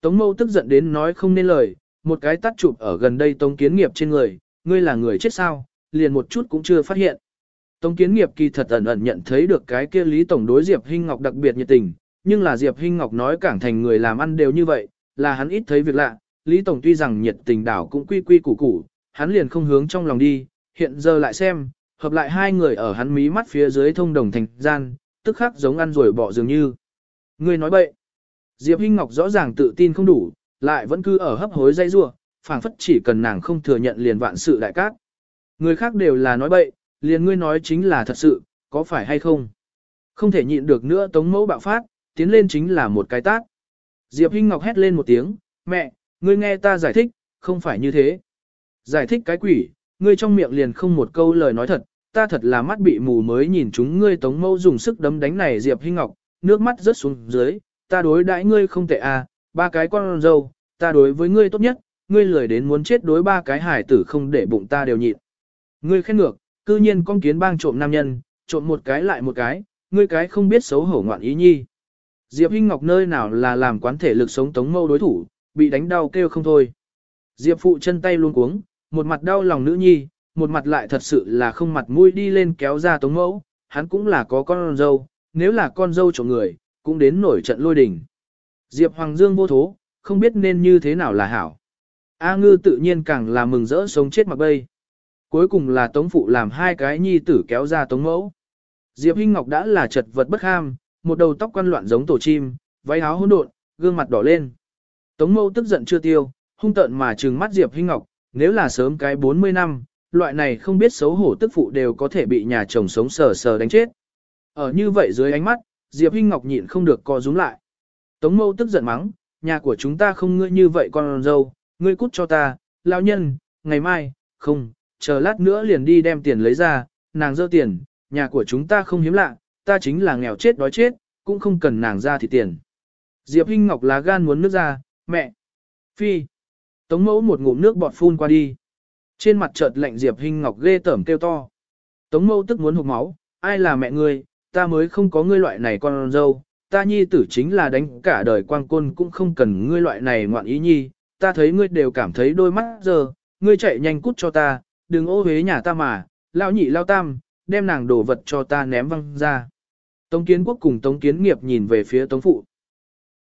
Tống mâu tức giận đến nói không nên lời, một cái tắt chụp ở gần đây tống kiến nghiệp trên người, ngươi là người chết sao, liền một chút cũng chưa phát hiện. Tống Kiến Nghiệp kỳ thật ẩn ẩn nhận thấy được cái kia Lý Tổng đối Diệp Hinh Ngọc đặc biệt nhiệt tình, nhưng là Diệp Hinh Ngọc nói cảng thành người làm ăn đều như vậy, là hắn ít thấy việc lạ, Lý Tổng tuy rằng nhiệt tình đảo cũng quy quy củ củ, hắn liền không hướng trong lòng đi, hiện giờ lại xem, hợp lại hai người ở hắn mí mắt phía dưới thông đồng thành gian, tức khắc giống ăn rồi bỏ dường như. Người nói bậy. Diệp Hinh Ngọc rõ ràng tự tin không đủ, lại vẫn cứ ở hấp hối dây rua, phảng phất chỉ cần nàng không thừa nhận liền vạn sự đại cát. Người khác đều là nói bậy, liền ngươi nói chính là thật sự, có phải hay không? Không thể nhịn được nữa tống mẫu bạo phát, tiến lên chính là một cái tát. Diệp Hinh Ngọc hét lên một tiếng, mẹ, ngươi nghe ta giải thích, không phải như thế. Giải thích cái quỷ, ngươi trong miệng liền không một câu lời nói thật, ta thật là mắt bị mù mới nhìn chúng ngươi tống mẫu dùng sức đấm đánh này Diệp Hinh Ngọc, nước mắt rớt xuống dưới, ta đối đãi ngươi không tệ à, ba cái con dâu, ta đối với ngươi tốt nhất, ngươi lười đến muốn chết đối ba cái hải tử không để bụng ta đều nhịn. Ngươi khen ngược, cư nhiên con kiến bang trộm nam nhân, trộm một cái lại một cái, ngươi cái không biết xấu hổ ngoạn ý nhi. Diệp Hinh Ngọc nơi nào là làm quán thể lực sống tống mâu đối thủ, bị đánh đau kêu không thôi. Diệp phụ chân tay luôn cuống, một mặt đau lòng nữ nhi, một mặt lại thật sự là không mặt mũi đi lên kéo ra tống mẫu, hắn cũng là có con dâu, nếu là con dâu chồng người, cũng đến nổi trận lôi đình. Diệp Hoàng Dương vô thố, không biết nên như thế nào là hảo. A ngư tự nhiên càng là mừng rỡ sống chết mặc bay. Cuối cùng là tống phụ làm hai cái nhi tử kéo ra tống mẫu. Diệp Hinh Ngọc đã là chật vật bất ham, một đầu tóc quăn loạn giống tổ chim, váy áo hỗn độn, gương mặt đỏ lên. Tống mẫu tức giận chưa tiêu, hung tợn mà trừng mắt Diệp Hinh Ngọc, nếu là sớm cái 40 năm, loại này không biết xấu hổ tức phụ đều có thể bị nhà chồng sống sờ sờ đánh chết. Ở như vậy dưới ánh mắt, Diệp Hinh Ngọc nhịn không được co rúm lại. Tống mẫu tức giận mắng, nhà của chúng ta không ngươi như vậy con dâu, ngươi cút cho ta, lão nhân, ngày mai, không, chờ lát nữa liền đi đem tiền lấy ra, nàng dơ tiền, nhà của chúng ta không hiếm lạ, ta chính là nghèo chết đói chết, cũng không cần nàng ra thì tiền. Diệp Hinh Ngọc lá gan muốn nước ra, mẹ. Phi. Tống mẫu một ngụm nước bọt phun qua đi. Trên mặt chợt lạnh Diệp Hinh Ngọc ghê tởm kêu to. Tống mâu tức muốn hụt máu, ai là mẹ ngươi, ta mới không có ngươi loại này con dâu, ta nhi tử chính là đánh cả đời quang côn cũng không cần ngươi loại này ngoạn ý nhi, ta thấy ngươi đều cảm thấy đôi mắt giờ, ngươi chạy nhanh cút cho ta, đừng ô hế nhà ta mà, lão nhị lao tam, đem nàng đồ vật cho ta ném văng ra. Tống kiến quốc cùng tống kiến nghiệp nhìn về phía tống phụ.